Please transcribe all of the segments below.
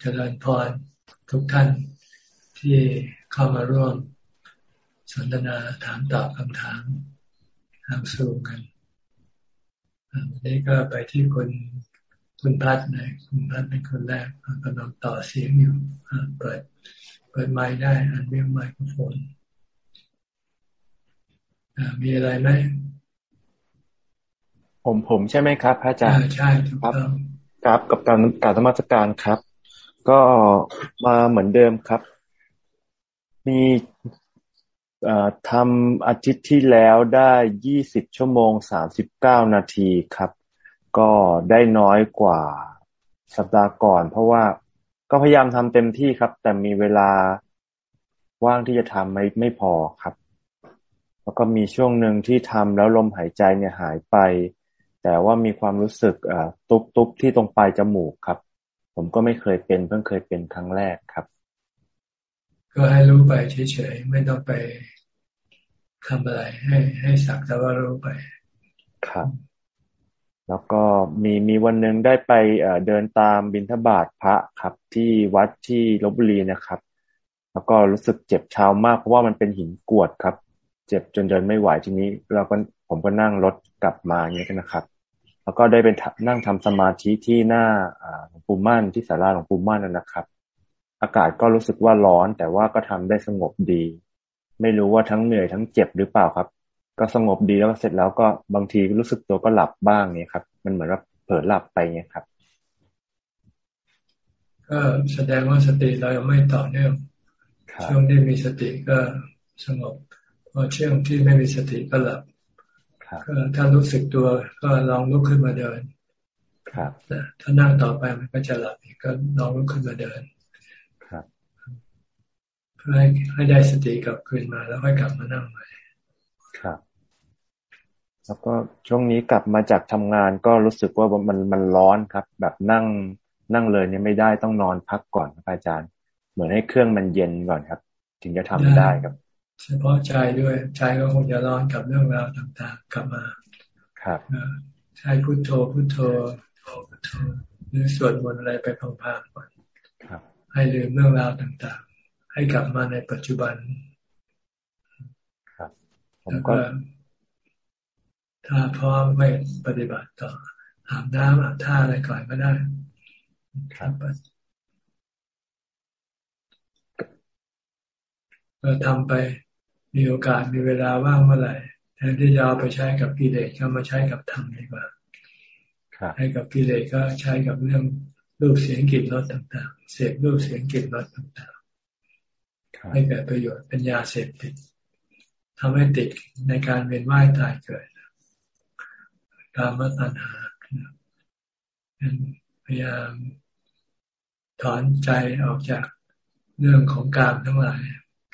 เจริญพรทุกท่านที่เข้ามาร่วมสนทนาถามตอบคำถามทางสูงกันวันนี้ก็ไปที่คุณคุณพัฒน์นะคุณพัฒน์เป็นคนแรกกำลังต่อเสียงอยู่เปิดเปิดไมค์ได้อันเรียกไมโครโฟนมีอะไรไหมผมผมใช่ไหมครับพระอาจารย์ใช่ถูกต้องครับกับการการธรรมสการครับ ก็มาเหมือนเดิมครับ มีทำอาทิตย์ที่แล้วได้ยี่สิบชั่วโมงสามสิบเก้านาทีครับ ก็ได้น้อยกว่าสัปดาห์ก่อน เพราะว่าก็พยายามทำเต็มที่ครับ แต่มีเวลาว่างที่จะทำไม่ไม่พอครับ แล้วก็มีช่วงหนึ่งที่ทำแล้วลมหายใจเนี่ยหายไป แต่ว่ามีความรู้สึกตุบตุบที่ตรงปลายจมูกครับ ผมก็ไม่เคยเป็นเพิ่งเคยเป็นครั้งแรกครับ ก็ให้รู้ไปเฉยๆไม่ต้องไปทำอะไร ให้ ให้สักแต่ว่ารู้ไป ครับ แล้วก็มีมีวันหนึ่งได้ไปเดินตามบิณฑบาตพระครับ ที่วัดที่ลบบุรีนะครับ แล้วก็รู้สึกเจ็บเช้ามากเพราะว่ามันเป็นหินกวดครับ เจ็บจนเดินไม่ไหวทีนี้ เราก็ผมก็นั่งรถกลับมาอย่างนี้นะครับ แล้วก็ได้เป็นนั่งทำสมาธิที่หน้าหลวงปู่มั่นที่ศาลาหลวงปู่มั่นนะครับ อากาศก็รู้สึกว่าร้อน แต่ว่าก็ทำได้สงบดี ไม่รู้ว่าทั้งเหนื่อยทั้งเจ็บหรือเปล่าครับ ก็สงบดีแล้วก็เสร็จแล้วก็บางทีรู้สึกตัวก็หลับบ้างเนี่ยครับ มันเหมือนว่าเผลอหลับไปเนี่ยครับ ก็แสดงว่าสติเรายังไม่ต่อเนื่องช่วงที่มีสติก็สงบพอช่วงที่ไม่มีสติก็หลับ ก็ถ้ารู้สึกตัวก็ลองลุกขึ้นมาเดิน ครับถ้านั่งต่อไปมันก็จะหลับอีกก็ลองลุกขึ้นมาเดิน ครับเพื่อให้ให้ได้สติกลับคืนมาแล้วค่อยกลับมานั่งใหม่ครับแล้วก็ช่วงนี้กลับมาจากทำงานก็รู้สึกว่ามันมันร้อนครับ แบบนั่งนั่งเลยเนี่ยไม่ได้ต้องนอนพักก่อนครับอาจารย์ เหมือนให้เครื่องมันเย็นก่อนครับ ถึงจะทำได้ครับ เฉพาะใจด้วยใจก็คงจะร้อนกับเรื่องราวต่างๆ กลับมา ครับใช้พุโทโธพุโทโธพุทโธหรือสวดมนต์อะไรไปพังๆก่อนให้ลืมเรื่องราวต่างๆ ให้กลับมาในปัจจุบัน ครับแล้วก็ ถ้าพร้อมไม่ปฏิบัติต่ออาบน้ำอาบท่าอะไรก่อนก็ได้ ครับเราทำไป มีโอกาสมีเวลาว่างเมื่อไหร่แทนที่จะเอาไปใช้กับกิเลสก็มาใช้กับธรรมดีกว่าให้กับกิเลสก็ใช้กับเรื่องรูปเสียงกลิ่นรสต่างๆ เสพรูปเสียงกลิ่นรสต่างๆ ให้เกิดประโยชน์เป็นยาเสพติดทำให้ติดในการเวียนว่ายตายเกิดการมาตัณหาพยายามถอนใจออกจากเรื่องของการทั้งหลาย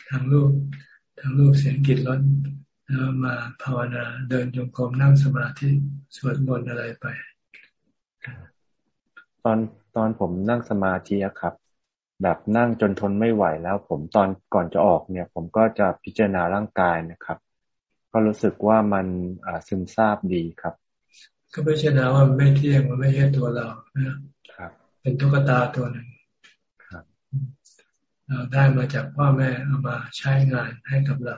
ทางรูป ทางรูปเสียงกลิ่นรสแล้วมาภาวนาเดินจงกรมนั่งสมาธิสวดมนต์อะไรไป ตอนตอนผมนั่งสมาธิครับ แบบนั่งจนทนไม่ไหวแล้ว ผมตอนก่อนจะออกเนี่ย ผมก็จะพิจารณาร่างกายนะครับ ก็รู้สึกว่ามันซึมซาบดีครับ ก็พิจารณาว่ามันไม่เที่ยงมันไม่ใช่ตัวเรานะครับ เป็นตุ๊กตาตัวหนึ่ง เราได้มาจากพ่อแม่เอามาใช้งานให้กับเรา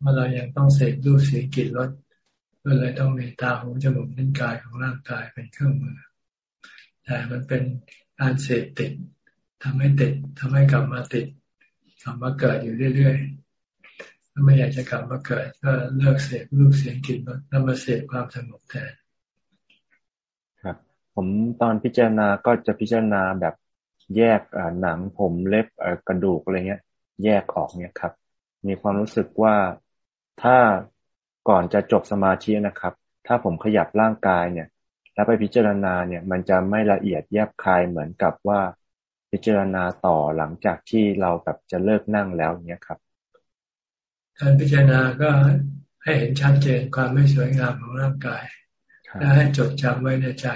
ว่าเรายังต้องเสพรูปเสียงกลิ่นรสก็เลยต้องมีตาหูจมูกนิ้วกายของร่างกายเป็นเครื่องมือ แต่มันเป็นการเสพติดทำให้ติดทำให้กลับมาติดกลับมาเกิดอยู่เรื่อยๆถ้าไม่อยากจะกลับมาเกิด ก็เลิกเสพรูปเสียงกลิ่นรสแล้วมาเสพความสงบแทนครับ ผมตอนพิจารณาก็จะพิจารณาแบบ แยกหนังผมเล็บกระดูกอะไรเงี้ย แยกออกเนี่ยครับ มีความรู้สึกว่าถ้าก่อนจะจบสมาธินะครับ ถ้าผมขยับร่างกายเนี่ย แล้วไปพิจารณาเนี่ย มันจะไม่ละเอียดแยบคายเหมือนกับว่าพิจารณาต่อหลังจากที่เราแบบจะเลิกนั่งแล้วเนี่ยครับ การพิจารณาก็ให้เห็นชัดเจนความไม่สวยงามของร่างกายและให้จดจำไว้ในใจ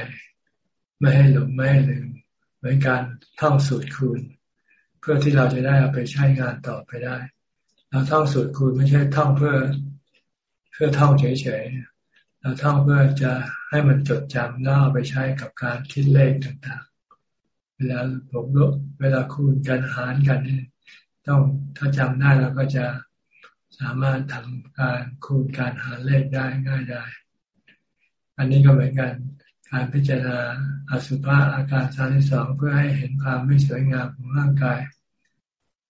ไม่ให้หลงไม่ให้ลืมเห มือนการท่องสูตรคูณ เพื่อที่เราจะได้เอาไปใช้งานต่อไปได้ เราท่องสูตรคูณไม่ใช่ท่องเพื่อ เพื่อท่องเฉยๆเราท่องเพื่อจะให้มันจดจำแล้วเอาไปใช้กับการคิดเลขต่างๆ เวลาผมเวลาคูณกันหารกันนี่ต้องถ้าจำได้เราก็จะสามารถทำการคูณการหารเลขได้ง่ายได้ อันนี้ก็เหมือนกัน การพิจารณาอสุภะอาการสามสองเพื่อให้เห็นความไม่สวยงามของร่างกาย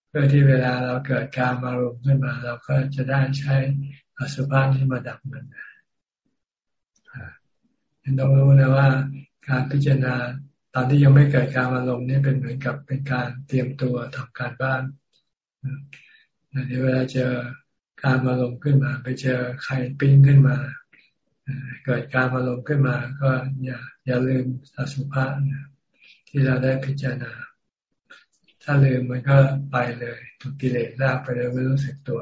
เพื่อที่เวลาเราเกิดการมารมขึ้นมา เราก็จะได้ใช้อสุภะนี้มาดับมันต้องรู้นะว่า การพิจารณาตอนที่ยังไม่เกิดการอารมณ์นี่เป็นเหมือนกับเป็นการเตรียมตัวทำการบ้านเดี๋ยวเวลาเจอการอารมณ์ขึ้นมา ไปเจอใครปิ้งขึ้นมา เกิดการอารมณ์ขึ้นมา ก็อย่าอย่าลืมอสุภะที่เราได้พิจารณา ถ้าลืมมันก็ไปเลยถูกกิเลสลากไปเลยไม่รู้สึกตัว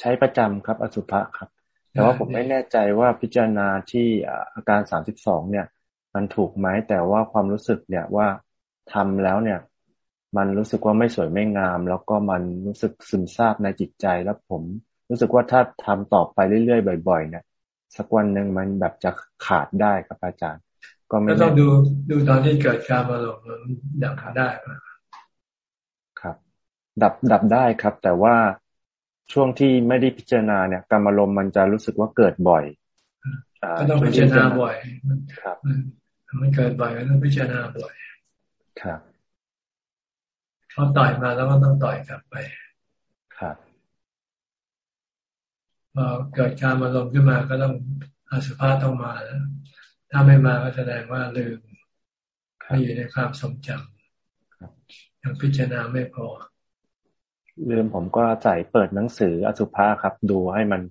ใช้ประจำครับ อสุภะครับ แต่ว่าผมไม่แน่ใจว่าพิจารณาที่อาการสามสิบสองเนี่ย มันถูกไหมแต่ว่าความรู้สึกเนี่ยว่าทำแล้วเนี่ย มันรู้สึกว่าไม่สวยไม่งาม แล้วก็มันรู้สึกซึมซาบในจิตใจแล้วผม รู้สึกว่าถ้าทำต่อไปเรื่อยๆบ่อย ๆ เนี่ยสักวันหนึ่งมันแบบจะขาดได้ครับอาจารย์ ก็ไม่ต้องดูดูตอนที่เกิดการมาลงดับได้ครับ ดับดับได้ครับ แต่ว่าช่วงที่ไม่ได้พิจารณาเนี่ยการอารมณ์มันจะรู้สึกว่าเกิดบ่อยก็ต้องพิจารณาบ่อยครับมันเกิดบ่อยก็ต้องพิจารณาบ่อย ครับเขาต่อยมาแล้วก็ต้องต่อยกลับไป ครับพอ เกิดการมาลงขึ้นมาก็ต้องอาสุภาต้องมาแล้ว ถ้าไม่มาก็แสดงว่าลืมไม่อยู่ในความทรงจำยังพิจารณาไม่พอ ลืมผมก็ใส่เปิดหนังสืออสุภาครับ ดูให้มัน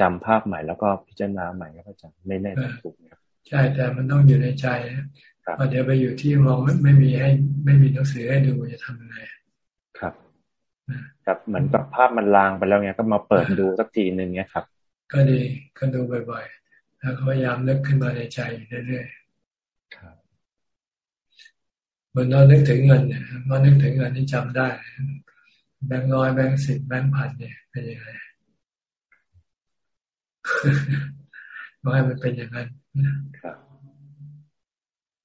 จำภาพใหม่แล้วก็พิจารณาใหม่ก็จะไม่แน่ถูกใช่แต่มันต้องอยู่ในใจพอเดี๋ยวไปอยู่ที่มองไม่มีให้ ไม่มีหนังสือให้ดูจะทำยังไงครับ ครับเหมือนกับภาพมันลางไปแล้วเงี้ยก็มาเปิดดูสักทีหนึ่งเงี้ยครับ ก็ดีก็ดูบ่อยๆ แล้วพยายามนึกขึ้นมาในใจเรื่อยๆครับเหมือนเรานึกถึงเงินเนี่ยมานึกถึงเงินที่จำได้ แบงค์ร้อยแบงค์สิบแบงค์พันเนี่ยเป็นยังไงก็ให้มันเป็นอย่างนั้นครับ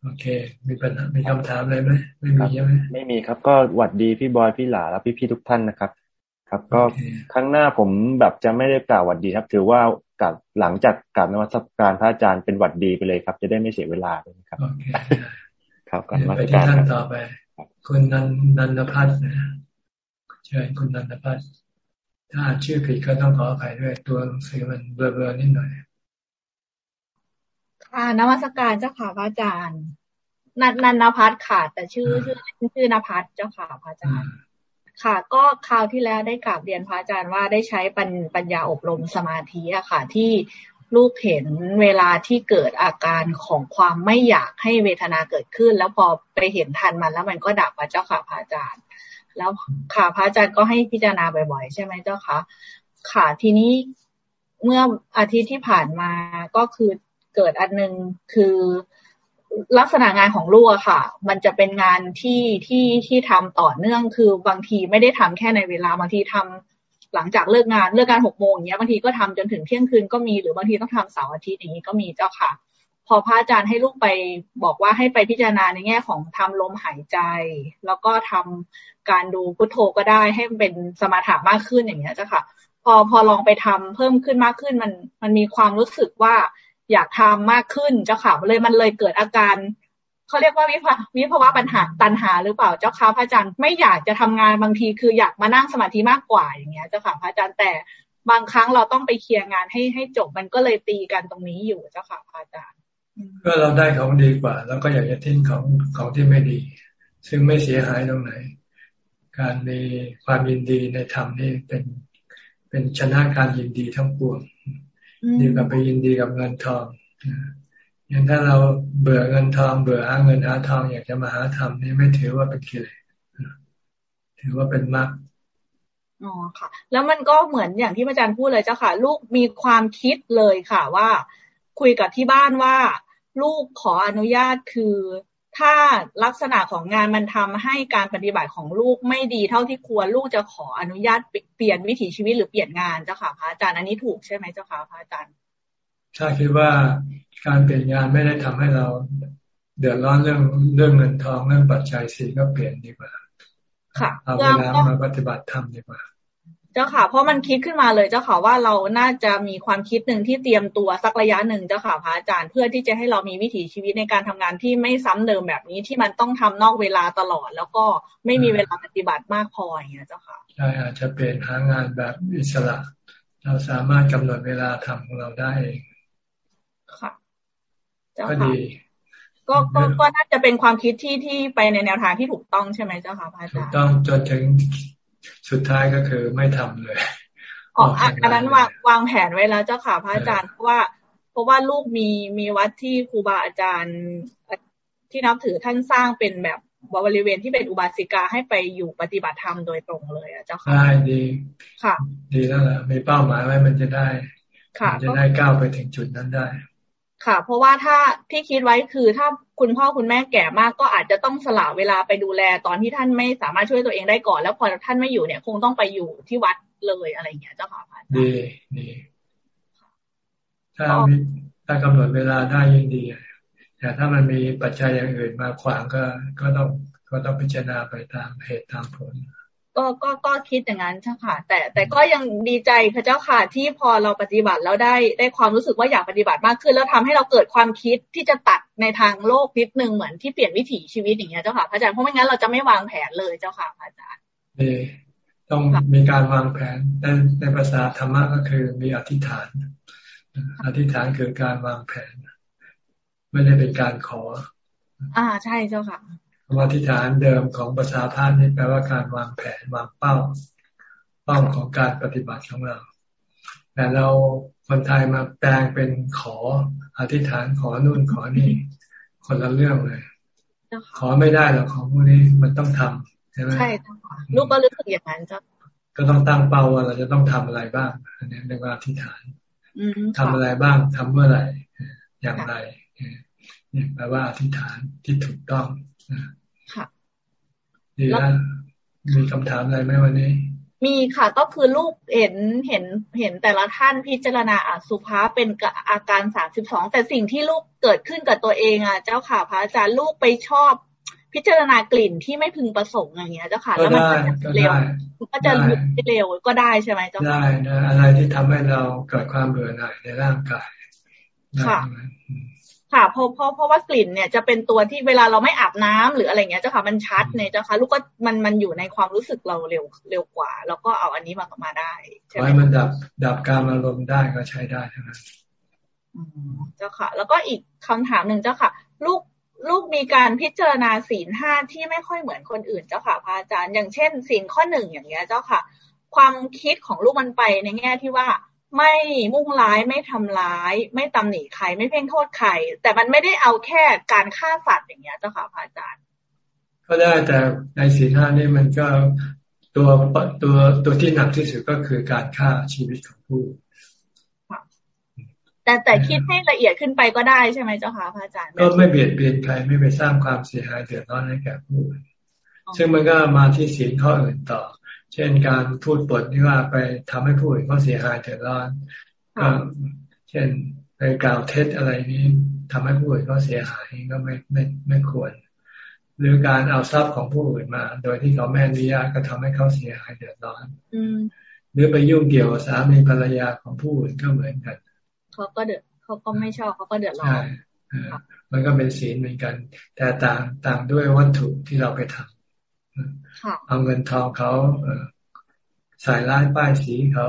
โอเค มีปัญหามีคำถามอะไรไหมไม่มีใช่ไหมไม่มีครับ ก็หวัดดีพี่บอยพี่หลาแล้วพี่พี่ทุกท่านนะครับ ครับ ก็ครั้งหน้าผมแบบจะไม่ได้กล่าวหวัดดีครับ ถือว่ากับหลังจากกราบนวัตการพระอาจารย์เป็นหวัดดีไปเลยครับ จะได้ไม่เสียเวลาเลยครับโอเคครับก่อนมาที่ท่านต่อไปคุณนันนันพัฒน์นะเชิญคุณนันพัฒน์ถ้าอ่านชื่อผิดก็ต้องขออภัยด้วยตัวหนังสือมันเบลอๆนิดหน่อย ค่ะนวัตการเจ้าค่ะพระอาจารย์นันนันนภัสค่ะ แต่ชื่อชื่อชื่อนภัสเจ้าค่ะพระอาจารย์ ค่ะ ก็คราวที่แล้วได้กราบเรียนพระอาจารย์ว่าได้ใช้ปัญปัญญาอบรมสมาธิอะค่ะ ที่ลูกเห็นเวลาที่เกิดอาการของความไม่อยากให้เวทนาเกิดขึ้น แล้วพอไปเห็นทันมันแล้วมันก็ดับพระเจ้าค่ะพระอาจารย์ แล้วค่ะพระอาจารย์ก็ให้พิจารณาบ่อยๆ ใช่ไหมเจ้าคะค่ะทีนี้เมื่ออาทิตย์ที่ผ่านมาก็คือ เกิดอันนึงคือลักษณะงานของลูกอะค่ะ มันจะเป็นงานที่ที่ที่ทำต่อเนื่อง คือบางทีไม่ได้ทำแค่ในเวลาบางทีทำหลังจากเลิกงานเลิกงานหกโมงอย่างเงี้ยบางทีก็ทำจนถึงเที่ยงคืนก็มีหรือบางทีต้องทำเสาร์อาทิตย์อย่างนี้ก็มีเจ้าค่ะ พอพระอาจารย์ให้ลูกไปบอกว่าให้ไปพิจารณาในแง่ของทำลมหายใจ แล้วก็ทำการดูพุทโธก็ได้ให้เป็นสมาธิมากขึ้นอย่างเงี้ยเจ้าค่ะ พอพอลองไปทำเพิ่มขึ้นมากขึ้นมันมันมีความรู้สึกว่า อยากทำมากขึ้นเจ้าค่ะเลยมันเลยเกิดอาการเขาเรียกว่าวิภวิภาวะปัญหาตันหาหรือเปล่าเจ้าค่ะพระอาจารย์ไม่อยากจะทำงานบางทีคืออยากมานั่งสมาธิมากกว่าอย่างเงี้ยเจ้าค่ะพระอาจารย์แต่บางครั้งเราต้องไปเคลียร์งานให้ให้จบมันก็เลยตีกันตรงนี้อยู่เจ้าค่ะพระอาจารย์ก็เราได้ของดีกว่า แล้วก็อยากจะทิ้งของของที่ไม่ดี ซึ่งไม่เสียหายตรงไหน การมีความยินดีในธรรมนี่เป็นเป็นชนะการยินดีทั้งปวง ดีกว่าไปยินดีกับเงินทองอย่างถ้าเราเบื่อเงินทอง เบื่อหาเงินหาทอง อยากจะมาหาธรรมนี่ไม่ถือว่าเป็นกิเลสถือว่าเป็นมรรคอ๋อค่ะ แล้วมันก็เหมือนอย่างที่อาจารย์พูดเลยเจ้าค่ะ ลูกมีความคิดเลยค่ะว่า คุยกับที่บ้านว่า ลูกขออนุญาตคือ ถ้าลักษณะของงานมันทำให้การปฏิบัติของลูกไม่ดีเท่าที่ควรลูกจะขออนุญาตเปลี่ยนวิถีชีวิตหรือเปลี่ยนงานเจ้าค่ะพระอาจารย์อันนี้ถูกใช่ไหมเจ้าค่ะพระอาจารย์ถ้าคิดว่าการเปลี่ยนงานไม่ได้ทำให้เราเดือดร้อนเรื่องเรื่องเงินทองเรื่องปัจจัยสี่ก็เปลี่ยนดีกว่าค่ะเอาเวลามาปฏิบัติธรรมดีกว่า เจ้าค่ะ เพราะมันคิดขึ้นมาเลยเจ้าค่ะว่าเราน่าจะมีความคิดหนึ่งที่เตรียมตัวสักระยะหนึ่งเจ้าค่ะพระอาจารย์เพื่อที่จะให้เรามีวิถีชีวิตในการทำงานที่ไม่ซ้ำเดิมแบบนี้ที่มันต้องทำนอกเวลาตลอด แล้วก็ไม่มีเวลาปฏิบัติมากพออย่างเงี้ยเจ้าค่ะใช่อาจจะเป็นหางานแบบอิสระ เราสามารถกำหนดเวลาทำของเราได้เองค่ะก็ดีก็ก็ก็น่าจะเป็นความคิดที่ที่ไปในแนวทางที่ถูกต้องใช่ไหมเจ้าค่ะพระอาจารย์ถูกต้องจนถึง สุดท้ายก็คือไม่ทำเลยอ๋ออันนั้นวางวางแผนไว้แล้วเจ้าค่ะพระอาจารย์เพราะว่าเพราะว่าลูกมีมีวัดที่ครูบาอาจารย์ที่นับถือท่านสร้างเป็นแบบบริเวณที่เป็นอุบาสิกาให้ไปอยู่ปฏิบัติธรรมโดยตรงเลยอะเจ้าค่ะได้ดีค่ะ ดีแล้วล่ะมีเป้าหมายไว้มันจะได้ค่ะจะได้ก้าวไปถึงจุดนั้นได้ ค่ะ เพราะว่าถ้าที่คิดไว้คือถ้าคุณพ่อคุณแม่แก่มากก็อาจจะต้องสละเวลาไปดูแลตอนที่ท่านไม่สามารถช่วยตัวเองได้ก่อน แล้วพอท่านไม่อยู่เนี่ย คงต้องไปอยู่ที่วัดเลยอะไรอย่างเงี้ยเจ้าค่ะพระอาจารย์ดีดีถ้ามีถ้ากำหนดเวลาได้ยิ่งดีแต่ถ้ามันมีปัจจัยอย่างอื่นมาขวางก็ก็ต้องก็ต้องพิจารณาไปตามเหตุตามผล ก็ก็ก็คิดอย่างนั้นใช่ค่ะ แต่แต่ก็ยังดีใจพระเจ้าค่ะที่พอเราปฏิบัติแล้วได้ได้ความรู้สึกว่าอยากปฏิบัติมากขึ้น แล้วทำให้เราเกิดความคิดที่จะตัดในทางโลกนิดนึงเหมือนที่เปลี่ยนวิถีชีวิตอย่างเงี้ยเจ้าค่ะพระอาจารย์เพราะไม่งั้นเราจะไม่วางแผนเลยเจ้าค่ะพระอาจารย์ต้องมีการวางแผนในในภาษาธรรมะก็คือมีอธิษฐาน อธิษฐานคือการวางแผน ไม่ได้เป็นการขอ อ่าใช่เจ้าค่ะ คำอธิษฐานเดิมของภาษาพานี่แปลว่าการวางแผนวางเป้า เป้าของการปฏิบัติของเรา แต่เราคนไทยมาแปลงเป็นขออธิษฐานขอนู่นขอนี่ คนละเรื่องเลย ขอไม่ได้หรอกของพวกนี้มันต้องทำใช่ไหมใช่ลูกก็รู้สึกอย่างนั้นจ้ะก็ต้องตั้งเป้าว่าเราจะต้องทำอะไรบ้างอันนี้เรียกว่าอธิษฐานทำอะไรบ้างทำเมื่อไหร่อย่างไรเนี่ยแปลว่าอธิษฐานที่ถูกต้อง ค่ะดีแล้วมีคำถามอะไรไหมวันนี้ มีค่ะก็คือลูกเห็นเห็นเห็นแต่ละท่านพิจารณาอสุภะเป็นอาการสามสิบสองแต่สิ่งที่ลูกเกิดขึ้นกับตัวเองอะ เจ้าค่ะพระอาจารย์ลูกไปชอบพิจารณากลิ่นที่ไม่พึงประสงค์อย่างเงี้ยเจ้าค่ะ แล้วมันจะเร็วก็จะหยุดเร็วก็ได้ใช่ไหมเจ้าค่ะได้นะอะไรที่ทำให้เราเกิดความเบื่อหน่ายในร่างกายค่ะ ค่ะเพราะเพราะเพราะว่ากลิ่นเนี่ยจะเป็นตัวที่เวลาเราไม่อาบน้ำหรืออะไรเงี้ยเจ้าค่ะมันชัดเนี่ยเจ้าค่ะลูกก็มันมันอยู่ในความรู้สึกเราเร็วเร็วกว่า แล้วก็เอาอันนี้มามาได้ใช่ไหมมันดับดับการอารมณ์ได้ก็ใช้ได้ทั้งนั้นเจ้าค่ะ แล้วก็อีกคำถามหนึ่งเจ้าค่ะ ลูกลูกมีการพิจารณาศีลห้าที่ไม่ค่อยเหมือนคนอื่นเจ้าค่ะพระอาจารย์อย่างเช่นศีลข้อหนึ่งอย่างเงี้ยเจ้าค่ะ ความคิดของลูกมันไปในแง่ที่ว่า ไม่มุ่งร้ายไม่ทำร้าย ไม่ตำหนิใครไม่เพ่งโทษใคร แต่มันไม่ได้เอาแค่การฆ่าสัตว์อย่างเงี้ยเจ้าค่ะพระอาจารย์ ก็ได้แต่ในสีห้านี่มันก็ตัวตัวตัวที่หนักที่สุดก็คือการฆ่าชีวิตของผู้แต่แต่คิดให้ละเอียดขึ้นไปก็ได้ใช่ไหมเจ้าค่ะพระอาจารย์ ก็ไม่เบียดเบียนใครไม่ไปสร้างความเสียหายเดือดร้อนให้แก่ผู้ซึ่งมันก็มาที่ศีลข้ออื่นต่อ เช่นการพูดปดที่ว่าไปทำให้ผู้อื่นเขาเสียหายเดือดร้อนก็เช่นไปกล่าวเท็จอะไรนี้ทำให้ผู้อื่นเขาเสียหายก็ไม่ไม่ไม่ควร หรือการเอาทรัพย์ของผู้อื่นมา โดยที่เขาไม่อนุญาตก็ทำให้เขาเสียหายเดือดร้อนหรือไปยุ่งเกี่ยวกับสามีภรรยาของผู้อื่นก็เหมือนกันเขาก็เดือดเขาก็ไม่ชอบเขาก็เดือดร้อนใช่มันก็เป็นศีลเหมือนกัน แต่ต่างต่างด้วยวัตถุที่เราไปทำ เอาเงินทองเขาใส่ร้ายป้ายสีเขา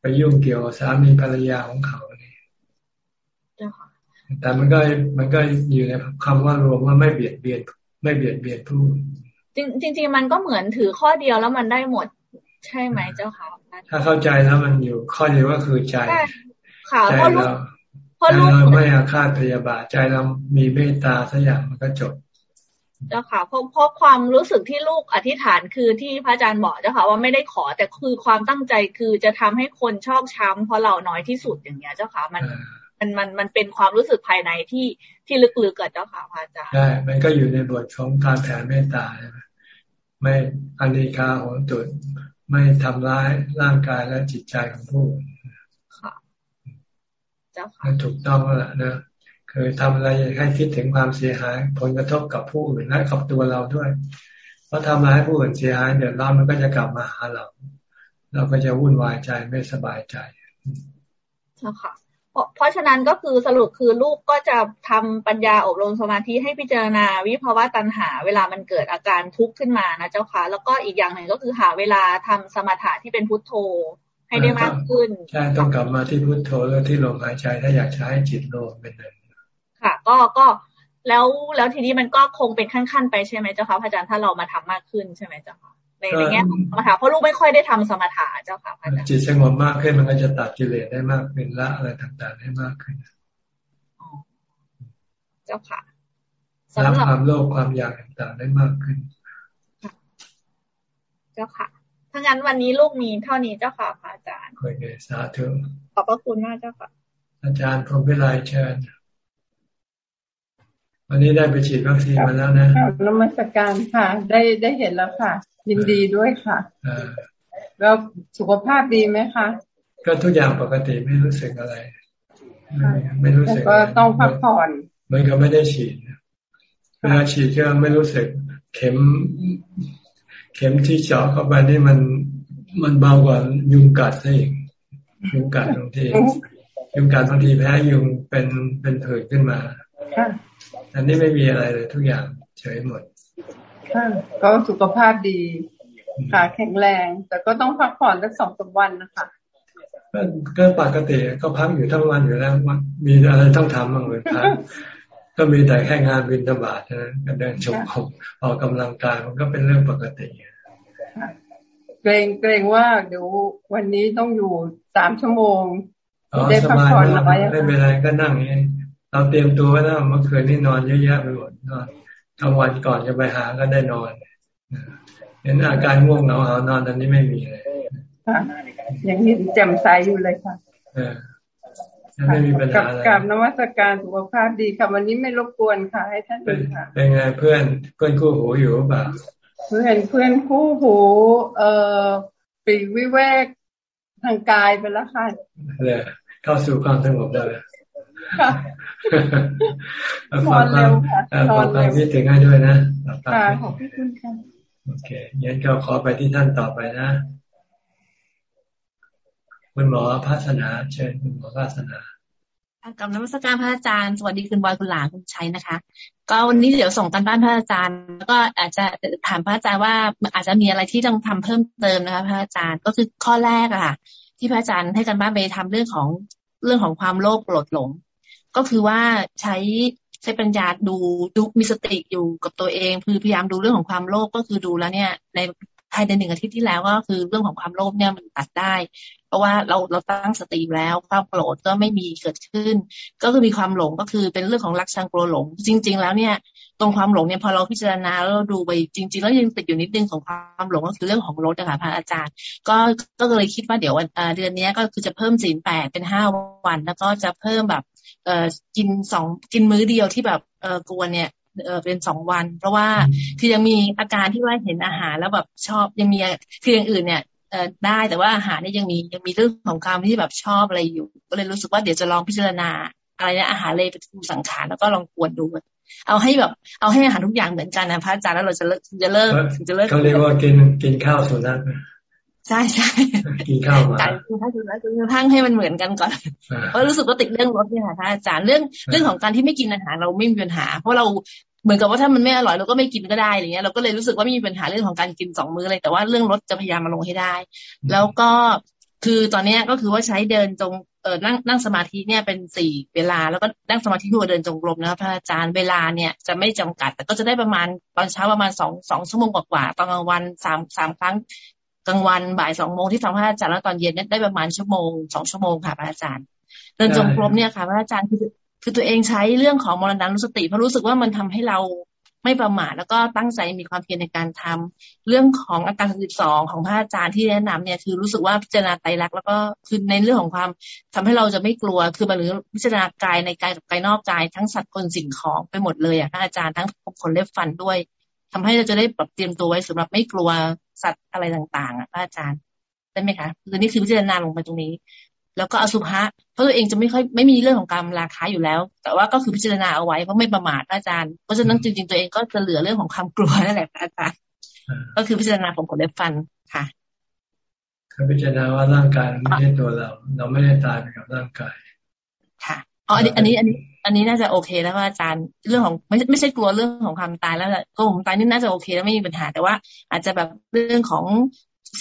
ไปยุ่งเกี่ยวกับสามีภรรยาของเขาเนี่ยแต่มันก็มันก็อยู่ในคำว่ารวมว่าไม่เบียดเบียน ไม่เบียดเบียนผู้จริงจริงมันก็เหมือนถือข้อเดียวแล้วมันได้หมด ใช่ไหมเจ้าค่ะ ถ้าเข้าใจแล้วมันอยู่ข้อเดียวก็คือใจใจเราใจเราไม่อาฆาตพยาบาทใจเรามีเมตตาสักอย่างมันก็จบ เจ้าค่ะเพราะเพราะความรู้สึกที่ลูกอธิษฐานคือที่พระอาจารย์บอกเจ้าค่ะว่าไม่ได้ขอแต่คือความตั้งใจคือจะทำให้คนชอบช้ำเพราะเราน้อยที่สุดอย่างเงี้ย เจ้าค่ะมันมันมันมันเป็นความรู้สึกภายในที่ที่ลึกๆกับเจ้าค่ะพระอาจารย์ใช่มันก็อยู่ในบทของการแผ่เมตตาใช่ไหมไม่อันิคาโหตุดไม่ทำร้ายร่างกายและจิตใจของผู้ค่ะเจ้าค่ะถูกต้องแล้วนะ คือทำอะไรให้คิดถึงความเสียหาย ผลกระทบกับผู้อื่นและกับตัวเราด้วย เพราะทำอะไรให้ผู้อื่นเสียหายเดี๋ยวร้อนมันก็จะกลับมาหาเรา เราก็จะวุ่นวายใจไม่สบายใจใช่ค่ะเพราะฉะนั้นก็คือสรุปคือลูกก็จะทำปัญญาอบรมสมาธิให้พิจารณาวิภาวะตัณหา เวลามันเกิดอาการทุกข์ขึ้นมานะเจ้าค่ะ แล้วก็อีกอย่างหนึ่งก็คือหาเวลาทำสมาธิที่เป็นพุทโธให้ได้มากขึ้นใช่ต้องกลับมาที่พุทโธแล้วที่ลมหายใจถ้าอยากใช้จิตโลมเป็นหนึ่ง ค่ะ ก็ก็แล้วแล้วทีนี้มันก็คงเป็นขั้นๆไปใช่ไหมเจ้าค่ะพระอาจารย์ถ้าเรามาทำมากขึ้นใช่ไหมเจ้าค่ะในในแง่ของสมถะเพราะลูกไม่ค่อยได้ทำสมถะเจ้าค่ะพระอาจารย์จิตสงบมากขึ้นมันก็จะตัดกิเลสได้มากเป็นละอะไรต่างๆได้มากขึ้นเจ้าค่ะรับความโลภความอยากต่างๆได้มากขึ้น เจ้าค่ะถ้างั้นวันนี้ลูกมีเท่านี้เจ้าค่ะพระอาจารย์โอเคสาธุขอบพระคุณมากเจ้าค่ะ อาจารย์พรหมวิไลเชิญ วันนี้ได้ไปฉีดวัคซีนมาแล้วนะนมัสการค่ะ ได้ได้เห็นแล้วค่ะ ยินดีด้วยค่ะแล้วสุขภาพดีไหมคะ ก็ทุกอย่างปกติไม่รู้สึกอะไร ไม่รู้สึกก็ต้องพักผ่อนมันก็ไม่ได้ฉีดเวลาฉีดก็ไม่รู้สึก เข็ม เข็มที่เจาะเข้าไปนี่มันมันเบากว่ายุงกัดซะอีกยุงกัดบางทียุงกัดบางทีแพ้ยุงเป็นเป็นเผือกขึ้นมา อันนี้ไม่มีอะไรเลยทุกอย่างเฉยหมดก็สุขภาพดีขาแข็งแรง แต่ก็ต้องพักผ่อนสักสองสาวันนะคะก็ปกติก็พักอยู่ทั้งวันอยู่แล้วมีอะไรต้องทำบ้างเลยพักก็มีแต่แค่งานบินธบาตนะก็เดินชมผมออกกำลังกายมันก็เป็นเรื่องปกติเกรงเกรงว่าเดี๋ยววันนี้ต้องอยู่สามชั่วโมงได้พักผ่อนอะไรไม่เป็นไรก็นั่งเอง เราเตรียมตัวไว้แล้วเมื่อคืนนี่นอนเยอะแยะไปหมดนอนกลางวันก่อนจะไปหาก็ได้นอนเห็นอาการง่วงเหงาหานอนตอนนี้ไม่มีเลยยังเห็นแจ่มใสอยู่เลยค่ะไม่มีปัญหาอะไรกับนวัตการสุขภาพดีค่ะวันนี้ไม่รบกวนค่ะ ให้ท่านดูค่ะเป็นไงเพื่อนเพื่อนคู่หูอยู่เปล่าเพื่อนเพื่อนคู่หู เอ่อปีวิเวกทางกายไปแล้วค่ะเลยเข้าสู่ความสงบได้ นอนเร็วค่ะนอนเร็วคิดถึงให้ด้วยนะค่ะขอบคุณค่ะโอเคงั้นก็ขอไปที่ท่านต่อไปนะ คุณหมอภาสนา เชิญคุณหมอภาสนากับนักวิชาการพระอาจารย์ สวัสดีคุณบอยคุณหลาคุณชัยนะคะ ก็วันนี้เดี๋ยวส่งกันบ้านพระอาจารย์ แล้วก็อาจจะถามพระอาจารย์ว่าอาจจะมีอะไรที่ต้องทำเพิ่มเติมนะคะ พระอาจารย์ก็คือข้อแรกอะค่ะ ที่พระอาจารย์ให้กันบ้านไปทำเรื่องของเรื่องของความโลภโกรธหลง ก็คือว่าใช้ใช้ปัญญาดูดูมีสติอยู่กับตัวเอง คือพยายามดูเรื่องของความโลภก็คือดูแล้วเนี่ย ในภายในหนึ่งอาทิตย์ที่แล้วก็คือเรื่องของความโลภเนี่ยมันตัดได้ เพราะว่าเราเราตั้งสติแล้ว ความโกรธก็ไม่มีเกิดขึ้น ก็คือมีความหลงก็คือเป็นเรื่องของรักชังกลัวหลง จริง ๆ แล้วเนี่ย ตรงความหลงเนี่ยพอเราพิจารณาแล้วเราดูไปจริง ๆ แล้วยังติดอยู่นิดนึงของความหลงก็คือเรื่องของรถนะคะพระอาจารย์ ก็ก็เลยคิดว่าเดี๋ยวเดือนนี้ก็คือจะเพิ่มศีลแปดเป็นห้าวัน แล้วก็จะเพิ่มแบบเอ่อกินสองกินมื้อเดียวที่แบบเอ่อกวนเนี่ยเออเป็นสองวัน เพราะว่าคือยังมีอาการที่ว่าเห็นอาหารแล้วแบบชอบยังมีคืออย่างอื่นเนี่ยเออได้แต่ว่าอาหารนี่ยังมียังมีเรื่องของความที่แบบชอบอะไรอยู่ ก็เลยรู้สึกว่าเดี๋ยวจะลองพิจารณาอะไรนะอาหารเลยเป็นสังขารแล้วก็ลองกวนดู เอาให้แบบ เอาให้อาหารทุกอย่างเหมือนกันนะพระอาจารย์แล้วเราจะเลิกจะเลิกจะเลิกเขาเรียกว่ากินกินข้าวสุนัขใช่ใช่กินข้าวมาจ่ายกินข้าวกินแล้วจนกระทั่งให้มันเหมือนกันก่อน เพราะรู้สึกว่าติดเรื่องรสเนี่ยค่ะอาจารย์เรื่องเรื่องของการที่ไม่กินอาหารเราไม่มีปัญหา เพราะเราเหมือนกับว่าถ้ามันไม่อร่อยเราก็ไม่กินก็ได้อะไรเงี้ยเราก็เลยรู้สึกว่าไม่มีปัญหาเรื่องของการกินสองมื้อเลยแต่ว่าเรื่องรสจะพยายามมาลงให้ได้ แล้วก็คือตอนนี้ก็คือว่าใช้เดินจงเออนั่งนั่งสมาธิเนี่ยเป็นสี่เวลา แล้วก็นั่งสมาธิทั่วเดินจงกรมนะครับพระอาจารย์เวลาเนี่ยจะไม่จำกัด แต่ก็จะได้ประมาณตอนเช้าประมาณสองสองชั่วโมงกว่าตอนกลางวันสามสามครั้งกลางวันบ่ายสองโมงที่ฟังพระอาจารย์แล้วตอนเย็นเนี่ยได้ประมาณชั่วโมงสองชั่วโมงค่ะพระอาจารย์ เดินจงกรมเนี่ยค่ะพระอาจารย์คือคือตัวเองใช้เรื่องของมรณะนุสติเพราะรู้สึกว่ามันทำให้เรา ไม่ประมาทแล้วก็ตั้งใจมีความเพียรในการทำเรื่องของอาการสิบสองของพระอาจารย์ที่แนะนำเนี่ยคือรู้สึกว่าพิจารณาไตรลักษณ์แล้วก็คือในเรื่องของความทำให้เราจะไม่กลัวคือมาหรือพิจารณากายในกายกับกายนอกกาย ทั้งสัตว์คนสิ่งของไปหมดเลยอะพระอาจารย์ทั้งคนเล็บฟันด้วยทำให้เราจะได้ปรับเตรียมตัวไว้สำหรับไม่กลัวสัตว์อะไรต่างๆอะพระอาจารย์ได้ไหมคะคือนี่คือพิจารณาลงไปตรงนี้ แล้วก็อสุภะเพราะตัวเองจะไม่ค่อยไม่มีเรื่องของการราคาอยู่แล้ว แต่ว่าก็คือพิจารณาเอาไว้เพราะไม่ประมาทอาจารย์เพราะฉะนั้นจริงๆตัวเองก็จะเหลือเรื่องของความกลัวนั่นแหละอาจารย์ก็คือพิจารณาผมขนเล็บฟันค่ะคือพิจารณาว่าร่างกายไม่ใช่ตัวเรา เราไม่ได้ตายไปกับร่างกาย ค่ะอ๋ออันนี้อันนี้อันนี้อันนี้น่าจะโอเคแล้วว่าอาจารย์เรื่องของไม่ไม่ใช่กลัวเรื่องของความตายแล้วแหละก็ผมตายนี่น่าจะโอเคแล้วไม่มีปัญหาแต่ว่า อาจจะแบบเรื่องของ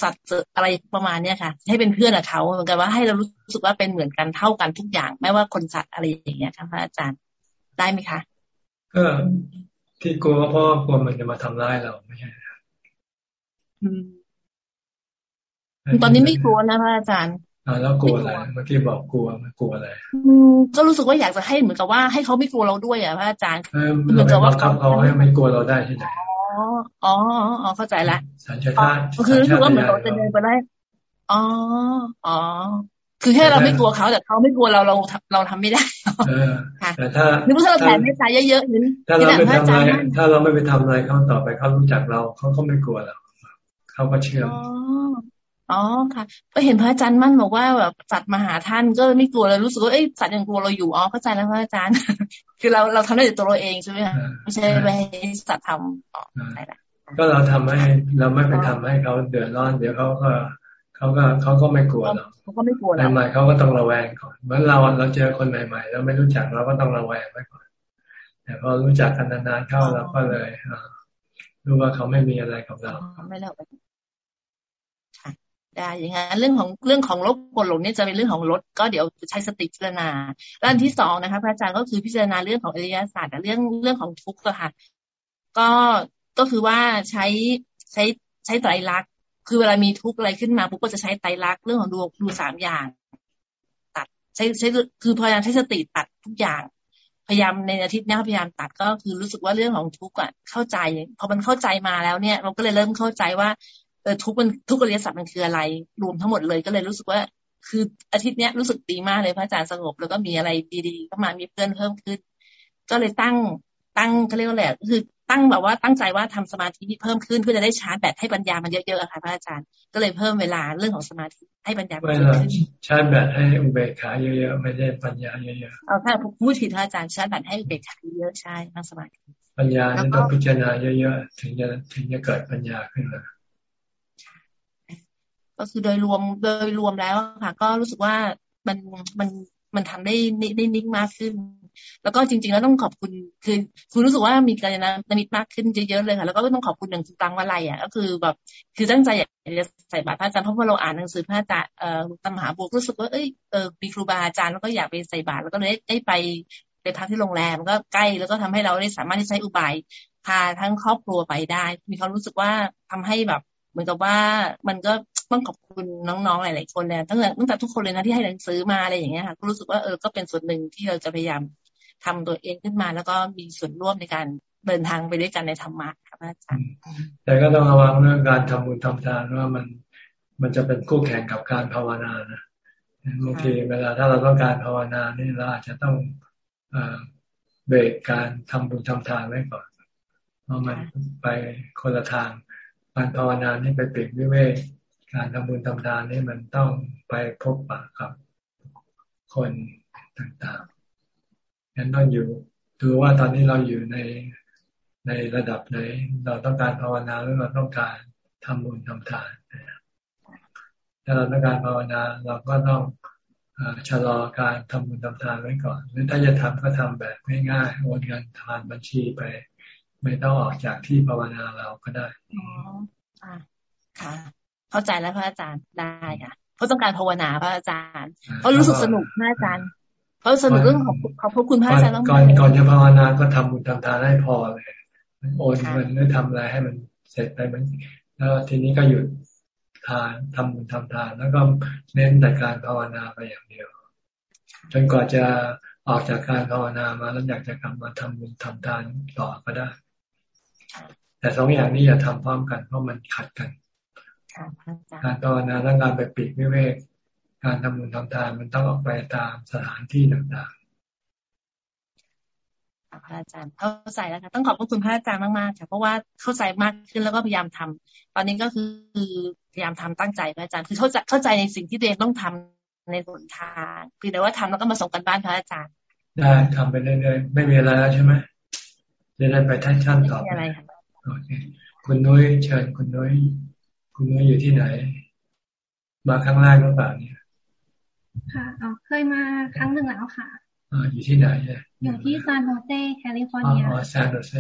สัตว์อะไรประมาณเนี้ยค่ะ ให้เป็นเพื่อนกับเขาเหมือนกันว่าให้เรารู้สึกว่าเป็นเหมือนกันเท่ากันทุกอย่าง ไม่ว่าคนสัตว์อะไรอย่างเงี้ยค่ะพระอาจารย์ได้ไหมคะก็ที่กลัวเพราะกลัวมันจะมาทำร้ายเราไม่ใช่ตอนนี้ไม่กลัวนะพระอาจารย์อ่าแล้วกลัวอะไรเมื่อกี้บอกกลัวมันกลัวอะไรก็รู้สึกว่าอยากจะให้เหมือนกับว่าให้เขาไม่กลัวเราด้วยอะพระอาจารย์เหมือนกับว่าเขาให้ไม่กลัวเราได้ที่ไหน อ๋ออ๋อเข้าใจละสัญชาติคือรู้สึกว่าเหมือนเราจะเดินไปได้อ๋ออ๋อคือแค่เราไม่กลัวเขาแต่เขาไม่กลัวเราเราเราทำไม่ได้แต่ถ้านึกว่าเราแผ่เมตตาเยอะๆนี่ถ้าเราไม่ทำอะไรถ้าเราไม่ไปทำอะไรเขาต่อไปเขารู้จักเราเขาก็ไม่กลัวเราเขาก็เชื่อ อ๋อค่ะ ก็เห็นพระอาจารย์มั่นบอกว่าแบบสัตว์มาหาท่านก็ไม่กลัวเลยรู้สึกว่าเอ้ยสัตว์ยังกลัวเราอยู่อ๋อเข้าใจแล้วพระอาจารย์ คือเราเราทำได้แต่ตัวเราเองใช่ไหมคะไม่ใช่ไปให้สัตว์ทำอ๋อใช่ละก็เราทำให้เราไม่ไปทำให้เขาเดือดร้อนเดี๋ยวเขาก็เขาก็เขาก็ไม่กลัวเราเขาก็ไม่กลัวเราใหม่เขาก็ต้องระแวงก่อนเหมือนเราเราเจอคนใหม่ๆเราไม่รู้จักเราก็ต้องระแวงไว้ก่อนแต่พอรู้จักกันนานๆเข้าเราก็เลยรู้ว่าเขาไม่มีอะไรกับเราไม่แล้ว ได้อย่างงั้นเรื่องของเรื่องของลบกดหลงเนี่ยจะเป็นเรื่องของรถก็เดี๋ยวใช้สติพิจารณาด้านที่สองนะคะพระอาจารย์ก็คือพิจารณาเรื่องของอริยศาสตร์เรื่องเรื่องของทุกข์ค่ะ ก็ก็คือว่าใช้ใช้ใช้ไตรลักษณ์คือเวลามีทุกข์อะไรขึ้นมาปุ๊บก็จะใช้ไตรลักษณ์เรื่องของดูดูสามอย่าง ตัดใช้ใช้คือพยายามใช้สติตัดทุกอย่าง พยายามในอาทิตย์นี้พยายามตัดก็คือรู้สึกว่าเรื่องของทุกข์อะเข้าใจพอมันเข้าใจมาแล้วเนี่ย เราก็เลยเริ่มเข้าใจว่า ออทุกมันทุกอริยสัจมันคืออะไร รวมทั้งหมดเลยก็เลยรู้สึกว่า คืออาทิตย์เนี้ยรู้สึกดีมากเลยพระอาจารย์สงบแล้วก็มีอะไรดีๆเข้ามามีเพื่อนเพิ่มขึ้น ก็เลยตั้งตั้งเขาเรียกว่าอะไรคือตั้งแบบว่าตั้งใจว่าทำสมาธิเพิ่มขึ้นเพื่อจะได้ชาร์จแบตให้ปัญญามันเยอะๆค่ะพระอาจารย์ ก็เลยเพิ่มเวลาเรื่องของสมาธิให้ปัญญาเพิ่มขึ้นชาร์จแบตให้อุเบกขาเยอะๆไม่ได้ปัญญาเยอะๆเอาถ้าพูดผิดพระอาจารย์ชาร์จแบตให้อุเบกขาเยอะใช่นั่งสมาธิปัญญาต้องพิจารณาเยอะๆถึงจะถึงจะเกิดปัญญาขึ้นมา ก็คือโดยรวมโดยรวมแล้วค่ะ ก็รู้สึกว่ามันมันมันทำได้ได้นิ่งมากขึ้น แล้วก็จริง ๆ แล้วต้องขอบคุณคือคุณรู้สึกว่ามีการนมิตมากขึ้นเยอะๆเลยค่ะ แล้วก็ต้องขอบคุณอย่างคุณตังวะไรอะ ก็คือแบบคือตั้งใจอยากจะใส่บาตรพระอาจารย์เพราะว่าเราอ่านหนังสือพระอาจารย์เอ่อตมหาบุกรู้สึกว่าเอ้ยเออมีครูบาอาจารย์แล้วก็อยากไปใส่บาตรแล้วก็เลยได้ไปไปพักที่โรงแรมก็ใกล้แล้วก็ทำให้เราได้สามารถที่ใช้อุบายพาทั้งครอบครัวไปได้ มีความรู้สึกว่าทำให้แบบ มือนกับว่ามันก็ต้องขอบคุณน้องๆหลายๆคนเลยตั้งแต่ตั้งแต่ทุกคนเลยนะที่ให้หนังสือมาอะไรอย่างเงี้ยค่ะก็รู้สึกว่าเออก็เป็นส่วนหนึ่งที่เราจะพยายามทำตัวเองขึ้นมา แล้วก็มีส่วนร่วมในการเดินทางไปด้วยกันในธรรมะครับอาจารย์แต่ก็ต้องระวังเรื่องการทำบุญทำทานว่ามันมันจะเป็นคู่แข่งกับการภาวนานะบางทีเวลาถ้าเราต้องการภาวนานี่เราอาจจะต้องเบรกการทำบุญทำทานไว้ก่อนเพราะมันไปคนละทาง การภาวนานี่ไปเปลี่ยนวิเวกการทำบุญทำทานนี่มันต้องไปพบปะกับคนต่างๆงั้นต้องอยู่ดูว่าตอนนี้เราอยู่ในในระดับไหน เราต้องการภาวนาหรือเราต้องการทำบุญทำทานถ้าเราต้องการภาวนาเราก็ต้องชะลอการทำบุญทำทานไว้ก่อน หรือถ้าจะทำก็ทำแบบง่ายๆโอนเงินทานบัญชีไป ไม่ต้องออกจากที่ภาวนาเราก็ได้อ๋อค่ะ เข้าใจแล้วพระอาจารย์ได้ค่ะเขาต้องการภาวนาพระอาจารย์เขารู้สึกสนุกพระอาจารย์เขาสนุกเรื่องของขอบพระคุณพระอาจารย์ก่อนก่อนจะภาวนาก็ทำบุญทำทานให้พอเลยโอนเงินไม่ทำอะไรให้มันเสร็จไปมันแล้วทีนี้ก็หยุดทานทำบุญทำทาน แล้วก็เน้นแต่การภาวนาไปอย่างเดียว จนกว่าจะออกจากการภาวนามาแล้วอยากจะกลับมาทำบุญทำทานต่อก็ได้ แต่สองอย่างนี้อย่าทำพร้อมกันเพราะมันขัดกัน การภาวนาและการไปปิดวิเวก การทำบุญทำทานมันต้องออกไปตามสถานที่ต่างๆพระอาจารย์เข้าใจแล้วค่ะต้องขอบพระคุณพระอาจารย์มากๆค่ะเพราะว่าเข้าใจมากขึ้นแล้วก็พยายามทำตอนนี้ก็คือพยายามทำตั้งใจพระอาจารย์คือเข้าใจเข้าใจในสิ่งที่ตัวเองต้องทในหนทางเพียงแต่ว่าทำแล้วก็มาส่งกันบ้านพระอาจารย์ได้ทำไปเรื่อยๆไม่มีอะไรแล้วใช่ไหม จะได้ไปท่านชั้นต่อไปอะไรค่ะโอเคคุณนุ้ยเชิญคุณนุ้ยคุณนุ้ยอยู่ที่ไหน มาครั้งแรกหรือเปล่าเนี่ย ค่ะเคยมาครั้งหนึ่งแล้วค่ะอ่าอยู่ที่ไหนเนี่ยอยู่ที่ซานโฮเซแคลิฟอร์เนียอ๋อซานโฮเซ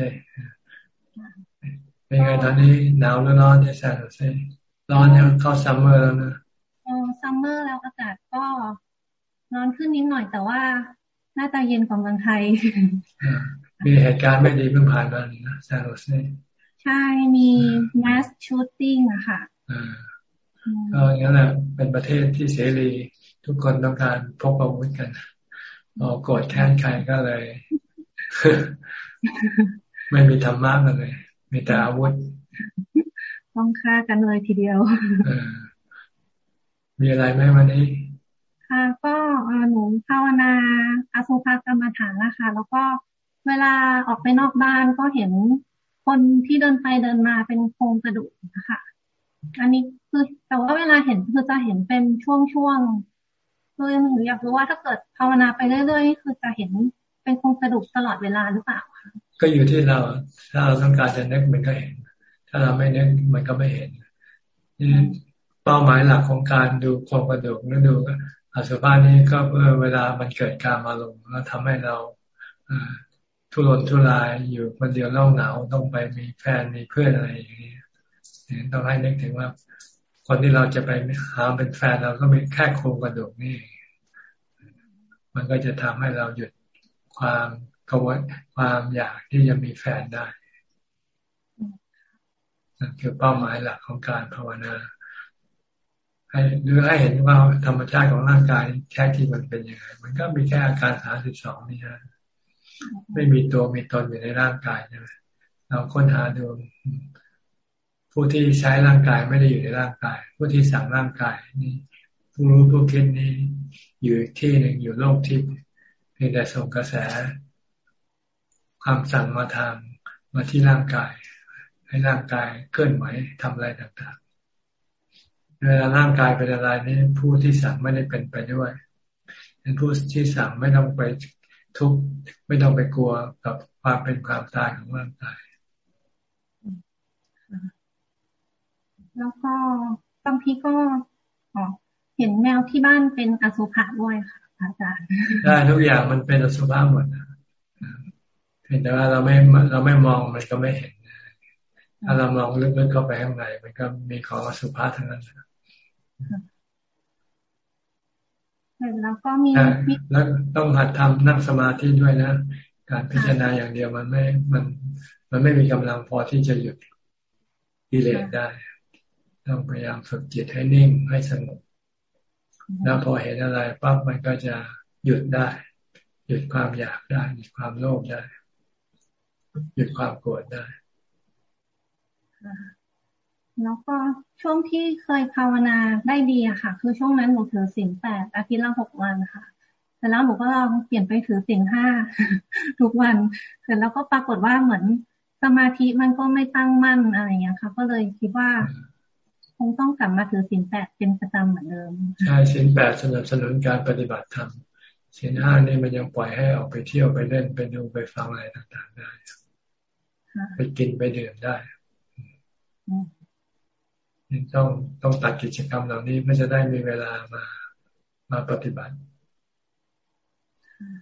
เป็นไงตอนนี้หนาวหรือร้อนที่ซานโฮเซร้อนเนี่ยเข้า summer แล้วนะอ๋อ summer แล้วอากาศก็ร้อนขึ้นนิดหน่อยแต่ว่าน่าจะเย็นกว่าเมืองไทย มีเหตุการณ์ไม่ดีเพิ่งผ่านมานี่นะซานโฮเซใช่มี mass shooting อะค่ะก็อย่างนั้นแหละเป็นประเทศที่เสรีทุกคนต้องการพกอาวุธกันพอโกรธแค้นใครก็เลย ไม่มีธรรมะกันเลย มีแต่อาวุธ ต้องฆ่ากันเลยทีเดียวมีอะไรไหมวันนี้ ค่ะ ก็หนูภาวนาอาสุภกรรมฐานนะคะ แล้วก็ เวลาออกไปนอกบ้านก็เห็นคนที่เดินไปเดินมาเป็นโครงกระดูกนะคะอันนี้คือแต่ว่าเวลาเห็นคือจะเห็นเป็นช่วงๆคือหนูอยากรู้ว่าถ้าเกิดภาวนาไปเรื่อยๆคือจะเห็นเป็นโครงกระดูกตลอดเวลาหรือเปล่าคะก็อยู่ที่เราถ้าเราต้องการจะนึกมันก็เห็น ถ้าเราไม่นึกมันก็ไม่เห็นนี่เป้าหมายหลักของการดูโครงกระดูกนั่นดูอสุภานี้ก็เพื่อเวลามันเกิดการมาลงแล้วทำให้เรา ทุรนทุรายอยู่คนเดียวเล่าเหงาต้องไปมีแฟนมีเพื่อนอะไรอย่างนี้ต้องให้นึกถึงว่าคนที่เราจะไปหาเป็นแฟนเราก็มีแค่โครงกระดูกนี่ มันก็จะทำให้เราหยุดความกวดความอยากที่จะมีแฟนได้นั่นคือเป้าหมายหลักของการภาวนา ให้หรือให้เห็นว่าธรรมชาติของร่างกายแค่ที่มันเป็นยังไง มันก็มีแค่อาการสาสิบสองนี่นะ ไม่มีตัวมีตนอยู่ในร่างกายใช่ไหมเราค้นหาดูผู้ที่ใช้ร่างกายไม่ได้อยู่ในร่างกาย ผู้ที่สั่งร่างกายนี่ผู้รู้ผู้คิดนี้อยู่ที่หนึ่งอยู่โลกที่เพียงแต่ส่งกระแส ความสั่งมาทางมาที่ร่างกาย ให้ร่างกายเคลื่อนไหวทำอะไรต่างๆเวลาร่างกายเป็นอะไรนี่ผู้ที่สั่งไม่ได้เป็นไปด้วยเป็นผู้ที่สั่งไม่ต้องไป ทุกข์ไม่ต้องไปกลัวกับความเป็นความตายของร่างกาย แล้วก็บางทีก็เห็นแมวที่บ้านเป็นอสุภะด้วยค่ะอาจารย์ได้ทุกอย่างมันเป็นอสุภะหมดนะเพียงแต่ว่าเราไม่เราไม่มองมันก็ไม่เห็นถ้าเรามองลึกๆเข้าไปข้างในมันก็มีของอสุภะทั้งนั้น แล้วก็มีแล้วต้องหัดทำนั่งสมาธิด้วยนะ การพิจารณาอย่างเดียวมันไม่ มัน มันไม่มีกำลังพอที่จะหยุดกิเลสได้ ต้องพยายามฝึกจิตให้นิ่งให้สงบแล้วพอเห็นอะไรปั๊บมันก็จะหยุดได้ หยุดความอยากได้ หยุดความโลภได้ หยุดความโกรธได้ แล้วก็ช่วงที่เคยภาวนาได้ดีอะค่ะ คือช่วงนั้นหนูถือสิงแปดอาทิตย์ละหกวันค่ะเสร็จแล้วหนูก็ลองเปลี่ยนไปถือสิงห้าทุกวันเสร็จแล้วก็ปรากฏว่าเหมือนสมาธิมันก็ไม่ตั้งมั่นอะไรอย่างเงี้ยค่ะ ก็เลยคิดว่า คงต้องกลับมาถือสินแปดเป็นประจำเหมือนเดิมใช่สินแปดสนับสนุนการปฏิบัติธรรมสินห้านี่มันยังปล่อยให้ออกไปเที่ยวไปเล่นไปดูไปฟังอะไรต่างๆได้ไปกินไปดื่มได้ ต้องต้องตัดกิจกรรมเหล่านี้เพื่อจะได้มีเวลามามาปฏิบัติ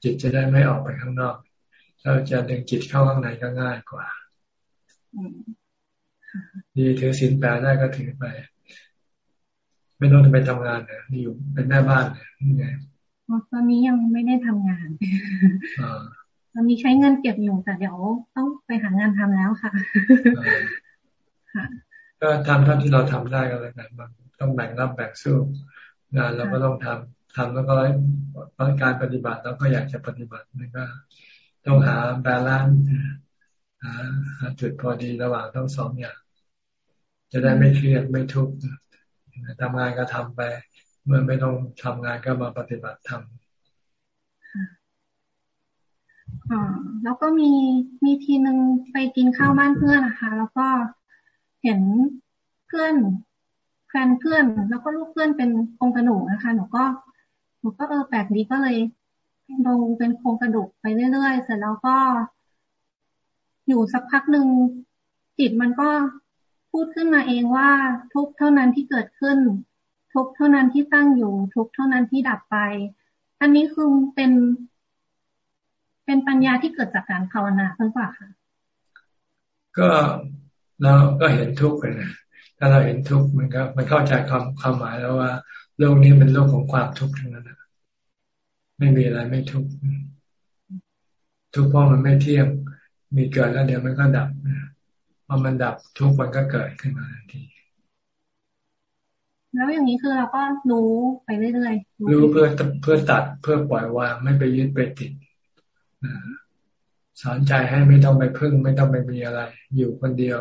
จิตจะได้ไม่ออกไปข้างนอกเราจะดึงจิตเข้าข้างในก็ง่ายกว่าดีถือศีลแปดได้ก็ถือไป ไม่ต้องไปทำงานเนี่ยอยู่เป็นแม่บ้านเนี่ยนี่ไงตอนนี้ยังไม่ได้ทำงานตอนนี้ใช้เงินเก็บอยู่แต่เดี๋ยวต้องไปหางานทำแล้วค่ะค่ะ ก็ทำเท่าที่เราทำได้ก็แล้วกันมันต้องแบ่งรับแบ่งสู้งานเราก็ต้องทำทำแล้วก็การปฏิบัติเราก็อยากจะปฏิบัติมันก็ต้องหาบาลานซ์หาจุดพอดีระหว่างทั้งสองอย่าง จะได้ไม่เครียดไม่ทุกข์ทำงานก็ทำไป เมื่อไม่ต้องทำงานก็มาปฏิบัติทำอ๋อแล้วก็มีมีทีหนึ่งไปกินข้าวบ้านเพื่อนนะคะ แล้วก็ เห็นเพื่อนแฟนเพื่อน แล้วก็ลูกเพื่อนเป็นองค์กระหนูนะคะ หนูก็หนูก็เออแปลกดีก็เลยลงเป็นโครงกระดูกไปเรื่อยๆเสร็จแล้วก็ อยู่สักพักหนึ่งจิตมันก็พูดขึ้นมาเองว่าทุกเท่านั้นที่เกิดขึ้น ทุกเท่านั้นที่ตั้งอยู่ ทุกเท่านั้นที่ดับไป อันนี้คือเป็น เป็นปัญญาที่เกิดจากการภาวนาหรือเปล่าคะก็ เราก็เห็นทุกข์เลยนะถ้าเราเห็นทุกข์มันก็มันเข้าใจความความหมายแล้วว่า โลกนี้เป็นโลกของความทุกข์ทั้งนั้นไม่มีอะไรไม่ทุกข์ทุกข์เพราะมันไม่เที่ยงมีเกิดแล้วเดี๋ยวมันก็ดับพอมันดับทุกข์มันก็เกิดขึ้นมาทันทีแล้วอย่างนี้คือเราก็รู้ไปเรื่อยๆ รู้เพื่อเพื่อตัดเพื่อปล่อยวางไม่ไปยึดไปติดสอนใจให้ไม่ต้องไปพึ่ง ไม่ต้องไปมีอะไร อยู่คนเดียว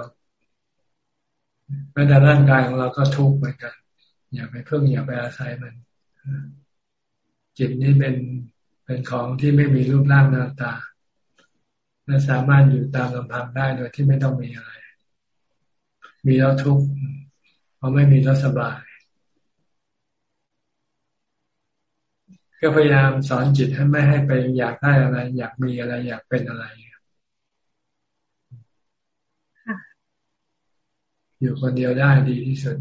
แม้แต่ร่างกายของเราก็ทุกข์เหมือนกัน อย่าไปเพึ่งอย่าไปอาศัยมัน จิตนี้เป็นเป็นของที่ไม่มีรูปร่างหน้าตาและสามารถอยู่ตามลำพังได้โดยที่ไม่ต้องมีอะไร มีแล้วทุกข์พอไม่มีแล้วสบาย ก็พยายามสอนจิตให้ไม่ให้ไปอยากได้อะไร อยากมีอะไร อยากเป็นอะไร อยู่คนเดียวได้ดีที่สุด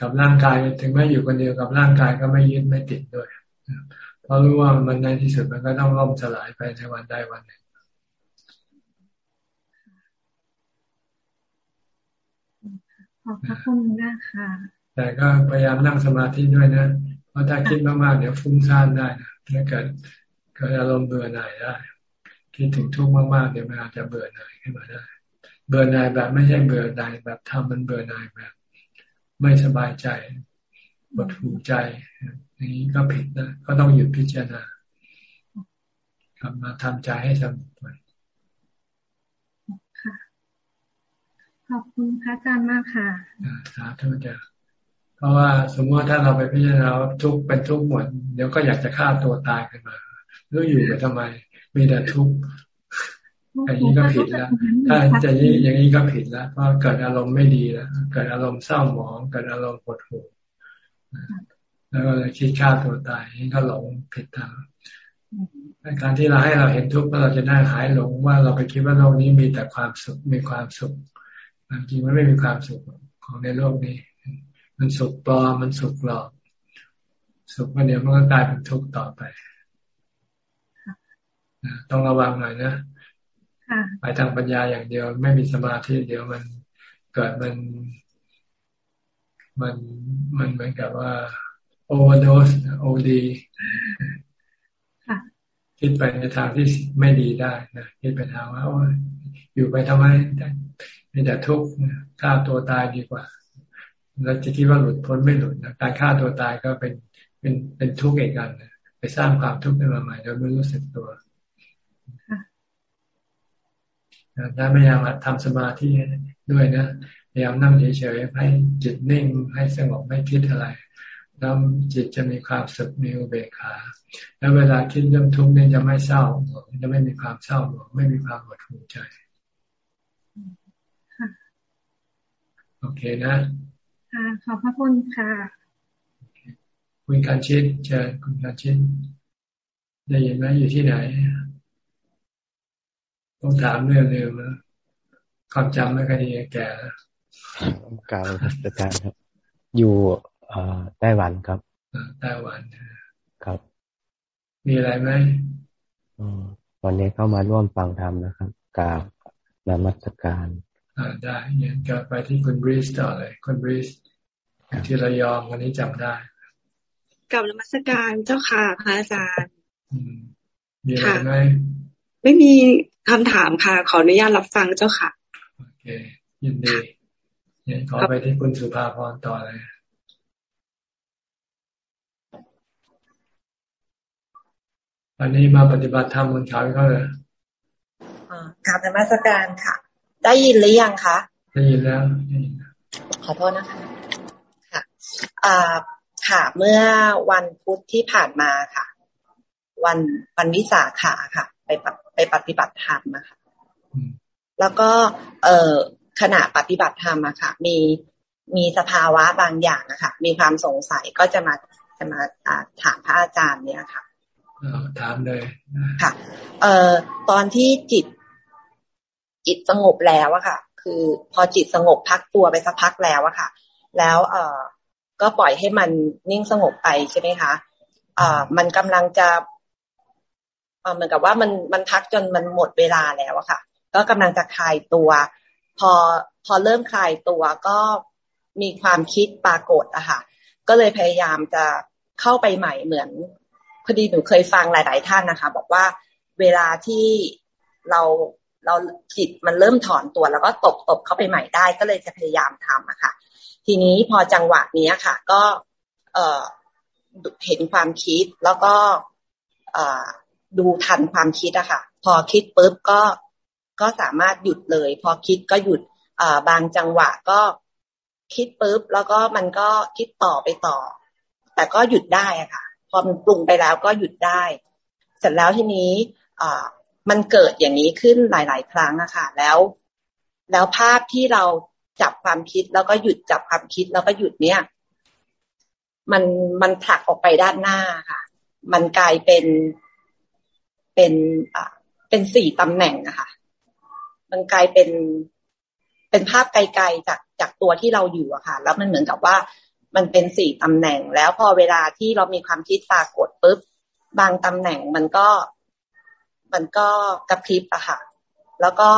กับร่างกายถึงแม้อยู่คนเดียวกับร่างกายก็ไม่ยึดไม่ติดด้วย เพราะรู้ว่ามันในที่สุดมันก็ต้องล่มสลายไปในวันใดวันหนึ่งขอบพระคุณมากค่ะแต่ก็พยายามนั่งสมาธิด้วยนะ เพราะถ้าคิดมากๆเดี๋ยวฟุ้งซ่านได้นะถ้าเกิดเกิดอารมณ์เบื่อหน่ายได้ คิดถึงทุกข์มากๆเดี๋ยวมันอาจจะเบื่อหน่ายขึ้นมาได้ เบื่อหน่ายแบบไม่ใช่เบื่อหน่ายแบบทำมันเบื่อหน่ายแบบ ไม่สบายใจบดหูใจนี้ก็ผิดนะก็ต้องหยุดพิจารณากลับมาทำใจให้สงบค่ะขอบคุณพระอาจารย์มากค่ะสาธุจ้ะเพราะว่าสมมติถ้าเราไปพิจารณาทุกเป็นทุกหมดเดี๋ยวก็อยากจะฆ่าตัวตายขึ้นมาแล้วอยู่ไปทำไม มีแต่ทุกข์ อย่างนี้ก็ผิดแล้วถ้าจะนี้อย่างนี้ก็ผิดแล้วเพราะเกิดอารมณ์ไม่ดีแล้วเกิดอารมณ์เศร้าหมอง เกิดอารมณ์ปวดหัวแล้วก็เลยคิดฆ่าตัวตายนี่ก็หลงผิดทางการที่เราให้เราเห็นทุกข์เราจะได้หายหลงว่าเราไปคิดว่าโลกนี้มีแต่ความสุขมีความสุขจริงมันไม่มีความสุขของในโลกนี้ มันสุขปลอมมันสุขหลอกสุขมันเดี๋ยวมันก็กลายเป็นทุกข์ต่อไปต้องระวังหน่อยนะ ไปทางปัญญาอย่างเดียว ไม่มีสมาธิเดี๋ยวมันเกิดมัน มันมันเหมือนกับว่าโอเวอร์โดสโอดีคิดไปในทางที่ไม่ดีได้นะคิดไปทางว่าอยู่ไปทำไมมีแต่ทุกข์ฆ่าตัวตายดีกว่า แล้วจะคิดว่าหลุดพ้นไม่หลุดนะการฆ่าตัวตายก็เป็นเป็นเป็นทุกข์อีกอันนะไปสร้างความทุกข์ขึ้นมาใหม่โดยไม่รู้สึกตัว นะพยายามทำสมาธิด้วยนะพยายามนั่งเฉยๆให้จิตนิ่งให้สงบไม่คิดอะไรแล้วจิตจะมีความสุขมีอุเบกขา แล้วเวลาคิดเรื่องทุกข์เนี่ยจะไม่เศร้าจะไม่มีความเศร้าไม่มีความหดหู่ใจโอเคนะค่ะขอบพระคุณค่ะคุณการชิดเชิญคุณการชิดได้ยินไหมอยู่ที่ไหน ต้องถามเรื่องเร็วนะความจำไม่ค่อยดีแก่แล้วกล่าวอาจารย์ครับอยู่ไต้หวันครับไต้หวันครับ มีอะไรไหมวันนี้เข้ามาร่วมฟังธรรมนะครับกล่าวนมัสการอ่าได้เนี่ยก็ไปที่คุณบริสต่อเลยคุณบริสที่ระยองวันนี้จำได้กับนมัสการเจ้าค่ะพระอาจารย์มีอะไรไหม ไม่มีคำถามค่ะ ขออนุญาตรับฟังเจ้าค่ะ โอเค ยินดีเนี่ยขอไปที่คุณสุภาพรต่อเลยอันนี้มาปฏิบัติธรรมบนเขาเขาเลยอ่ากราบนมัสการค่ะ ได้ยินหรือยังคะได้ยินแล้ว ขอโทษนะคะค่ะอ่าค่ะ เมื่อวันพุธที่ผ่านมาค่ะ วันวันวิสาขาค่ะ ไปไปปฏิบัติธรรมนะคะแล้วก็เอ่อขณะปฏิบัติธรรมอะค่ะ มีมีสภาวะบางอย่างอะค่ะ มีความสงสัยก็จะมาจะมาถามพระอาจารย์เนี่ยค่ะถามเลยค่ะ เอ่อตอนที่จิต จิตสงบแล้วอะค่ะ คือพอจิตสงบพักตัวไปสักพักแล้วอะค่ะ แล้ว เอ่อก็ปล่อยให้มันนิ่งสงบไปใช่ไหมคะอ่ามันกำลังจะ เหมือนกับว่ามันมันพักจนมันหมดเวลาแล้วอะค่ะ ก็กำลังจะคลายตัว พอพอเริ่มคลายตัวก็มีความคิดปรากฏอะค่ะ ก็เลยพยายามจะเข้าไปใหม่เหมือนพอดีหนูเคยฟังหลาย ๆ ท่านนะคะ บอกว่าเวลาที่เราเราจิตมันเริ่มถอนตัวแล้วก็ตบตบเข้าไปใหม่ได้ก็เลยจะพยายามทำอะค่ะ ทีนี้พอจังหวะนี้ค่ะ ก็เอเห็นความคิดแล้วก็ ดูทันความคิดอะค่ะ พอคิดปุ๊บก็ก็สามารถหยุดเลย พอคิดก็หยุดบางจังหวะก็คิดปุ๊บแล้วก็มันก็คิดต่อไปต่อ แต่ก็หยุดได้อะค่ะ พอมันปรุงไปแล้วก็หยุดได้ เสร็จแล้วทีนี้มันเกิดอย่างนี้ขึ้นหลาย ๆ ครั้งอะค่ะ แล้ว แล้วภาพที่เราจับความคิดแล้วก็หยุดจับความคิดแล้วก็หยุดเนี่ย มันมันผลักออกไปด้านหน้าค่ะ มันกลายเป็น เป็นอ่าเป็นสี่ตำแหน่งอะค่ะมันกลายเป็นเป็นภาพไกลๆจากจากตัวที่เราอยู่อะค่ะ แล้วมันเหมือนกับว่ามันเป็นสี่ตำแหน่ง แล้วพอเวลาที่เรามีความคิดปรากฏปุ๊บบางตำแหน่งมันก็มันก็กระพริบอะค่ะ แล้วก็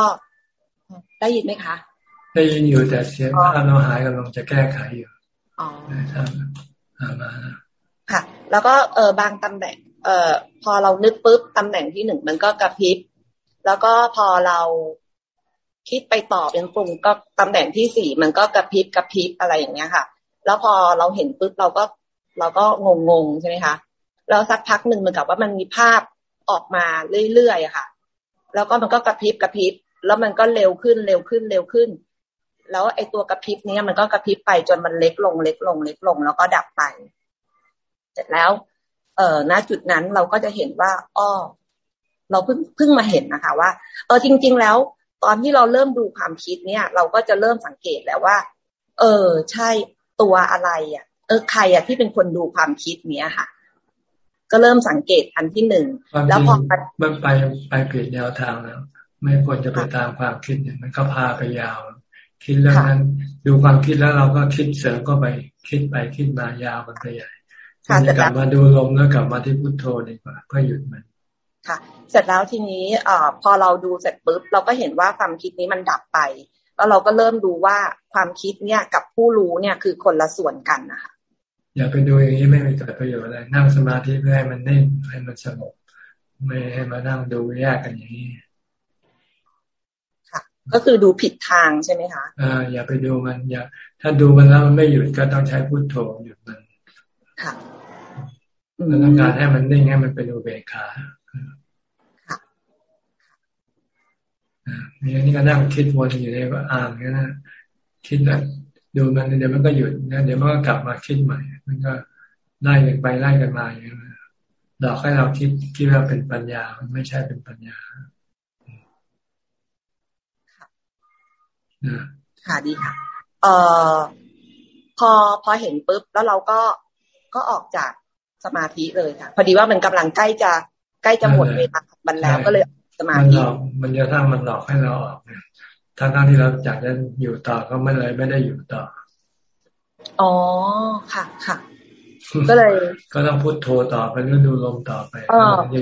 ได้ยินไหมคะ ได้ยินอยู่แต่เสียงถ้าเราหายกำลังจะแก้ไขอยู่อ๋อมาค่ะ แล้วก็เออบางตำแหน่ง เอ่อพอเรานึกปุ๊บตำแหน่งที่หนึ่งมันก็กระพริบ แล้วก็พอเราคิดไปต่อเป็นกลุ่มก็ตำแหน่งที่สี่มันก็กระพริบกระพริบอะไรอย่างเงี้ยค่ะ แล้วพอเราเห็นปุ๊บเราก็เราก็งงงใช่ไหมคะแล้วสักพักหนึ่งเหมือนกับว่ามันมีภาพออกมาเรื่อยๆค่ะ แล้วก็มันก็กระพริบกระพริบ แล้วมันก็เร็วขึ้นเร็วขึ้นเร็วขึ้น แล้วไอ้ตัวกระพริบนี้มันก็กระพริบไปจนมันเล็กลงเล็กลงเล็กลง แล้วก็ดับไป เสร็จแล้ว เอ่อณจุดนั้นเราก็จะเห็นว่าอ้อเราเพิ่งเพิ่งมาเห็นนะคะว่า เออจริง ๆ แล้ว ตอนที่เราเริ่มดูความคิดเนี่ย เราก็จะเริ่มสังเกตแล้วว่า เออ ใช่ตัวอะไรอะ เออใครอะที่เป็นคนดูความคิดเนี้ยค่ะ ก็เริ่มสังเกตอันที่หนึ่งแล้วพอมันไปไปเปลี่ยนแนวทางแล้ว ไม่ควรจะไปตามความคิดเนี่ยมันก็พาไปยาว คิดเรื่องนั้น ดูความคิดแล้วเราก็คิดเสริมก็ไปคิดไปคิดมายาวมันไปใหญ่ จะกลับมาดูลมแล้วกลับมาที่พุทโธดีกว่าเพื่อหยุดมัน ค่ะ เสร็จแล้วทีนี้อพอเราดูเสร็จปุ๊บเราก็เห็นว่าความคิดนี้มันดับไป แล้วเราก็เริ่มดูว่าความคิดเนี่ยกับผู้รู้เนี่ยคือคนละส่วนกันนะคะอย่าไปดูอย่างนี้ไม่มีเกิดประโยชน์อะไรนั่งสมาธิเพื่อให้มันนิ่งให้มันสงบไม่ให้มานั่งดูแยกกันอย่างนี้ค่ะก็คือดูผิดทางใช่ไหมคะอ่าอย่าไปดูมันอย่าถ้าดูมันแล้วมันไม่หยุดก็ต้องใช้พุทโธหยุดมัน ค่ะ แล้วต้องการให้มันนิ่งให้มันเป็นอุเบกขามีอันนี้ก็นั่งคิดวนอยู่ในอ่างนี่นะคิดแล้วดูมันเดี๋ยวมันก็หยุดนะเดี๋ยวมันก็กลับมาคิดใหม่ มันก็ไล่กันไปไล่กันมาอย่างนี้ดอกให้เราคิดคิดว่าเป็นปัญญามันไม่ใช่เป็นปัญญาค่ะดีค่ะ เอ่อพอพอเห็นปุ๊บแล้วเราก็ก็ออกจาก สมาธิเลยค่ะ พอดีว่ามันกำลังใกล้จะใกล้จะหมดเวลามันแล้วก็เลยสมาธิมันจะทั้งมันหลอกให้เราออกเนี่ยทั้งทั้งที่เราอยากจะอยู่ต่อก็ไม่เลยไม่ได้อยู่ต่อ อ๋อค่ะค่ะ ก็เลย ก็ต้องพูดโทรต่อไปเรื่อดูลมต่อไปอ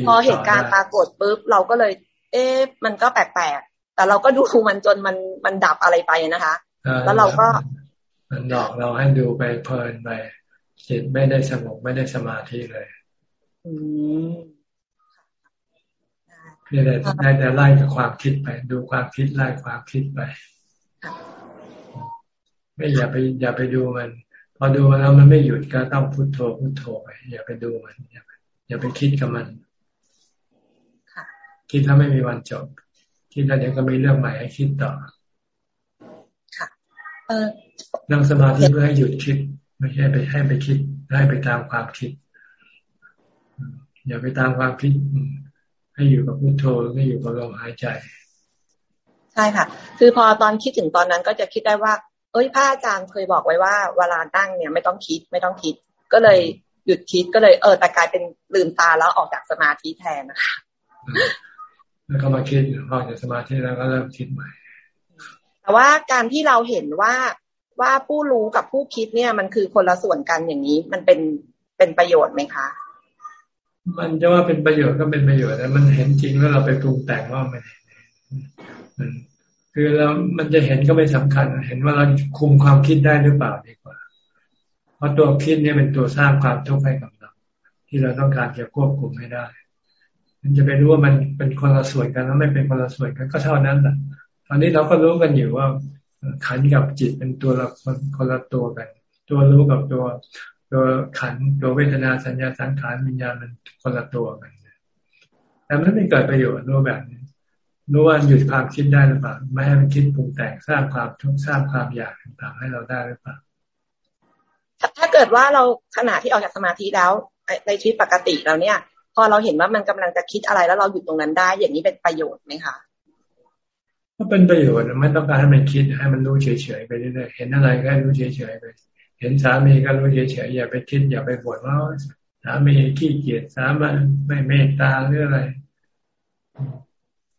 พอเหตุการณ์ปรากฏปุ๊บเราก็เลย เอ๊ะมันก็แปลกๆแต่เราก็ดูมันจนมันมันดับอะไรไปนะคะ แล้วเราก็มันหลอกเราให้ดูไปเพลินไป จิตไม่ได้สงบไม่ได้สมาธิเลยอืมเพียงแต่ได้แต่ไล่กับความคิดไป ดูความคิดไล่ความคิดไป ไม่อย่าไปอย่าไปดูมัน พอดูมันแล้วมันไม่หยุดก็ต้องพุโทโธพุโทโธไปอย่าไปดูมัน อย่าไปอย่าไปคิดกับมันคิดแล้วไม่มีวันจบ คิดแล้วเดี๋ยวก็มีเรื่องใหม่ให้คิดต่อค่ะเออนั่งสมาธิเพื่อให้หยุดคิด ไม่ใช่ไปให้ไปคิดให้ไปตามความคิด อย่าไปตามความคิด ให้อยู่กับพุทโธให้อยู่กับลมหายใจ ใช่ค่ะ คือพอตอนคิดถึงตอนนั้นก็จะคิดได้ว่า เอ้ยพระอาจารย์เคยบอกไว้ว่าเวลานั่งเนี่ยไม่ต้องคิดไม่ต้องคิด ก็เลยหยุดคิดก็เลยเออแต่กลายเป็นลืมตาแล้วออกจากสมาธิแทนนะคะแล้วก็มาคิดพอจากสมาธิแล้วก็เริ่มคิดใหม่ แต่ว่าการที่เราเห็นว่า ว่าผู้รู้กับผู้คิดเนี่ย มันคือคนละส่วนกันอย่างนี้ มันเป็นเป็นประโยชน์ไหมคะ มันจะว่าเป็นประโยชน์ก็เป็นประโยชน์แต่มันเห็นจริงแล้วเราไปปรุงแต่งว่ามันคือเรามันจะเห็นก็ไม่สำคัญ เห็นว่าเราคุมความคิดได้หรือเปล่าดีกว่า เพราะตัวคิดเนี่ยเป็นตัวสร้างความทุกข์ให้กับเราที่เราต้องการจะควบคุมให้ได้ มันจะไปรู้ว่ามันเป็นคนละส่วนกันแล้วไม่เป็นคนละส่วนกันก็เท่านั้นแหละตอนนี้เราก็รู้กันอยู่ว่า ขันกับจิตเป็นตัวละคนคนละตัวกัน ตัวรู้กับตัวตัวขันตัวเวทนาสัญญาสังขารวิญญาณมันคนละตัวกันแต่มันไม่เกิดประโยชน์รู้แบบนี้รู้ว่าหยุดความคิดได้หรือเปล่าไม่ให้มันคิดปรุงแต่งสร้างความทุกข์สร้างความอยากต่างๆให้เราได้หรือเปล่าถ้าเกิดว่าเราขณะที่ออกจากสมาธิแล้ว ในชีวิตปกติเราเนี่ย พอเราเห็นว่ามันกำลังจะคิดอะไรแล้วเราหยุดตรงนั้นได้ อย่างนี้เป็นประโยชน์ไหมคะ ก็เป็นประโยชน์ไม่ต้องการให้มันคิดให้มันรู้เฉยๆไปเรื่อยๆเห็นอะไรก็รู้เฉยๆไป เห็นสามีก็รู้เฉยๆอย่าไปคิด อย่าไปบ่นว่าสามีขี้เกียจสามีไม่เมตตาหรืออะไร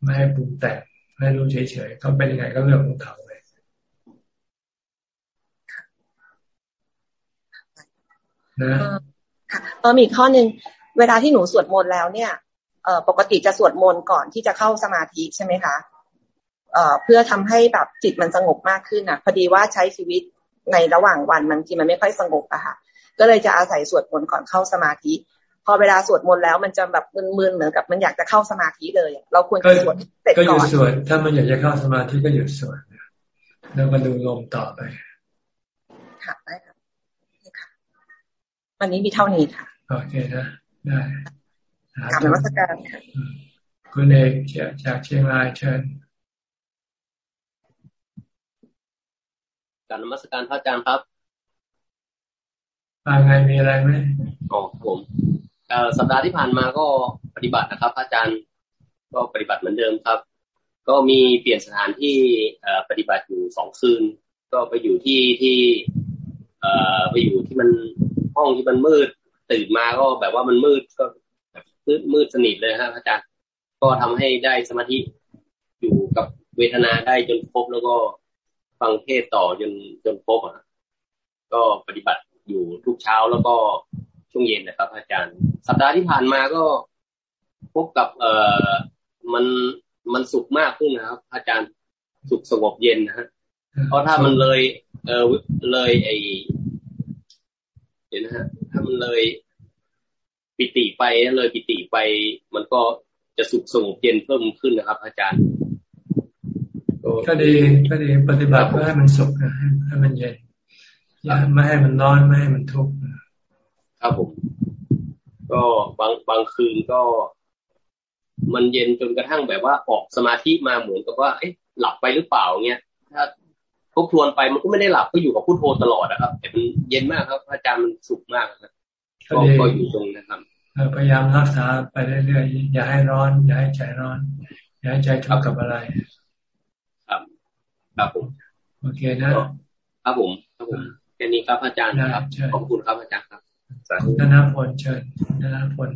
ไม่ให้ปรุงแต่งให้รู้เฉยๆเขาเป็นยังไงก็เรื่องของเขาเลยนะค่ะเออมีข้อหนึ่งเวลาที่หนูสวดมนต์แล้วเนี่ยเออปกติจะสวดมนต์ก่อนที่จะเข้าสมาธิใช่ไหมคะ เอ่อเพื่อทำให้แบบจิตมันสงบมากขึ้นอะพอดีว่าใช้ชีวิตในระหว่างวันบางทีมันไม่ค่อยสงบอะค่ะ ก็เลยจะอาศัยสวดมนต์ก่อนเข้าสมาธิ พอเวลาสวดมนต์แล้วมันจะแบบมึนๆเหมือนกับมันอยากจะเข้าสมาธิเลย เราควรจะสวดเสร็จก่อนก็หยุดสวดถ้ามันอยากจะเข้าสมาธิก็หยุดสวดแล้วมาดูลมต่อไปค่ะได้ค่ะวันนี้มีเท่านี้ค่ะโอเคนะได้กลับนวัตการค่ะคุณเอกจากเชียงรายเชิญ การนมัสการพระอาจารย์ครับว่าไงมีอะไรไหมอ๋อผมสัปดาห์ที่ผ่านมาก็ปฏิบัตินะครับ อาจารย์ก็ปฏิบัติเหมือนเดิมครับ ก็มีเปลี่ยนสถานที่ปฏิบัติอยู่สองคืน ก็ไปอยู่ที่ที่ไปอยู่ที่มันห้องที่มันมืด ตื่นมาก็แบบว่ามันมืดก็แบบมืดมืดสนิทเลยครับอาจารย์ ก็ทำให้ได้สมาธิอยู่กับเวทนาได้จนครบแล้วก็ ฟังเทศต่อจนจนครบอะก็ปฏิบัติอยู่ทุกเช้าแล้วก็ช่วงเย็นนะครับ อาจารย์ สัปดาห์ที่ผ่านมาก็พบกับเอ่อมันมันสุขมากขึ้นนะครับ อาจารย์สุขสงบเย็นนะฮะเพราะถ้ามันเลย เออเลยไอเห็นนะฮะถ้ามันเลยปิติไปเลยปิติไป มันก็จะสุขสงบเย็นเพิ่มขึ้นนะครับ อาจารย์ ก็ดีก็ดีปฏิบัติเพื่อให้มันสุขนะให้มันเย็นอย่าไม่ให้มันร้อนไม่ให้มันทุกข์ครับผมก็บางบางคืนก็ มันเย็นจนกระทั่งแบบว่าออกสมาธิมาเหมือนกับว่า เอ๊ะ หลับไปหรือเปล่าเงี้ยถ้าทบทวนไปมันก็ไม่ได้หลับก็อยู่กับพุทโธตลอดนะครับแต่มันเย็นมากครับ อาจารย์มันสุขมากครับก็ก็อยู่ตรงนะครับพยายามรักษาไปเรื่อยๆอย่าให้ร้อน อย่าให้ใจร้อน อย่าให้ใจทุกข์กับอะไรครับ ครับผมโอเคนะครับผมครับผมแค่นี้ครับอาจารย์ครับขอบคุณครับอาจารย์ครับธนาพลเชิญธนาพล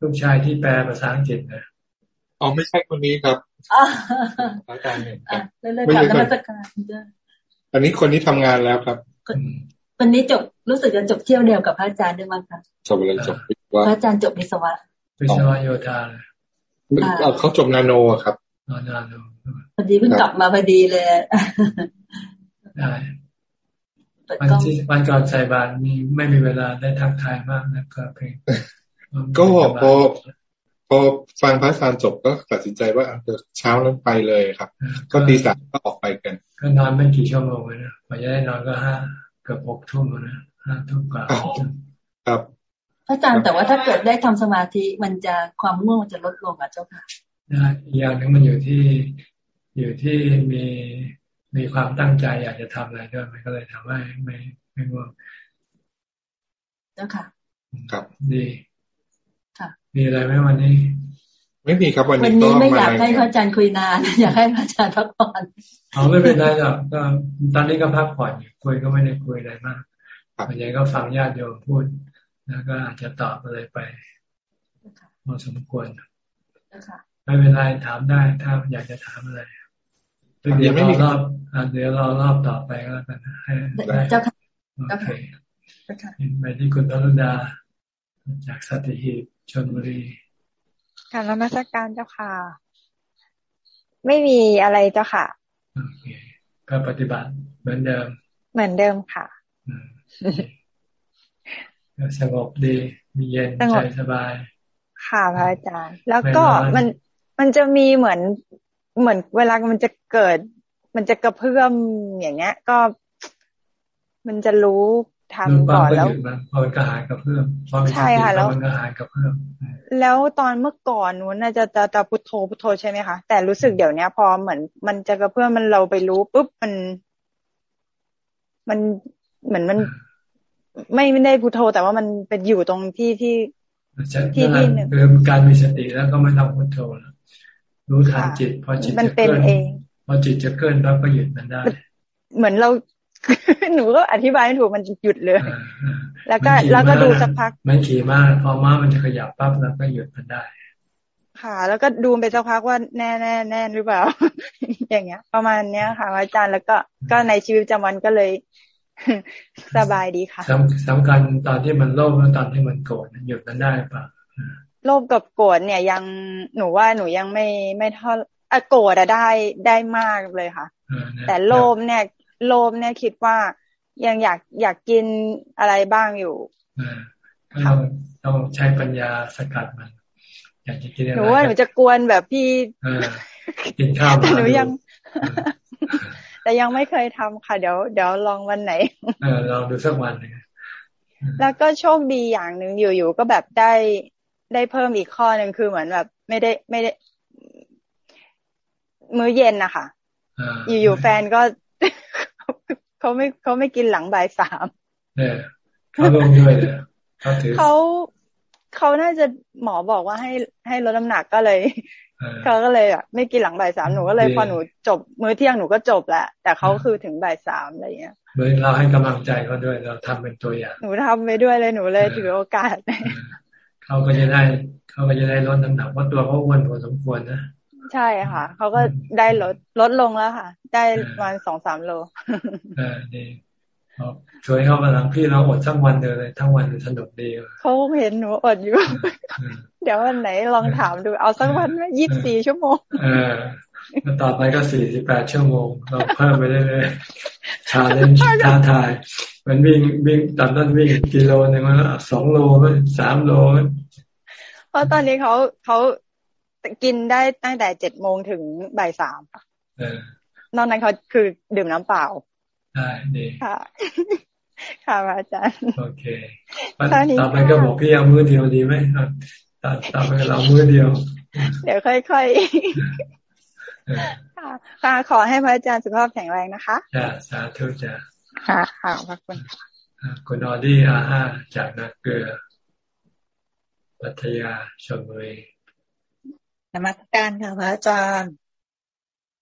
ลูกชายที่แปลภาษาอังกฤษนะอ๋อไม่ใช่คนนี้ครับอาจารย์เนี่ยไม่ใช่คนอันนี้คนนี้ทำงานแล้วครับคนนี้จบรู้สึกจะจบเที่ยวเดียวกับพระอาจารย์ด้วยมั้งคะจบอะไรจบพระอาจารย์จบวิศวะวิศวะโยธาเขาจบนาโนครับ นาโนพอดีเพิ่งกลับมาพอดีเลยได้วันที่วันก่อนใส่บาตรมีไม่มีเวลาได้ทักทายมากนะครับเพียงก็พอพอฟังพระอาจารย์จบก็ตัดสินใจว่าเช้านั้นไปเลยครับ ก็ตีสามก็ออกไปกัน ก็นอนไม่กี่ชั่วโมงเลยนะพอจะได้นอนก็ห้าเกือบหกทุ่มนะห้าทุ่มกว่าครับพระอาจารย์แต่ว่าถ้าเกิดได้ทำสมาธิมันจะความง่วงจะลดลงอะเจ้าค่ะ อีกอย่างหนึ่งมันอยู่ที่อยู่ที่มีมีความตั้งใจอยากจะทำอะไรด้วยมันก็เลยทำให้ไม่ไม่ง่วงเจ้าค่ะครับดีค่ะมีอะไรไหมวันนี้ ไม่มีครับวันนี้วันนี้ไม่อยากให้พระอาจารย์คุยนาน อยากให้พระอาจารย์พักผ่อนเอาไม่เป็นไรหรอกก็ตอนนี้ก็พักผ่อนคุยก็ไม่ได้คุยอะไรมากส่วนใหญ่ก็ฟังญาติโยมพูด แล้วก็อาจจะตอบอะไรไปพอสมควร ไม่เป็นไรถามได้ถ้าอยากจะถามอะไรเดี๋ยวรอรอบเดี๋ยวรอรอบต่อไปก็แล้วกันให้ได้โอเคไปที่คุณตรุดา จากสัตหีบชนบุรีการนมัสการเจ้าค่ะ ไม่มีอะไรเจ้าค่ะโอเคก็ปฏิบัติเหมือนเดิม เหมือนเดิมค่ะสงบดีมีเย็นใจสบาย ค่ะพระอาจารย์ แล้วก็มัน มันจะมีเหมือนเหมือนเวลามันจะเกิด มันจะกระเพื่อมอย่างเงี้ย ก็มันจะรู้ทำก่อนแล้วพอมันก็หายกระเพื่อมพอมันใช่ค่ะแล้วมันก็หายกระเพื่อมแล้วตอนเมื่อก่อนนู้นน่าจะจะจะพุทโธพุทโธใช่ไหมคะแต่รู้สึกเดี๋ยวนี้พอเหมือน มันจะกระเพื่อมมันเราไปรู้ปุ๊บมัน มันเหมือนมันไม่ไม่ได้พุทโธ แต่ว่ามันเป็นอยู่ตรงที่ที่ที่ที่หนึ่งคือการมีสติแล้วก็ไม่ต้องพุทโธ รู้ทันจิตพอจิตจะเกินพอจิตจะเกินแล้วก็หยุดมันได้ เหมือนเราหนูก็อธิบายไม่ถูกมันหยุดเลย แล้วก็แล้วก็ดูสักพัก มันขี่มากพอม้ามันจะขยับปั๊บแล้วก็หยุดมันได้ ค่ะ แล้วก็ดูไปสักพักว่าแน่แน่แน่หรือเปล่า อย่างเงี้ย ประมาณเนี้ยค่ะอาจารย์แล้วก็ก็ในชีวิตประจำวันก็เลยสบายดีค่ะสำสำคัญตอนที่มันโลภแล้วตอนที่มันโกรธหยุดมันได้ปะ โลภกับโกรธเนี่ยยังหนูว่าหนูยังไม่ไม่เท่าโกรธอะได้ได้มากเลยค่ะ แต่โลภเนี่ยโลภเนี่ยคิดว่ายังอยากอยากกินอะไรบ้างอยู่ต้องต้องใช้ปัญญาสกัดมันอยากจะกินอะไรหนูว่าหนูจะกวนแบบพี่กินข้าวแต่หนูยัง แต่ยังไม่เคยทำค่ะ เดี๋ยวเดี๋ยวลองวันไหนเออลองดูสักวันหนึ่งแล้วก็โชคดีอย่างหนึ่งอยู่ๆก็แบบได้ ได้เพิ่มอีกข้อหนึ่งคือเหมือนแบบ ไม่ได้ไม่ได้ มื้อเย็นนะคะอยู่ๆแฟนก็เขาไม่เขาไม่กินหลังบ่ายสามเนี่ยเขาลงด้วยเลยเขาถือเขาเขาน่าจะหมอบอกว่าให้ให้ลดน้ำหนักก็เลยเขาก็เลยอะไม่กินหลังบ่ายสามหนูก็เลยพอหนูจบมื้อเที่ยงหนูก็จบแล้วแต่เขาคือถึงบ่ายสามอะไรเงี้ยเหมือนเราให้กำลังใจเขาด้วยเราทำเป็นตัวอย่าง หนูทำไปด้วยเลยหนูเลยถือโอกาส เขาก็จะได้เขาก็จะได้ลดน้ำหนักเพราะตัวเขาอ้วนพอสมควรนะใช่ค่ะเขาก็ได้ลดลดลงแล้วค่ะ ได้ประมาณสองสามโลเออดีช่วยเข้ามาหลังพี่เราอดทั้งวันเลยทั้งวันสนุกดีเขาเห็นหนูอดอยู่ เดี๋ยววันไหนลองถามดูเอาสักวันว่ายี่สิบสี่ชั่วโมงเออต่อไปก็สี่สิบแปดชั่วโมง เราเพิ่มไปเรื่อยๆชาเลนจ์ท้าทายเห มือนวิ่งวิ่งตอนนั้นวิ่งกิโลหนึ่งมันสองโลมันสามโลเพราะตอนนี้เขาเขากินได้ตั้งแต่เจ็ดโมงถึงบ่ายสามนอกนั้นเขาคือดื่มน้ำเปล่าได้ดีค่ะ ค่ะอาจารย์ โอเคต่อไปก็บอกพี่เอามือเดียวดีไหมต่อต่อไปเรามือเดียว เดี๋ยวค่อยๆค่ะ ขอให้พระอาจารย์สุขภาพแข็งแรงนะคะจ้าสาธุจ้า ค่ะค่ะขอบคุณคุณออดี้อาห้าจากนักเกลือพัทยาชลบุรีนมัสการค่ะพระอาจารย์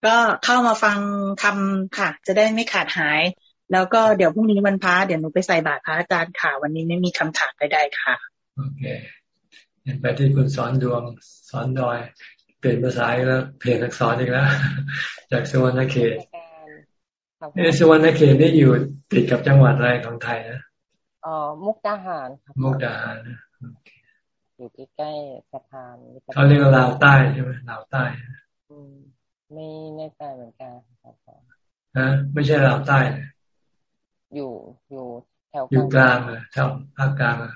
ก็เข้ามาฟังทำค่ะ จะได้ไม่ขาดหาย แล้วก็เดี๋ยวพรุ่งนี้วันพระเดี๋ยวหนูไปใส่บาตรพระอาจารย์ค่ะ วันนี้ไม่มีคำถามใดๆค่ะ โอเคเห็นไปที่คุณสอนดวงสอนดอย เปลี่ยนภาษาอีกแล้วเปลี่ยนอักษรอีกแล้ว จากสวรรณเขต เอสวรรณเขตนี่อยู่ติดกับจังหวัดอะไรของไทยนะอ๋อมุกดาหารมุกดาหารนะอยู่ใกล้ๆสะพานเขาเรียกว่าลาวใต้ใช่ไหมลาวใต้ไม่แน่ใจเหมือนกันครับฮะไม่ใช่ลาวใต้ อยู่อยู่แถวอยู่กลางเลยแถวภาคกลางอะ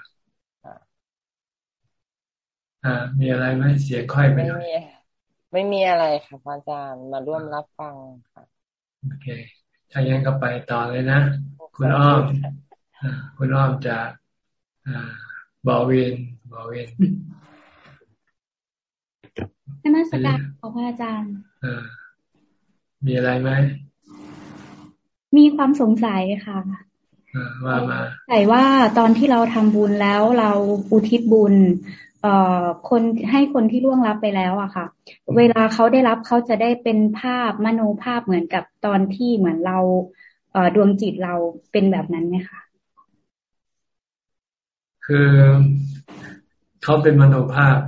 อ่า มีอะไรไหมเสียงค่อยไปหน่อยไม่มีอะไรค่ะอาจารย์มาร่วมรับฟังค่ะโอเค ถ้ายังก็ไปต่อเลยนะ คุณอ้อมคุณอ้อมจากบอวินบอวินนมัสการขอพระอาจารย์มีอะไรไหม มีความสงสัยค่ะว่ามาใส่ว่าตอนที่เราทำบุญแล้วเราอุทิศบุญ เอ่อคนให้คนที่ล่วงลับไปแล้วอะค่ะ เวลาเขาได้รับเขาจะได้เป็นภาพมโนภาพเหมือนกับตอนที่เหมือนเราเอ่อดวงจิตเราเป็นแบบนั้นไหมคะคือเขาเป็นมโนภาพ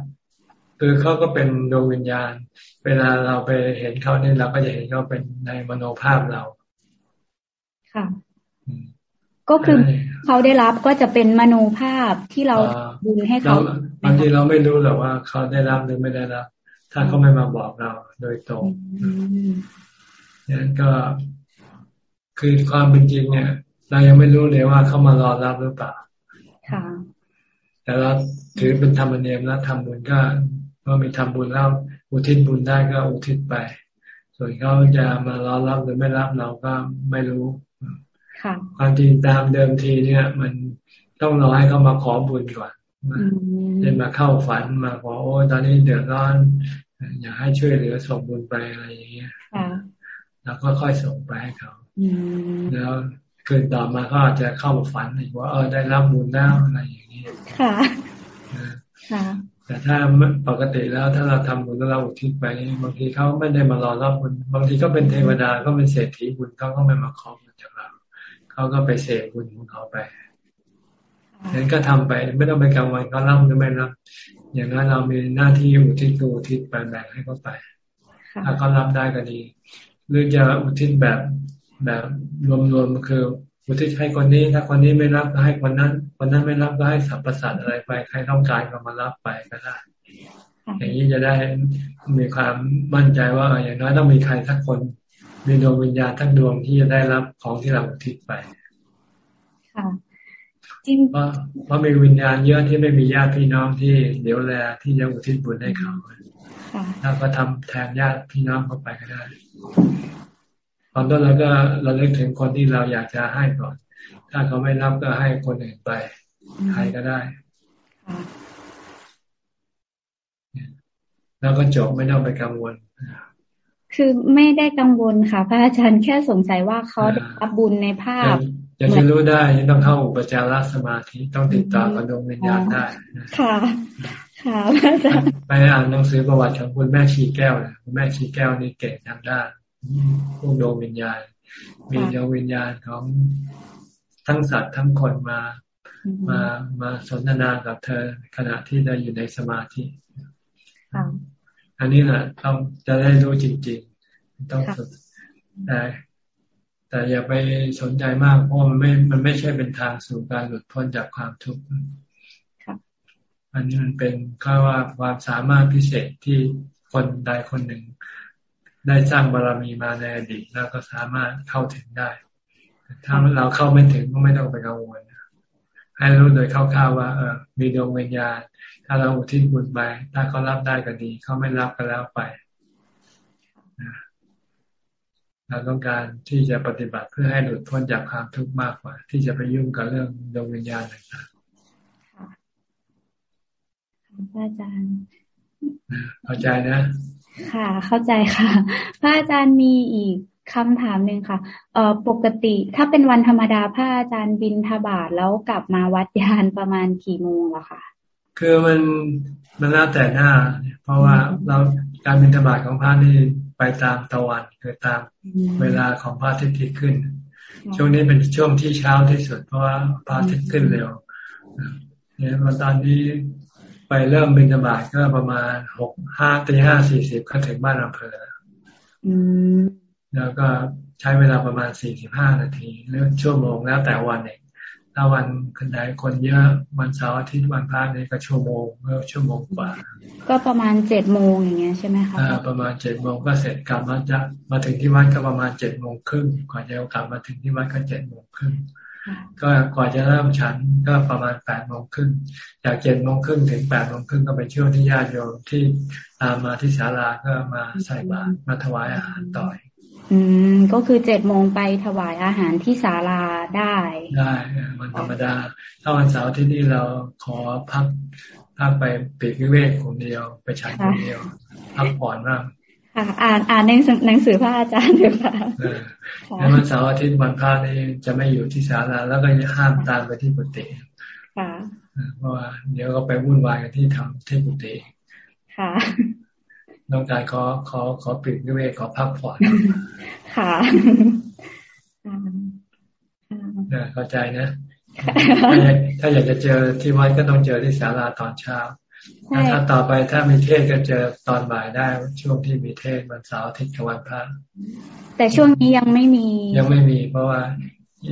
คือเขาก็เป็นดวงวิญญาณ เวลาเราไปเห็นเขาเนี่ยเราก็จะเห็นเขาเป็นในมโนภาพเรา ค่ะ ก็คือเขาได้รับก็จะเป็นมโนภาพที่เราบุญให้เขาบางทีเราไม่รู้หรอกว่าเขาได้รับหรือไม่ได้รับ ถ้าเขาไม่มาบอกเราโดยตรงนั้นก็คือความเป็นจริงเนี่ย เรายังไม่รู้เลยว่าเขามารอรับหรือเปล่าค่ะแต่เราถือเป็นธรรมเนียมแล้วทำบุญก็ก็มีทำบุญแล้วอุทิศบุญได้ก็อุทิศไป ส่วนเขาจะมารอรับหรือไม่รับเราก็ไม่รู้ ความจริงตามเดิมทีเนี่ย มันต้องรอให้เขามาขอบุญก่อนมาเดินมาเข้าฝันมาขอโอ้ตอนนี้เดือดร้อน อยากให้ช่วยเหลือส่งบุญไปอะไรอย่างเงี้ยแล้วก็ค่อยส่งไปให้เขาแล้วคืนต่อมาก็อาจจะเข้ามาฝันอีกว่าเออได้รับบุญแล้วอะไรอย่างนี้ค่ะค่ะ แต่ถ้าปกติแล้วถ้าเราทำบุญแล้วเราอุทิศไปบางทีเขาไม่ได้มารอรับบุญบางทีก็เป็นเทวดาก็เป็นเศรษฐีบุญเขาก็ไม่มาขอบุญจาก เราเขาก็ไปเสกบุญของเขาไปนั้นก็ทำไป ไม่ต้องไปกังวลเขารับหรือไม่รับ อย่างนั้นเรามีหน้าที่อุทิศก็อุทิศไปแบ่งให้เขาไป ถ้าเขารับได้ก็ดี หรือจะอุทิศแบบแบบรวมๆคืออุทิศให้คนนี้ ถ้าคนนี้ไม่รับก็ให้คนนั้น คนนั้นไม่รับก็ให้สรรพสัตว์อะไรไป ใครต้องการก็มารับไปก็ได้อย่างนี้จะได้มีความมั่นใจว่าอย่างน้อยต้องมีใครสักคน มีดวงวิญญาณทั้งดวงที่จะได้รับของที่เราอุทิศไป ค่ะจริงเพราะเพราะมีวิญญาณเยอะที่ไม่มีญาติพี่น้องที่เดี๋ยวแลที่จะอุทิศบุญให้เขาเราก็ทำแทนญาติพี่น้องเข้าไปก็ได้ ตอนต้นเราก็เราเลือกถึงคนที่เราอยากจะให้ก่อน ถ้าเขาไม่รับก็ให้คนอื่นไปใครก็ได้แล้วก็จบไม่ต้องไปกังวล คือไม่ได้กังวลค่ะ พระอาจารย์แค่สงสัยว่าเขาได้รับบุญในภาพอยากจะรู้ได้ต้องเข้าอุปจารสมาธิต้องติดต่อกับดวงวิญญาณได้ค่ะ ค่ะพระอาจารย์ไปอ่านหนังสือประวัติของคุณแม่ชีแก้วคุณแม่ชีแก้วนี่เก่งทางด้านพวกดวงวิญญาณ มีดวงวิญญาณของทั้งสัตว์ทั้งคนมามามาสนทนากับเธอขณะที่ได้อยู่ในสมาธิ อันนี้แหละต้องจะได้รู้จริงๆ ต้องฝึกแต่แต่อย่าไปสนใจมากเพราะมันไม่ มันไม่ใช่เป็นทางสู่การหลุดพ้นจากความทุกข์อันนี้มันเป็นค่าว่าความสามารถพิเศษที่คนใดคนหนึ่ง ได้สร้างบารรมีมาในอดีตแล้วก็สามารถเข้าถึงได้ ถ้าเราเข้าไม่ถึงก็ไม่ต้องไปกังวลให้รู้โดยคร่าวๆว่าเออมีดวงวิญญาณ ถ้าเราอุทิศบุญไปถ้าเขารับได้ก็ดีเขาไม่รับก็แล้วไปเราต้องการที่จะปฏิบัติเพื่อให้หลุดพ้นจากความทุกข์มากกว่า ที่จะไปยุ่งกับเรื่องดวงวิญญาณต่างๆค่ะอาจารย์เข้าใจนะ ค่ะ เข้าใจค่ะ พระอาจารย์มีอีกคำถามหนึ่งค่ะ เอ่อปกติถ้าเป็นวันธรรมดาพระอาจารย์บินทบาทแล้วกลับมาวัดยานประมาณกี่โมงล่ะคะ คือมันมันแล้วแต่หน้า เพราะว่าเราการบินทบาทของพระนี่ไปตามตะวันคือตามเวลาของพระอาทิตย์ขึ้น ช่วงนี้เป็นช่วงที่เช้าที่สุด เพราะว่าพระอาทิตย์ขึ้นเร็วเนี่ยตอนนี้ไปเริ่มบินบาตก็ประมาณหกห้าตีห้าสี่สิบก็ถึงบ้านอำเภอแล้วก็ใช้เวลาประมาณสี่สิบห้านาทีหรือชั่วโมงแล้วแต่วันเอง ถ้าวันคนใดคนเยอะวันเสาร์อาทิตย์วันพระนี่ก็ชั่วโมงเมื่อชั่วโมงกว่า ก็ประมาณเจ็ดโมงอย่างเงี้ยใช่ไหมคะอ่าประมาณเจ็ดโมงก็เสร็จกลับมาจะมาถึงที่วัดก็ประมาณเจ็ดโมงครึ่งกว่าจะกลับมาถึงที่วัดก็เจ็ดโมงครึ่งก็กว่าจะเริ่มฉันก็ประมาณแปดโมงครึ่งจากเจ็ดโมงครึ่งถึงแปดโมงครึ่งก็เป็นช่วงที่ญาติโยมที่ตามมาที่ศาลาก็มาใส่บาตรมาถวายอาหารต่อย อืม ก็คือเจ็ดโมงไปถวายอาหารที่ศาลาได้ ได้วันธรรมดา ถ้าวันเสาร์ที่นี่เราขอพักพักไปปีกวิเวกคนเดียว ไปฉันคนเดียวพักผ่อนบ้างอ่านอ่านในหนังสือพระอาจารย์เดี๋ยวค่ะแล้ววันเสาร์อาทิตย์วันพระนี่จะไม่อยู่ที่ศาลาแล้วก็จะห้ามตามไปที่กุฏิค่ะเพราะว่าเดี๋ยวก็ไปวุ่นวายกันที่ทำที่กุฏิค่ะ ต้องการขอขอขอปิดด้วยขอพักผ่อนค่ะเข้าใจนะถ้าอยากจะเจอที่วัดก็ต้องเจอที่ศาลาตอนเช้าถ้าต่อไปถ้ามีเทศก็เจอตอนบ่ายได้ช่วงที่มีเทศวันเสาร์อาทิตย์กับวันพระแต่ช่วงนี้ยังไม่มี ยังไม่มีเพราะว่า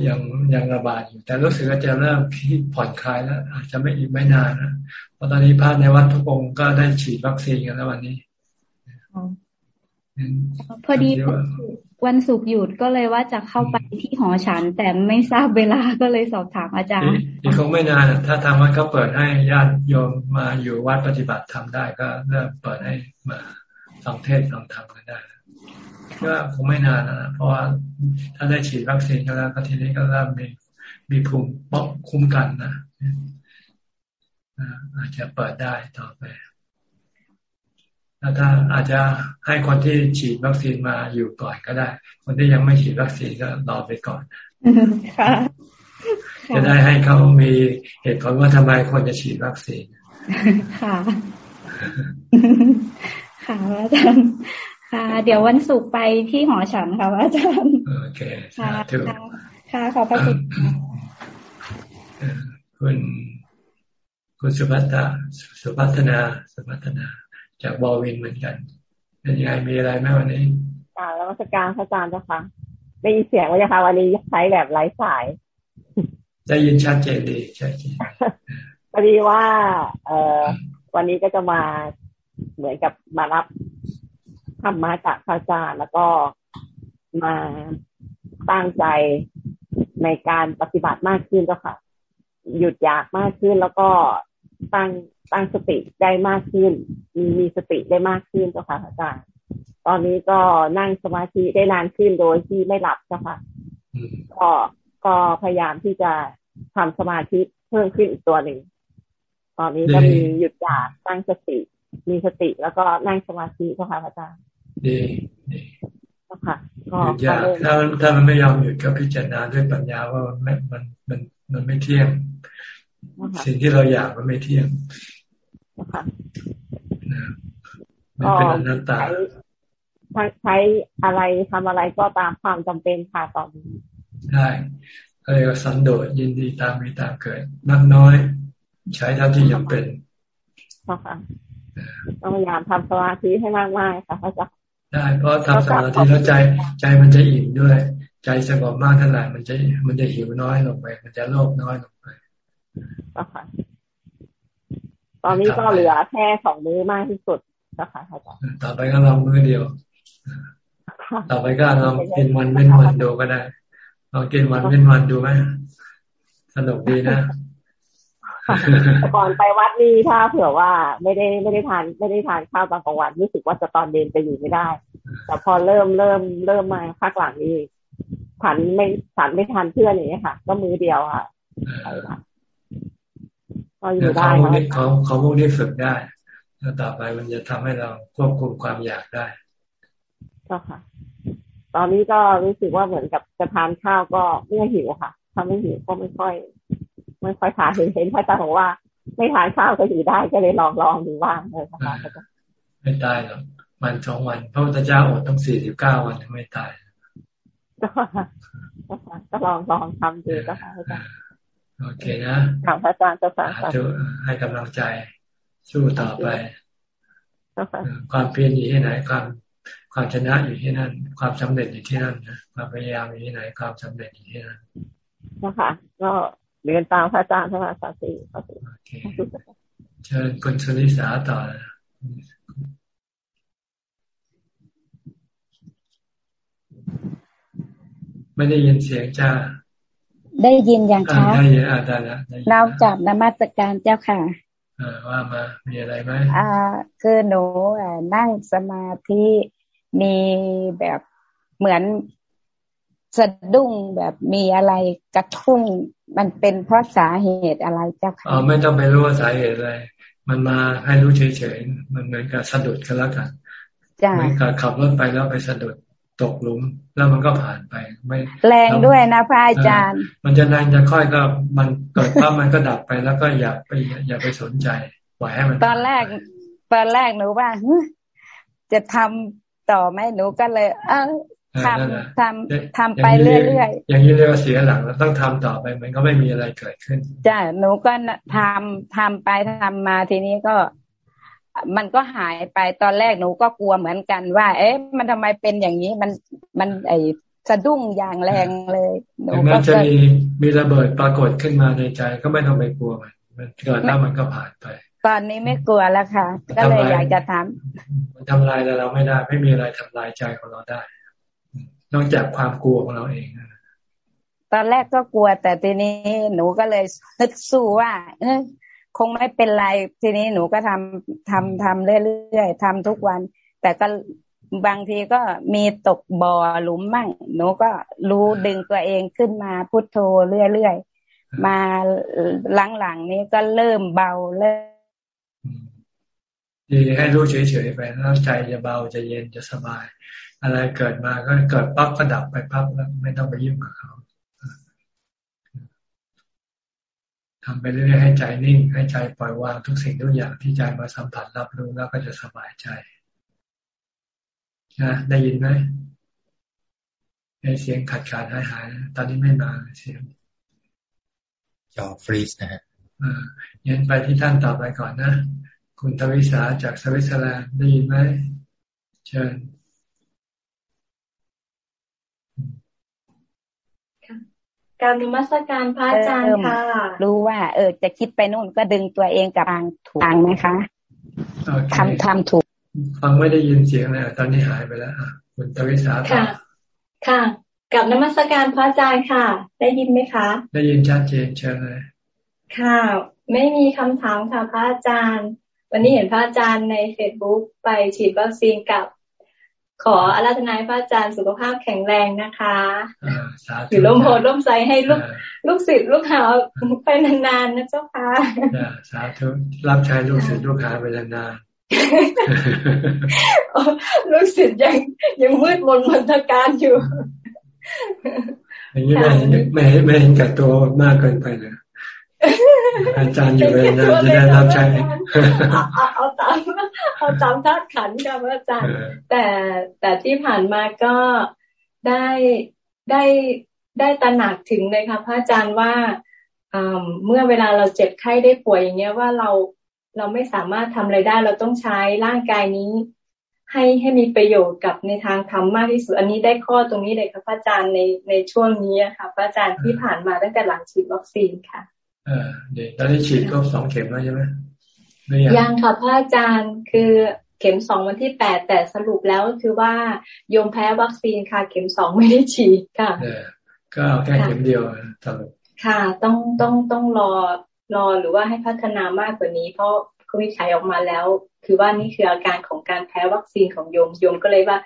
ยังยังระบาดอยู่ แต่รู้สึกว่าจะเริ่มที่ผ่อนคลายแล้ว อาจจะไม่อีกไม่นานนะเพราะตอนนี้พระในวัดทุกองค์ก็ได้ฉีดวัคซีนกันแล้ววันนี้ พอดีวันศุกร์หยุดก็เลยว่าจะเข้าไปที่หอฉัน แต่ไม่ทราบเวลาก็เลยสอบถามอาจารย์อีกคงไม่นานถ้าทางวัดเขาเปิดให้ญาติโยมมาอยู่วัดปฏิบัติทำได้ก็เริ่มเปิดให้มาฟังเทศฟังธรรมกันได้ก็คงไม่นานนะเพราะว่าถ้าได้ฉีดวัคซีนก็แล้วก็ทีนี้ก็เริ่มมีมีภูมิป้องคุ้มกันนะอาจจะเปิดได้ต่อไป ถ้าอาจจะให้คนที่ฉีดวัคซีนมาอยู่ก่อนก็ได้ คนที่ยังไม่ฉีดวัคซีนก็รอไปก่อนจะได้ให้เขามีเหตุผลว่าทำไมคนจะฉีดวัคซีน ค่ะ ค่ะอาจารย์ค่ะ เดี๋ยววันศุกร์ไปที่หอฉันค่ะอาจารย์ โอเคค่ะค่ะ ขอบพระคุณคุณคุณสุภัตตาสุภัฒนา สุภัฒนา จากบอวินเหมือนกันเป็นยังไงมีอะไรไหมวันนี้อ่าแล้วราชการพระอาจารย์เจ้าค่ะได้ยินเสียงว่าจะคะวันนี้ใช้แบบไร้สาย ได้ยินชัดเจนดีใช่พอดีว่า เอ่อวันนี้ก็จะมาเหมือนกับมารับธรรมะจากพระอาจารย์แล้วก็มาตั้งใจในการปฏิบัติมากขึ้นเจ้าค่ะ หยุดอยากมากขึ้นแล้วก็ ตั้งตั้งสติได้มากขึ้น มีมีสติได้มากขึ้นเจ้าค่ะอาจารย์ตอนนี้ก็นั่งสมาธิได้นานขึ้นโดยที่ไม่หลับเจ้าค่ะก็ก็พยายามที่จะทำสมาธิเพิ่มขึ้นอีกตัวหนึ่งตอนนี้ก็มีหยุดอยากตั้งสติ มีสติแล้วก็นั่งสมาธิเจ้าค่ะอาจารย์ดีดีค่ะก็ถ้าถ้ามันไม่ยอมหยุดก็พิจารณาด้วยปัญญาว่ามันมันมันมันไม่เที่ยง สิ่งที่เราอยากมันไม่เที่ยงนะคะมันเป็นอนัตตาใช้อะไรทำอะไรก็ตามความจำเป็นค่ะตอนนี้ได้ก็เรียกว่าสันโดษยินดีตามมีตามเกิดนักน้อย ใช้เท่าที่จำเป็นค่ะต้องพยายามทำสมาธิให้มากๆค่ะพระอาจารย์ได้เพราะทำสมาธิแล้วใจใจมันจะอิ่มด้วย ใจสงบมากเท่าไหร่มันจะมันจะหิวน้อยลงไป มันจะโลภน้อยลงไป ค่ะ ตอนนี้ก็เหลือแค่สองมื้อมากที่สุดนะคะอาจารย์ต่อไปก็ลองมื้อเดียว ต่อไปก็ลองกินวันเป็นวันดูก็ได้ลองกินวันเป็นวันดูไหมสนุกดีนะก่อนไปวัดนี่ถ้าเผื่อว่าไม่ได้ไม่ได้ทาน ไม่ได้ทานข้าวตอนกลางวันรู้สึกว่าจะตอนเย็นจะอยู่ไม่ได้ แต่พอเริ่มเริ่มเริ่มมาพักหลังนี้ฉันไม่ฉันไม่ทานเพื่อนอย่างนี้ค่ะ ก็มือเดียวค่ะ ก็อยู่ได้ของพวกนี้ของของพวกนี้ฝึกได้แล้วต่อไปมันจะทำให้เราควบคุมความอยากได้ก็ค่ะ ตอนนี้ก็รู้สึกว่าเหมือนกับจะทานข้าวก็ไม่หิวค่ะถ้าไม่หิวก็ไม่ค่อย ไม่ค่อยทานเห็นเห็นพระอาจารย์บอกว่า ไม่ทานข้าวก็อยู่ได้ก็เลยลองลองดูบ้างเลยค่ะไม่ตายหรอกวันสองวันพระพุทธเจ้าอดต้องสี่สิบเก้าวันไม่ตายก็ลองลองทำดูก็ค่ะอาจารย์ โอเคนะถามพระอาจารย์เจ้าค่ะให้กำลังใจสู้ต่อไป ความเพียรอยู่ที่ไหน ความความชนะอยู่ที่นั่น ความสำเร็จอยู่ที่นั่นนะความพยายามอยู่ที่ไหน ความสำเร็จอยู่ที่นั่นนะคะก็เรียนตามพระอาจารย์พระสาสีโอเคเชิญคุณชนิสาต่อไม่ได้ยินเสียงจ้า ได้ยินอย่างชัดได้ยินอ่าได้แล้วเราจับนมัสการเจ้าค่ะอ่าว่ามา มีอะไรไหมอ่า คือหนูนั่งสมาธิมีแบบเหมือนสะดุ้งแบบมีอะไรกระทุ้งมันเป็นเพราะสาเหตุอะไรเจ้าค่ะอ๋อไม่ต้องไปรู้ว่าสาเหตุอะไร มันมาให้รู้เฉยๆ มันเหมือนกับสะดุดกันแล้วกันเหมือนกับขับรถไปแล้วไปสะดุด ตกหลุม แล้วมันก็ผ่านไป ไม่แรงด้วยนะพระอาจารย์ มันจะนานจะค่อยก็มันเกิดปั๊บมันก็ดับไปแล้วก็อย่าไปอย่าไปสนใจปล่อยให้มัน ตอนแรกตอนแรกหนูว่าจะทำต่อไหมหนูก็เลย เออทำทำทำไปเรื่อยๆอย่างนี้เรียกว่าเสียหลังแล้วต้องทำต่อไปมันก็ไม่มีอะไรเกิดขึ้นจ้ะหนูก็ทำทำไปทำมาทีนี้ก็ มันก็หายไปตอนแรกหนูก็กลัวเหมือนกันว่า เอ๊ะ มันทำไมเป็นอย่างนี้มันมันไอสะดุ้งอย่างแรงเลยหนูก็จะมีมีระเบิดปรากฏขึ้นมาในใจก็ไม่ต้องไปกลัวมันมันเกิดแล้วมันก็ผ่านไป ตอนนี้ไม่กลัวแล้วค่ะ ก็เลยอยากจะทำมันทำลายเราไม่ได้ ไม่มีอะไรทำลายใจของเราได้ นอกจากความกลัวของเราเองตอนแรกก็กลัว แต่ทีนี้หนูก็เลยนึกสู้ว่า เออ คงไม่เป็นไรทีนี้หนูก็ทำทำทำเรื่อยๆทำทุกวัน แต่ก็บางทีก็มีตกบ่อหลุมมั่ง หนูก็รู้ดึงตัวเองขึ้นมาพุโทโธเรื่อยๆมาหลังๆนี้ก็เริ่มเบาเริ่มดีให้รู้เฉยๆไปแล้วใจจะเบาจะเย็นจะสบาย อะไรเกิดมาก็เกิดปั๊บก็ดับไปปั๊บแล้วไม่ต้องไปยุ่งกับเขา ทำไปเรื่อยๆให้ใจนิ่ง ให้ใจปล่อยวางทุกสิ่งทุกอย่างที่ใจมาสัมผัสรับรู้แล้วก็จะสบายใจนะได้ยินไหมในเสียงขัดขาดหายหายตอนนี้ไม่มาเสียงจอฟรีสนะฮะอ่าเย็นไปที่ท่านต่อไปก่อนนะ คุณทวิสาจากสวิตเซอร์แลนด์ได้ยินไหมเชิญ การมัสการพระอาจารย์ค่ะรู้ว่า เออ จะคิดไปนู่นก็ดึงตัวเองกับทางถูกทางไหมคะทำทำถูกฟังไม่ได้ยินเสียงเลยตอนนี้หายไปแล้วคุณตวิสาค่ะ ค่ะ กับนมัสการพระอาจารย์ค่ะ ได้ยินไหมคะ ได้ยินชัดเจนเชิญเลย ค่ะ ไม่มีคำถามค่ะพระอาจารย์ วันนี้เห็นพระอาจารย์ในเฟซบุ๊กไปฉีดวัคซีนกับ ขออาราธนาพระอาจารย์สุขภาพแข็งแรงนะคะอยู่ร่มโพล่มใสให้ลูกลูกศิษย์ลูกหาไปนานๆนะเจ้าค่ะสาธุรับใช้ลูกศิษย์ลูกหาไปนานๆลูกศิษย์ยังยังมืดมนมนทการอยู่อย่างนี้ไม่ไม่ไม่เห็นกับตัวมากเกินไปเลย อาจารย์อยู่เวลาจะได้รับใช้เอาตามเอาตามธาตุขันค่ะพระอาจารย์ แต่แต่ที่ผ่านมาก็ได้ได้ได้ตระหนักถึงเลยค่ะพระอาจารย์ว่าเมื่อเวลาเราเจ็บไข้ได้ป่วยอย่างเงี้ยว่าเราเราไม่สามารถทำอะไรได้เราต้องใช้ร่างกายนี้ ให้ให้มีประโยชน์กับในทางธรรมมากที่สุด อันนี้ได้ข้อตรงนี้เลยค่ะพระอาจารย์ในในช่วงนี้ค่ะพระอาจารย์ที่ผ่านมาตั้งแต่หลังฉีดวัคซีนค่ะเออเดี๋ยวตอนนี้ฉีดก็สองเข็มแล้วใช่ไหมยังค่ะพระอาจารย์คือเข็มสองวันที่แปดแต่สรุปแล้วก็คือว่าโยมแพ้วัคซีนค่ะ เข็มสองไม่ได้ฉีดค่ะก็เอาแค่เข็มเดียวสรุปค่ะ ต้องต้องต้องรอรอหรือว่าให้พัฒนามากกว่านี้ เพราะเขาวิจัยออกมาแล้ว คือว่านี่คืออาการของการแพ้วัคซีนของโยมโยมก็เลยว่า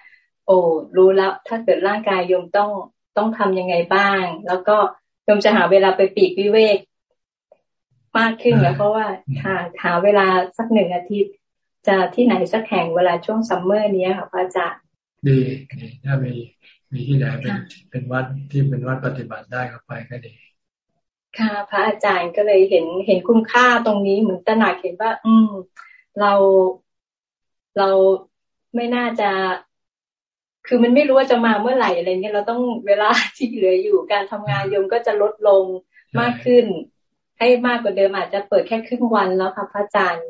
โอ้รู้แล้วถ้าเกิดร่างกายโยมต้องต้องทํำยังไงบ้าง แล้วก็โยมจะหาเวลาไปปีกวิเวก มากขึ้นแล้วเพราะว่าหาหาเวลาสักหนึ่งอาทิตย์ จะที่ไหนสักแห่งเวลาช่วงซัมเมอร์นี้ค่ะพระอาจารย์ดีถ้ามีมีที่ไหนเป็นเป็นวัดที่เป็นวัดปฏิบัติได้ก็ไปก็ดีค่ะพระอาจารย์ก็เลยเห็นเห็นคุณค่าตรงนี้เหมือนตระหนักเห็นว่า อืม เราเราไม่น่าจะ คือมันไม่รู้ว่าจะมาเมื่อไหร่อะไรเงี้ยเราต้องเวลาที่เหลืออยู่การทำงานโยมก็จะลดลงมากขึ้น ให้มากกว่าเดิมอาจจะเปิดแค่ครึ่งวันแล้วค่ะพระอาจารย์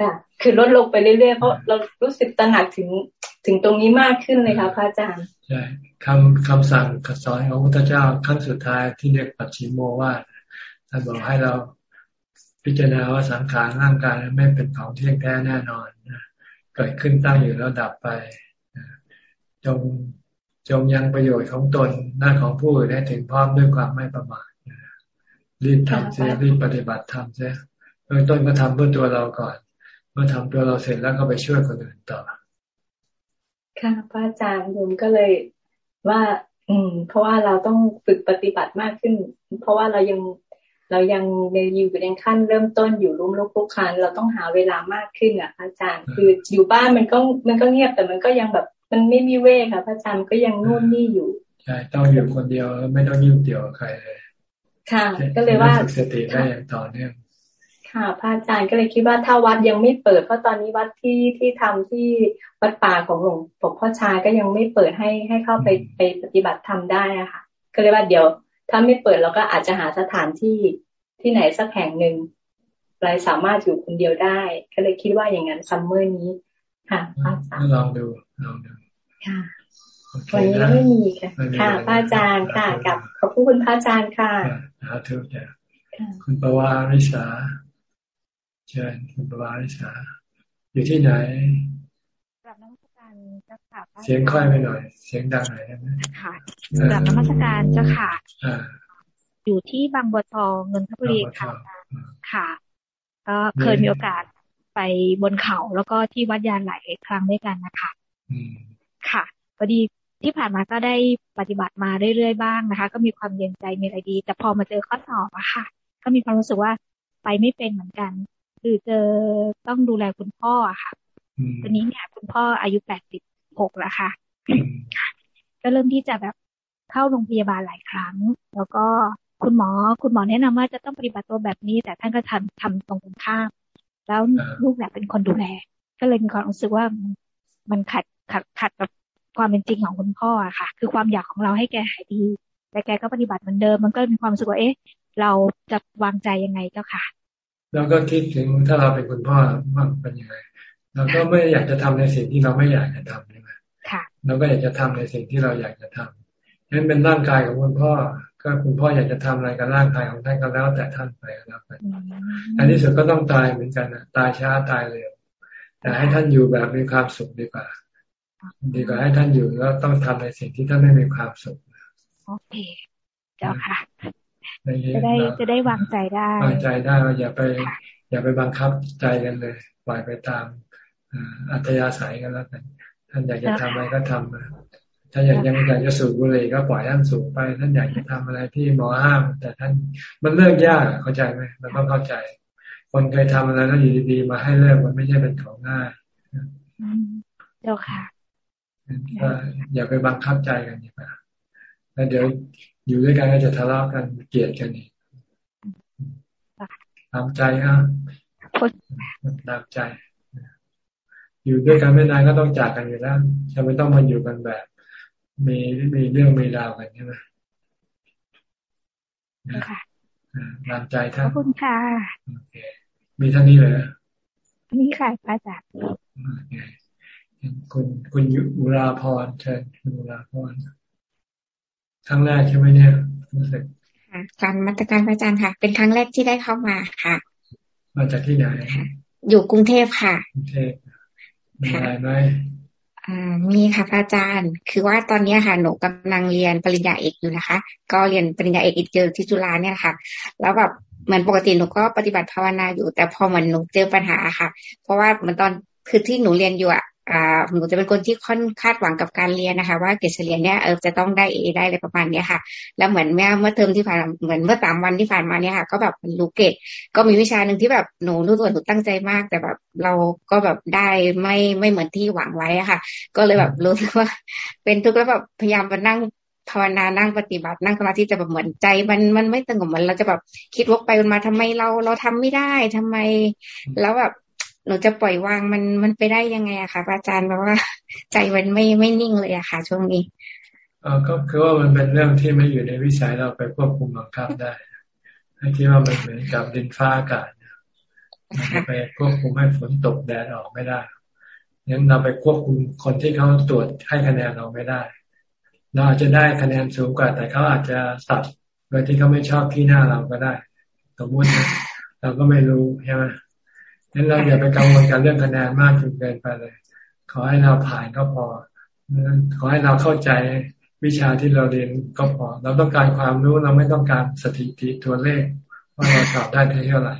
ค่ะ คือลดลงไปเรื่อยๆเพราะเรารู้สึกตระหนักถึงถึงตรงนี้มากขึ้นเลยค่ะพระอาจารย์ใช่คำคำสั่งสอนของพระพุทธเจ้าขั้นสุดท้ายที่เรียกปัจฉิมโมวาทท่านบอกให้เราพิจารณาว่าสังขารร่างกายไม่เป็นของเที่ยงแท้แน่นอนเกิดขึ้นตั้งอยู่แล้วดับไปจงจงยังประโยชน์ของตนหน้าของผู้อื่นให้ถึงพร้อมด้วยความไม่ประมาท รีบทำเสียรีบปฏิบัติทำเสียเบื้องต้นก็ทำเพื่อตัวเราก่อน เมื่อทำตัวเราเสร็จแล้วก็ไปช่วยคนอื่นต่อค่ะพระอาจารย์ผมก็เลยว่า อืม เพราะว่าเราต้องฝึกปฏิบัติมากขึ้น เพราะว่าเรายังเรายังในอยู่ในขั้นเริ่มต้นอยู่รุ่มลุกลุกคันเราต้องหาเวลามากขึ้นอะอาจารย์ คืออยู่บ้านมันก็มันก็เงียบแต่มันก็ยังแบบ มันไม่มีเวกค่ะพระอาจารย์ก็ยังนู่นนี่อยู่ใช่ต้องอยู่คนเดียวไม่ต้องยุ่งเกี่ยวกับใครเลย ค่ะ ก็เลยว่าฝึกสติได้อย่างต่อเนื่องค่ะพระอาจารย์ก็เลยคิดว่าถ้าวัดยังไม่เปิดเพราะตอนนี้วัดที่ที่ทำที่วัดป่าของหลวงพ่อชาก็ยังไม่เปิดให้ให้เข้าไปไปปฏิบัติธรรมได้อะค่ะ ก็เลยว่าเดี๋ยว ถ้าไม่เปิดเราก็อาจจะหาสถานที่ที่ไหนสักแห่งหนึ่งเราสามารถอยู่คนเดียวได้ ก็เลยคิดว่าอย่างนั้นซัมเมอร์นี้ค่ะพระอาจารย์ลองดูลองดูค่ะ วันนี้ไม่มีค่ะ ค่ะพระอาจารย์ค่ะ กับขอบคุณพระอาจารย์ค่ะสาธุจ้ะคุณปวาริสาเชิญคุณปวาริสาอยู่ที่ไหนกลับนมัสการเจ้าค่ะเสียงค่อยไปหน่อย เสียงดังหน่อยได้ไหมค่ะกลับนมัสการเจ้าค่ะอยู่ที่บางบัวทองเงินทบุรีค่ะค่ะ ก็เคยมีโอกาสไปบนเขาแล้วก็ที่วัดยานหลายครั้งด้วยกันนะคะค่ะพอดี ที่ผ่านมาก็ได้ปฏิบัติมาเรื่อยๆบ้างนะคะ ก็มีความเย็นใจมีอะไรดี แต่พอมาเจอข้อสอบอะค่ะ ก็มีความรู้สึกว่าไปไม่เป็นเหมือนกัน คือเจอต้องดูแลคุณพ่ออะค่ะตอนนี้เนี่ยคุณพ่ออายุแปดสิบหกแล้วค่ะ ก็เริ่มที่จะแบบเข้าโรงพยาบาลหลายครั้ง แล้วก็คุณหมอคุณหมอแนะนำว่าจะต้องปฏิบัติตัวแบบนี้ แต่ท่านก็ทำทำตรงกันข้าม แล้วลูกแบบเป็นคนดูแล ก็เลยมีความรู้สึกว่ามันขัดขัดขัดกับ ความเป็นจริงของคุณพ่ออะค่ะ คือความอยากของเราให้แกหายดีแต่แกก็ปฏิบัติเหมือนเดิม มันก็มีความรู้สึกว่าเอ๊ะ เราจะวางใจยังไงเจ้าค่ะเราก็คิดถึงถ้าเราเป็นคุณพ่อว่าเป็นยังไงเราก็ไม่อยากจะทำในสิ่งที่เราไม่อยากจะทำใช่ไหมเราก็อยากจะทำในสิ่งที่เราอยากจะทำนั้นเป็นร่างกายของคุณพ่อ ก็คุณพ่ออยากจะทำอะไรกับร่างกายของท่านก็แล้วแต่ท่านไปแล้วกันอันที่สุดก็ต้องตายเหมือนกันนะตายช้าตายเร็วแต่ให้ท่านอยู่แบบมีความสุขดีกว่า ดีกว่าให้ท่านอยู่แล้วต้องทำในสิ่งที่ท่านไม่มีความสุขโอเค เจ้าค่ะ จะได้จะได้วางใจได้วางใจได้เราอย่าไป อย่าไปบังคับใจกันเลย ปล่อยไปตามอัธยาศัยกันแล้วกันท่านอยากจะทำอะไรก็ทำถ้าอยากยังอยากจะสูบบุหรี่ก็ปล่อยท่านสูบไป ท่านอยากจะทำอะไรที่หมอห้าม แต่ท่านมันเลิกยากเข้าใจไหมมันต้องเข้าใจ คนเคยทำอะไรแล้วอยู่ดีๆมาให้เลิกมันไม่ใช่เป็นของง่ายเจ้าค่ะ อย่าไปบังคับใจกันอย่าไปแล้วเดี๋ยวอยู่ด้วยกันก็จะทะเลาะกันเกลียดกันอีกตามใจอะตามใจ อยู่ด้วยกันไม่นานก็ต้องจากกันอยู่แล้วจะไม่ต้องมาอยู่กันแบบ มีมีเรื่องมีราวกันใช่ไหมตามใจท่านขอบคุณค่ะมีท่านนี้เลยนี่ค่ะพระอาจารย์ คุณคุณยุราพรเชิญคุณยุราพรครั้งแรกใช่ไหมเนี่ยรู้สึกค่ะการมาตรการพระอาจารย์ค่ะ เป็นครั้งแรกที่ได้เข้ามาค่ะ มาจากที่ไหนอยู่กรุงเทพค่ะกรุงเทพมีอะไรไหมอ่ามีค่ะพระอาจารย์ คือว่าตอนนี้ค่ะหนูกำลังเรียนปริญญาเอกอยู่นะคะ ก็เรียนปริญญาเอกอีกเจอที่จุฬาเนี่ยค่ะ แล้วแบบเหมือนปกติหนูก็ปฏิบัติภาวนาอยู่ แต่พอเหมือนหนูเจอปัญหาค่ะ เพราะว่าเหมือนตอนคือที่หนูเรียนอยู่อะอ่า หนูจะเป็นคนที่ค่อนคาดหวังกับการเรียนนะคะ ว่าเกรดเฉลี่ยเนี้ยเออจะต้องได้เอได้อะไรประมาณเนี้ยค่ะ แล้วเหมือนเมื่อเมื่อเทอมที่ผ่านเหมือนเมื่อสามวันที่ผ่านมาเนี้ยค่ะ ก็แบบรู้เกรดก็มีวิชาหนึ่งที่แบบหนูรู้ตัวหนูตั้งใจมาก แต่แบบเราก็แบบได้ไม่ไม่เหมือนที่หวังไว้อะค่ะ ก็เลยแบบรู้สึกว่า เป็นทุกข์แล้วแบบพยายามมานั่งภาวนานั่งปฏิบัตินั่งสมาธิจะแบบเหมือนใจ มันมันไม่สงบมันเราจะแบบคิดวกไปวนมาทำไมเราเราทำไม่ได้ทำไม แล้วแบบ นูจะปล่อยวางมันมันไปได้ยังไงอะคะอาจารย์เพราะว่าใจมันไม่ไม่นิ่งเลยอะค่ะ ช่วงนี้เออก็คือว่ามันเป็นเรื่องที่ไม่อยู่ในวิสัยเราไปควบคุมบังคับได้ให้คิดว่ามันเหมือนกับดินฟ้าอากาศเราไปควบคุมให้ฝนตกแดดออกไม่ได้งั้นเราไปควบคุมคนที่เขาตรวจให้คะแนนเราไม่ได้ เราอาจจะได้คะแนนสูงกว่า แต่เขาอาจจะตัดโดยที่เขาไม่ชอบที่หน้าเราก็ได้ สมมติเราก็ไม่รู้ใช่ไหม นั้นเราอย่าไปกังวลกับเรื่องคะแนนมากจนเกินไปเลย ขอให้เราผ่านก็พอ ขอให้เราเข้าใจวิชาที่เราเรียนก็พอ เราต้องการความรู้เราไม่ต้องการสถิติตัวเลขว่าเราสอบได้เท่าไหร่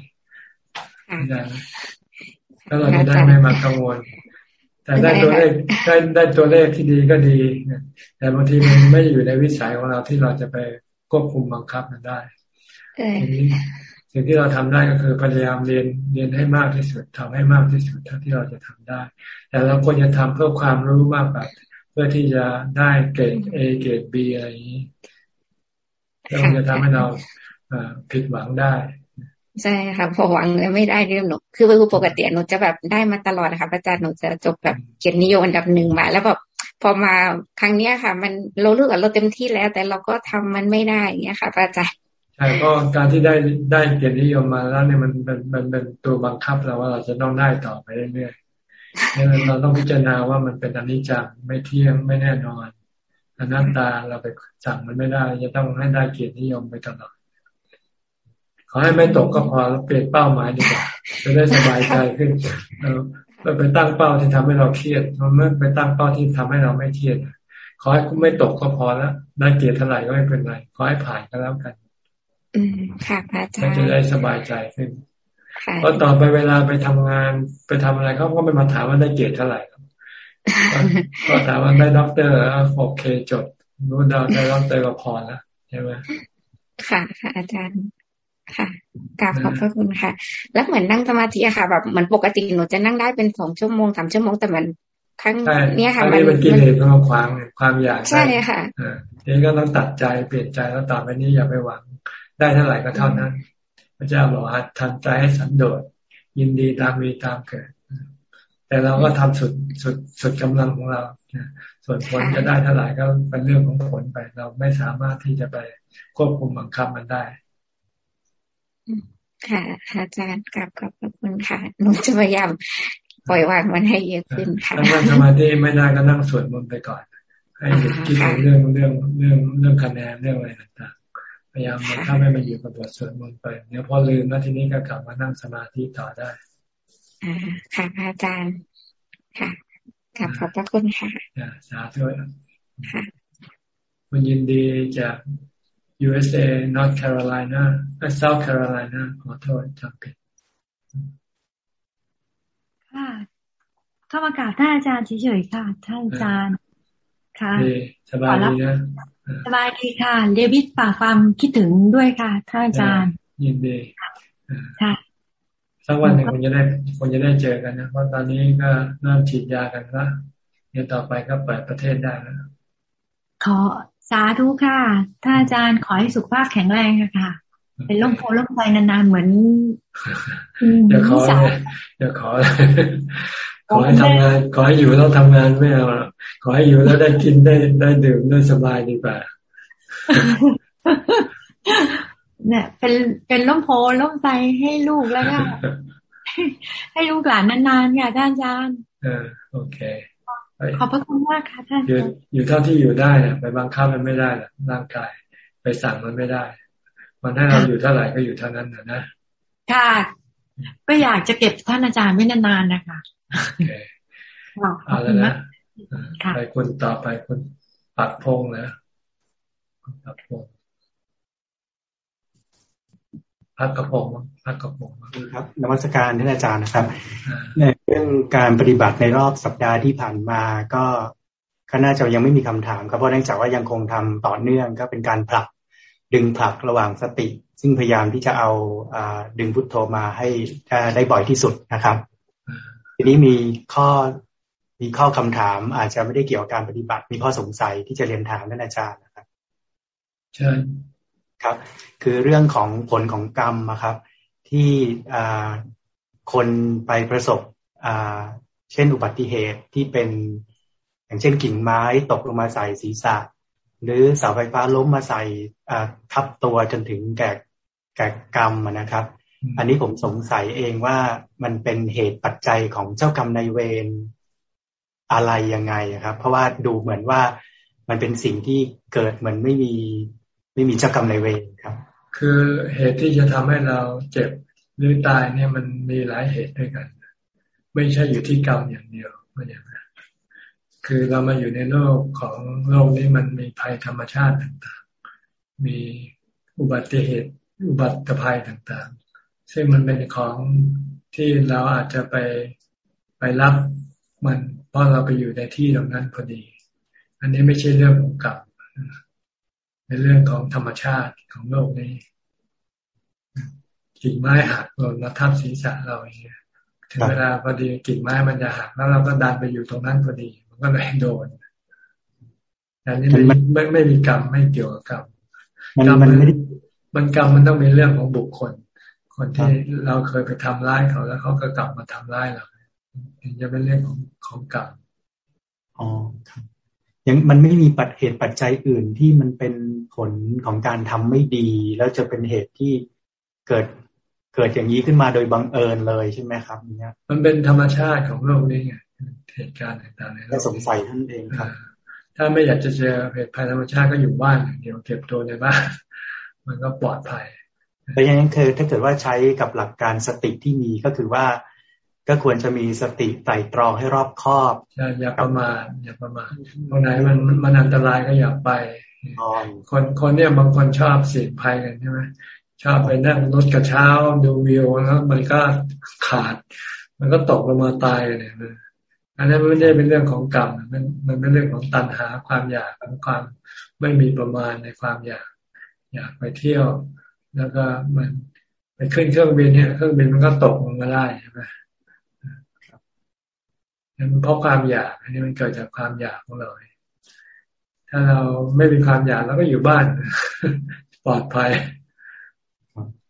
แล้วเราจะได้ไม่มากังวล แต่ได้ตัวเลขได้ได้ตัวเลขที่ดีก็ดี แต่บางทีมันไม่อยู่ในวิสัยของเราที่เราจะไปควบคุมบังคับมันได้ สิ่งที่เราทำได้ก็คือพยายามเรียนเรียนให้มากที่สุดทำให้มากที่สุดเท่าที่เราจะทำได้ แต่เราควรจะทำเพื่อความรู้มากกว่าเพื่อที่จะได้เกรดเอเกรดบีอะไรอย่างนี้แล้วมันจะทำให้เราผิดหวังได้ใช่ค่ะพอหวังเลยไม่ได้เรื่องหนูคือปกติหนูจะแบบได้มาตลอดนะคะอาจารย์หนูจะจบแบบเกียรตินิยมอันดับหนึ่งมา แล้วแบบพอมาครั้งเนี้ยค่ะ มันเราเลือกเราเต็มที่แล้ว แต่เราก็ทำมันไม่ได้อย่างเงี้ยค่ะอาจารย์ ใช่ก็การที่ได้ได้เกียรตินิยมมาแล้วเนี่ยมันเป็นมันเป็นตัวบังคับเราว่าเราจะต้องได้ต่อไปเรื่อยๆดังนั้นเราต้องพิจารณาว่ามันเป็นอนิจจังไม่เที่ยงไม่แน่นอนอนัตตาเราไปสั่งมันไม่ได้จะต้องให้ได้เกียรตินิยมไปตลอดขอให้ไม่ตกก็พอเปลี่ยนเป้าหมายดีกว่าจะได้สบายใจขึ้นเราไปตั้งเป้าที่ทำให้เราเครียดมันไม่ไปตั้งเป้าที่ทำให้เราไม่เครียดขอให้ไม่ตกก็พอแล้วได้เกียรติเท่าไหร่ก็ไม่เป็นไรขอให้ผ่านก็แล้วกัน อืมค่ะพระอาจารย์จะได้สบายใจขึ้นเพราะต่อไปเวลาไปทำงานไปทำอะไรเขาก็ไม่มาถามว่าได้เกียรติเท่าไหร่ก็ถามว่าได้ด็อกเตอร์โอเคจบรู้ดาวได้ด็อกเตอร์ก็พอแล้วใช่ไหมค่ะค่ะอาจารย์ค่ะกราบขอบพระคุณค่ะ แล้วเหมือนนั่งสมาธิอะค่ะ แบบเหมือนปกติหนูจะนั่งได้เป็นสองชั่วโมงสามชั่วโมงแต่มันครั้งนี้ค่ะ มันมันกิเลสมันความความอยากใช่ค่ะทีนี้ก็ต้องตัดใจเปลี่ยนใจแล้วต่อไปนี้อย่าไปหวัง ได้เท่าไหร่ก็เท่านั้น พระพุทธเจ้าบอกว่าทำใจให้สันโดษยินดีตามมีตามเกิด แต่เราก็ทำสุดสุดสุดกำลังของเราส่วนผลจะได้เท่าไหร่ก็เป็นเรื่องของผลไป เราไม่สามารถที่จะไปควบคุมบังคับมันได้ค่ะอาจารย์กลับขอบคุณค่ะหนูจะพยายามปล่อยวางมันให้เยอะขึ้นค่ะนั่งสมาธิไม่ได้ก็นั่งสวดมนต์ไปก่อน ให้หยุดคิดเรื่องเรื่องเรื่องเรื่องคะแนนเรื่องอะไรต่างๆ พยายามมาถ้าไม่มาอยู่กับบทสวดมนต์ไปเดี๋ยวพอลืมแล้วทีนี้ก็กลับมานั่งสมาธิต่อได้อ่าค่ะอาจารย์ค่ะกลับขอบพระคุณค่ะสาธุค่ะคุณยินดีจาก USA North Carolina South Carolina ขอโทษจำผิดค่ะเข้ามากราบท่านอาจารย์เฉยๆค่ะ ท่านอาจารย์ค่ะสบายดีนะ สบายดีค่ะ เดวิดฝากความคิดถึงด้วยค่ะท่านอาจารย์ ยินดีค่ะสักวันหนึ่งคงจะได้คงจะได้เจอกันนะเพราะตอนนี้ก็เริ่มฉีดยากันแล้วเดี๋ยวต่อไปก็เปิดประเทศได้แล้วขอสาธุค่ะท่านอาจารย์ขอให้สุขภาพแข็งแรงค่ะ เป็นร่มโพล่มไฟนานๆเหมือนอย่าขออย่าขอ ขอให้ทำงาน ขอให้อยู่แล้วทำงานไม่เอาขอให้อยู่แล้วได้กินได้ได้ดื่มได้สบายดีกว่าเนี่ย เป็นเป็นร่มโพล่มไฟให้ลูกแล้วก็ให้ลูกหลานนานๆค่ะท่านอาจารย์เออโอเคขอบพระคุณมากค่ะท่านอยู่อยู่เท่าที่อยู่ได้นะไปบังคับมันไม่ได้หรอกร่างกาย ไปสั่งมันไม่ได้ มันให้เราอยู่เท่าไหร่ก็อยู่เท่านั้นนะนะค่ะก็อยากจะเก็บท่านอาจารย์ไม่นานๆนะคะโอ เคเอาแล้วนะไปคนต่อไปคนปักพงนะปักพงพักกระพงพักกระพงครับนมัสการท่านอาจารย์นะครับ ในเรื่องการปฏิบัติในรอบสัปดาห์ที่ผ่านมาก็ก็น่าจะยังไม่มีคำถามครับเพราะเนื่องจากว่ายังคงทำต่อเนื่องก็เป็นการผลักดึงผลักระหว่างสติ ซึ่งพยายามที่จะเอาดึงพุทโธมาให้ได้บ่อยที่สุดนะครับ ทีนี้มีข้อมีข้อคำถาม อาจจะไม่ได้เกี่ยวกับการปฏิบัติ มีข้อสงสัยที่จะเรียนถามท่านอาจารย์นะครับเชิญครับ คือเรื่องของผลของกรรมนะครับ ที่คนไปประสบเช่นอุบัติเหตุที่เป็น อย่างเช่นกิ่งไม้ตกลงมาใส่ศีรษะ หรือเสาไฟฟ้าล้มมาใส่ทับตัวจนถึงแก่แก่กรรมนะครับ อันนี้ผมสงสัยเองว่ามันเป็นเหตุปัจจัยของเจ้ากรรมนายเวรอะไรยังไงครับ เพราะว่าดูเหมือนว่ามันเป็นสิ่งที่เกิดเหมือนไม่มีไม่มีเจ้ากรรมนายเวรครับ คือเหตุที่จะทำให้เราเจ็บหรือตายเนี่ยมันมีหลายเหตุด้วยกัน ไม่ใช่อยู่ที่กรรมอย่างเดียวไม่อย่างนั้นคือเรามาอยู่ในโลกของโลกนี้มันมีภัยธรรมชาติต่างๆ มีอุบัติเหตุอุบัติภัยต่างๆ ซึ่งมันเป็นของที่เราอาจจะไปไปรับมันเพราะเราไปอยู่ในที่ตรงนั้นพอดี อันนี้ไม่ใช่เรื่องของกรรมเป็นเรื่องของธรรมชาติของโลกนี้กิ่งไม้หักหล่นมาทับศีรษะเราอย่างเงี้ยถึงเวลาพอดีกิ่งไม้มันจะหักแล้วเราก็ดันไปอยู่ตรงนั้นพอดี มันก็เลยโดนอันนี้ไม่ไม่ไม่มีกรรมไม่เกี่ยวกับกรรมมันกรรมมัมันนไม่ได้มันกรรมมันต้องมีเรื่องของบุคคล คนที่เราเคยไปทำร้ายเขาแล้วเขาก็กลับมาทำร้ายเราถึงจะเป็นเรื่องของของกรรมอ๋อครับยังมันไม่มีปัจเหตุปัจจัยอื่นที่มันเป็นผลของการทำไม่ดี แล้วจะเป็นเหตุที่เกิดเกิดอย่างนี้ขึ้นมาโดยบังเอิญเลยใช่ไหมครับเนี่ยมันเป็นธรรมชาติของโลกนี้ไงเหตุการณ์ต่างๆในโลแค่กสงสัยท่านเองครับ ถ้าไม่อยากจะเจอเหตุภัยธรรมชาติก็อยู่บ้านอย่างเดียวเก็บตัวในบ้าน มันก็ปลอดภัย แต่ยังนั้นคือถ้าเกิดว่าใช้กับหลักการสติที่มีก็คือว่า ก็ควรจะมีสติไตร่ตรองให้รอบคอบอย่าอย่าประมาทอย่าประมาทตรงไหนมันมันอันตรายก็อย่าไปคนคนเนี่ยบางคนชอบเสี่ยงภัยกันใช่ไหมชอบไปนั่งรถกระเช้าดูวิวแล้วมันก็ขาด มันก็ตกลงมาตายกันเนี่ยนะอันนั้นไม่ได้เป็นเรื่องของกรรมมันมันเป็นเรื่องของตัณหาความอยากของความไม่มีประมาณในความอยาก อยากไปเที่ยว แล้วก็มันไปขึ้นเครื่องบินเนี่ยเครื่องบินมันก็ตกลงมาได้ใช่ไหมนั่นเพราะความอยากอันนี้มันเกิดจากความอยากของเราถ้าเราไม่มีความอยากเราก็อยู่บ้านปลอดภัย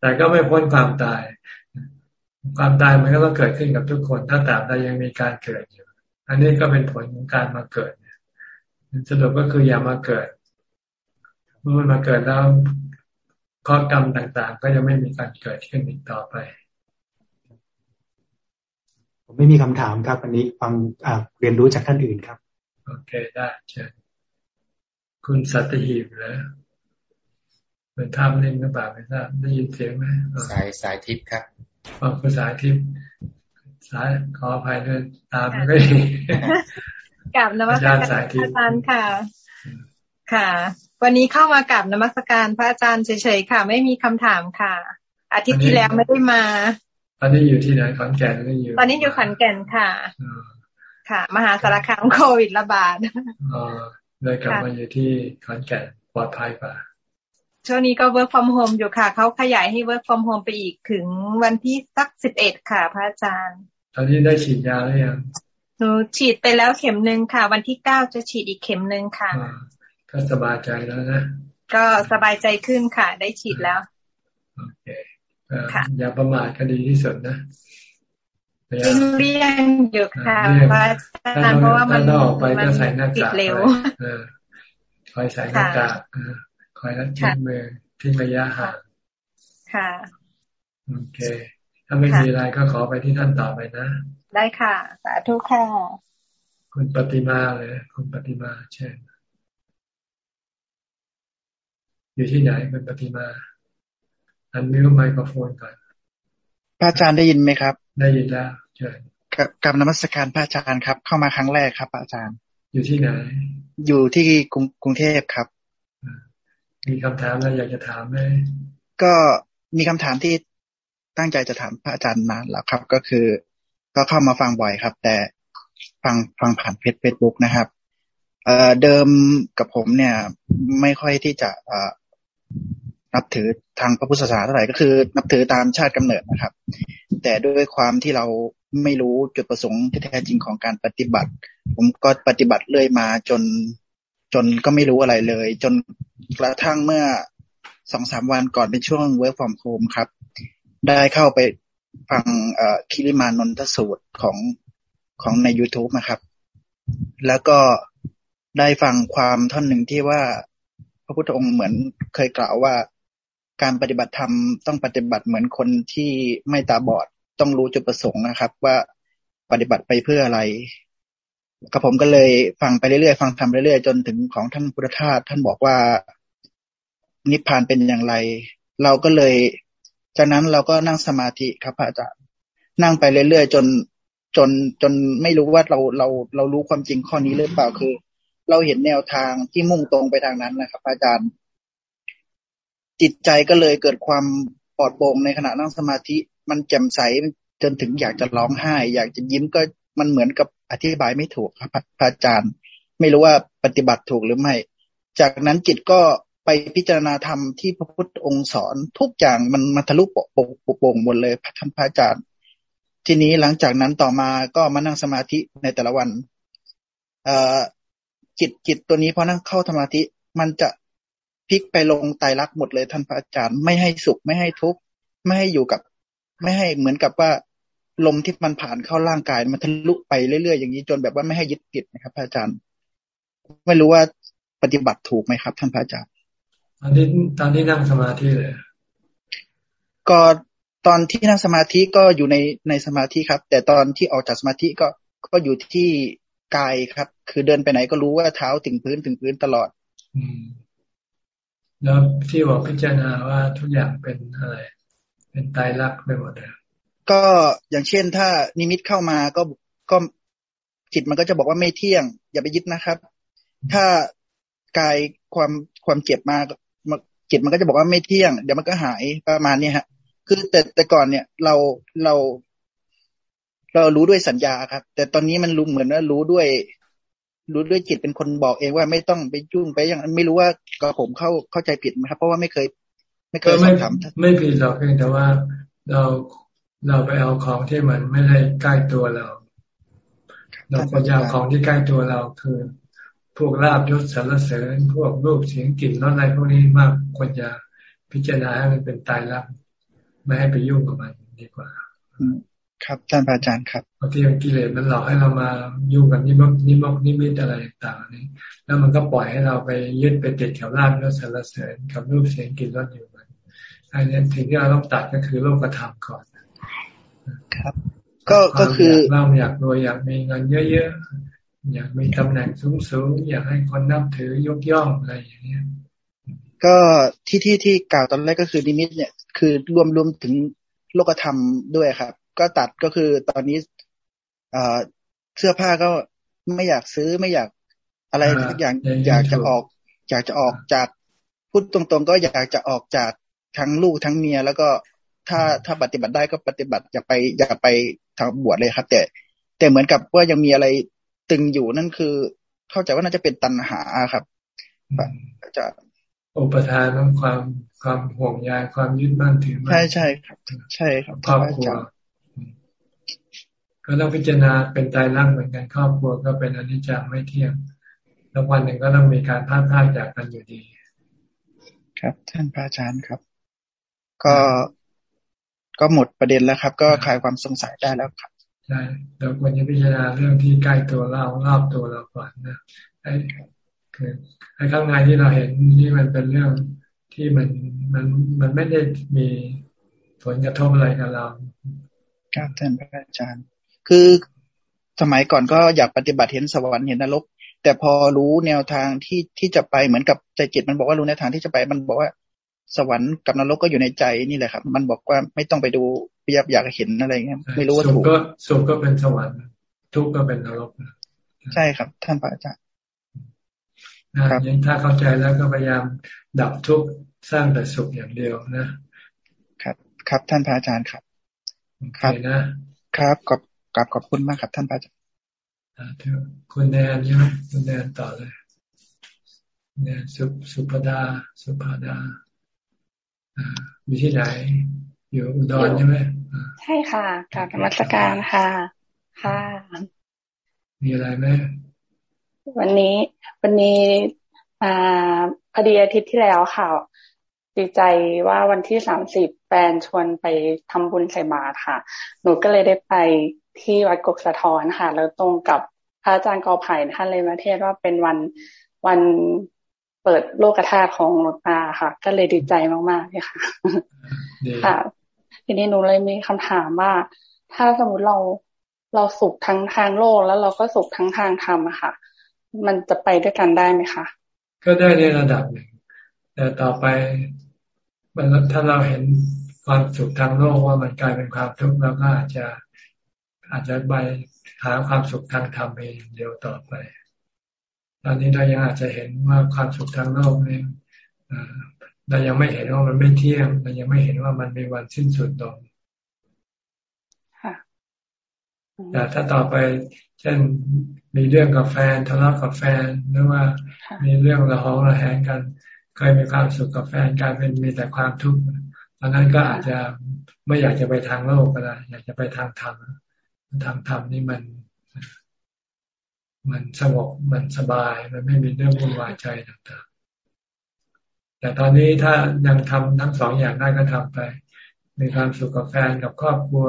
แต่ก็ไม่พ้นความตาย ความตายมันก็ต้องเกิดขึ้นกับทุกคน ถ้าตราบใดยังมีการเกิดอยู่ อันนี้ก็เป็นผลของการมาเกิดสรุปก็คืออย่ามาเกิด เมื่อมันมาเกิดแล้ว ข้อกรรมต่างๆ ก็จะไม่มีการเกิดขึ้นอีกต่อไป ผมไม่มีคำถามครับอันนี้ฟังเรียนรู้จากท่านอื่นครับ โอเคได้เชิญคุณสัตหีบแล้วเป็นท่ามเล่นหรือเปล่าไม่ทราบได้ยินเสียงไหมสายสายทิพย์ครับอ๋อคุณสายทิพย์สายขออภัยด้วยตามไม่ดีกับนมัสการพระอาจารย์ค่ะ ค่ะ วันนี้เข้ามากับนมัสการพระอาจารย์เฉยๆค่ะ ไม่มีคำถามค่ะ อาทิตย์ที่แล้วไม่ได้มา ตอนนี้อยู่ที่ไหนขอนแก่นหรืออยู่ ตอนนี้อยู่ขอนแก่นค่ะ ค่ะ มหาสารคามโควิดระบาดอ๋อเลยกลับมาอยู่ที่ขอนแก่นปลอดภัยกว่าช่วงนี้ก็ work from home อยู่ค่ะ เขาขยายให้ work from home ไปอีกถึงวันที่สักสิบเอ็ดค่ะ พระอาจารย์ ตอนนี้ได้ฉีดยาหรือยังหนูฉีดไปแล้วเข็มหนึ่งค่ะ วันที่เก้าจะฉีดอีกเข็มหนึ่งค่ะ ก็สบายใจแล้วนะ ก็สบายใจขึ้นค่ะ ได้ฉีดแล้วโอเคอย่าประมาทก็ดีที่สุดนะยิ่งเลี่ยงอยู่ค่ะพระอาจารย์เพราะว่ามันมันติดเร็วคอยใส่หน้ากากคอยรัดชิ้นมือทิ้งระยะห่างค่ะโอเค ถ้าไม่มีอะไรก็ขอไปที่ท่านต่อไปนะ ได้ค่ะ สาธุค่ะ คุณปฏิมาเลย คุณปฏิมาเช่น อยู่ที่ไหนคุณปฏิมา อันมิวไมโครโฟนก่อนพระอาจารย์ได้ยินไหมครับ ได้ยินแล้วเชิญกับนมัสการพระอาจารย์ครับ เข้ามาครั้งแรกครับอาจารย์ อยู่ที่ไหน อยู่ที่กรุงกรุงเทพครับ มีคำถามอะไรอยากจะถามไหมก็มีคำถามที่ตั้งใจจะถามพระอาจารย์นานแล้วครับ ก็คือ ก็เข้ามาฟังบ่อยครับ แต่ฟังฟังผ่านเพจเฟซบุ๊กนะครับเอ่อเดิมกับผมเนี่ย ไม่ค่อยที่จะเอ่อ นับถือทางพระพุทธศาสนาเท่าไหร่ก็คือ นับถือตามชาติกำเนิดนะครับ แต่ด้วยความที่เราไม่รู้จุดประสงค์ที่แท้จริงของการปฏิบัติ ผมก็ปฏิบัติเรื่อยมาจน จนก็ไม่รู้อะไรเลย จนกระทั่งเมื่อสองสามวันก่อนเป็นช่วง work from home ครับ ได้เข้าไปฟังคิริมานนทสูตรของของใน YouTube นะครับ แล้วก็ได้ฟังความท่อนหนึ่งที่ว่า ระพุทธองค์เหมือนเคยกล่าวว่า การปฏิบัติธรรมต้องปฏิบัติเหมือนคนที่ไม่ตาบอดต้องรู้จุดประสงค์นะครับ ว่าปฏิบัติไปเพื่ออะไรกระผมก็เลยฟังไปเรื่อยๆฟังทำเรื่อยๆจนถึงของท่านพุทธทาสท่านบอกว่านิพพานเป็นอย่างไร เราก็เลย จากนั้นเราก็นั่งสมาธิครับพระอาจารย์นั่งไปเรื่อยๆจนจนจนไม่รู้ว่าเราเราเรารู้ความจริงข้อนี้หรือเปล่าคือ เราเห็นแนวทางที่มุ่งตรงไปทางนั้นนะครับ อาจารย์ จิตใจก็เลยเกิดความปลอดโปร่งในขณะนั่งสมาธิ มันแจ่มใสจนถึงอยากจะร้องไห้ อยากจะยิ้มก็มันเหมือนกับอธิบายไม่ถูกครับพระอาจารย์ ไม่รู้ว่าปฏิบัติถูกหรือไม่ จากนั้นจิตก็ไปพิจารณาธรรมที่พระพุทธองค์สอนทุกอย่างมันมาทะลุโป่งหมดเลยท่านพระอาจารย์ ทีนี้หลังจากนั้นต่อมาก็มานั่งสมาธิในแต่ละวันเอ่อ จิตจิตตัวนี้พอนั่งเข้าสมาธิมันจะพลิกไปลงไตรลักษณ์หมดเลยท่านพระอาจารย์ไม่ให้สุขไม่ให้ทุกข์ไม่ให้อยู่กับ ไม่ให้เหมือนกับว่าลมที่มันผ่านเข้าร่างกายมันทะลุไปเรื่อยๆอย่างนี้จนแบบว่าไม่ให้ยึดติดนะครับพระอาจารย์ ไม่รู้ว่าปฏิบัติถูกไหมครับ ท่านพระอาจารย์ตอนที่ตอนที่นั่งสมาธิเลยก็ตอนที่นั่งสมาธิก็อยู่ในในสมาธิครับ แต่ตอนที่ออกจากสมาธิก็ก็อยู่ที่ กายครับ คือเดินไปไหนก็รู้ว่าเท้าถึงพื้นถึงพื้นตลอดอืมแล้วที่บอกพิจารณาว่าทุกอย่างเป็นอะไร เป็นตายรักไปหมดเลยก็อย่างเช่นถ้านิมิตเข้ามาก็ก็จิตมันก็จะบอกว่าไม่เที่ยง อย่าไปยึดนะครับ ถ้ากายความความเจ็บมาจิตมันก็จะบอกว่าไม่เที่ยง เดี๋ยวมันก็หายประมาณนี้ฮะ คือแต่แต่ก่อนเนี่ย เราเรา เรารู้ด้วยสัญญาครับ แต่ตอนนี้มันรู้เหมือนว่ารู้ด้วย รู้ด้วยจิตเป็นคนบอกเองว่าไม่ต้องไปยุ่งไปอย่างไม่รู้ว่าก็ผมเข้าเข้าใจผิดไหมครับ เพราะว่าไม่เคย ไม่เคยสอบถามไม่ผิดหรอกเพียงแต่ว่าเราเราไปเอาของที่มันไม่ได้ใกล้ตัวเรา เราควรจะเอาของที่ใกล้ตัวเราคือ พวกลาบยศสรรเสริญ พวกรูปเสียงกลิ่นรสอะไรพวกนี้มากควรจะพิจารณาให้มันเป็นตายรักไม่ให้ไปยุ่งกับมันดีกว่า ครับท่านอาจารย์ครับบางทีกิเลสมันหลอกให้เรามายุ่งกับนิมกนิมกนิมิตอะไรต่างๆนี้ แล้วมันก็ปล่อยให้เราไปยึดไปติดกับลาบยศสรรเสริญกับรูปเสียงกลิ่นรสอยู่มันอันนี้ถึงที่เราต้องตัดก็คือโลกธรรมก่อนครับ ก็ก็คือเราอยากรวยอยากมีเงินเยอะๆอยากมีตำแหน่งสูงๆอยากให้คนนับถือยกย่องอะไรอย่างเงี้ยก็ที่ที่ที่กล่าวตอนแรกก็คือดิมิตเนี่ยคือรวมรวมถึงโลกธรรมด้วยครับ ก็ตัดก็คือตอนนี้เอ่อเสื้อผ้าก็ไม่อยากซื้อไม่อยากอะไรทุกอย่างอยากจะออก อยากจะออกจากพูดตรงๆ ก็อยากจะออกจากทั้งลูกทั้งเมีย แล้วก็ถ้าถ้าปฏิบัติได้ก็ปฏิบัติอย่าไปอย่าไปทางบวชเลยครับ แต่ แต่เหมือนกับว่ายังมีอะไรตึงอยู่นั่นคือ เข้าใจว่าน่าจะเป็นตัณหาครับจะอุปทานของความความห่วงใยความยึดมั่นถือมั่นใช่ใช่ครับ ใช่ครับครอบครัว ก็ต้องพิจารณาเป็นใจรักเหมือนกันครอบครัวก็เป็นอนิจจังไม่เที่ยงแล้ววันหนึ่งก็ต้องมีการพลาดพลาดจากกันอยู่ดี ครับ ท่านพระอาจารย์ครับ ก็ก็หมดประเด็นแล้วครับ ก็คลายความสงสัยได้แล้วครับใช่เราควรจะพิจารณาเรื่องที่ใกล้ตัวเรารอบตัวเราก่อนนะไอ้คือไอ้ข้างในที่เราเห็นนี่มันเป็นเรื่องที่มันมันมันไม่ได้มีผลกระทบอะไรกับเราครับท่านพระอาจารย์ คือสมัยก่อนก็อยากปฏิบัติเห็นสวรรค์เห็นนรก แต่พอรู้แนวทางที่ที่จะไปเหมือนกับใจจิตมันบอกว่ารู้แนวทางที่จะไปมันบอกว่า สวรรค์กับนรกก็อยู่ในใจนี่แหละครับ มันบอกว่าไม่ต้องไปดูอยากอยากเห็นอะไรเงี้ยไม่รู้ว่าถูกก็สุขก็เป็นสวรรค์ทุกข์ก็เป็นนรกใช่ครับ ท่านพระอาจารย์ครับยังถ้าเข้าใจแล้วก็พยายามดับทุกข์สร้างแต่สุขอย่างเดียวนะครับ ครับท่านพระอาจารย์ครับ ครับนะครับขอบ กลับขอบคุณมากครับท่านพระอาจารย์คุณแนนใช่ไหมคุณแนนต่อเลยแนนสุสุภดา สุภาดาอยู่ที่ไหน อยู่อุดรใช่ไหมใช่ค่ะกับธรรมสการค่ะ ค่ะ มีอะไรไหมวันนี้ วันนี้อ่าพอดีอาทิตย์ที่แล้วค่ะดีใจว่าวันที่สามสิบแฟนชวนไปทำบุญใส่บาตรค่ะ หนูก็เลยได้ไป ที่วัดกกสะท้อนค่ะ แล้วตรงกับพระอาจารย์กอไผ่ท่านเลยมาเทศว่าเป็นวันวันเปิดโลกธาตุของหลวงตาค่ะ ก็เลยดีใจมากๆเลยค่ะ ค่ะ ทีนี้หนูเลยมีคำถามว่า ถ้าสมมติเราเราสุขทั้งทางโลกแล้วเราก็สุขทั้งทางธรรมอะค่ะ มันจะไปด้วยกันได้ไหมคะก็ได้ในระดับหนึ่งแต่ต่อไปมันถ้าเราเห็นความสุขทางโลกว่ามันกลายเป็นความทุกข์เราก็อาจจะ อาจจะไปหาความสุขทางธรรมเองเดียวต่อไป ตอนนี้เรายังอาจจะเห็นว่าความสุขทางโลกนี่เรายังไม่เห็นว่ามันไม่เที่ยงเรายังไม่เห็นว่ามันมีวันสิ้นสุดลงแต่ถ้าต่อไป เช่นมีเรื่องกับแฟนทะเลาะกับแฟนหรือว่ามีเรื่องระหองระแหงกันเคยมีความสุขกับแฟนกลายเป็นมีแต่ความทุกข์ตอนนั้นก็อาจจะไม่อยากจะไปทางโลกก็ได้อยากจะไปทางธรรม ทางธรรมนี่มัน มันสงบมันสบาย มันไม่มีเรื่องวุ่นวายใจต่างๆ แต่ตอนนี้ถ้ายังทำทั้งสองอย่างได้ก็ทำไป มีความสุขกับแฟนกับครอบครัว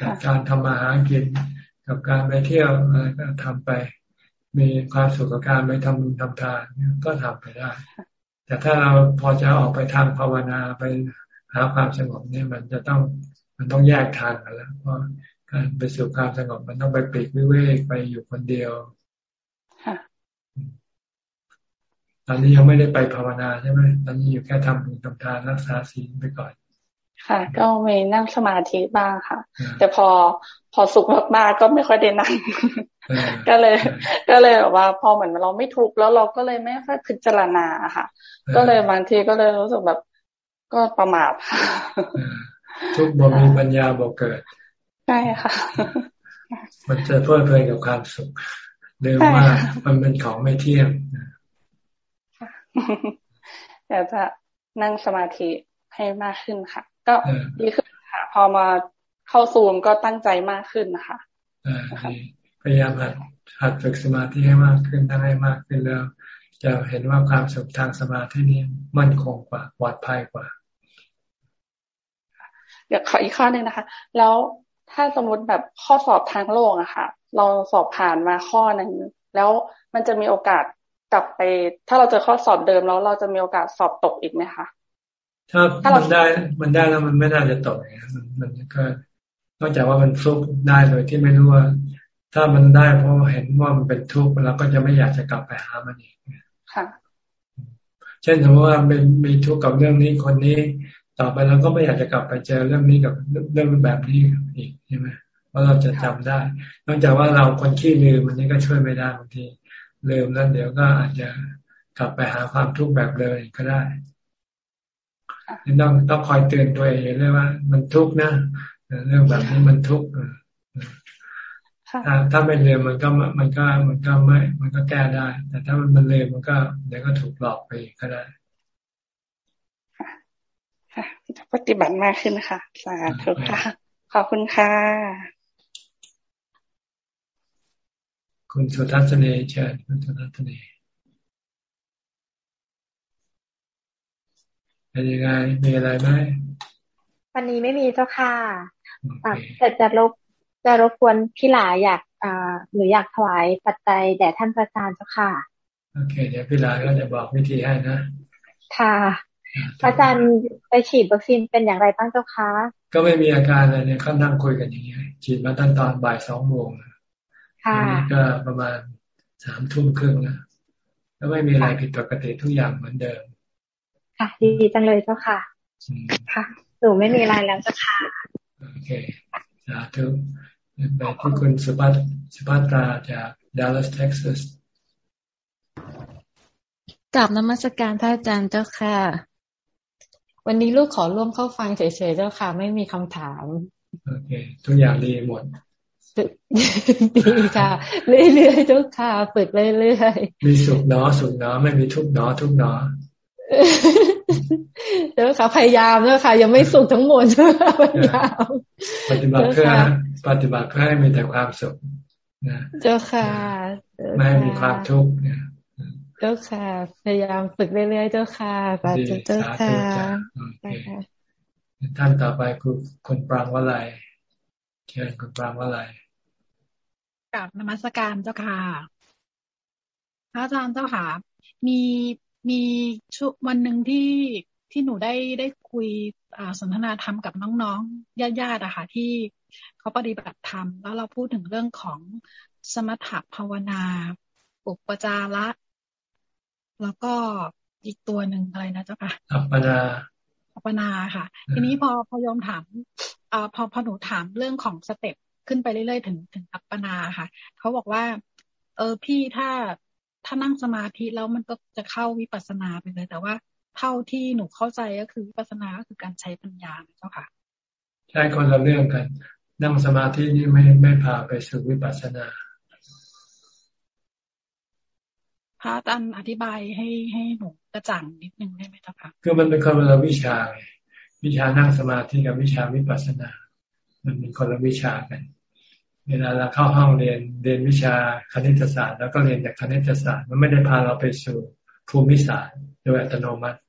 กับการทำมาหากิน กับการไปเที่ยวอะไรก็ทำไป มีความสุขกับการไปทำบุญทำทานก็ทำไปได้ แต่ถ้าเราพอจะออกไปทางภาวนาไปหาความสงบเนี่ยมันจะต้องมันต้องแยกทางกันแล้วเพราะ ไปสู่ความสงบมันต้องไปปีกวิเวกไปอยู่คนเดียวตอนนี้ยังไม่ได้ไปภาวนาใช่ไหมตอนนี้อยู่แค่ทำบุญทำทานรักษาศีลไปก่อน ค่ะ ก็มีนั่งสมาธิบ้างค่ะ แต่พอพอสุขมากๆก็ไม่ค่อยได้นั่งก็เลย ก็เลยแบบว่า พอเหมือนเราไม่ทุกข์แล้วเราก็เลยไม่ค่อยพิจารณาค่ะ ก็เลยบางทีก็เลยรู้สึกแบบก็ประมาทค่ะทุกบ่มีปัญญาบ่เกิด ใช่ค่ะ มันจะเพลิดเพลินกับความสุขเร็วมากมันเป็นของไม่เที่ยงอยากจะนั่งสมาธิให้มากขึ้นค่ะ ก็ดีขึ้นค่ะ พอมาเข้าซูมก็ตั้งใจมากขึ้นนะคะพยายามหัดหัดฝึกสมาธิให้มากขึ้นถ้าให้มากขึ้นแล้ว จะเห็นว่าความสุขทางสมาธินี้มั่นคงกว่าปลอดภัยกว่าเดี๋ยวขออีกข้อหนึ่งนะคะ แล้ว ถ้าสมมติแบบข้อสอบทางโลกอะค่ะ เราสอบผ่านมาข้อหนึ่งแล้วมันจะมีโอกาสกลับไป ถ้าเราเจอข้อสอบเดิมแล้ว เราจะมีโอกาสสอบตกอีกไหมคะถ้ามันได้มันได้แล้วมันไม่น่าจะตกอย่างมันมันก็นอกจากว่ามันฟุกได้โดยที่ไม่รู้ว่า ถ้ามันได้เพราะเห็นว่ามันเป็นทุกข์เราก็จะไม่อยากจะกลับไปหามันอีกค่ะ เช่นสมมติว่าเป็นมีทุกข์กับเรื่องนี้คนนี้ ต่อไปเราก็ไม่อยากจะกลับไปเจอเรื่องนี้กับเรื่องแบบนี้อีกใช่ไหมเพราะเราจะจำได้ นอกจากว่าเราคนขี้ลืมมันนี้ก็ช่วยไม่ได้บางทีลืมแล้วเดี๋ยวก็อาจจะกลับไปหาความทุกข์แบบเลยก็ได้ต้องต้องคอยเตือนตัวเองเลยว่า มันทุกข์นะเรื่องแบบนี้มันทุกข์ถ้าถ้าไม่เรียนมันก็มันก็มันก็ไม่ มันก็แก้ได้ แต่ถ้ามันมันเรียนมันก็เดี๋ยวก็ถูกหลอกไปก็ได้ค่ะ ปฏิบัติมากขึ้นค่ะ สาธุค่ะ ขอบคุณค่ะ คุณสุทัศนีเชิญคุณสุทัศนีเป็นยังไงมีอะไรไหมวันนี้ไม่มีเจ้าค่ะแต่จะรบจะรบกวนพี่หลาอยากอ่าหรืออยากถวายปัจจัยแด่ท่านประธานเจ้าค่ะ โอเค เดี๋ยวพี่หลาก็จะบอกวิธีให้นะ ค่ะ อาจารย์ไปฉีดวัคซีนเป็นอย่างไรบ้างเจ้าคะก็ไม่มีอาการอะไรเนี่ยเขานั่งคุยกันอย่างนี้ฉีดมาตั้งตอนบ่ายสองโมงค่ะก็ประมาณสามทุ่มครึ่งนะก็ไม่มีอะไรผิดปกติทุกอย่างเหมือนเดิม ค่ะ ดีจังเลยเจ้าค่ะ ค่ะหนูไม่มีอะไรแล้วเจ้าค่ะโอเคสาธุไปที่คุณสุภัตสุภัตราจากดัลลัสเท็กซัสกลับนมัสการท่านอาจารย์เจ้าค่ะ วันนี้ลูกขอร่วมเข้าฟังเฉยๆเจ้าค่ะ ไม่มีคำถามโอเคทุกอย่างดีหมดดีค่ะ เรื่อยๆเจ้าค่ะฝึกเรื่อยๆมีสุขเนาะสุขเนาะไม่มีทุกเนาะทุกเนาะเจ้าค่ะพยายามเจ้าค่ะ ยังไม่สุขทั้งหมดเจ้าค่ะพยายามปฏิบัติเพื่อปฏิบัติเพื่อให้มีแต่ความสุขนะเจ้าค่ะ ไม่มีความทุกข์เนี่ย เจ้าค่ะพยายามฝึกเรื่อยๆเจ้าค่ะสาธุเจ้าค่ะท่านต่อไปคือคุณปรางวลัยเชิญคุณปรางวลัยกับนมัสการเจ้าค่ะพระอาจารย์เจ้าค่ะมีมีชุวันหนึ่งที่ที่หนูได้ได้คุยสนทนาธรรมกับน้องๆญาติๆอะค่ะที่เขาปฏิบัติธรรม แล้วเราพูดถึงเรื่องของสมถะภาวนา อุปจาระ แล้วก็อีกตัวหนึ่งอะไรนะเจ้าค่ะอัปปนาอัปปนาค่ะ ทีนี้พอพอยอมถามอ่าพอพอหนูถามเรื่องของสเต็ปขึ้นไปเรื่อยๆ ถึงถึงอัปปนาค่ะ เขาบอกว่า เออพี่ถ้าถ้านั่งสมาธิแล้วมันก็จะเข้าวิปัสสนาไปเลย แต่ว่าเท่าที่หนูเข้าใจก็คือวิปัสสนาก็คือการใช้ปัญญาเจ้าค่ะ ใช่คนละเรื่องกัน นั่งสมาธินี่ไม่ไม่พาไปสู่วิปัสสนา พระอาจารย์อธิบายให้ให้หนูกระจ่างนิดนึงได้ไหมเจ้าค่ะคือมันเป็นคนละวิชา วิชานั่งสมาธิกับวิชาวิปัสสนา มันเป็นคนละวิชากัน เวลาเราเข้าห้องเรียนเรียนวิชาคณิตศาสตร์ แล้วก็เรียนจากคณิตศาสตร์มันไม่ได้พาเราไปสู่ภูมิศาสตร์โดยอัตโนมัติ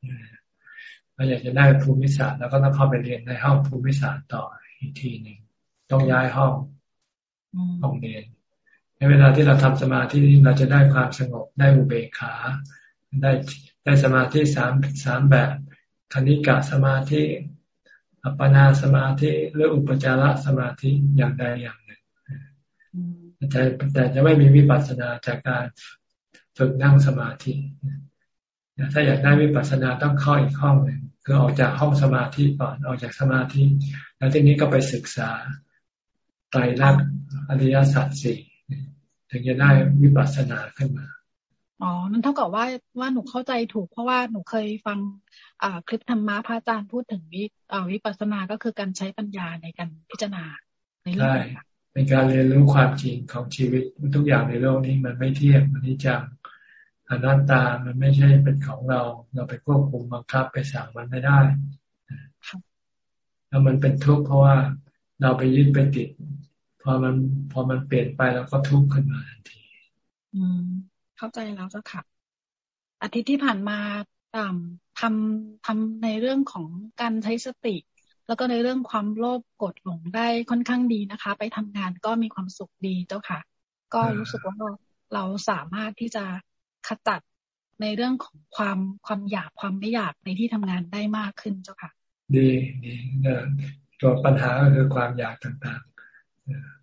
เราอยากจะได้ภูมิศาสตร์แล้วก็ต้องเข้าไปเรียนในห้องภูมิศาสตร์ต่ออีกทีหนึ่งต้องย้ายห้องห้องเรียน ในเวลาที่เราทำสมาธิเราจะได้ความสงบได้อุเบกขา ได้ได้สมาธิสามสามแบบคณิกะสมาธิ อัปปนาสมาธิหรืออุปจารสมาธิอย่างใดอย่างหนึ่งแต่แต่จะไม่มีวิปัสสนาจากการฝึกนั่งสมาธิถ้าอยากได้วิปัสสนาต้องเข้าอีกห้องหนึ่งคือออกจากห้องสมาธิก่อนออกจากสมาธิ แล้วทีนี้ก็ไปศึกษาไตรลักษณ์อริยสัจสี่ ถึงจะได้วิปัสสนาขึ้นมาอ๋อ นั่นเท่ากับว่าว่าหนูเข้าใจถูกเพราะว่าหนูเคยฟังอ่าคลิปธรรมะพระอาจารย์พูดถึงวิอ่าวิปัสสนาก็คือการใช้ปัญญาในการพิจารณาในเรื่องใช่เป็นการเรียนรู้ความจริงของชีวิตทุกอย่างในโลกนี้มันไม่เที่ยงมันนิจังอนัตตามันไม่ใช่เป็นของเรา เราไปควบคุมบังคับไปสั่งมันไม่ได้แล้วมันเป็นทุกข์เพราะว่าเราไปยึดไปติด พอมันพอมันเปลี่ยนไปแล้วก็ทุกข์ขึ้นมาทันทีอืมเข้าใจแล้วเจ้าค่ะ อาทิตย์ที่ผ่านมาตามทำทำในเรื่องของการใช้สติ แล้วก็ในเรื่องความโลภกดหลงได้ค่อนข้างดีนะคะ ไปทำงานก็มีความสุขดีเจ้าค่ะ ก็รู้สึกว่าเราสามารถที่จะขจัดในเรื่องของความความอยากความไม่อยากในที่ทำงานได้มากขึ้นเจ้าค่ะ ดีดีตัวปัญหาก็คือความอยากต่างๆ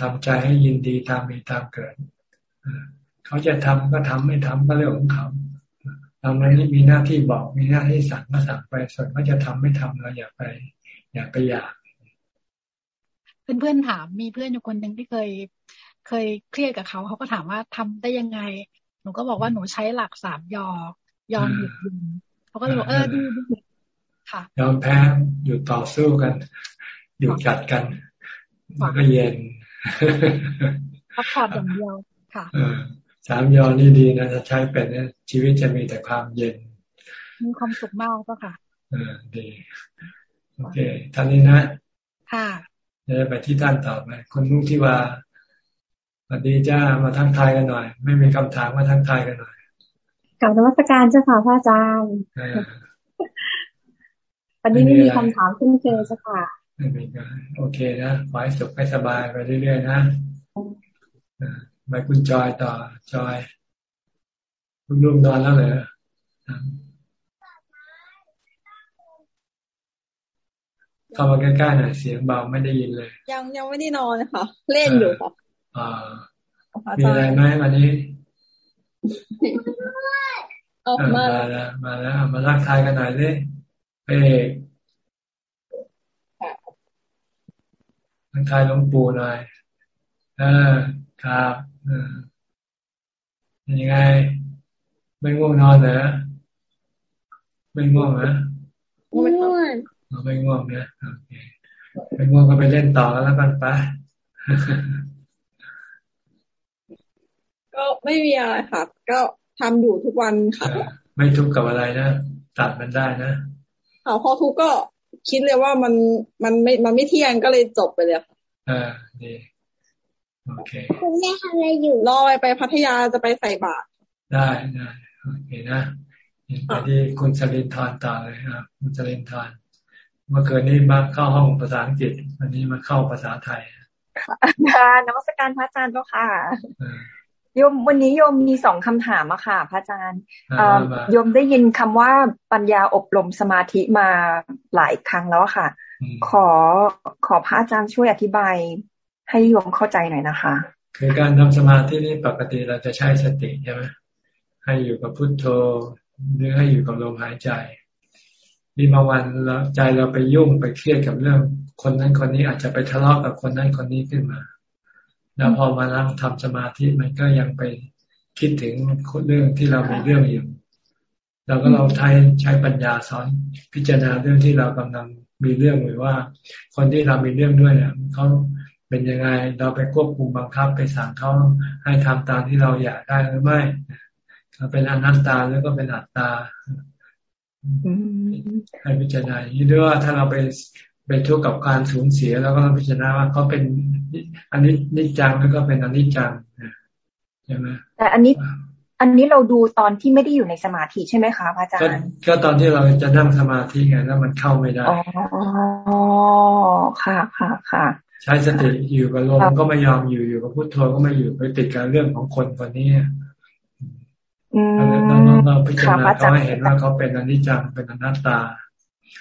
ทำใจให้ยินดีตามมีตามเกิดเขาจะทำก็ทำไม่ทำก็เรื่องของเขาเราไม่มีหน้าที่บอกมีหน้าที่สั่งก็สั่งไปส่วนเขาจะทำไม่ทำเราอย่าไป อย่าไปอยากเพื่อนๆถามมีเพื่อนอยู่คนหนึ่งที่เคย เคยเครียดกับเขาเขาก็ถามว่าทำได้ยังไง หนูก็บอกว่าหนูใช้หลักสามยอยอมหยุดยืนเขาก็เลยบอกเออดีดีค่ะ ยอมแพ้หยุดต่อสู้กันหยุดกัดกัน มันก็เย็นพักผ่อนอย่างเดียวค่ะสามยอนี่ดีนะถ้าใช้เป็นเนี่ยชีวิตจะมีแต่ความเย็น มีความสุขมากก็ค่ะเออดีโอเคท่านนี้นะค่ะจะไปที่ท่านต่อไปคนนุที่ว่าสวัสดีจ้ามาทักทายกันหน่อย ไม่มีคำถามมาทักทายกันหน่อยกลับนวัตการเจ้าค่ะพระอาจารย์วันนี้ไม่มีคำถามขึ้นเจอเจ้าค่ะ ไม่มีก็โอเคนะขอให้สุขให้สบายไปเรื่อยๆนะไปคุณจอยต่อจอย คุณลุงนอนแล้วเหรอเข้ามาใกล้ๆหน่อยเสียงเบาไม่ได้ยินเลย ยังยังไม่ได้นอนค่ะ เล่นอยู่ค่ะอ่ามีอะไรไหมวันนี้ออกมาแล้วมาแล้วมาลักทายกันหน่อยเลยเอก ทักทายหลวงปู่หน่อยเออครับเออยังไง ไม่ง่วงนอนเหรอไม่ง่วงนะไม่ง่วงไม่ง่วงนะโอเคไม่ง่วงก็ไปเล่นต่อแล้วกันไปก็ไม่มีอะไรค่ะ ก็ทำอยู่ทุกวันค่ะ ไม่ทุกข์กับอะไรนะตัดมันได้นะค่ะพอทุกข์ก็ คิดเลยว่ามันมันไม่มันไม่เที่ยงก็เลยจบไปเลยค่ะอ่าดีโอเคคุณแม่ทำอะไรอยู่รอไปพัทยาจะไปใส่บาตรได้ได้โอเคนะไปที่คุณสลินทานต่อเลยครับคุณสลินทานเมื่อคืนนี้มาเข้าห้องภาษาอังกฤษวันนี้มาเข้าภาษาไทยค่ะนมัสการพระอาจารย์เจ้าค่ะ โยมวันนี้โยมมีสองคำถามอะค่ะ พระอาจารย์โยมได้ยินคำว่าปัญญาอบรมสมาธิมาหลายครั้งแล้วค่ะ ขอขอพระอาจารย์ช่วยอธิบายให้โยมเข้าใจหน่อยนะคะ คือการทำสมาธินี่ปกติเราจะใช้สติใช่ไหมให้อยู่กับพุทโธหรือให้อยู่กับลมหายใจมีบางวันแล้วใจเราไปยุ่งไปเครียดกับเรื่อง คนนั้นคนนี้อาจจะไปทะเลาะกับคนนั้นคนนี้ขึ้นมา แล้วพอมานั่งทำสมาธิมันก็ยังไปคิดถึงเรื่องที่เรามีเรื่องอยู่เราก็เราใช้ใช้ปัญญาสอนพิจารณาเรื่องที่เรากำลังมีเรื่องหรือว่า คนที่เรามีเรื่องด้วยเนี่ยเขาเป็นยังไงเราไปควบคุมบังคับไปสั่งเขาให้ทำตามที่เราอยากได้หรือไม่เขาเป็นอนัตตาหรือก็เป็นอัตตาให้พิจารณาอย่างนี้ด้วยว่าถ้าเราไป เป็นทุกข์กับการสูญเสียแล้วก็พิจารณาว่าเขาเป็นอันนี้นิจังแล้วก็เป็นอนิจจังใช่ไหมแต่อันนี้อันนี้เราดูตอนที่ไม่ได้อยู่ในสมาธิใช่ไหมคะพระอาจารย์ก็ตอนที่เราจะนั่งสมาธิไงแล้วมันเข้าไม่ได้อ๋อค่ะค่ะค่ะใช้สติอยู่กับลมก็ไม่ยอมอยู่อยู่กับพุทโธก็ไม่อยู่ไปติดกับเรื่องของคนคนนี้เราเราพิจารณาเขาให้เห็นว่าเขาเป็นอนิจจังเป็นอนัตตา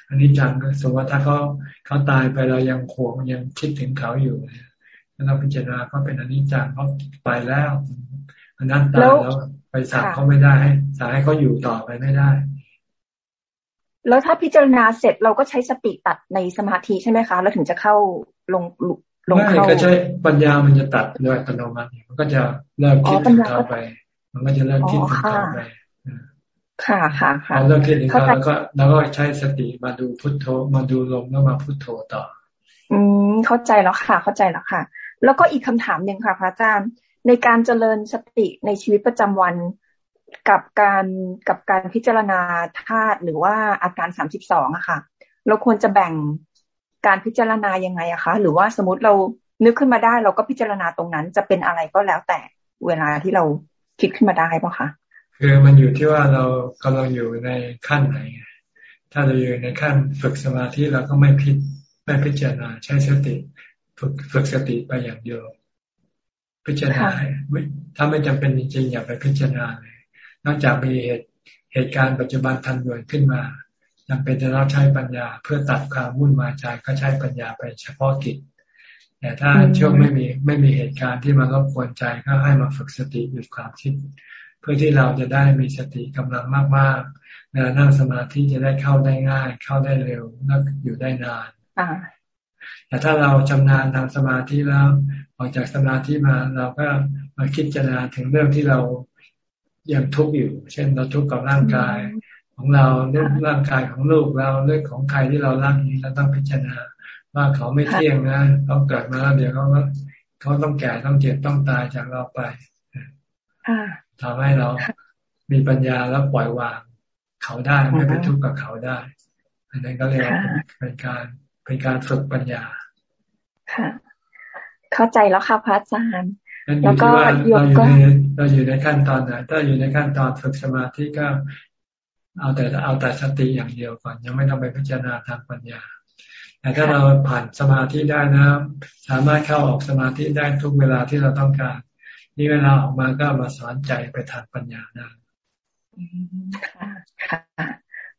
อนิจจังสมมติว่าถ้าเขาเขาตายไปเรายังขวงยังคิดถึงเขาอยู่เราพิจารณาเขาเป็นอนิจจังเขาไปแล้วอนัตตาแล้วไปสั่งเขาไม่ได้ให้สั่งให้เขาอยู่ต่อไปไม่ได้ แล้วถ้าพิจารณาเสร็จเราก็ใช้สติตัดในสมาธิใช่ไหมคะ แล้วถึงจะเข้าลงลงเข้าก็ใช้ปัญญามันจะตัดโดยอัตโนมัติมันก็จะเลิกคิดถึงเขาไป มันก็จะเลิกคิดถึงเขาไป ค่ะค่ะค่ะเราเลิกคิดถึงเขาแล้วก็แล้วก็ใช้สติมาดูพุทโธมาดูลมแล้วมาพุทโธต่อ อืมเข้าใจแล้วค่ะ เข้าใจแล้วค่ะ แล้วก็อีกคำถามหนึ่งค่ะพระอาจารย์ ในการเจริญสติในชีวิตประจำวันกับการกับการพิจารณาธาตุหรือว่าอาการสามสิบสองอะค่ะ เราควรจะแบ่งการพิจารณายังไงอะคะ หรือว่าสมมติเรานึกขึ้นมาได้ เราก็พิจารณาตรงนั้นจะเป็นอะไรก็แล้วแต่เวลาที่เราคิดขึ้นมาได้ปะคะ คือมันอยู่ที่ว่าเรากำลังอยู่ในขั้นไหน ถ้าเราอยู่ในขั้นฝึกสมาธิเราก็ไม่พิไม่พิจารณาใช้สติฝึกฝึกสติไปอย่างเดียว พิจารณาถ้าไม่จำเป็นจริงๆอย่าไปพิจารณาเลยนอกจากมีเหตุเหตุการณ์ปัจจุบันทันด่วนขึ้นมาจำเป็นจะต้องใช้ปัญญา เพื่อตัดความวุ่นวายใจก็ใช้ปัญญาไปเฉพาะกิจแต่ถ้าช่วงไม่มีไม่มีเหตุการณ์ที่มารบกวนใจก็ให้มาฝึกสติหยุดความคิด เพื่อที่เราจะได้มีสติกำลังมากๆเวลานั่งสมาธิจะได้เข้าได้ง่าย เข้าได้เร็วแล้วอยู่ได้นานแต่ถ้าเราชำนาญทางสมาธิแล้วออกจากสมาธิมาเราก็มาคิดจารณาถึงเรื่องที่เรายังทุกข์อยู่ เช่นเราทุกข์กับร่างกายของเราเรื่องร่างกายของลูกเราเรื่องของใครที่เรารักนี้เราต้องพิจารณาว่าเขาไม่เที่ยงนะเขาเกิดมาแล้วเดี๋ยวเขาเขาต้องแก่ต้องเจ็บต้องตายจากเราไป ทำให้เรามีปัญญาแล้วปล่อยวางเขาได้ไม่ไปทุกข์กับเขาได้ อันนั้นก็เรียกเป็นการเป็นการฝึกปัญญา ค่ะ เข้าใจแล้วค่ะพระอาจารย์แล้วก็โยมก็เราอยู่ในขั้นตอนไหนถ้าอยู่ในขั้นตอนฝึกสมาธิก็ เอาแต่เอาแต่สติอย่างเดียวก่อน ยังไม่ต้องไปพิจารณาทางปัญญาแต่ถ้าเราผ่านสมาธิได้นะ สามารถเข้าออกสมาธิได้ทุกเวลาที่เราต้องการ นี่เวลาออกมาก็มาสอนใจไปทางปัญญาได้ค่ะ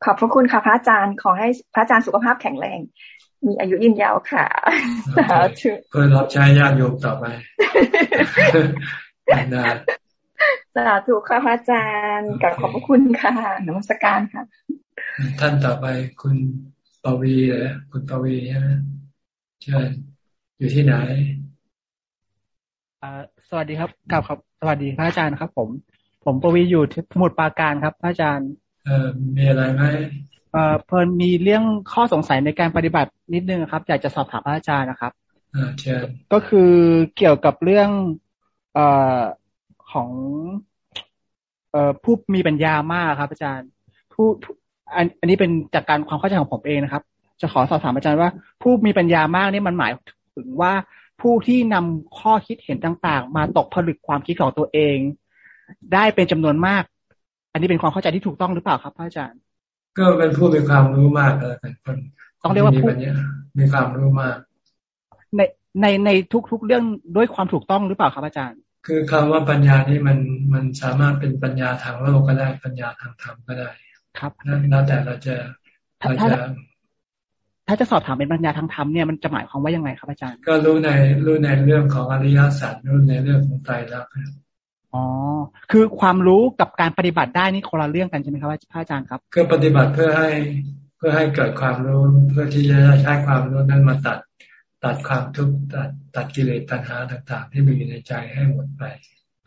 ขอบพระคุณค่ะพระอาจารย์ขอให้พระอาจารย์สุขภาพแข็งแรง มีอายุยืนยาวค่ะสาธุเพื่อรับใช้ญาติโยมต่อไปนะสาธุค่ะพระอาจารย์กับขอบพระคุณค่ะนมัสการค่ะ ท่านต่อไปคุณปวีเหรอคุณปวีใช่ไหมเชิญอยู่ที่ไหน สวัสดีครับกับครับ สวัสดีพระอาจารย์ครับ ผม ผมปวีอยู่ที่สมุทรปราการครับพระอาจารย์เออมีอะไรไหมเอ่อเพิ่นมีเรื่องข้อสงสัยในการปฏิบัตินิดนึงครับอยากจะสอบถามพระอาจารย์นะครับอ่าใช่ก็คือเกี่ยวกับเรื่องเอ่อของเอ่อผู้มีปัญญามากครับ อาจารย์ ผู้อันอันนี้เป็นจากการความเข้าใจของผมเองนะครับ จะขอสอบถามอาจารย์ว่า ผู้มีปัญญามากนี่มันหมายถึงว่า ผู้ที่นำข้อคิดเห็นต่างๆ มาตกผลึกความคิดของตัวเอง ได้เป็นจำนวนมาก อันนี้เป็นความเข้าใจที่ถูกต้องหรือเปล่าครับพระอาจารย์ ก็เป็นผู้มีความรู้มากแล้วกันคนต้องเรียกว่าผู้มีความรู้มาก ในในในทุกๆเรื่องด้วยความถูกต้องหรือเปล่าครับอาจารย์ คือคำว่าปัญญานี่มันมันสามารถเป็นปัญญาทางโลกก็ได้ปัญญาทางธรรมก็ได้ ครับ แล้วแต่เราจะเราจะ ถ้าจะสอบถามเป็นปัญญาทางธรรมเนี่ยมันจะหมายความว่ายังไงครับอาจารย์ ก็รู้ในรู้ในเรื่องของอริยสัจรู้ในเรื่องของไตรลักษณ์อ๋อ คือความรู้กับการปฏิบัติได้นี่คนละเรื่องกันใช่ไหมครับพระอาจารย์ครับคือปฏิบัติเพื่อให้เพื่อให้เกิดความรู้เพื่อที่จะใช้ความรู้นั้นมาตัดตัดความทุกข์ตัดตัดกิเลสตัณหาต่างๆ ที่มีอยู่ในใจให้หมดไป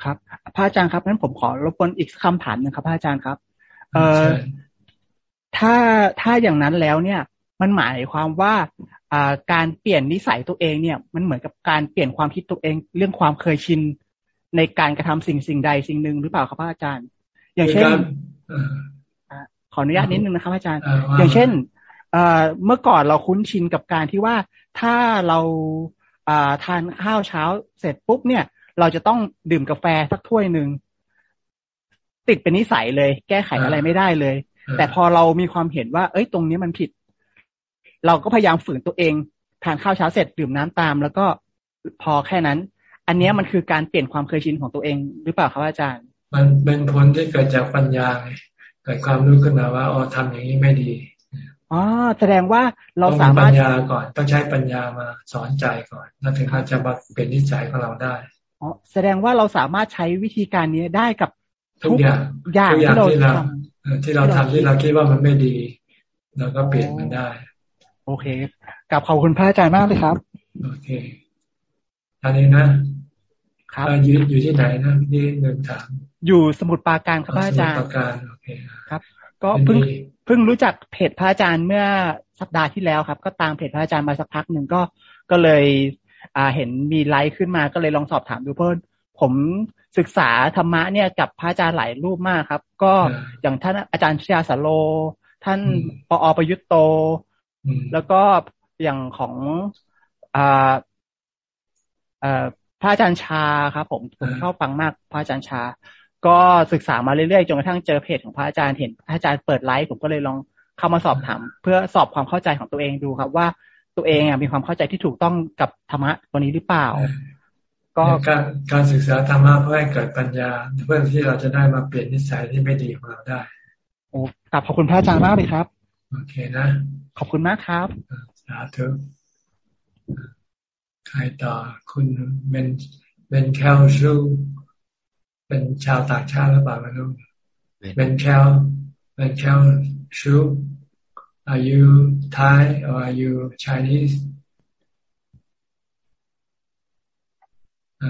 ครับ พระอาจารย์ครับงั้นผมขอรบกวนอีกคำถามนึงครับ พระอาจารย์ครับ เอ่อถ้าถ้าอย่างนั้นแล้วเนี่ย มันหมายความว่าอ่าการเปลี่ยนนิสัยตัวเองเนี่ย มันเหมือนกับการเปลี่ยนความคิดตัวเอง เรื่องความเคยชินในการกระทำสิ่งสิ่งใดสิ่งหนึ่งหรือเปล่าครับพระอาจารย์ อย่างเช่นขออนุญาตนิดนึงนะครับอาจารย์ อย่างเช่นเมื่อก่อนเราคุ้นชินกับการที่ว่าถ้าเราทานข้าวเช้าเสร็จปุ๊บเนี่ย เราจะต้องดื่มกาแฟสักถ้วยหนึ่งติดเป็นนิสัยเลย แก้ไขอะไรไม่ได้เลย แต่พอเรามีความเห็นว่า เอ้ยตรงนี้มันผิด เราก็พยายามฝืนตัวเองทานข้าวเช้าเสร็จดื่มน้ำตาม แล้วก็พอแค่นั้น อันนี้มันคือการเปลี่ยนความเคยชินของตัวเองหรือเปล่าครับอาจารย์ มันเป็นผลที่เกิดจากปัญญาเกิดความรู้ขึ้นมาว่าอ๋อทำอย่างนี้ไม่ดีอ๋อแสดงว่าเราสามารถปัญญาก่อนต้องใช้ปัญญามาสอนใจก่อนแล้วถึงจะมาเป็นนิสัยของเราได้อ๋อแสดงว่าเราสามารถใช้วิธีการนี้ได้กับทุกอย่างอย่างที่เราทำที่เราทำที่เราคิดว่ามันไม่ดีเราก็เปลี่ยนมันได้ โอเคกับขอบคุณพระอาจารย์มากเลยครับ โอเคอันนี้นะครับอยู่อยู่ที่ไหนนะนี่เงินถามอยู่สมุดปาการครับพระอาจารย์สมุดปาการโอเคครับ ก็เพิ่งเพิ่งรู้จักเพจพระอาจารย์เมื่อสัปดาห์ที่แล้วครับ ก็ตามเพจพระอาจารย์มาสักพักหนึ่งก็ก็เลยอ่าเห็นมีไลค์ขึ้นมาก็เลยลองสอบถามดูเพิ่มผมศึกษาธรรมะเนี่ยกับพระอาจารย์หลายรูปมากครับ ก็อย่างท่านอาจารย์ชยาสโล ท่านปอประยุตโต แล้วก็อย่างของอ่าอ่าพระอาจารย์ชาครับผมผมชอบฟังมากพระอาจารย์ชา ก็ศึกษามาเรื่อยๆจนกระทั่งเจอเพจของพระอาจารย์เห็นพระอาจารย์เปิดไลฟ์ผมก็เลยลองเข้ามาสอบถาม เพื่อสอบความเข้าใจของตัวเองดูครับ ว่าตัวเองมีความเข้าใจที่ถูกต้องกับธรรมะตัวนี้หรือเปล่า ก็การการศึกษาธรรมะเพื่อให้เกิดปัญญาเพื่อที่เราจะได้มาเปลี่ยนนิสัยที่ไม่ดีของเราได้ โอ้กลับขอบคุณพระอาจารย์มากเลยครับ โอเคนะ ขอบคุณมากครับสาธุใครต่อคุณเบนเบนแคลชูเป็นชาวต่างชาติหรือเปล่าไม่รู้เบนแคลเบนแคลชู Are you Thai or are you Chinese?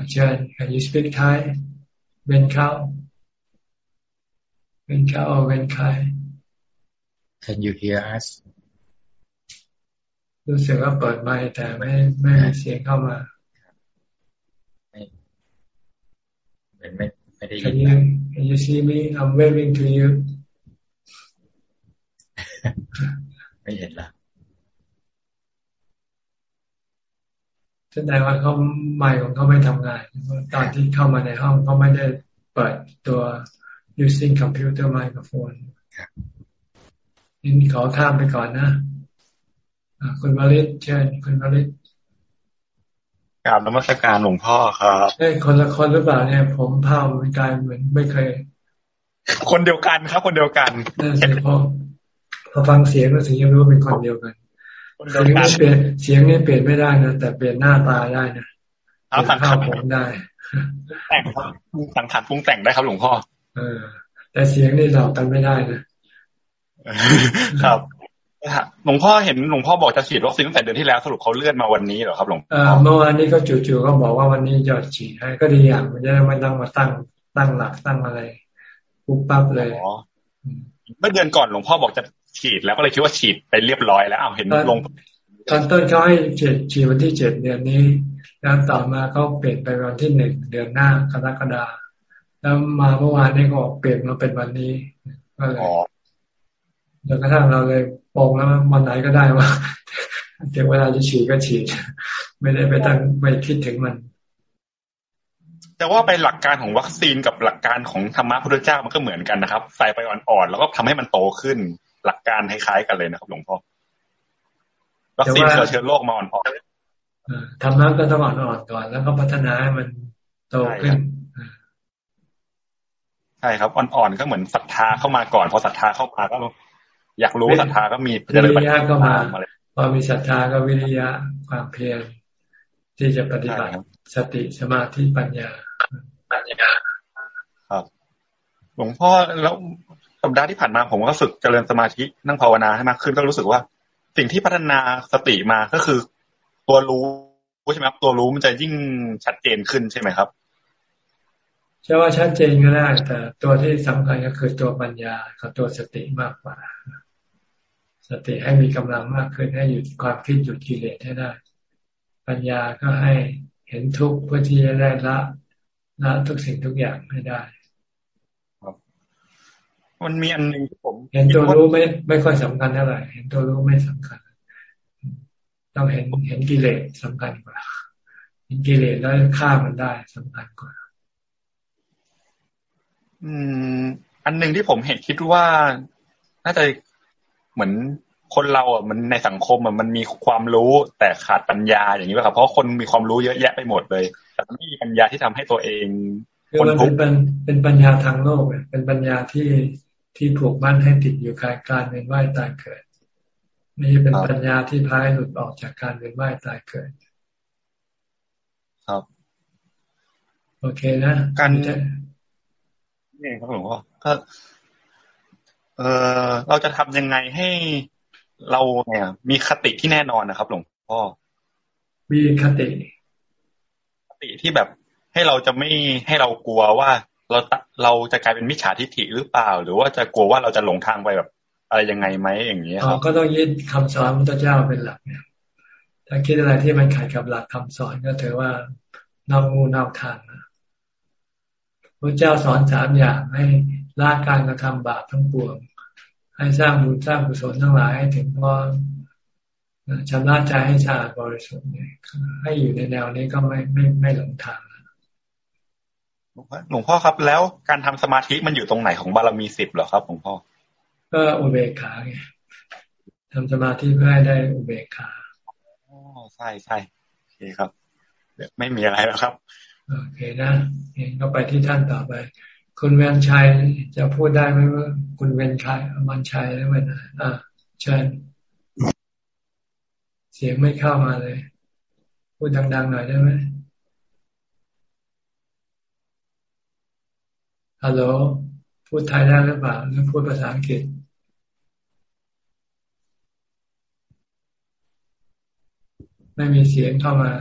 Chen, can you speak Thai? Wen Kao? Wen Kao or Wen Kai? Can you hear us? รู้สึกว่าเปิดไมค์แต่ไม่ไม่มีเสียงเข้ามาไม่ไม่ไม่ได้ยิน Can you Can you see me? I'm waving to you. ไม่เห็นละแสดงว่าเขาไมค์ของเขาไม่ทำงาน ตอนที่เข้ามาในห้องเขาไม่ได้เปิดตัว using computer microphone นี่ขอข้ามไปก่อนนะ คุณวริศเชิญคุณวริศกราบนมัสการหลวงพ่อครับเอ้คนละคนหรือเปล่าเนี่ย ผมเผ่ามันกลายเหมือนไม่เคย คนเดียวกันครับ คนเดียวกันนั่นสิพอพอฟังเสียงก็ถึงจะรู้ว่าเป็นคนเดียวกันเสียงนี่เปลี่ยนเสียงนี่เปลี่ยนไม่ได้นะแต่เปลี่ยนหน้าตาได้นะเอาสังขารผมได้แต่งสังขารปรุงแต่งได้ครับหลวงพ่อเออ แต่เสียงนี่เรากันไม่ได้นะครับ หลวงพ่อเห็นหลวงพ่อบอกจะฉีดวัคซีนตั้งแต่เดือนที่แล้วสรุปเขาเลื่อนมาวันนี้เหรอครับหลวงพ่อเมื่อวานนี้ก็จู่ๆก็บอกว่าวันนี้จะฉีดให้ก็ดีอย่างมันจะไม่ต้องมาตั้งตั้งหลักตั้งอะไรปุ๊บปั๊บเลยเมื่อเดือนก่อนหลวงพ่อบอกจะฉีดแล้วก็เลยคิดว่าฉีดไปเรียบร้อยแล้วเอาเห็นลงตอนต้นเขาให้ฉีดฉีดวันที่เจ็ดเดือนนี้ แล้วต่อมาเขาเปลี่ยนไปวันที่หนึ่งเดือนหน้ากรกฎาแล้วมาเมื่อวานนี้ก็เปลี่ยนมาเป็นวันนี้ก็เลยจนกระทั่งเราเลย ปองแล้ววันไหนก็ได้ว่าถึงเวลาจะฉีดก็ฉีด ไม่ได้ไปตั้งไปคิดถึงมันแต่ว่าไปหลักการของวัคซีนกับหลักการของธรรมะพุทธเจ้ามันก็เหมือนกันนะครับ ใส่ไปอ่อนๆแล้วก็ทำให้มันโตขึ้น หลักการคล้ายๆกันเลยนะครับ หลวงพ่อวัคซีนเชื้อโรคมาอ่อนพอทำนั้นก็ต้องอ่อนๆก่อนแล้วก็พัฒนาให้มันโตขึ้นใช่ครับอ่อนๆก็เหมือนศรัทธาเข้ามาก่อนพอศรัทธาเข้ามาก็ อยากรู้ศรัทธาก็มีวิริยะก็มาพอมีศรัทธาก็วิริยะความเพียรที่จะปฏิบัติสติสมาธิปัญญาปัญญาครับ หลวงพ่อแล้วสัปดาห์ที่ผ่านมาผมก็ฝึกเจริญสมาธินั่งภาวนาให้มากขึ้นก็รู้สึกว่า สิ่งที่พัฒนาสติมาก็คือ ตัวรู้ใช่ไหมครับตัวรู้มันจะยิ่งชัดเจนขึ้นใช่ไหมครับใช่ว่าชัดเจนก็ได้แต่ตัวที่สำคัญก็คือตัวปัญญากับตัวสติมากกว่า สติให้มีกำลังมากขึ้นให้หยุดความคิดหยุดกิเลสให้ได้ ปัญญาก็ให้เห็นทุกข์เพื่อที่จะได้ละละทุกสิ่งทุกอย่างให้ได้มันมีอันหนึ่งที่ผม เห็นตัวรู้ไม่ไม่ค่อยสำคัญเท่าไหร่เห็นตัวรู้ไม่สำคัญต้องเห็นเห็นกิเลสสำคัญกว่าเห็นกิเลสแล้วฆ่ามันได้สำคัญกว่า อืม อันหนึ่งที่ผมเห็นคิดว่าน่าจะ เหมือนคนเราอะมันในสังคมอะมันมีความรู้แต่ขาดปัญญาอย่างนี้ป่ะครับเพราะคนมีความรู้เยอะแยะไปหมดเลย แต่ไม่มีปัญญาที่ทำให้ตัวเองคือมันเป็นเป็นปัญญาทางโลกเป็นปัญญาที่ที่ผูกมั่นให้ติดอยู่กับการเวียนว่ายตายเกิดนี่เป็นปัญญาที่พายหลุดออกจากการเวียนว่ายตายเกิด ครับ โอเคนะการนี่ครับหลวงพ่อก็ เออเราจะทำยังไงให้เราเนี่ย มีคติที่แน่นอนนะครับ หลวงพ่อ มีคติคติที่แบบให้เราจะไม่ให้เรากลัวว่าเราเราจะกลายเป็นมิจฉาทิฏฐิหรือเปล่า หรือว่าจะกลัวว่าเราจะหลงทางไปแบบ อะไรยังไงไหมอย่างนี้ครับก็ต้องยึดคำสอนพระเจ้าเป็นหลักเนี่ยถ้าคิดอะไรที่มันขัดกับหลักคำสอนก็ถือว่านอกงูนอกทางนะพระเจ้าสอนสามอย่างให้ ละการกระทำบาปทั้งปวง ให้สร้างบุญสร้างกุศลทั้งหลายให้ถึงพร้อมชำระใจให้สะอาดบริสุทธิ์เนี่ยให้อยู่ในแนวนี้ก็ไม่ไม่ไม่หลงทางหลวงพ่อครับแล้วการทำสมาธิมันอยู่ตรงไหนของบารมีสิบเหรอครับหลวงพ่อก็อุเบกขาไงทำสมาธิเพื่อให้ได้อุเบกขาอ๋อใช่ใช่โอเคครับไม่มีอะไรแล้วครับโอเคนะเห็นก็ไปที่ท่านต่อไป คุณเวนชัยจะพูดได้ไหมว่าคุณเวนชัยมันชัยแล้วมันอ่าเชิญเสียงไม่เข้ามาเลย พูดดังๆหน่อยได้ไหมฮัลโหลพูดไทยได้หรือเปล่าหรือพูดภาษาอังกฤษไม่มีเสียงเข้ามา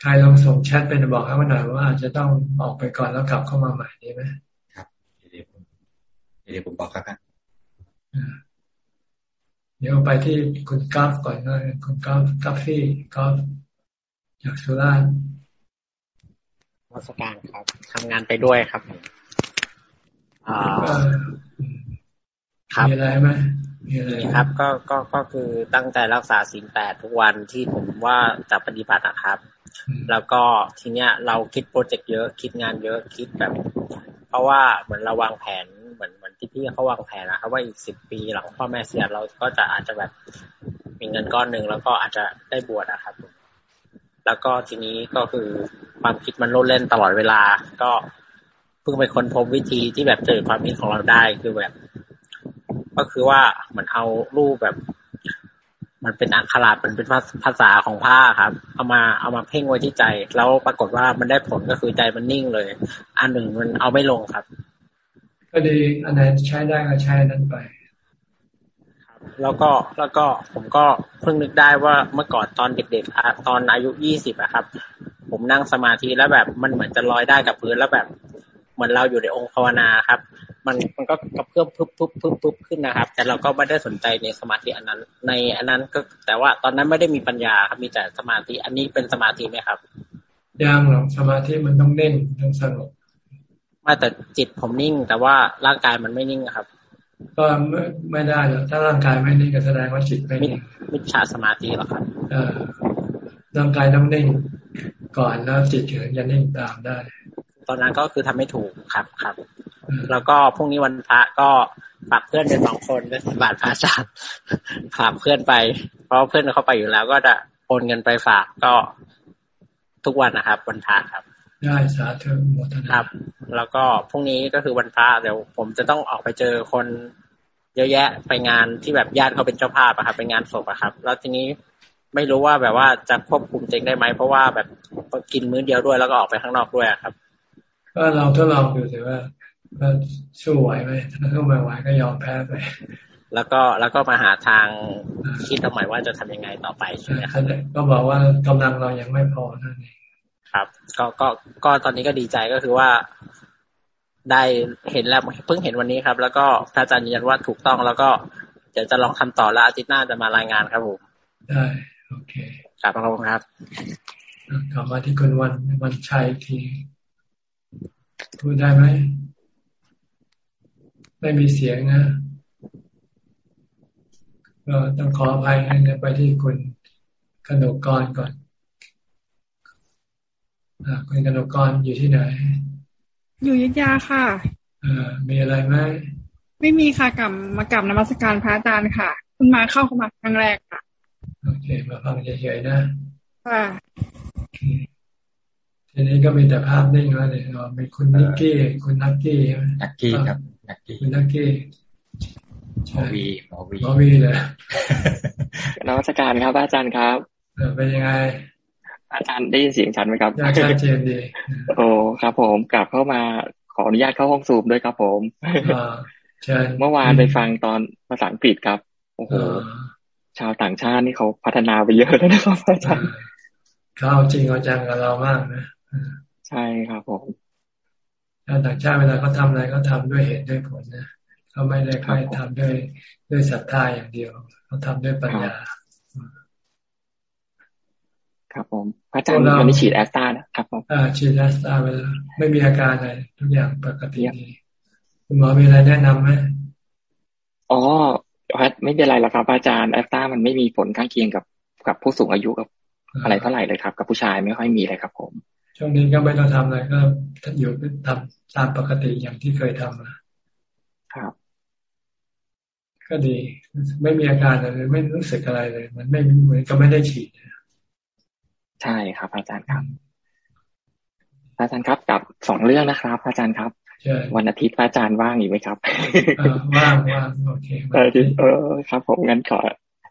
ใครลองส่งแชทไปบอกให้มาหน่อยว่าอาจจะต้องออกไปก่อนแล้วกลับเข้ามาใหม่ดีไหมครับเดี๋ยวผมเดี๋ยวผมบอกครับเดี๋ยวไปที่คุณกราฟก่อนนะคุณกราฟกราฟฟี่กราฟจากสุราษฎร์ราชการครับทำงานไปด้วยครับอ่าครับมีอะไรไหมมีอะไรครับ ก็ก็ก็คือตั้งใจรักษาศีลแปดทุกวันที่ผมว่าจะปฏิบัตินะครับ แล้วก็ทีเนี้ยเราคิดโปรเจกต์เยอะคิดงานเยอะคิดแบบ เพราะว่าเหมือนเราวางแผนเหมือนเหมือนที่พี่เขาวางแผนนะครับว่าอีกสิบปีหลังพ่อแม่เสียเราก็จะอาจจะแบบมีเงินก้อนหนึ่งแล้วก็อาจจะได้บวชนะครับ แล้วก็ทีนี้ก็คือความคิดมันโลดเล่นตลอดเวลา ก็เพิ่งไปค้นพบวิธีที่แบบเจอความคิดของเราได้คือแบบ ก็คือว่าเหมือนเอารูปแบบ มันเป็นอักขระมันเป็นภาษาของผ้าครับ เอามาเอามาเพ่งไว้ที่ใจ แล้วปรากฏว่ามันได้ผลก็คือใจมันนิ่งเลย อันหนึ่งมันเอาไม่ลงครับ ก็ดีอันไหนใช้ได้ก็ใช้นั้นไปแล้วก็แล้วก็ผมก็เพิ่งนึกได้ว่าเมื่อก่อนตอนเด็กๆตอนอายุยี่สิบอะครับ ผมนั่งสมาธิแล้วแบบมันเหมือนจะลอยได้กับพื้นแล้วแบบ เหมือนเราอยู่ในองค์ภาวนาครับ มันมันก็กระเพื่อมปุ๊บปุ๊บปุ๊บปุ๊บขึ้นนะครับ แต่เราก็ไม่ได้สนใจในสมาธิอันนั้น ในอันนั้นก็แต่ว่าตอนนั้นไม่ได้มีปัญญาครับมีแต่สมาธิอันนี้เป็นสมาธิไหมครับยังหรอกสมาธิมันต้องเน่นต้องสงบมาแต่จิตผมนิ่ง แต่ว่าร่างกายมันไม่นิ่งครับ ก็ไม่ไม่ได้หรอกถ้าร่างกายไม่นิ่งก็แสดงว่าจิตไม่นิ่งมิจฉาสมาธิหรอครับเออร่างกายต้องนิ่งก่อนแล้วจิตถึงจะนิ่งตามได้ ตอนนั้นก็คือทำไม่ถูกครับครับ แล้วก็พรุ่งนี้วันพระก็ฝากเพื่อนเป็นสองคนก็บาทพระอาจารย์ฝากเพื่อนไป เพราะเพื่อนเขาไปอยู่แล้ว ก็จะโอนเงินไปฝากก็ทุกวันนะครับ วันพระครับ ได้สาธุหมดครับ แล้วก็พรุ่งนี้ก็คือวันพระเดี๋ยวผมจะต้องออกไปเจอคนเยอะแยะไปงานที่แบบญาติเขาเป็นเจ้าภาพอะครับเป็นงานศพอะครับ แล้วทีนี้ไม่รู้ว่าแบบว่าจะควบคุมเจงได้ไหมเพราะว่าแบบกินมื้อเดียวด้วยแล้วก็ออกไปข้างนอกด้วยครับ ก็เราทดลองดูสิว่าสู้ไหวไหมถ้าสู้ไม่ไหวก็ยอมแพ้ไปแล้วก็แล้วก็มาหาทางคิดเอาใหม่ว่าจะทำยังไงต่อไปใช่ไหมครับก็บอกว่ากำลังเรายังไม่พอนั่นเองครับ ก็ก็ก็ตอนนี้ก็ดีใจก็คือว่า ได้เห็นแล้วเพิ่งเห็นวันนี้ครับ แล้วก็พระอาจารย์ยืนยันว่าถูกต้องแล้วก็เดี๋ยวจะลองทำต่อแล้วอาทิตย์หน้าจะมารายงานครับผมได้โอเคครับขอบคุณครับกลับมาที่คุณวันวันชัยที พูดได้ไหม ไม่มีเสียงนะก็ต้องขออภัยนะไปที่คุณขนกกรก่อนอคุณขนกกรอยู่ที่ไหน อยู่ยุธยาค่ะอมีอะไรไหมไม่มีค่ะกลับมากลับนมัสการพระอาจารย์ค่ะคุณมาเข้าเข้ามาครั้งแรกค่ะ โอเค มาฟังเฉยๆนะค่ะ ทีนี้ก็มีแต่ภาพนิ่งแล้วเนี่ยมีคุณนักกี้คุณนักกี้ใช่ไหมนักกี้ครับนักกี้คุณนักกี้หมอวีหมอวีหมอวีเลยนวัตการครับ อาจารย์ครับเป็นยังไง อาจารย์ได้ยินเสียงชัดไหมครับชัดเจนดีโอ้ครับ ผมกลับเข้ามาขออนุญาตเข้าห้องสูบด้วยครับ ผมเมื่อวานไปฟังตอนภาษาอังกฤษครับโอ้โหชาวต่างชาตินี่เขาพัฒนาไปเยอะแล้วนะครับอาจารย์เขาจริงเอาจังกับเรามากนะ ใช่ครับผมชาวต่างชาติเวลาเขาทาอะไรเขาทาด้วยเหตุด้วยผลนะเขาไม่ได้ค่อยทำด้วยด้วยศรัทธาอย่างเดียวเขาทำด้วยปัญญา ครับผมพระอาจารย์วันนี้ฉีดแอสตานะครับผมอ่าฉีดแอสตาไปแล้วไม่มีอาการอะไรทุกอย่างปกติดีคุณหมอมีอะไรแนะนำไหมอ๋อไม่เป็นไรหรอกครับอาจารย์แอสตามันไม่มีผลข้างเคียงกับกับผู้สูงอายุกับอะไรเท่าไหร่เลยครับ กับผู้ชายไม่ค่อยมีเลยครับผม ช่วงนี้ก็ไม่ต้องทำอะไรก็อยู่ทำตามปกติอย่างที่เคยทำมาครับ ก็ดี ไม่มีอาการอะไรไม่รู้สึกอะไรเลย มันไม่เหมือนก็ไม่ได้ฉีดใช่ครับ อาจารย์ครับ อาจารย์ครับกับสองเรื่องนะครับ อาจารย์ครับวันอาทิตย์อาจารย์ว่างอยู่ไหมครับว่างว่างโอเคอาทิตย์เออครับ ผมงั้นขอ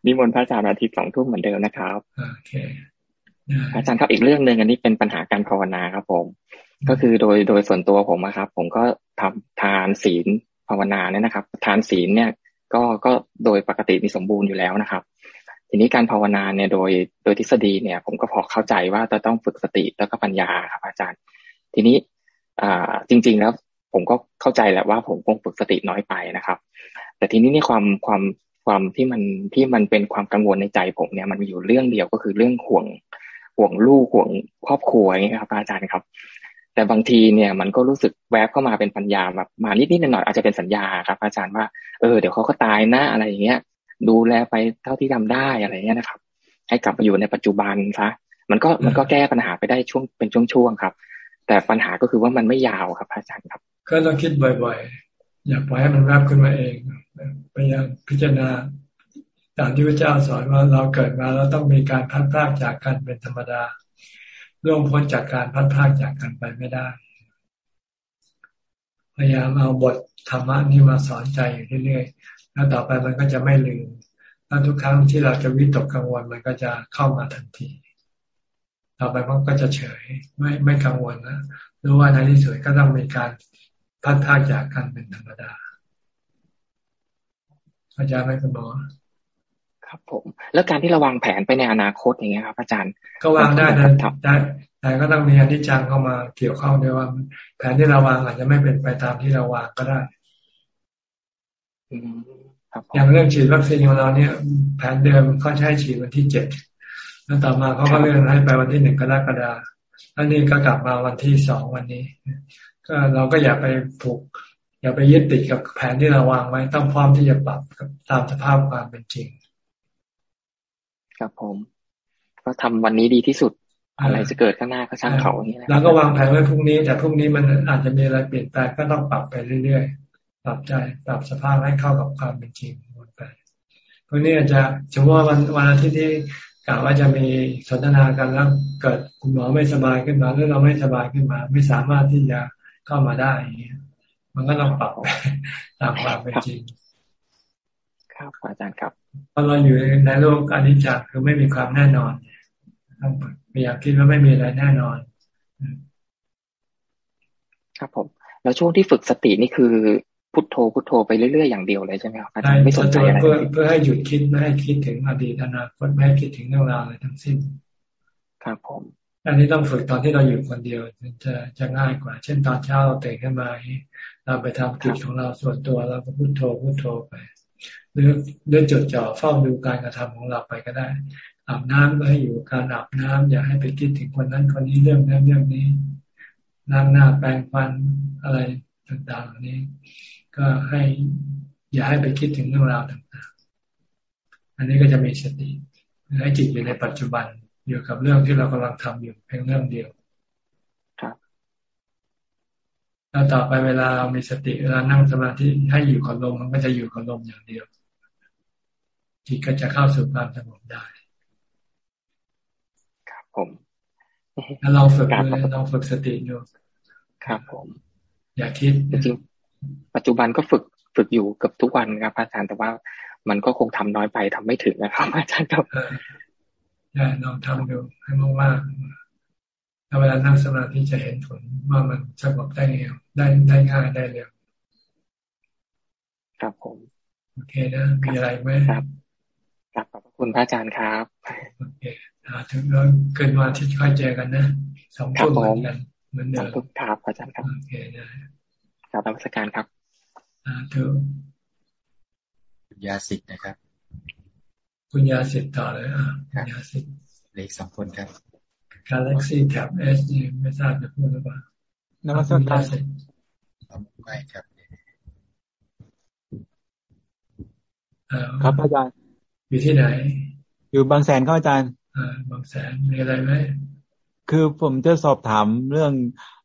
นิมนต์พระอาจารย์อาทิตย์สองทุ่มเหมือนเดิมนะครับโอเค อาจารย์ครับอีกเรื่องหนึ่งอันนี้เป็นปัญหาการภาวนาครับ ผม ก็คือโดยโดยส่วนตัวผมนะครับ ผมก็ทำทานศีลภาวนาเนี่ยนะครับ ทานศีลเนี่ย ก็ก็โดยปกติมีสมบูรณ์อยู่แล้วนะครับ ทีนี้การภาวนาเนี่ยโดยโดยทฤษฎีเนี่ย ผมก็พอเข้าใจว่าจะต้องฝึกสติแล้วก็ปัญญาครับ อาจารย์ ทีนี้อ่าจริง ๆ แล้วผมก็เข้าใจแหละว่าผมคงฝึกสติน้อยไปนะครับ แต่ทีนี้นี่ความความความที่มันที่มันเป็นความกังวลในใจผมเนี่ยมันมีอยู่เรื่องเดียวก็คือเรื่องห่วง ห่วงลูกห่วงครอบครัวอย่างนี้ครับอาจารย์ครับ แต่บางทีเนี่ย มันก็รู้สึกแวบเข้ามาเป็นปัญญาแบบมานิดนิดหน่อยอาจจะเป็นสัญญาครับ อาจารย์ว่าเออเดี๋ยวเขาก็ตายนะอะไรอย่างเงี้ย ดูแลไปเท่าที่ทำได้อะไรเงี้ยนะครับ ให้กลับมาอยู่ในปัจจุบันซะมันก็มันก็แก้ปัญหาไปได้ช่วงเป็นช่วงๆครับ แต่ปัญหาก็คือว่ามันไม่ยาวครับอาจารย์ครับ ก็ต้องคิดบ่อยๆ อย่าปล่อยให้มันแวบขึ้นมาเองพยายามพิจารณา ตามที่พระเจ้าสอนว่าเราเกิดมาแล้วต้องมีการพัดพากจากกันเป็นธรรมดาล่วงพ้นจากการพัดพากจากกันไปไม่ได้ พยายามเอาบทธรรมะนี้มาสอนใจอยู่เรื่อยๆ แล้วต่อไปมันก็จะไม่ลืม แล้วทุกครั้งที่เราจะวิตกกังวลมันก็จะเข้ามาทันที ต่อไปมันก็จะเฉยไม่ไม่กังวลนะรู้ว่าในที่สุดก็ต้องมีการพัดพากจากกันเป็นธรรมดาอาจารย์ไหมคุณหมอ ครับ ผม แล้วการที่เราวางแผนไปในอนาคตอย่างเงี้ยครับ อาจารย์ ก็วางได้นะได้แต่ก็ต้องมีอนิจจังเข้ามาเกี่ยวข้องด้วยว่า แผนที่เราวางอาจจะไม่เป็นไปตามที่เราวางก็ได้อย่างเรื่องฉีดวัคซีนของเราเนี่ย แผนเดิมเขาใช้ฉีดวันที่เจ็ดแล้วต่อมาเขาก็เลื่อนให้ไปวันที่หนึ่งกรกฎาคมแล้วนี่ก็กลับมาวันที่สองวันนี้ ก็เราก็อย่าไปผูก อย่าไปยึดติดกับแผนที่เราวางไว้ต้องพร้อมที่จะปรับตามสภาพความเป็นจริง ครับ ผม ก็ทำวันนี้ดีที่สุด อะไรจะเกิดข้างหน้าก็ช่างเขาอย่างนี้นะเราก็วางแผนไว้พรุ่งนี้ แต่พรุ่งนี้มันอาจจะมีอะไรเปลี่ยนแปลงก็ต้องปรับไปเรื่อยๆปรับใจปรับสภาพให้เข้ากับความเป็นจริงหมดไปพรุ่งนี้อาจจะสมมติว่าวันวันอาทิตย์ที่กล่าวว่าจะมีสนทนากันแล้วเกิดคุณหมอไม่สบายขึ้นมาหรือเราไม่สบายขึ้นมา ไม่สามารถที่จะเข้ามาได้อย่างเงี้ยมันก็ต้องปรับตามความเป็นจริง ครับอาจารย์ครับ พราะเราอยู่ในโลกอนิจจ์คือไม่มีความแน่นอนต้องพยายามคิดว่าไม่มีอะไรแน่นอน ครับผม แล้วช่วงที่ฝึกสตินี่คือพุทโธพุทโธไปเรื่อยๆอย่างเดียวเลยใช่ไหมครับอาจารย์ไม่สนใจอะไรเพื่อเพื่อให้หยุดคิดไม่ให้คิดถึงอดีตอนาคตไม่ให้คิดถึงเรื่องราวอะไรทั้งสิ้น ครับผมอันนี้ต้องฝึกตอนที่เราอยู่คนเดียวจะจะง่ายกว่า เช่นตอนเช้าเราตื่นขึ้นมาเราไปทำกิจของเราส่วนตัวเราก็พุทโธพุทโธไป หรือเดินจดจ่อเฝ้าดูการกระทำของเราไปก็ได้อาบน้ำก็ให้อยู่การอาบน้ำอย่าให้ไปคิดถึงคนนั้นคนนี้เรื่องนั้นเรื่องนี้ล้างหน้าแปรงฟันอะไรต่างๆเหล่านี้ ก็ให้อย่าให้ไปคิดถึงเรื่องราวต่างๆ อันนี้ก็จะมีสติให้จิตอยู่ในปัจจุบันอยู่กับเรื่องที่เรากำลังทำอยู่เพียงเรื่องเดียวครับแล้วต่อไปเวลาเรามีสติเวลานั่งสมาธิให้อยู่กับลมมันก็จะอยู่กับลมอย่างเดียว จิตก็จะเข้าสู่ความสงบได้ครับผมถ้าเราฝึกเราฝึกสติอยู่ครับผม อย่าคิดจริงปัจจุบันก็ฝึกฝึกอยู่กับทุกวันครับอาจารย์แต่ว่ามันก็คงทำน้อยไปทำไม่ถึงนะครับอาจารย์ครับใช่ลองทำดูให้มากๆถ้าเวลานั่งสมาธิจะเห็นผลว่ามันสงบได้เร็วได้ได้ง่ายได้เร็วครับผม โอเคนะ มีอะไรไหมครับ ครับขอบคุณพระอาจารย์ครับโอเคถึงแล้วเกินมาที่ค่อยเจอกันนะสองทุ่มเหมือนกันเหมือนเดิมครับอาจารย์ครับโอเคนะครับธรรมสการครับอ่าถูกยาสิทธ์นะครับ คุณยาสิทธ์ต่อเลยอะคุณยาสิทธ์เลขสองคนครับ Galaxy Tab S นี่ไม่ทราบจะพูดหรือเปล่านวัตกรรมไม่ครับครับอาจารย์ อยู่ที่ไหน อยู่บางแสนครับอาจารย์อ่าบางแสนมีอะไรไหมคือผมจะสอบถามเรื่อง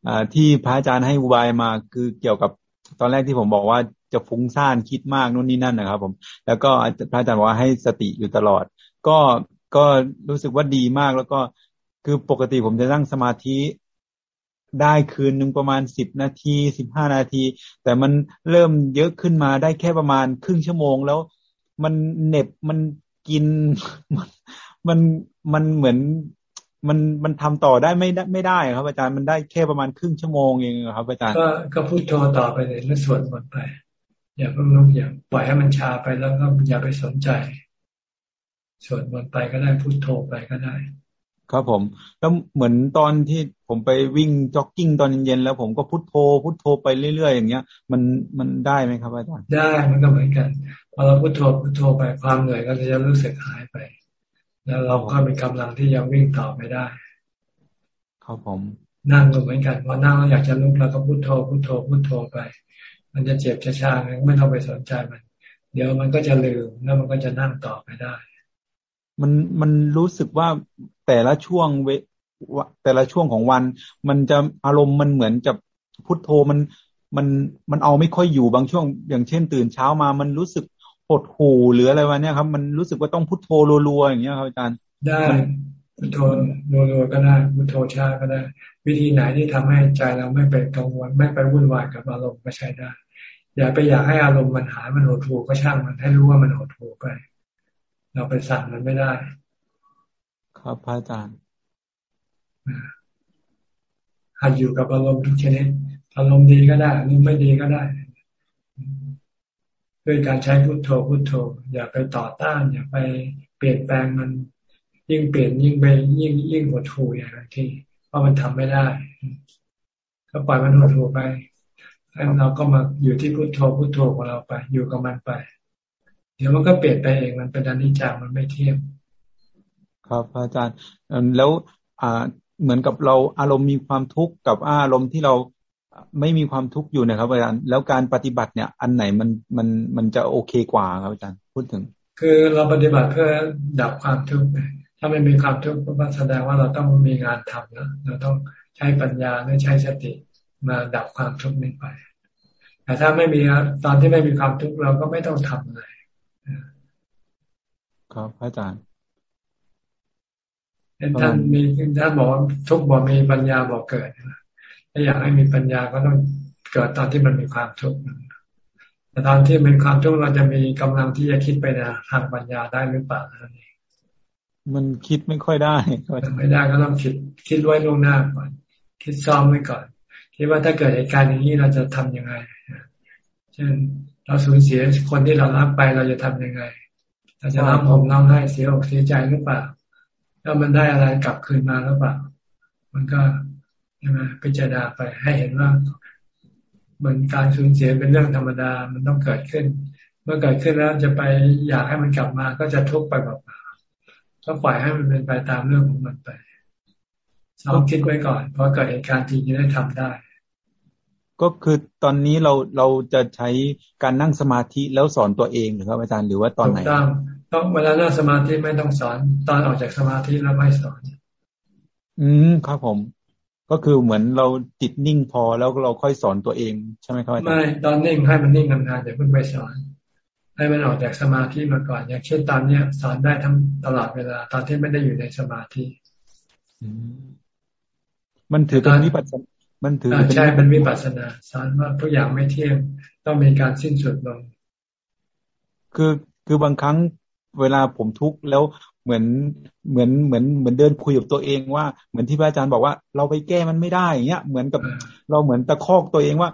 อที่พระอาจารย์ให้อุบายมา คือเกี่ยวกับตอนแรกที่ผมบอกว่าจะฟุ้งซ่านคิดมากนู่นนี่นั่นนะครับ ผม แล้วก็พระอาจารย์บอกว่าให้สติอยู่ตลอด ก็ก็รู้สึกว่าดีมากแล้วก็คือปกติผมจะนั่งสมาธิได้คืนหนึ่งประมาณสิบนาทีสิบห้านาที แต่มันเริ่มเยอะขึ้นมาได้แค่ประมาณครึ่งชั่วโมง แล้ว มันเหน็บมันกิน มันมันเหมือนมันมันทำต่อได้ไม่ได้ไม่ได้ครับ อาจารย์มันได้แค่ประมาณครึ่งชั่วโมงเองครับ อาจารย์ ก็ก็พูดโทรต่อไปเลยแล้วสวดมนต์ไป อย่าเพิ่งลุกอย่าปล่อยให้มันชาไปแล้วก็อย่าไปสนใจสวดมนต์ไปก็ได้พูดโทรไปก็ได้ ครับผม แล้วเหมือนตอนที่ผมไปวิ่งจ็อกกิ้งตอนเย็นๆแล้วผมก็พุทโธพุทโธไปเรื่อยๆอย่างเงี้ย มันมันได้ไหมครับอาจารย์ได้มันก็เหมือนกันพ อเราพุทโธพุทโธไปความเหนื่อยก็จะรู้สึกหายไป แล้วเราก็มีกำลังที่จะวิ่งต่อไปได้ครับผมนั่งก็เหมือนกันพอนั่งเราอยากจะลุกเราก็พุโทโธพุโทโธพุโทโธไป มันจะเจ็บจะชาไม่ต้องไปสนใจมัน เดี๋ยวมันก็จะลืมแล้วมันก็จะนั่งต่อไปได้ มันมันรู้สึกว่าแต่ละช่วงเวแต่ละช่วงของวัน มันจะอารมณ์มันเหมือนจะพุทโธมันมันมันเอาไม่ค่อยอยู่บางช่วง อย่างเช่น ตื่นเช้ามามันรู้สึก หดหูหรืออะไรวะเนี่ยครับ มันรู้สึกว่าต้องพุทโธรัวๆอย่างเงี้ยครับอาจารย์ได้พุทโธรัวๆก็ได้พุทโธช้าก็ได้ วิธีไหนที่ทำให้ใจเราไม่เป็นกังวลไม่ไปวุ่นวายกับอารมณ์ก็ใช้ได้ อย่าไปอยากให้อารมณ์มันหายมันหดหูก็ช่างมันให้รู้ว่ามันหดหูไป เราไปสั่งมันไม่ได้ ครับพระอาจารย์หัดอยู่กับอารมณ์ทุกชนิดอารมณ์ดีก็ได้อารมณ์ไม่ดีก็ได้ ด้วยการใช้พุทโธพุทโธ อย่าไปต่อต้าน อย่าไปเปลี่ยนแปลงมัน ยิ่งเปลี่ยนยิ่งไปยิ่งยิ่งหดหู่อย่างที่เพราะมันทำไม่ได้ก็ปล่อยมันหดหู่ไปแล้วเราก็มาอยู่ที่พุทโธพุทโธของเราไป อยู่กับมันไป เดี๋ยวมันก็เปลี่ยนไปเองมันเป็นอนิจจ์มันไม่เที่ยงครับอาจารย์แล้วอ่าเหมือนกับเราอารมณ์มีความทุกข์กับอารมณ์ที่เรา ไม่มีความทุกข์อยู่นะครับอาจารย์แล้วการปฏิบัติเนี่ย อันไหนมันมันมันจะโอเคกว่าครับอาจารย์พูดถึง คือเราปฏิบัติเพื่อดับความทุกข์ถ้าไม่มีความทุกข์ก็แสดงว่าเราต้องมีงานทำนะเราต้องใช้ปัญญาและใช้สติมาดับความทุกข์นี้ไป แต่ถ้าไม่มีตอนที่ไม่มีความทุกข์เราก็ไม่ต้องทำเลยครับอาจารย์ท่านมีท่านบอกว่าทุกบ่มีปัญญาบอกเกิดถ้าอยากให้มีปัญญาก็ต้องเกิดตอนที่มันมีความทุกข์แต่ตอนที่มีความทุกข์เราจะมีกำลังที่จะคิดไปในทางปัญญาได้หรือเปล่านั่นเองมันคิดไม่ค่อยได้ไม่ได้ก็ต้องคิดคิดไว้ล่วงหน้าก่อน คิดซ้อมไว้ก่อน คิดว่าถ้าเกิดเหตุการณ์อย่างนี้เราจะทํำยังไงเช่นเราสูญเสียคนที่เรารักไปเราจะทํำยังไง เราจะร้องห่มร้องไห้เสียอกเสียใจหรือเปล่า แล้วมันได้อะไรกลับคืนมาหรือเปล่า มันก็ ใช่ไหมพิจารณาไปให้เห็นว่าเหมือนการสูญเสียเป็นเรื่องธรรมดามันต้องเกิดขึ้น เมื่อเกิดขึ้นแล้วจะไปอยากให้มันกลับมาก็จะทุกข์ไปเปล่าๆก็ปล่อยให้มันเป็นไปตามเรื่องของมันไปซ้อมคิดไว้ก่อนเพราะเกิดเหตุการณ์จริงจะได้ทำได้ ก็คือตอนนี้เราเราจะใช้การนั่งสมาธิแล้วสอนตัวเองหรือครับอาจารย์หรือว่าตอนไหนต้องต้องเวลานั่งสมาธิไม่ต้องสอน ตอนออกจากสมาธิแล้วไม่สอน อืมครับผม ก็คือเหมือนเราจิตนิ่งพอแล้วเราค่อยสอนตัวเองใช่ไหมครับอาจารย์ไม่ตอนนิ่งให้มันนิ่งนานๆเดี๋ยวเพิ่งไปสอน ให้มันออกจากสมาธิมาก่อน อย่างเช่นตอนเนี้ยสอนได้ทั้งตลอดเวลา ตอนที่ไม่ได้อยู่ในสมาธิมันถือเป็นวิปัสสนามันถือใช่เป็นวิปัสสนาสอนว่าทุกอย่างไม่เที่ยงต้องมีการสิ้นสุดลงคือคือบางครั้งเวลาผมทุกข์แล้ว เหมือนเหมือนเหมือนเหมือนเดินคุยกับตัวเองว่า เหมือนที่พระอาจารย์บอกว่า เราไปแก้มันไม่ได้อย่างเงี้ย เหมือนกับเราเหมือนตะคอกตัวเองว่า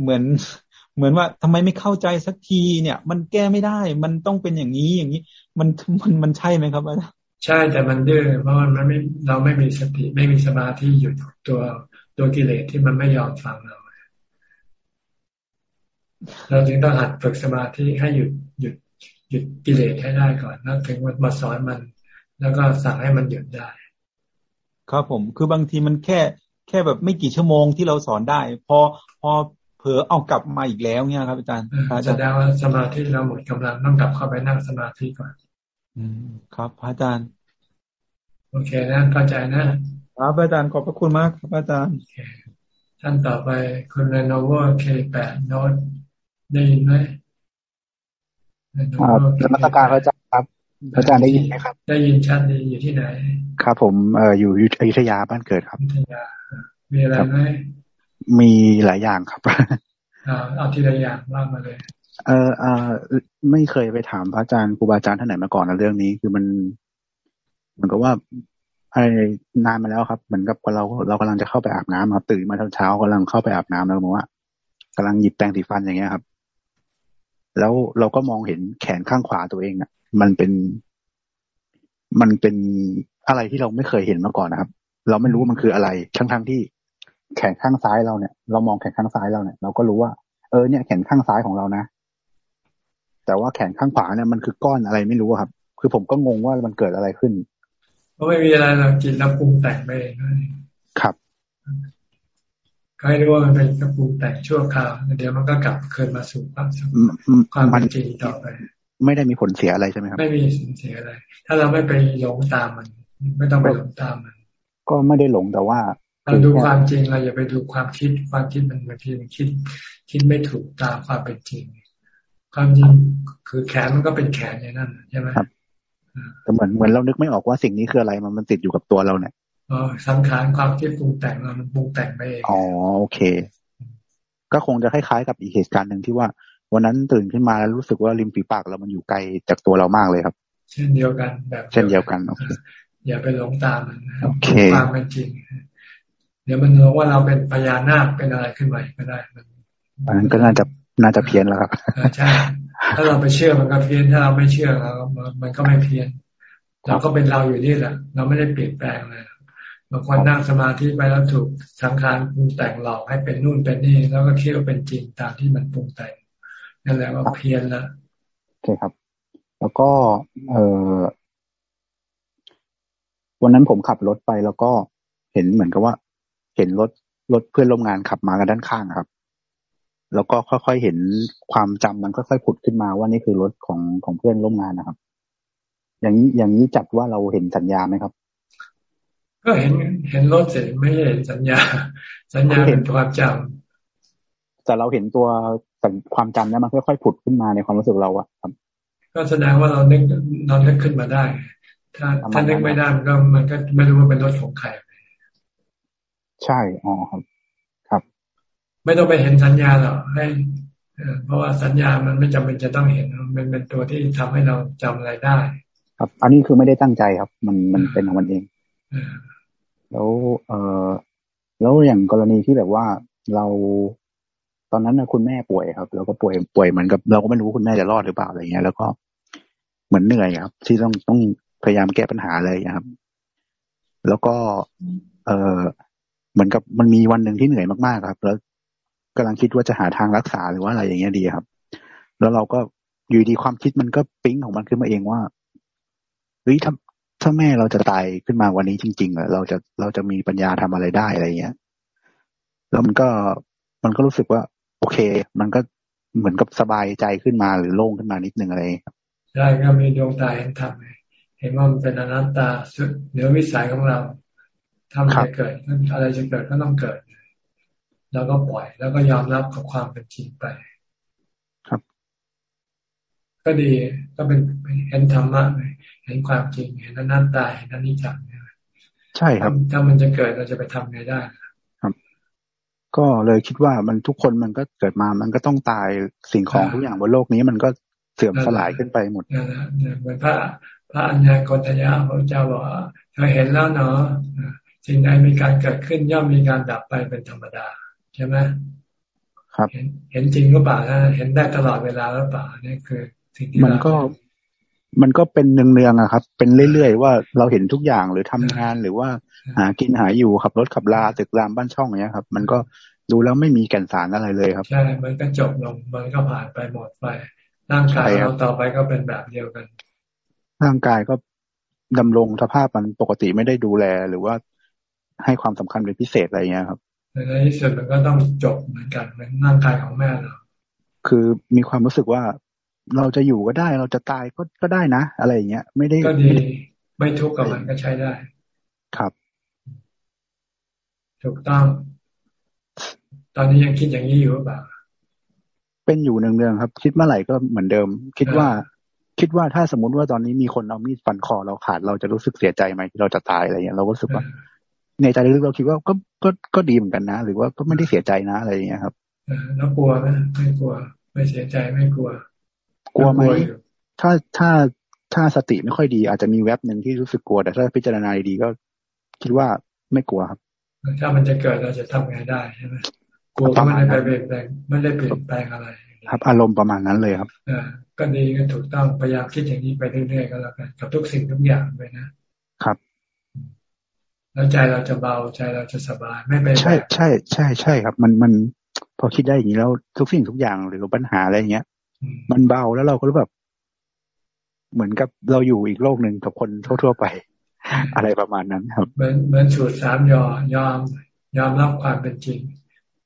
เหมือนเหมือนว่าทำไมไม่เข้าใจสักทีเนี่ย มันแก้ไม่ได้ มันต้องเป็นอย่างนี้อย่างนี้ มันมันมันใช่ไหมครับอาจารย์ใช่แต่มันดื้อเพราะมันไม่เราไม่มีสติไม่มีสมาธิหยุดตัวตัวกิเลสที่มันไม่ยอมฟังเราเราจึงต้องหัดฝึกสมาธิให้หยุดหยุดหยุดกิเลสให้ได้ก่อนแล้วถึงมาสอนมัน แล้วก็สั่งให้มันหยุดได้ ครับผม คือบางทีมันแค่แค่แบบไม่กี่ชั่วโมงที่เราสอนได้ พอพอเผลอเอากลับมาอีกแล้วเนี่ยครับอาจารย์แสดงว่าสมาธิเราหมดกำลังต้องกลับเข้าไปนั่งสมาธิก่อน อืม ครับอาจารย์ โอเคนะเข้าใจนะครับอาจารย์ขอบพระคุณมากครับอาจารย์ท่านต่อไปคุณเรโนโวเคแปดโนดได้ยินไหมครับนมัสการพระอาจารย์ครับพระ อาจารย์ได้ยินไหมครับ ได้ยินชัดดีอยู่ที่ไหน ครับ ผมเอ่ออยู่อยุธยาบ้านเกิดครับอยุธยา มีอะไรไหมมีหลายอย่างครับเอาทีละอย่างว่ามาเลย เออเออไม่เคยไปถามพระอาจารย์ครูบาอาจารย์ท่านไหนมาก่อนนะเรื่องนี้ คือมันเหมือนกับว่าไอ้นานมาแล้วครับเหมือนกับเราเรากำลังจะเข้าไปอาบน้ำครับ ตื่นมาเช้ากำลังเข้าไปอาบน้ำแล้วบอกว่ากำลังหยิบแปรงสีฟันอย่างเงี้ยครับ แล้วเราก็มองเห็นแขนข้างขวาตัวเองอะ มันเป็น มันเป็นอะไรที่เราไม่เคยเห็นมาก่อนนะครับ เราไม่รู้ว่ามันคืออะไร ทั้งทั้งที่แขนข้างซ้ายเราเนี่ย เรามองแขนข้างซ้ายเราเนี่ย เราก็รู้ว่า เออเนี่ยแขนข้างซ้ายของเรานะ แต่ว่าแขนข้างขวาเนี่ยมันคือก้อนอะไรไม่รู้ครับ คือผมก็งงว่ามันเกิดอะไรขึ้นก็ไม่มีอะไรเรากินแล้วปรุงแต่งไปเองครับก็ให้รู้ว่ามันเป็นกระปรุงแต่งชั่วคราวเดี๋ยวมันก็กลับคืนมาสู่ความสุขความเป็นจริงต่อไป ไม่ได้มีผลเสียอะไรใช่ไหมครับไม่มีผลเสียอะไร ถ้าเราไม่ไปหลงตามมัน ไม่ต้องไปหลงตามมัน ก็ไม่ได้หลงแต่ว่าเราดูความจริงเราอย่าไปดูความคิดความคิดมันบางทีมันคิด คิดไม่ถูกตามความเป็นจริง ความจริงคือแขนมันก็เป็นแขนอย่างนั้นใช่ไหมแต่เหมือนเหมือนเรานึกไม่ออกว่าสิ่งนี้คืออะไรมันมันติดอยู่กับตัวเราเนี่ยอ๋อสังขารความคิดปรุงแต่งเรามันปรุงแต่งไปเองอ๋อโอเค ก็คงจะคล้ายๆกับอีกเหตุการณ์หนึ่งที่ว่า วันนั้นตื่นขึ้นมาแล้วรู้สึกว่าริมฝีปากเรามันอยู่ไกลจากตัวเรามากเลยครับ เช่นเดียวกันแบบเช่นเดียวกันโอเคอย่าไปหลงตามมันโอเคความเป็นจริง เดี๋ยวมันรู้ว่าเราเป็นพญานาคเป็นอะไรขึ้นมาก็ได้มันอันนั้นก็น่าจะน่าจะเพี้ยนแล้วครับใช่ถ้าเราไปเชื่อมันก็เพี้ยนถ้าเราไม่เชื่อเรามันก็ไม่เพี้ยนเราก็เป็นเราอยู่นี่แหละ เราไม่ได้เปลี่ยนแปลงเลยบางคนนั่งสมาธิไปแล้วถูกสังขารปรุงแต่งหลอกให้เป็นนู่นเป็นนี่ แล้วก็คิดว่าเป็นจริงตามที่มันปรุงแต่ง นั่นแหละว่าเพี้ยนละโอเคครับ แล้วก็ เออวันนั้นผมขับรถไปแล้วก็เห็นเหมือนกับว่า เห็นรถรถเพื่อนร่วมงานขับมากันด้านข้างครับ แล้วก็ค่อยๆเห็นความจำมันค่อยๆผุดขึ้นมาว่านี่คือรถของของเพื่อนร่วมงานนะครับ อย่างนี้อย่างนี้จัดว่าเราเห็นสัญญาไหมครับ ก็เห็นเห็นรถเสร็จไม่เห็นสัญญา สัญญาเป็นความจำแต่เราเห็นตัว ความจำนั้นมันค่อยๆผุดขึ้นมาในความรู้สึกเราอะครับ ก็แสดงว่าเรานึกเรานึกขึ้นมาได้ ถ้าถ้านึกไม่ได้มันก็มันก็ไม่รู้ว่าเป็นรถของใครใช่อ๋อครับ ครับ ไม่ต้องไปเห็นสัญญาหรอกให้เพราะว่าสัญญามันไม่จำเป็นจะต้องเห็น มันเป็นตัวที่ทำให้เราจำอะไรได้ ครับ อันนี้คือไม่ได้ตั้งใจครับ มันมันเป็นของมันเองแล้วเออแล้วอย่างกรณีที่แบบว่าเรา ตอนนั้นนะคุณแม่ป่วยครับ แล้วก็ป่วยป่วยเหมือนกับเราก็ไม่รู้คุณแม่จะรอดหรือเปล่าอะไรเงี้ย แล้วก็เหมือนเหนื่อยครับ ที่ต้องต้องพยายามแก้ปัญหาเลยครับ แล้วก็ เออเหมือนกับมันมีวันหนึ่งที่เหนื่อยมากๆครับ แล้วกำลังคิดว่าจะหาทางรักษาหรือว่าอะไรอย่างเงี้ยดีครับ แล้วเราก็อยู่ดีความคิดมันก็ปิ๊งของมันขึ้นมาเองว่าเฮ้ยถ้าถ้าแม่เราจะตายขึ้นมาวันนี้จริงๆอะเราจะเราจะมีปัญญาทำอะไรได้อะไรเงี้ยแล้วมันก็มันก็รู้สึกว่า โอเค มันก็เหมือนกับสบายใจขึ้นมาหรือโล่งขึ้นมานิดนึงอะไรครับใช่ก็มีดวงตาเห็นธรรมเห็นว่ามันเป็นอนัตตาสุดเหนือวิสัยของเราทำอะไรเกิดอะไรจะเกิดก็ต้องเกิดแล้วก็ปล่อย แล้วก็ยอมรับกับความเป็นจริงไป ครับ ก็ดีก็เป็นเห็นธรรมะเลยเห็นความจริงเห็นอนัตตาเห็นอนิจจังเนี่ยใช่ครับถ้ามันจะเกิดเราจะไปทำไงได้ครับ ก็เลยคิดว่ามันทุกคนมันก็เกิดมามันก็ต้องตายสิ่งของทุกอย่างบนโลกนี้มันก็เสื่อมสลายขึ้นไปหมดนั่นแหละเหมือนพระพระอัญญากตยะพระเจ้าบอกเธอเห็นแล้วเนาะสิ่งใดมีการเกิดขึ้นย่อมมีการดับไปเป็นธรรมดา ใช่ไหมครับเห็นเห็นจริงก็เปล่านะเห็นได้ตลอดเวลาแล้วเปล่านี่คือสิ่งที่มันก็มันก็เป็นเนืองๆอะครับ เป็นเรื่อยๆว่าเราเห็นทุกอย่างหรือทำงานหรือว่า หากินหาอยู่ขับรถขับลาตึกรามบ้านช่องเนี้ยครับ มันก็ดูแล้วไม่มีแก่นสารอะไรเลยครับ ใช่ มันก็จบลง มันก็ผ่านไปหมดไป ร่างกายเราต่อไปก็เป็นแบบเดียวกัน ร่างกายก็ดำรงสภาพมันปกติไม่ได้ดูแลหรือว่าให้ความสำคัญเป็นพิเศษอะไรเงี้ยครับในที่สุดมันก็ต้องจบเหมือนกันเหมือนร่างกายของแม่เราคือมีความรู้สึกว่าเราจะอยู่ก็ได้เราจะตายก็ก็ได้นะ อะไรอย่างเงี้ย ไม่ได้ก็ดีไม่ทุกข์กับมันก็ใช้ได้ ครับ ถูกต้อง ตอนนี้ยังคิดอย่างนี้อยู่หรือเปล่า เป็นอยู่เนืองๆครับ คิดเมื่อไหร่ก็เหมือนเดิม คิดว่า คิดว่าถ้าสมมติว่าตอนนี้มีคนเอามีดฟันคอเราขาดเราจะรู้สึกเสียใจไหมที่เราจะตายอะไรเงี้ยเราก็รู้สึกว่าในใจลึกเราคิดว่าก็ก็ก็ดีเหมือนกันนะ หรือว่าก็ไม่ได้เสียใจนะอะไรอย่างเงี้ยครับแล้วกลัวไหมไม่กลัว ไม่เสียใจไม่กลัว กลัวไหมถ้าถ้าถ้าสติไม่ค่อยดีอาจจะมีแวบหนึ่งที่รู้สึกกลัว แต่ถ้าพิจารณาดีก็คิดว่าไม่กลัวครับ ถ้ามันจะเกิดเราจะทำไงได้ใช่ไหมกลัวก็ไม่ได้ไปเปลี่ยนแปลงไม่ได้เปลี่ยนแปลงอะไร ครับ อารมณ์ประมาณนั้นเลยครับอ่าก็ดีก็ถูกต้องพยายามคิดอย่างนี้ไปเรื่อยๆก็แล้วกันกับทุกสิ่งทุกอย่างไปนะครับ แล้วใจเราจะเบาใจเราจะสบายไม่เป็นใช่ใช่ใช่ใช่ครับ มันมันพอคิดได้อย่างนี้แล้วทุกสิ่งทุกอย่างหรือปัญหาอะไรเงี้ย มันเบาแล้วเราก็รู้แบบ เหมือนกับเราอยู่อีกโลกหนึ่งกับคนทั่วๆไป อะไรประมาณนั้นครับ เหมือนเหมือนสูตรสามยอยอม ยอมรับความเป็นจริง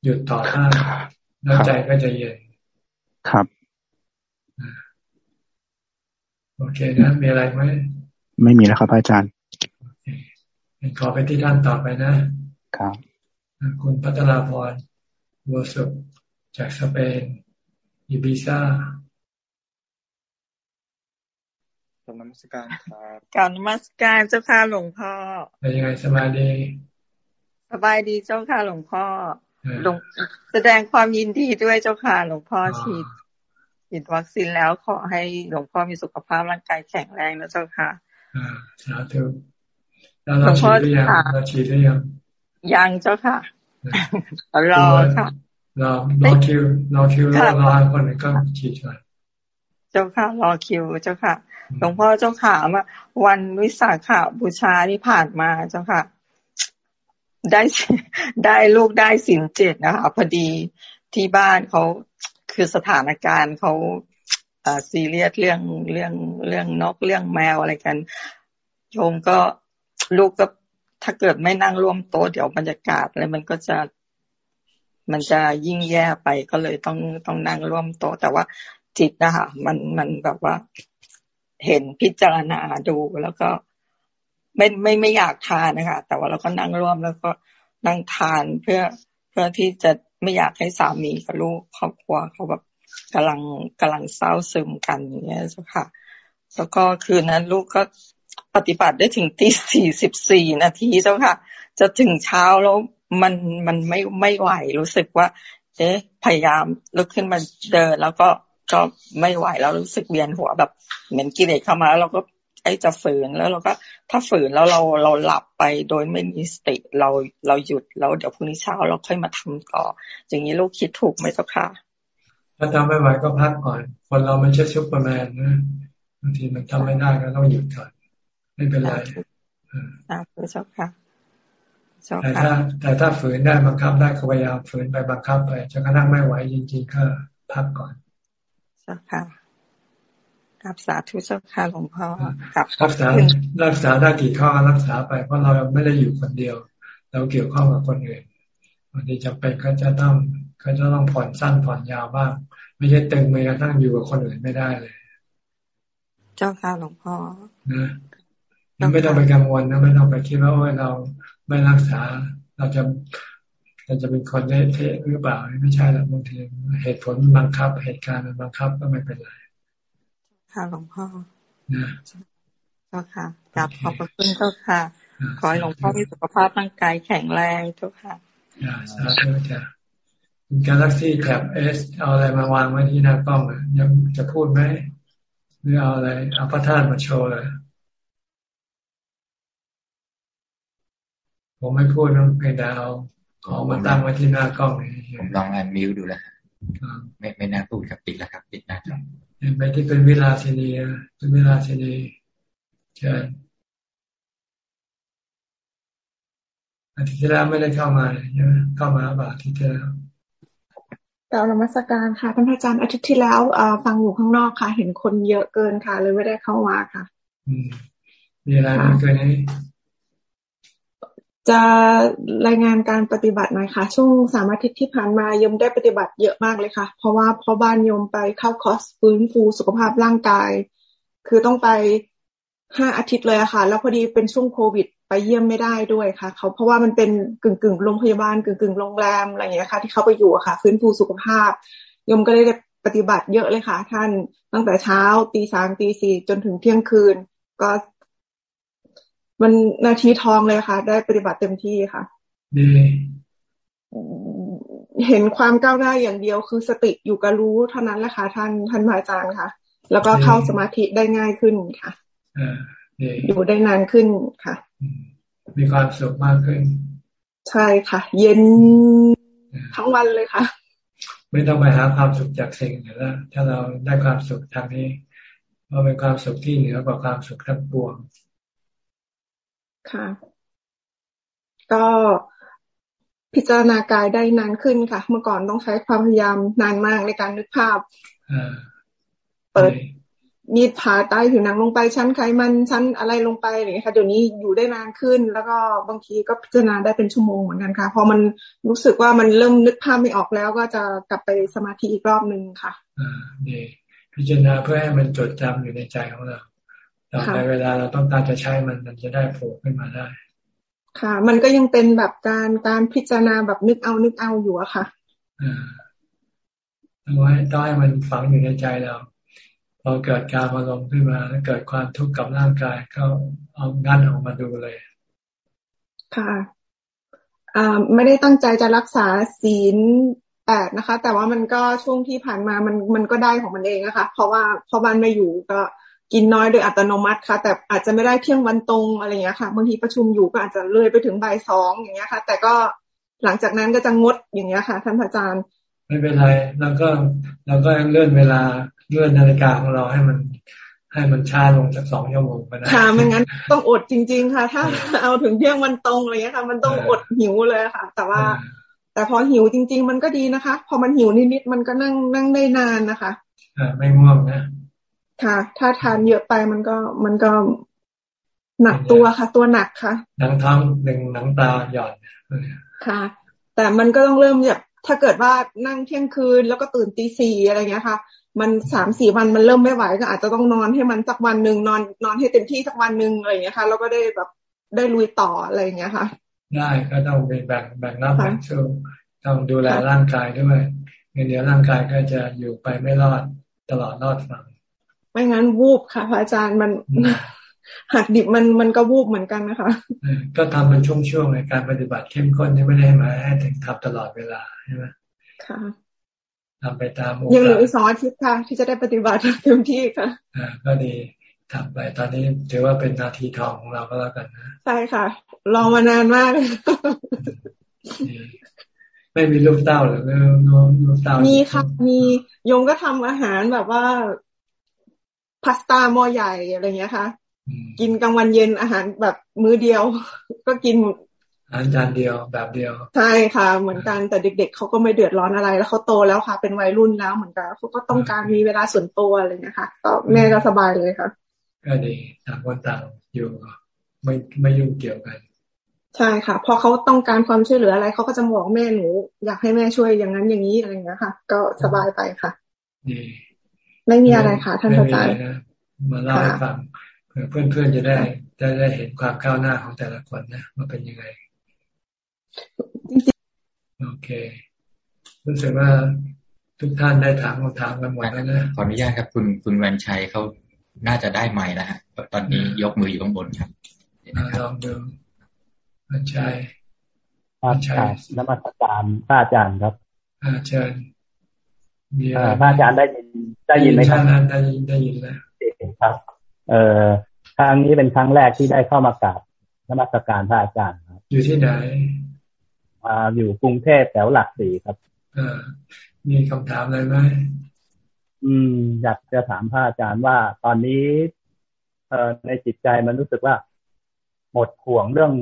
หยุดต่อต้านแล้วใจก็จะเย็นครับโอเคนะมีอะไรไหมไม่มีแล้วครับอาจารย์ขอไปที่ท่านต่อไปนะครับ คุณพัฒนาพรบัวสุจากสเปนอิบิซ่า กรนมัสการครับกรนมัสการเจ้าค่ะหลวงพ่อเป็นยังไงสบายดี สบายดีเจ้าค่ะหลวงพ่อหลวงแสดงความยินดีด้วยเจ้าค่ะหลวงพ่อฉีดฉีดวัคซีนแล้วขอให้หลวงพ่อมีสุขภาพร่างกายแข็งแรงนะเจ้าค่ะอ่าสาธุแล้วเราฉีดหรือยังเราฉีดหรือยังยังเจ้าค่ะรอค่ะรอรอคิวรอคิวรอรอคนนึงก็ฉีดก่อน เจ้าค่ะรอคิวเจ้าค่ะหลวงพ่อเจ้าค่ะมาวันวิสาขบูชาที่ผ่านมาเจ้าค่ะ ได้ได้ลูกได้สินเจ็ดนะคะพอดีที่บ้านเขาคือสถานการณ์เขาซีเรียสเรื่องเรื่องเรื่องนกเรื่องแมวอะไรกันโยมก็ลูกก็ถ้าเกิดไม่นั่งร่วมโต๊ะเดี๋ยวบรรยากาศอะไรมันก็จะมันจะยิ่งแย่ไปก็เลยต้องต้องนั่งร่วมโต๊ะแต่ว่า จิตนะคะมันมันแบบว่าเห็นพิจารณาดูแล้วก็ไม่ไม่ไม่อยากทานนะคะ แต่ว่าเราก็นั่งร่วมแล้วก็นั่งทานเพื่อเพื่อที่จะไม่อยากให้สามีกับลูกครอบครัวเขาแบบกำลังกำลังเศร้าซึมกันอย่างเงี้ยเจ้าค่ะ แล้วก็คืนนั้นลูกก็ปฏิบัติได้ถึงตีสี่สิบสี่นาทีเจ้าค่ะ จะถึงเช้าแล้วมันมันไม่ไม่ไหวรู้สึกว่า เอ๊ะพยายามลุกขึ้นมาเดินแล้วก็ ก็ไม่ไหวแล้วรู้สึกเวียนหัวแบบ เหมือนกิเลสเข้ามาแล้วเราก็ไอ้จะฝืนแล้วเราก็ถ้าฝืนแล้วเราเราหลับไปโดยไม่มีสติเราเราหยุดแล้วเดี๋ยวพรุ่งนี้เช้าเราค่อยมาทำต่อ อย่างนี้ลูกคิดถูกไหมเจ้าคะ ถ้าทำไม่ไหวก็พักก่อน คนเราไม่ใช่ซุปเปอร์แมนนะบางทีมันทำไม่ได้ก็ต้องหยุดก่อนไม่เป็นไรอ่าเจ้าค่ะแต่ถ้าแต่ถ้าฝืนได้บังคับได้ก็พยายามฝืนไปบังคับไปจนกระทั่งไม่ไหวจริงๆก็พักก่อน เจ้าค่ะกับสาธุเจ้าค่ะหลวงพ่อกับรักษารักษาได้กี่ข้อรักษาไป เพราะเราไม่ได้อยู่คนเดียว เราเกี่ยวข้องกับคนอื่นบางทีจำเป็นก็จะต้องก็จะต้องผ่อนสั้นผ่อนยาวบ้าง ไม่ใช่ตึงไปกระทั่งอยู่กับคนอื่นไม่ได้เลย เจ้าค่ะหลวงพ่อนะไม่ต้องไปกังวลนะไม่ต้องไปคิดว่าเราไม่รักษา เราจะ เราจะเป็นคนได้เทหรือเปล่าไม่ใช่หรอกบางทีเหตุผลบังคับ เหตุการณ์มันบังคับก็ไม่เป็นไรค่ะหลวงพ่อนะเจ้าค่ะกลับขอบพระคุณเจ้าค่ะ ขอให้หลวงพ่อมีสุขภาพร่างกายแข็งแรงเจ้าค่ะอ่าสาธุจ้ะกาแล็กซี่แท็บเอสเอาอะไรมาวางไว้ที่หน้ากล้องยังจะพูดไหมหรือเอาอะไรเอาพระธาตุมาโชว์เลยผมไม่พูดนะเพียงแต่เอา ของมาตั้งไว้ที่หน้ากล้องนี่ผมลองอันมิวดูแล้วไม่ไม่น่าพูดครับปิดแล้วครับ ปิดหน้าจอไปที่เป็นเวลาชนีเป็นเวลาชนีเชิญอาทิตย์ที่แล้วไม่ได้เข้ามาใช่ไหมเข้ามาบ่าอาทิตย์ที่แล้วแต่นมัสการค่ะท่านอาจารย์อาทิตย์ที่แล้วฟังอยู่ข้างนอกค่ะ เห็นคนเยอะเกินค่ะ เลยไม่ได้เข้ามาค่ะ อืมมีอะไรไม่เกินนี้ จะรายงานการปฏิบัติหน่อยค่ะ ช่วงสามอาทิตย์ที่ผ่านมายมได้ปฏิบัติเยอะมากเลยค่ะ เพราะว่าพอบ้านยมไปเข้าคอร์สฟื้นฟูสุขภาพร่างกาย คือต้องไปห้าอาทิตย์เลยอะค่ะ แล้วพอดีเป็นช่วงโควิด ไปเยี่ยมไม่ได้ด้วยค่ะ เขาเพราะว่ามันเป็นกึ่งกึ่งโรงพยาบาลกึ่งกึ่งโรงแรมอะไรอย่างเงี้ยค่ะ ที่เขาไปอยู่อะค่ะ ฟื้นฟูสุขภาพ ยมก็ได้ปฏิบัติเยอะเลยค่ะ ท่านตั้งแต่เช้าตีสามตีสี่จนถึงเที่ยงคืน ก็ มันนาทีทองเลยค่ะ ได้ปฏิบัติเต็มที่ค่ะดีเห็นความก้าวหน้าอย่างเดียวคือสติอยู่กับรู้เท่านั้นแหละค่ะท่านท่านอาจารย์ค่ะ แล้วก็เข้าสมาธิได้ง่ายขึ้นค่ะอยู่ได้นานขึ้นค่ะ มีความสุขมากขึ้น ใช่ค่ะ เย็นทั้งวันเลยค่ะ ไม่ต้องไปหาความสุขจากสิ่งอื่นแล้วถ้าเราได้ความสุขทางนี้เราเป็นความสุขที่เหนือกว่าความสุขทั้งปวง ค่ะ ก็พิจารณากายได้นานขึ้นค่ะ เมื่อก่อนต้องใช้ความพยายามนานมากในการนึกภาพเปิดมีดผ่าใต้ผิวหนังลงไปชั้นไขมันชั้นอะไรลงไปอย่างนี้ค่ะเดี๋ยวนี้อยู่ได้นานขึ้น แล้วก็บางทีก็พิจารณาได้เป็นชั่วโมงเหมือนกันค่ะ พอมันรู้สึกว่ามันเริ่มนึกภาพไม่ออกแล้ว ก็จะกลับไปสมาธิอีกรอบหนึ่งค่ะอ่าดีพิจารณาเพื่อให้มันจดจำอยู่ในใจของเรา ต่อไปเวลาเราต้องการจะใช้มันมันจะได้โผล่ขึ้นมาได้ ค่ะ มันก็ยังเป็นแบบการการพิจารณาแบบนึกเอานึกเอาอยู่อะค่ะอ่าต้องให้ต้องให้มันฝังอยู่ในใจเราพอเกิดการอารมณ์ขึ้นมาแล้วเกิดความทุกข์กับร่างกายก็เอางันออกมาดูเลย ค่ะอ่าไม่ได้ตั้งใจจะรักษาศีลแปดนะคะ แต่ว่ามันก็ช่วงที่ผ่านมามันมันก็ได้ของมันเองนะคะ เพราะว่าพอบ้านไม่อยู่ก็ กินน้อยโดยอัตโนมัติค่ะ แต่อาจจะไม่ได้เที่ยงวันตรงอะไรเงี้ยค่ะบางทีประชุมอยู่ก็อาจจะเลยไปถึงบ่ายสองอย่างเงี้ยค่ะ แต่ก็หลังจากนั้นก็จะงดอย่างเงี้ยค่ะ ท่านอาจารย์ ไม่เป็นไรเราก็เราก็เลื่อนเวลาเลื่อนนาฬิกาของเราให้มันให้มันช้าลงจากสองชั่วโมงไปนะค่ะไม่งั้นต้องอดจริง ๆ ค่ะ ถ้าเอาถึงเที่ยงวันตรงอะไรเงี้ยค่ะ มันต้องอดหิวเลยค่ะ แต่ว่า แต่พอหิวจริง ๆ มันก็ดีนะคะ พอมันหิวนิดๆมันก็นั่งนั่งได้นานนะคะอ่าไม่ง่วงนะ ค่ะ ถ้าทานเยอะไปมันก็มันก็หนักตัวค่ะ ตัวหนักค่ะหนังท้องหนึ่งหนังตาหย่อนค่ะ แต่มันก็ต้องเริ่มแบบถ้าเกิดว่านั่งเที่ยงคืนแล้วก็ตื่นตีสี่อะไรเงี้ยค่ะ มันสามสี่วันมันเริ่มไม่ไหวก็อาจจะต้องนอนให้มันสักวันหนึ่งนอนนอนให้เต็มที่สักวันหนึ่งอะไรเงี้ยค่ะแล้วก็ได้แบบได้ลุยต่ออะไรเงี้ยค่ะ ได้ก็ต้องเป็นแบ่งแบ่งรับแบ่งช่วงต้องดูแลร่างกายด้วยเดี๋ยวร่างกายก็จะอยู่ไปไม่รอดตลอดรอดฝั่ง ไม่งั้นวูบค่ะพระอาจารย์มันหักดิบมันมันก็วูบเหมือนกันนะคะ ก็ทำเป็นช่วงๆในการปฏิบัติเข้มข้นที่ไม่ได้มาให้ถึงทำตลอดเวลาใช่ไหมค่ะทำไปตามยังเหลืออีกสองอาทิตย์ค่ะ ที่จะได้ปฏิบัติเต็มที่ค่ะอ่าก็ดีทำไปตอนนี้ถือว่าเป็นนาทีทองของเราก็แล้วกันนะใช่ค่ะ รอมานานมาก ไม่มีลูกเต้าหรือไม่ลูกเต้ามีค่ะ มียงก็ทำอาหารแบบว่า พาสต้าหม้อใหญ่อะไรเงี้ยค่ะ กินกลางวันเย็นอาหารแบบมื้อเดียว ก็กินอาหารจานเดียวแบบเดียว ใช่ค่ะ เหมือนกันแต่เด็ก ๆเขาก็ไม่เดือดร้อนอะไร แล้วเขาโตแล้วค่ะ เป็นวัยรุ่นแล้วเหมือนกันเขาก็ต้องการมีเวลาส่วนตัวอะไรเงี้ยค่ะก็แม่ก็สบายเลยค่ะก็ดีต่างคนต่างอยู่ไม่ไม่ยุ่งเกี่ยวกัน ใช่ค่ะ พอเขาต้องการความช่วยเหลืออะไรเขาก็จะบอกแม่หนู อยากให้แม่ช่วยอย่างนั้นอย่างนี้อะไรอย่างเงี้ยค่ะ ก็สบายไปค่ะ ไม่มีอะไรค่ะ ท่านอาจารย์มาเล่าให้ฟังเพื่อนเพื่อนจะได้จะได้เห็นความก้าวหน้าของแต่ละคนนะว่าเป็นยังไงโอเค รู้สึกว่าทุกท่านได้ถามคำถามกันหมดแล้วนะขออนุญาตครับ คุณคุณวันชัยเขาน่าจะได้ใหม่แล้วฮะตอนนี้ยกมืออยู่ข้างบนครับลองดูวันชัยวันชัยนมัสการพระอาจารย์ครับอา เชิญพระอาจารย์ได้ยินได้ยินไหมครับได้ยินได้ยินแล้วครับ เอ่อครั้งนี้เป็นครั้งแรกที่ได้เข้ามากราบนมัสการพระอาจารย์ครับ อยู่ที่ไหนอ่าอยู่กรุงเทพแถวหลักสี่ครับอ่ามีคำถามอะไรไหมอืม อยากจะถามพระอาจารย์ว่า ตอนนี้เอ่อในจิตใจมันรู้สึกว่า หมดห่วงเรื่อง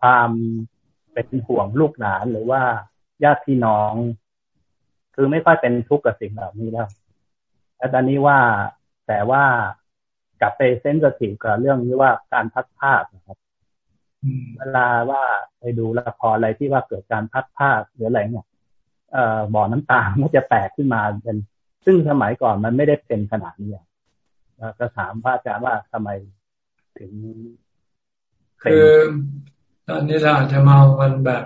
ความเป็นห่วงลูกหลานหรือว่าญาติพี่น้อง คือไม่ค่อยเป็นทุกข์กับสิ่งเหล่านี้แล้วแล้วตอนนี้ว่าแต่ว่ากลับไปเซนส์ทีฟกับเรื่องที่ว่าการพัดภาคนะครับเวลาว่าไปดูละครอะไรที่ว่าเกิดการพัดภาคหรืออะไรเนี่ยเอ่อบ่อน้ำตามันจะแตกขึ้นมาเป็น ซึ่งสมัยก่อนมันไม่ได้เป็นขนาดนี้แล้วก็ถามพระอาจารย์ว่าทำไมถึงคือตอนนี้เราอาจจะมองมันแบบ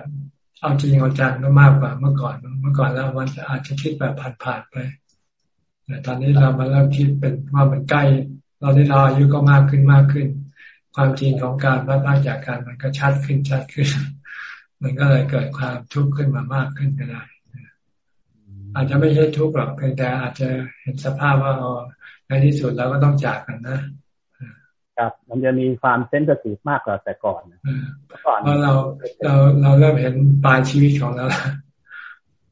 เอาจริงเอาจังมากกว่าเมื่อก่อน เมื่อก่อนแล้วมันอาจจะคิดแบบผ่านๆไปแต่ตอนนี้เรามาเริ่มคิดเป็นว่ามันใกล้ เราได้เราอายุก็มากขึ้นมากขึ้น ความจริงของการพัดพาจากการมันก็ชัดขึ้นชัดขึ้น มันก็เลยเกิดความทุกข์ขึ้นมามากขึ้นก็ได้อาจจะไม่ใช่ทุกข์หรอกเพียงแต่อาจจะเห็นสภาพว่าในที่สุดเราก็ต้องจากกันนะ ครับ มันจะมีความเซนซิทีฟมากกว่าแต่ก่อนก่อนเพราะเราเราเราเริ่มเห็นปลายชีวิตของเรา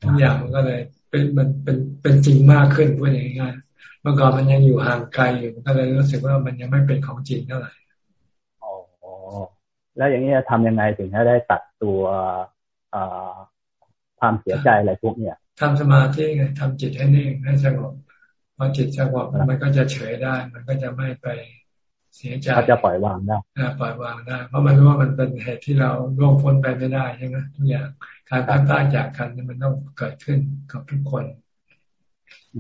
ทุกอย่างมันก็เลย เป็นมันเป็นเป็นจริงมากขึ้นพูดง่ายๆเมื่อก่อนมันยังอยู่ห่างไกลอยู่ ก็เลยรู้สึกว่ามันยังไม่เป็นของจริงเท่าไหร่อ๋อแล้วอย่างนี้จะทำยังไงถึงให้ได้ตัดตัวความเสียใจอะไรพวกเนี้ยทำสมาธิไงทำจิตให้นิ่งให้สงบพอจิตสงบมันก็จะเฉยได้ มันก็จะไม่ไป เสียใจจะปล่อยวางได้ปล่อยวางได้ เพราะมันรู้ว่ามันเป็นเหตุที่เราล่วงพ้นไปไม่ได้ใช่ไหมทุกอย่างการพัดพลาดจากกันมันต้องเกิดขึ้นกับทุกคน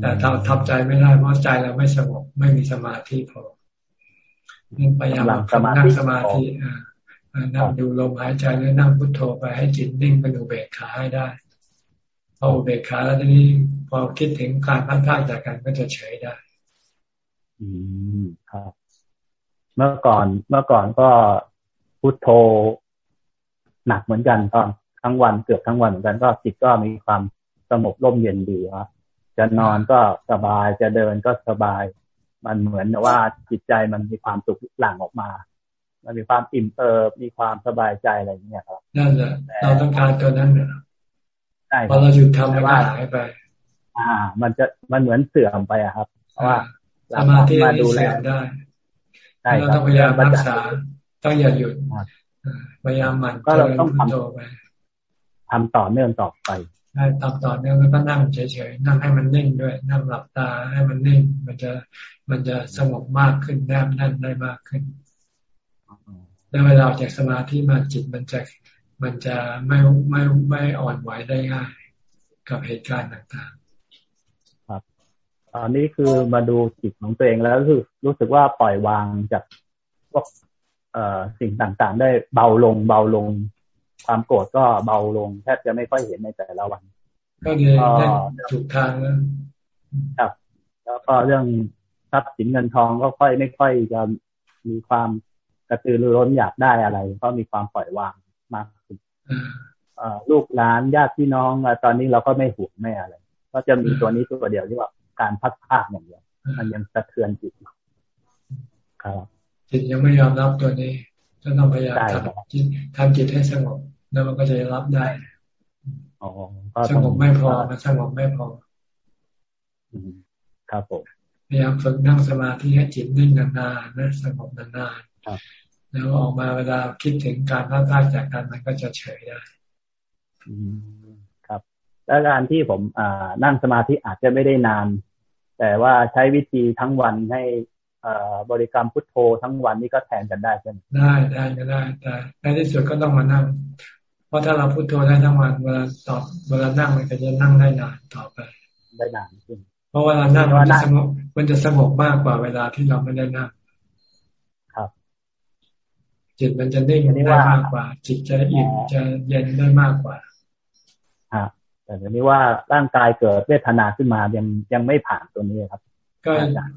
แต่ทำทำใจไม่ได้เพราะใจเราไม่สงบไม่มีสมาธิพอพยายามนั่งสมาธินั่งดูลมหายใจแล้วนั่งพุทโธไปให้จิตนิ่งเป็นอุเบกขาให้ได้พออุเบกขาแล้วทีนี้พอคิดถึงการพัดพลาดจากกันก็จะเฉยได้ อืมครับเมื่อก่อนเมื่อก่อนก็พุทโธหนักเหมือนกันตอนทั้งวันเกือบทั้งวันเหมือนกันก็จิตก็มีความสงบร่มเย็นดีครับจะนอนก็สบายจะเดินก็สบาย มันเหมือนว่าจิตใจมันมีความสุขหลั่งออกมา มันมีความอิ่มเอิบมีความสบายใจอะไรอย่างเงี้ยครับนั่นแหละเราต้องการตัวนั้นเนี่ยพอเราหยุดทำมันก็หายไป อ่า มันจะมันเหมือนเสื่อมไปอะครับ เพราะว่าสมาธิมาดูแลได้ เราต้องพยายามรักษาต้องอย่าหยุดพยายามมันก็เราต้องทำไปทำต่อเนื่องต่อไปได้ทำต่อเนื่องแล้วก็นั่งเฉยๆนั่งให้มันนิ่งด้วย นั่งหลับตาให้มันนิ่ง มันจะมันจะสงบมากขึ้นแนบแน่นได้มากขึ้นแล้วเวลาออกจากสมาธิมาจิตมันจะมันจะไม่ไม่ไม่อ่อนไหวได้ง่าย กับเหตุการณ์ต่างๆครับ อันนี้คือมาดูจิตของตัวเองแล้วรู้รู้สึกว่าปล่อยวางจากพวกเอ่อสิ่งต่างๆ ได้เบาลงเบาลง ความโกรธก็เบาลงแทบจะไม่ค่อยเห็นในแต่ละวัน ก็ดีถูกทางแล้วครับ แล้วก็เรื่องทรัพย์สินเงินทองก็ค่อยไม่ค่อยจะมีความกระตือรือร้นอยากได้อะไรเพราะมีความปล่อยวางมากขึ้นลูกหลานญาติพี่น้องตอนนี้เราก็ไม่ห่วงไม่อะไร ก็จะมีตัวนี้ตัวเดียวที่ว่า การพัดพาดอย่างเดียวมันยังสะเทือนจิตครับจิตยังไม่ยอมรับตัวนี้ก็ต้องพยายามทำจิตทำจิตให้สงบ แล้วมันก็จะรับได้สงบไม่พอมันสงบไม่พอครับผมพยายามฝึกนั่งสมาธิให้จิตนิ่งนานๆนะสงบนานๆแล้วออกมาเวลาคิดถึงการพลาดพลาดจากกันมันก็จะเฉยได้ครับ แล้วการที่ผมอ่านั่งสมาธิอาจจะไม่ได้นาน แต่ว่าใช้วิธีทั้งวันให้บริกรรมพุทโธทั้งวันนี้ก็แทนกันได้ใช่ไหมได้ได้ก็ได้แต่ในที่สุดก็ต้องมานั่ง เพราะถ้าเราพุทโธได้ทั้งวันเวลาตอบเวลานั่งมันก็จะนั่งได้นานต่อไปได้นานจริงเพราะเวลานั่งมันจะสงบมันจะสงบมากกว่าเวลาที่เราไม่ได้นั่งครับ จิตมันจะนิ่งได้มากกว่า จิตจะอิ่มจะเย็นได้มากกว่าครับ แต่ทีนี้ว่าร่างกายเกิดเวทนาขึ้นมายังยังไม่ผ่านตัวนี้ครับ ก็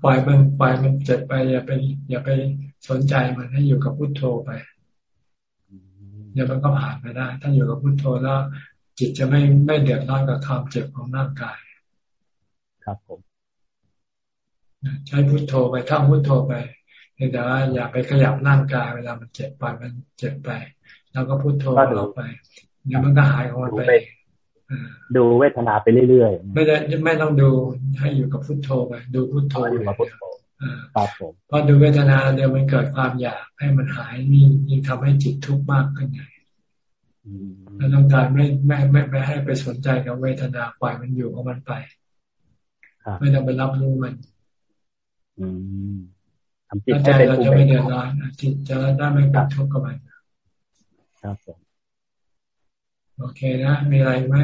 ปล่อยมันปล่อยมันเจ็บไปอย่าไปอย่าไปสนใจมันให้อยู่กับพุทโธไปเดี๋ยวมันก็ผ่านไปได้ ถ้าอยู่กับพุทโธแล้ว จิตจะไม่ไม่เดือดร้อนกับความเจ็บของร่างกาย ครับผมใช้พุทโธไปท่องพุทโธไปแต่ว่าอย่าไปขยับร่างกายเวลามันเจ็บไปมันเจ็บไป แล้วก็พุทโธเราไปเดี๋ยวมันก็หายของมันไป ดูเวทนาไปเรื่อยๆ ไม่ได้ไม่ต้องดูให้อยู่กับพุทโธไปดูพุทโธอยู่กับพุทโธครับผมพอดูเวทนาเดี๋ยวมันเกิดความอยากให้มันหายนี่ยิ่งทำให้จิตทุกข์มากขึ้นใหญ่แล้วต้องการไม่ไม่ไม่ไม่ให้ไปสนใจกับเวทนาปล่อยมันอยู่ของมันไปไม่ต้องไปรับรู้มันทำจิตให้เป็นเราจะไม่เดือดร้อนจิตจะได้ไม่เป็นทุกข์กับมันครับผม โอเคนะ มีอะไรไหม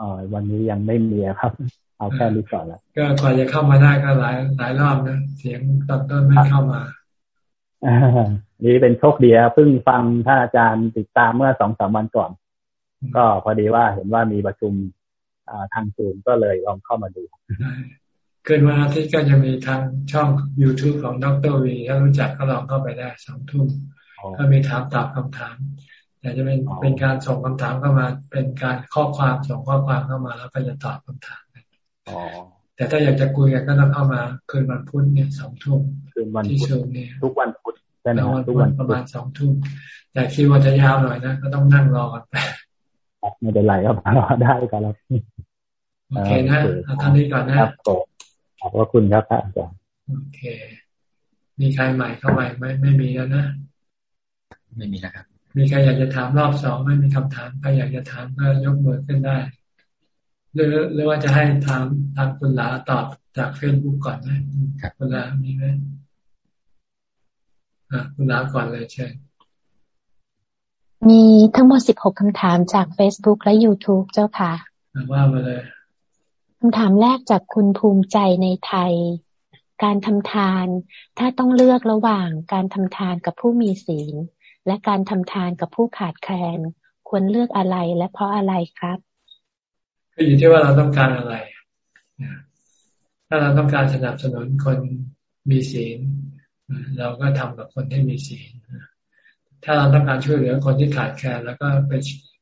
อ๋อวันนี้ยังไม่มีครับ เอาแค่นี้ก่อนละก็กว่าจะเข้ามาได้ก็หลายหลายรอบนะเสียงตอนต้นไม่เข้ามานี่เป็นโชคดีเพิ่งฟังท่านอาจารย์ติดตามเมื่อสองสามวันก่อน ก็พอดีว่าเห็นว่ามีประชุมทางซูมก็เลยลองเข้ามาดูเกินวันอาทิตย์ก็จะมีทางช่อง youtube ของดรวีถ้ารู้จักก็ลองเข้าไปได้สองทุ่มก็มีถามตอบคำถาม แต่จะเป็นเป็นการส่งคำถามเข้ามา เป็นการข้อความส่งข้อความเข้ามาแล้วก็จะตอบคำถามแต่ถ้าอยากจะคุยกันก็ต้องเข้ามาคืนวันพุธเนี่ยสองทุ่มที่ซูมเนี่ยทุกวันพุธแต่นวันทุกวันประมาณสองทุ่มแต่คิดว่าจะยาวหน่อยนะก็ต้องนั่งรอกันไปไม่เป็นไรครับรอได้ก็แล้วโอเคนะเอาท่านนี้ก่อนนะครับขอบคุณครับอาจารย์โอเค มีใครใหม่เข้าใหม่ไหมไม่มีแล้วนะ ไม่มีแล้วครับ มีใครอยากจะถามรอบสองไม่มีคำถามใครอยากจะถามก็ยกมือขึ้นได้ หรือหรือว่าจะให้ถามทางคุณลาตอบจากเฟซบุ๊กก่อนไหมคุณลามีไหมอะคุณลาก่อนเลยเชิญมีทั้งหมดสิบหกคำถามจาก Facebook และ YouTube เจ้าค่ะ ว่ามาเลย คำถามแรกจากคุณภูมิใจในไทย การทำทาน ถ้าต้องเลือกระหว่างการทำทานกับผู้มีศีล และการทำทานกับผู้ขาดแคลนควรเลือกอะไรและเพราะอะไรครับก็อยู่ที่ว่าเราต้องการอะไร ถ้าเราต้องการสนับสนุนคนมีศีล เราก็ทำกับคนที่มีศีล ถ้าเราต้องการช่วยเหลือคนที่ขาดแคลนแล้วก็ไป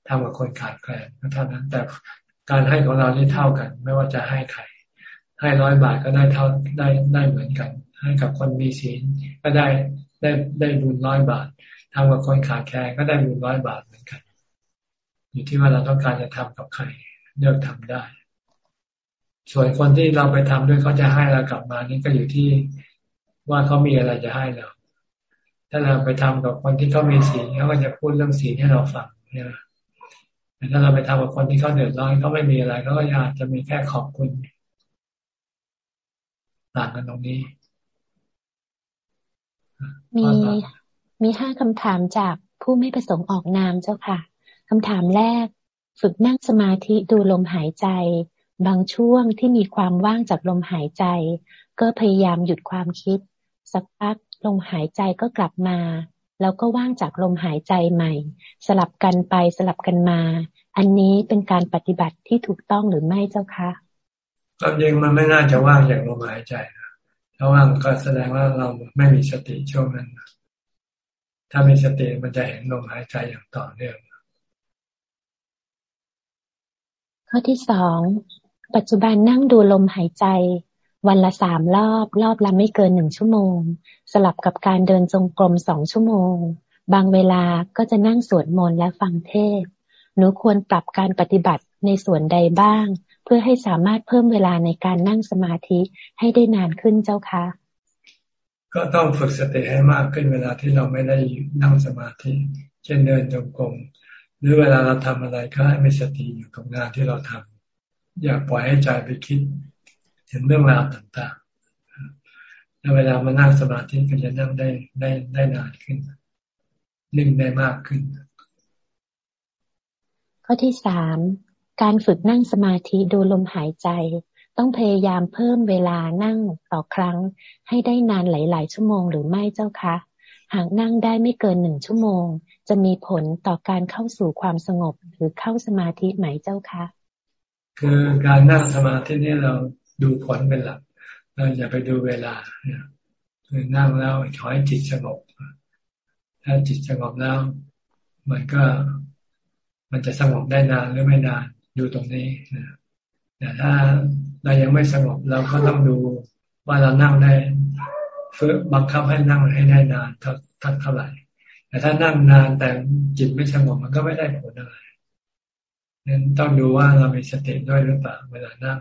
ทำกับคนขาดแคลนก็เท่านั้น แต่การให้ของเรานี่เท่ากัน ไม่ว่าจะให้ใครให้ร้อยบาทก็ได้เท่าได้ได้เหมือนกัน ให้กับคนมีศีลก็ได้ได้ได้บุญร้อยบาท ทำกับคนขาดแคลนก็ได้บุญร้อยบาทเหมือนกัน อยู่ที่ว่าเราต้องการจะทำกับใครเลือกทำได้ ส่วนคนที่เราไปทำด้วยเขาจะให้เรากลับมานี่ก็อยู่ที่ว่าเขามีอะไรจะให้เรา ถ้าเราไปทำกับคนที่เขามีสีเขาก็จะพูดเรื่องสีให้เราฟังเนี่ยแต่ถ้าเราไปทำกับคนที่เขาเดือดร้อนเขาไม่มีอะไรเขาก็อยากจะมีแค่ขอบคุณต่างกันตรงนี้มี มีห้าคำถามจากผู้ไม่ประสงค์ออกนามเจ้าค่ะคำถามแรก ฝึกนั่งสมาธิดูลมหายใจ บางช่วงที่มีความว่างจากลมหายใจ ก็พยายามหยุดความคิด สักพักลมหายใจก็กลับมา แล้วก็ว่างจากลมหายใจใหม่ สลับกันไปสลับกันมา อันนี้เป็นการปฏิบัติที่ถูกต้องหรือไม่เจ้าคะก็ยังมันไม่น่าจะว่างจากลมหายใจนะถ้าว่างก็แสดงว่าเราไม่มีสติช่วงนั้น ถ้ามีสติมันจะเห็นลมหายใจอย่างต่อเนื่องข้อที่สองปัจจุบันนั่งดูลมหายใจ วันละสามรอบ รอบละไม่เกินหนึ่งชั่วโมง สลับกับการเดินจงกรมสองชั่วโมง บางเวลาก็จะนั่งสวดมนต์และฟังเทศหนูควรปรับการปฏิบัติในส่วนใดบ้าง เพื่อให้สามารถเพิ่มเวลาในการนั่งสมาธิให้ได้นานขึ้นเจ้าคะ ก็ต้องฝึกสติให้มากขึ้นเวลาที่เราไม่ได้นั่งสมาธิ เช่นเดินจงกรมหรือเวลาเราทำอะไรก็ให้มีสติอยู่กับงานที่เราทำอย่าปล่อยให้ใจไปคิด ถึงเรื่องราวต่างๆแล้วเวลามานั่งสมาธิก็จะนั่งได้ได้ได้นานขึ้นนิ่งได้มากขึ้น ข้อที่สามการฝึกนั่งสมาธิดูลมหายใจ ต้องพยายามเพิ่มเวลานั่งต่อครั้ง ให้ได้นานหลาย ๆ ชั่วโมงหรือไม่เจ้าคะ หากนั่งได้ไม่เกินหนึ่งชั่วโมง จะมีผลต่อการเข้าสู่ความสงบหรือเข้าสมาธิไหมเจ้าคะ คือการนั่งสมาธินี่เราดูผลเป็นหลัก เราอย่าไปดูเวลาเนี่ยคือนั่งแล้วขอให้จิตสงบ ถ้าจิตสงบแล้ว มันก็มันจะสงบได้นานหรือไม่นาน ดูตรงนี้นะแต่ถ้า เรายังไม่สงบเราก็ต้องดูว่าเรานั่งได้เพื่อบังคับให้นั่งให้ได้นานเท่าเท่าไหร่ แต่ถ้านั่งนานแต่จิตไม่สงบมันก็ไม่ได้ผลอะไรนั้นต้องดูว่าเรามีสติด้วยหรือเปล่าเวลานั่ง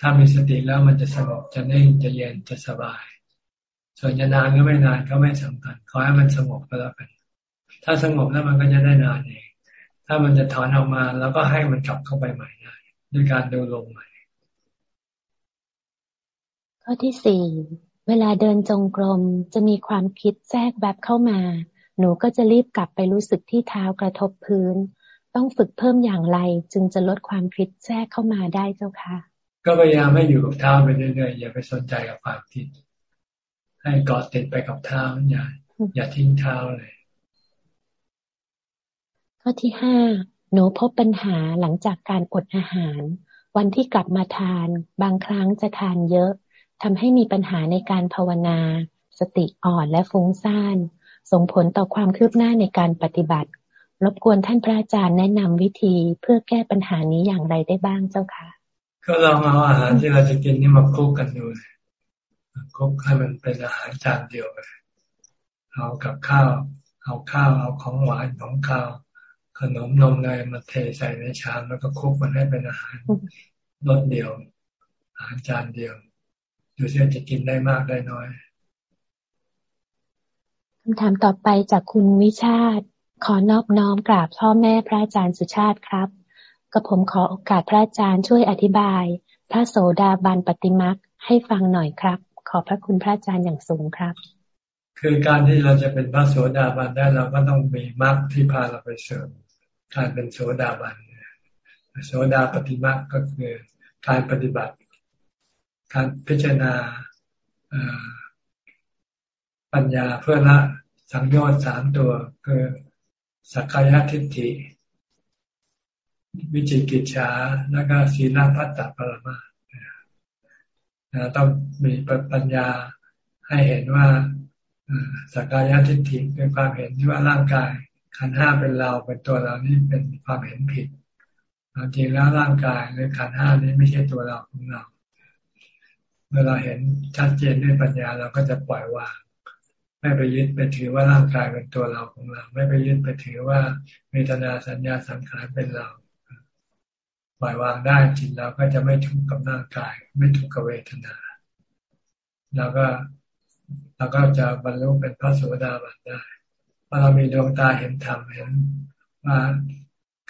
ถ้ามีสติแล้วมันจะสงบจะนิ่งจะเย็นจะสบาย ส่วนจะนานหรือไม่นานก็ไม่สำคัญขอให้มันสงบก็แล้วกัน ถ้าสงบแล้วมันก็จะได้นานเอง ถ้ามันจะถอนออกมาแล้วก็ให้มันกลับเข้าไปใหม่ได้ด้วยการดูลมใหม่ ข้อที่สี่เวลาเดินจงกรมจะมีความคิดแทรกแบบเข้ามา หนูก็จะรีบกลับไปรู้สึกที่เท้ากระทบพื้น ต้องฝึกเพิ่มอย่างไร จึงจะลดความคิดแทรกเข้ามาได้เจ้าค่ะ ก็พยายามให้อยู่กับเท้าไปเรื่อยๆอย่าไปสนใจกับความคิด ให้เกาะติดไปกับเท้าอย่าอย่าทิ้งเท้าเลยข้อที่ห้าหนูพบปัญหาหลังจากการอดอาหาร วันที่กลับมาทาน บางครั้งจะทานเยอะ ทำให้มีปัญหาในการภาวนา สติอ่อนและฟุ้งซ่าน ส่งผลต่อความคืบหน้าในการปฏิบัติ รบกวนท่านพระอาจารย์แนะนำวิธีเพื่อแก้ปัญหานี้อย่างไรได้บ้างเจ้าค่ะ ก็ลองเอาอาหารที่เราจะกินนี่มาคุกกันดูคุกให้มันเป็นอาหารจานเดียวเลยเอากับข้าวเอาข้าวเอาของหวานของข้าวขนมนมเนยมาเทใส่ในชามแล้วก็คุกมันให้เป็นอาหารรสเดียว อาหารจานเดียว ดูซิจะกินได้มากได้น้อยคำถามต่อไปจากคุณวิชาติ ขอนอบน้อมกราบพ่อแม่พระอาจารย์สุชาติครับกระผมขอโอกาสพระอาจารย์ช่วยอธิบาย พระโสดาบันปฏิมักให้ฟังหน่อยครับ ขอพระคุณพระอาจารย์อย่างสูงครับ คือการที่เราจะเป็นพระโสดาบันได้เราก็ต้องมีมรรคที่พาเราไปเสริมการเป็นโสดาบันโสดาปฏิมาก็คือการปฏิบัติ การพิจารณาปัญญาเพื่อละสังโยชน์สามตัว คือสักกายทิฏฐิ วิจิกิจฉาแล้วก็ศีลพัตตปรมาต้องมีปัญญาให้เห็นว่าสักกายทิฏฐิเป็นความเห็นที่ว่าร่างกายขันห้าเป็นเราเป็นตัวเรานี่เป็นความเห็นผิดจริงแล้วร่างกายหรือขันห้านี้ไม่ใช่ตัวเราของเรา มื่อเราเห็นชัดเจนด้วยปัญญาเราก็จะปล่อยวางไม่ไปยึดไปถือว่าร่างกายเป็นตัวเราของเรา ไม่ไปยึดไปถือว่าเวทนาสัญญาสังขารเป็นเราปล่อยวางได้จริงเราก็จะไม่ทุกข์กับร่างกาย ไม่ทุกข์กับเวทนาเราก็เราก็จะบรรลุเป็นพระโสดาบันได้พอเรามีดวงตาเห็นธรรมเห็นว่า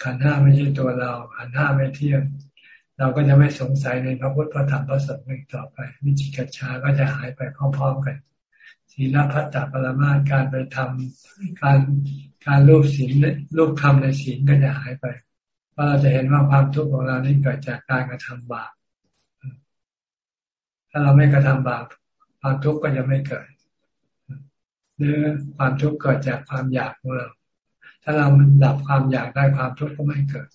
ขันห้าไม่ใช่ตัวเราขันห้าไม่เที่ยง เราก็จะไม่สงสัยในพระพุทธพระธรรมพระสงฆ์อีกต่อไป วิจิกิจชาก็จะหายไปพร้อมๆกันศีลพัฒนาปรมาการไปทำการการรูปศีลรูปคำในศีลก็จะหายไปเพราะเราจะเห็นว่าความทุกข์ของเรานี่เกิดจากการกระทำบาปถ้าเราไม่กระทำบาปความทุกข์ก็จะไม่เกิดหรือความทุกข์เกิดจากความอยากของเรา ถ้าเราดับความอยากได้ความทุกข์ก็ไม่เกิด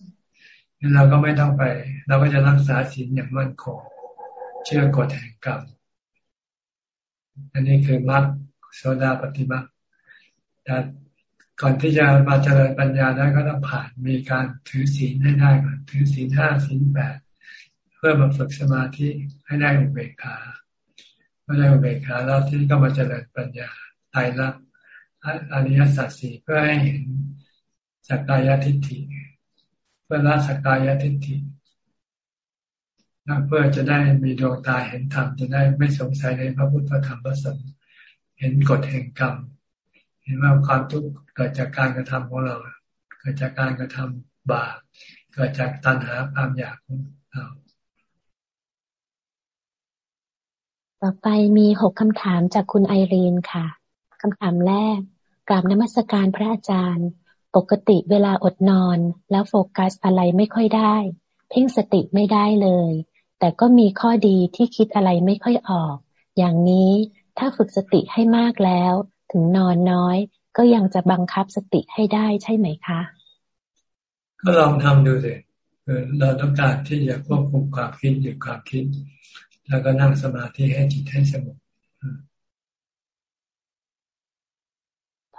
นเราก็ไม่ต้องไป เราก็จะรักษาศีลอย่างมั่นคงเชื่อกฎแห่งกรรมอันนี้คือมรรคโซดาปฏิมาแต่ก่อนที่จะมาเจริญปัญญาได้ก็ต้องผ่านมีการถือศีลให้ได้ก่อนถือศีลห้าศีลแปดเพื่อมาฝึกสมาธิให้ได้อุเบกขาเมื่อได้อุเบกขาแล้วที่ก็มาเจริญปัญญาไตรลักษณ์อริยสัจสี่เพื่อให้เห็นสักกายทิฏฐิ พื่อละสกกายทิฏฐิเพื่อจะได้มีดวงตาเห็นธรรมจะได้ไม่สงสัยในพระพุทธธรรมพระสงฆ์เห็นกฎแห่งกรรมเห็นว่าความทุกข์เกิดจากการกระทำของเรา เกิดจากการกระทำบาปเกิดจากตัณหาความอยากของเราต่อไปมีหกคำถามจากคุณไอรีนค่ะคำถามแรกกราบนมัสการพระอาจารย์ ปกติเวลาอดนอน แล้วโฟกัสอะไรไม่ค่อยได้ เพ่งสติไม่ได้เลย แต่ก็มีข้อดีที่คิดอะไรไม่ค่อยออก อย่างนี้ถ้าฝึกสติให้มากแล้ว ถึงนอนน้อย ก็ยังจะบังคับสติให้ได้ใช่ไหมคะ ก็ลองทำดูสิเราต้องการที่จะควบคุมความคิดหยุดความคิด แล้วก็นั่งสมาธิให้จิตให้สงบ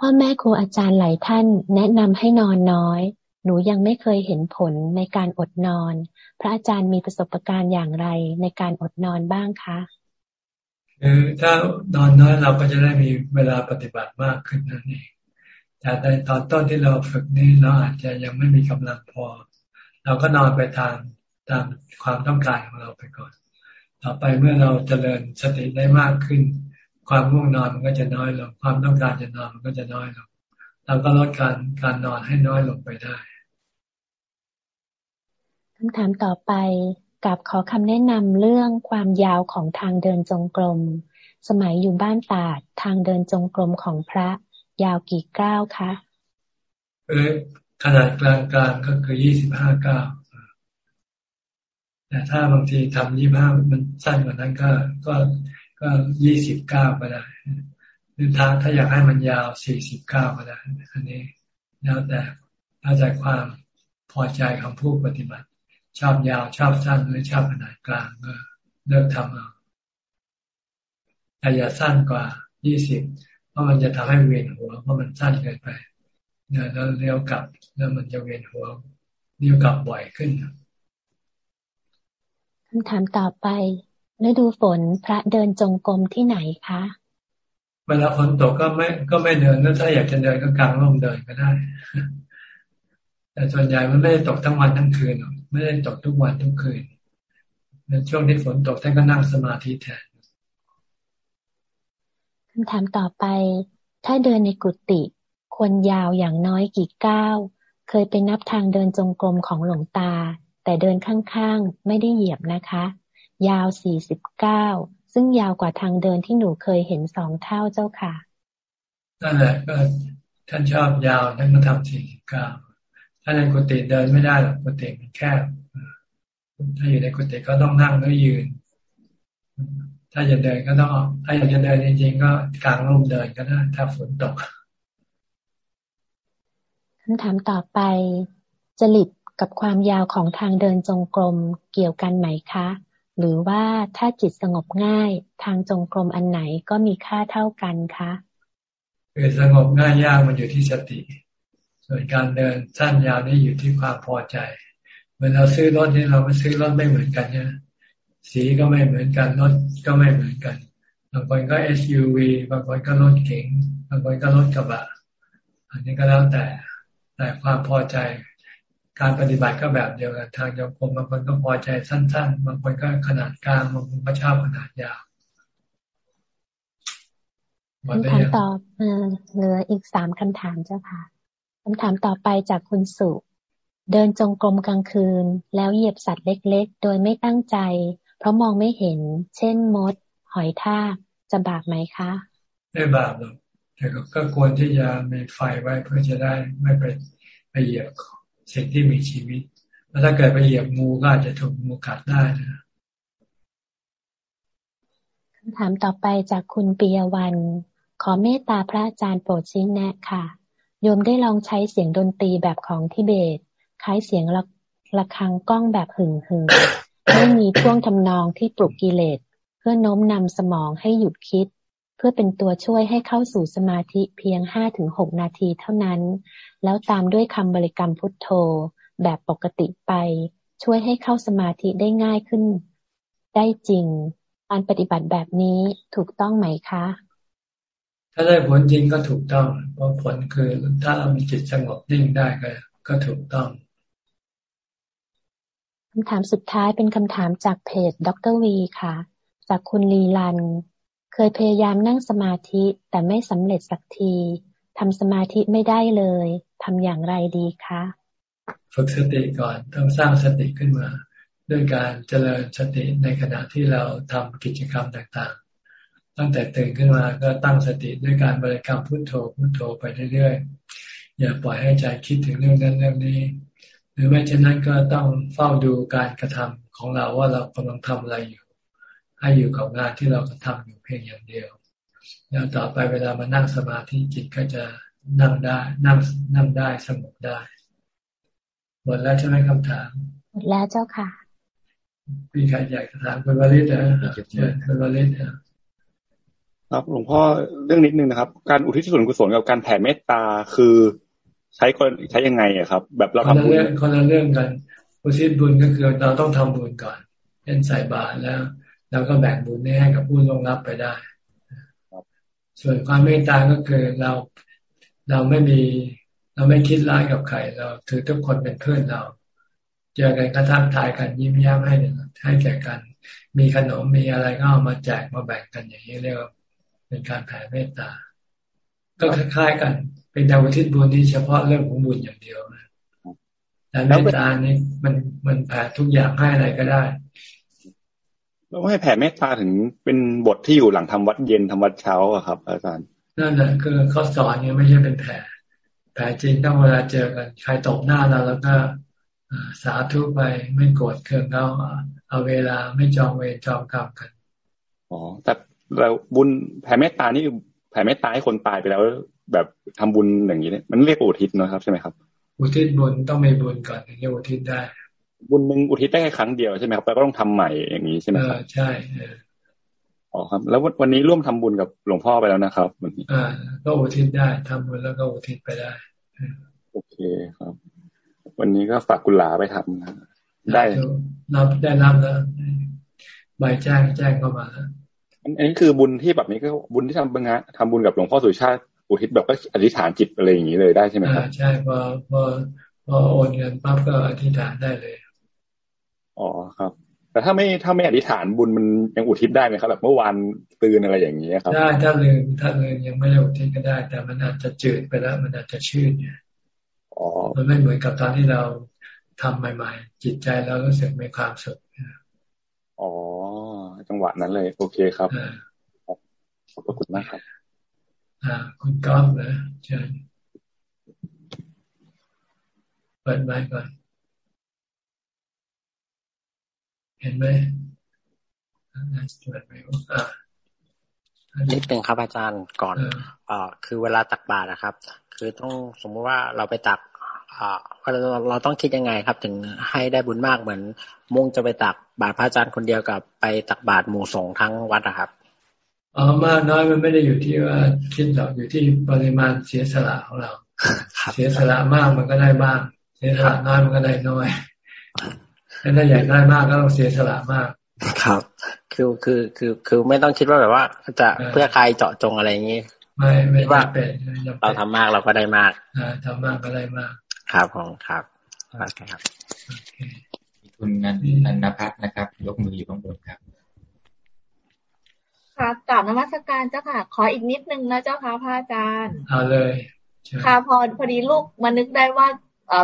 พ่อแม่ครูอาจารย์หลายท่านแนะนำให้นอนน้อย หนูยังไม่เคยเห็นผลในการอดนอน พระอาจารย์มีประสบการณ์อย่างไรในการอดนอนบ้างคะคือถ้านอนน้อยเราก็จะได้มีเวลาปฏิบัติมากขึ้นนั่นเองแต่ในตอนต้นที่เราฝึกนี้เราอาจจะยังไม่มีกำลังพอ เราก็นอนไปตามตามความต้องการของเราไปก่อน ต่อไปเมื่อเราจเจริญสติได้มากขึ้น ความง่วงนอนมันก็จะน้อยลง ความต้องการจะนอนมันก็จะน้อยลงเราก็ลดการการนอนให้น้อยลงไปได้คำถามต่อไปกับขอคำแนะนำเรื่องความยาวของทางเดินจงกรม สมัยอยู่บ้านตาดทางเดินจงกรมของพระยาวกี่ก้าวคะเออขนาดกลางกลางก็คือยี่สิบห้าก้าวแต่ถ้าบางทีทำยี่ห้ามันสั้นกว่านั้นก็ก็ ก็ยี่สิบเก้าก็ได้ หรือถ้าถ้าอยากให้มันยาวสี่สิบเก้าก็ได้ อันนี้แล้วแต่แล้วแต่ความพอใจของผู้ปฏิบัติ ชอบยาวชอบสั้นหรือชอบขนาดกลางก็เลือกทำเอาแต่อย่าสั้นกว่ายี่สิบเพราะมันจะทำให้เวียนหัว เพราะมันสั้นเกินไปเนี่ยแล้วเลี้ยวกลับแล้วมันจะเวียนหัวเลี้ยวกลับบ่อยขึ้นคำถามต่อไป ฤดูฝนพระเดินจงกรมที่ไหนคะเวลาฝนตกก็ไม่ก็ไม่เดินแล้วถ้าอยากจะเดินก็กางร่มเดินก็ได้ แต่ส่วนใหญ่มันไม่ได้ตกทั้งวันทั้งคืนหรอกไม่ได้ตกทุกวันทุกคืนในช่วงที่ฝนตกท่านก็นั่งสมาธิแทนคำถามต่อไป ถ้าเดินในกุฏิควรยาวอย่างน้อยกี่ก้าวเคยไปนับทางเดินจงกรมของหลวงตา แต่เดินข้างๆ ไม่ได้เหยียบนะคะ ยาวสี่สิบเก้าซึ่งยาวกว่าทางเดินที่หนูเคยเห็นสองเท่าเจ้าค่ะนั่นแหละก็ท่านชอบยาวท่านก็ทำสี่สิบเก้าถ้าในกุฏิเดินไม่ได้หรอกกุฏิมันแคบถ้าอยู่ในกุฏิก็ต้องนั่งแล้วยืน ถ้าจะเดินก็ต้องถ้าอยากจะเดินจริงๆก็กางร่มเดินก็ได้ถ้าฝนตกคำถามต่อไปจริตกับความยาวของทางเดินจงกรมเกี่ยวกันไหมคะ หรือว่าถ้าจิตสงบง่ายทางจงกรมอันไหนก็มีค่าเท่ากันคะคือสงบง่ายยากมันอยู่ที่สติ ส่วนการเดินสั้นยาวนี่อยู่ที่ความพอใจ เหมื่อเราซื้อรถนี่เราไม่ซื้อรถไม่เหมือนกันเนี่ยสีก็ไม่เหมือนกันรถก็ไม่เหมือนกันบางคนก็ SUV บางคนก็รถเก๋งบางคนก็รถกระบะ อันนี้ก็แล้วแต่แต่ความพอใจ การปฏิบัติก็แบบเดียวกันทางโยกมบางคนก็พอใจสั้น ๆ บางคนก็ขนาดกลางบางคนก็ชอบขนาดยาวคำถามตอบเหลืออีกสามคำถามเจ้าค่ะคำถามต่อไปจากคุณสุ เดินจงกรมกลางคืน แล้วเหยียบสัตว์เล็ก ๆ โดยไม่ตั้งใจ เพราะมองไม่เห็น เช่นมด หอยทากจะบาปไหมคะไม่บาปหรอกแต่ก็ควรที่จะมีไฟไว้เพื่อจะได้ไม่ไปไปเหยียบ สิ่งที่มีชีวิต แล้วถ้าเกิดไปเหยียบงูก็อาจจะถูกงูกัดได้นะคำถามต่อไปจากคุณปียวันขอเมตตาพระอาจารย์โปรดชี้แนะค่ะ โยมได้ลองใช้เสียงดนตรีแบบของทิเบต คล้ายเสียงระระฆังก้องแบบหึ่งหึงไม่มีท่วงทำนองที่ปลุกกิเลส เพื่อโน้มนำสมองให้หยุดคิด พื่อเป็นตัวช่วยให้เข้าสู่สมาธิเพียงห้าถึงหกนาทีเท่านั้น แล้วตามด้วยคำบริกรรมพุทโธแบบปกติไป ช่วยให้เข้าสมาธิได้ง่ายขึ้น ได้จริง การปฏิบัติแบบนี้ถูกต้องไหมคะ ถ้าได้ผลจริงก็ถูกต้อง เพราะผลคือถ้าเรามีจิตสงบนิ่งได้ก็ก็ถูกต้องคำถามสุดท้ายเป็นคำถามจากเพจดรวีค่ะ จากคุณลีลัน เคยพยายามนั่งสมาธิแต่ไม่สำเร็จสักทีทำสมาธิไม่ได้เลยทำอย่างไรดีคะฝึกสติก่อนต้องสร้างสติขึ้นมา ด้วยการเจริญสติในขณะที่เราทำกิจกรรมต่างๆ ตั้งแต่ตื่นขึ้นมาก็ตั้งสติด้วยการบริกรรมพุทโธพุทโธไปเรื่อยๆ อย่าปล่อยให้ใจคิดถึงเรื่องนั้นเรื่องนี้ หรือไม่เช่นนั้นก็ต้องเฝ้าดูการกระทำของเราว่าเรากำลังทำอะไรอยู่ ให้อยู่กับงานที่เรากระทำอยู่เพียงอย่างเดียว แล้วต่อไปเวลามานั่งสมาธิจิตก็จะนั่งได้นั่งนั่งได้สงบได้หมดแล้วใช่ไหมคำถามหมดแล้วเจ้าค่ะมีใครอยากจะถามคุณวริศนะเชิญคุณวริศครับหลวงพ่อเรื่องนิดนึงนะครับ การอุทิศส่วนกุศลกับการแผ่เมตตาคือใช้คนใช้ยังไงอะครับ แบบเราทำบุญคนละเรื่องกันอุทิศบุญก็คือเราต้องทำบุญก่อนเช่นใส่บาตรแล้ว แล้วก็แบ่งบุญนี้ให้กับผู้ลงรับไปได้ ส่วนความเมตตาก็คือเราเราไม่มีเราไม่คิดร้ายกับใคร เราถือทุกคนเป็นเพื่อนเราเจอกันกระทักทายกันยิ้มแย้มให้ให้แก่กัน มีขนมมีอะไรก็เอามาแจกมาแบ่งกันอย่างนี้เรียกว่าเป็นการแผ่เมตตา ก็คล้ายๆกัน เป็นดาวทิศบุญที่เฉพาะเรื่องของบุญอย่างเดียวนะแต่เมตตานี่มันมันแผ่ทุกอย่างให้อะไรก็ได้ แล้วให้แผ่เมตตาถึงเป็นบทที่อยู่หลังทำวัดเย็นทำวัดเช้าอะครับ อาจารย์นั่นแหละคือเขาสอนเนี่ยไม่ใช่เป็นแผ่แผ่จริงต้องเวลาเจอกันใครตกหน้าเราแล้วก็สาธุไปไม่โกรธเคืองเขาเอาเวลาไม่จองเวรจองกรรมกันอ๋อแต่เราบุญแผ่เมตตานี่แผ่เมตตาให้คนตายไปแล้ว แบบทำบุญอย่างนี้เนี่ยมันเรียกอุทิศนะครับใช่ไหมครับ อุทิศบุญต้องมีบุญก่อนถึงจะอุทิศได้ บุญมึงอุทิศได้แค่ครั้งเดียวใช่ไหมครับแล้วก็ต้องทำใหม่อย่างนี้ใช่ไหมครับใช่อ๋อครับ แล้ววันนี้ร่วมทำบุญกับหลวงพ่อไปแล้วนะครับวันนี้อ่าก็อุทิศได้ทำบุญแล้วก็อุทิศไปได้โอเคครับ วันนี้ก็ฝากกุหลาไปทำนะได้รับได้รับแล้วใบแจ้งแจ้งเข้ามาแล้วอันนี้คือบุญที่แบบนี้ก็บุญที่ทำบังทำบุญกับหลวงพ่อสุชาติอุทิศแบบก็อธิษฐานจิตอะไรอย่างนี้เลยได้ใช่ไหมครับใช่พอพอพอโอนเงินปั๊บก็อธิษฐานได้เลย อ๋อครับ แต่ถ้าไม่ถ้าไม่อธิษฐานบุญมันยังอุทิศได้ไหมครับ แบบเมื่อวานตื่นอะไรอย่างนี้ครับได้ถ้าลืมถ้าลืมยังไม่ได้อุทิศก็ได้ แต่มันอาจจะจืดไปแล้ว มันอาจจะชืดเนี่ยอ๋อมันไม่เหมือนกับตอนที่เราทำใหม่ ๆ จิตใจเรารู้สึกมีความสุขอ๋อจังหวะนั้นเลย โอเคครับขอบคุณมากครับอ่าคุณก้องนะเชิญเปิดไมค์ก่อน เห็นไหมนิดนึงครับอาจารย์ก่อนอ่าคือเวลาตักบาตรนะครับ คือต้องสมมติว่าเราไปตักอ่าเราเราต้องคิดยังไงครับ ถึงให้ได้บุญมากเหมือน มุ่งจะไปตักบาตรพระอาจารย์คนเดียวกับไปตักบาตรหมู่สงฆ์ทั้งวัดนะครับอ๋อมากน้อยมันไม่ได้อยู่ที่ว่าคิดหรอกอยู่ที่ปริมาณเสียสละของเรา เสียสละมากมันก็ได้บ้างเสียสละน้อยมันก็ได้น้อย ถ้าอยากได้มากก็ต้องเสียสละมาก ครับ คือคือคือคือไม่ต้องคิดว่าแบบว่า จะเพื่อใครเจาะจงอะไรอย่างนี้ไม่ไม่ว่าเป็นเราทำมากเราก็ได้มากทำมากก็ได้มาก ครับผมครับครับคุณนันนันพัฒนะครับ ยกมืออยู่ข้างบนครับค่ะกลับนมัสการเจ้าค่ะ ขออีกนิดนึงนะเจ้าค่ะพระอาจารย์ เอาเลย ค่ะพอพอดีลูกมานึกได้ว่า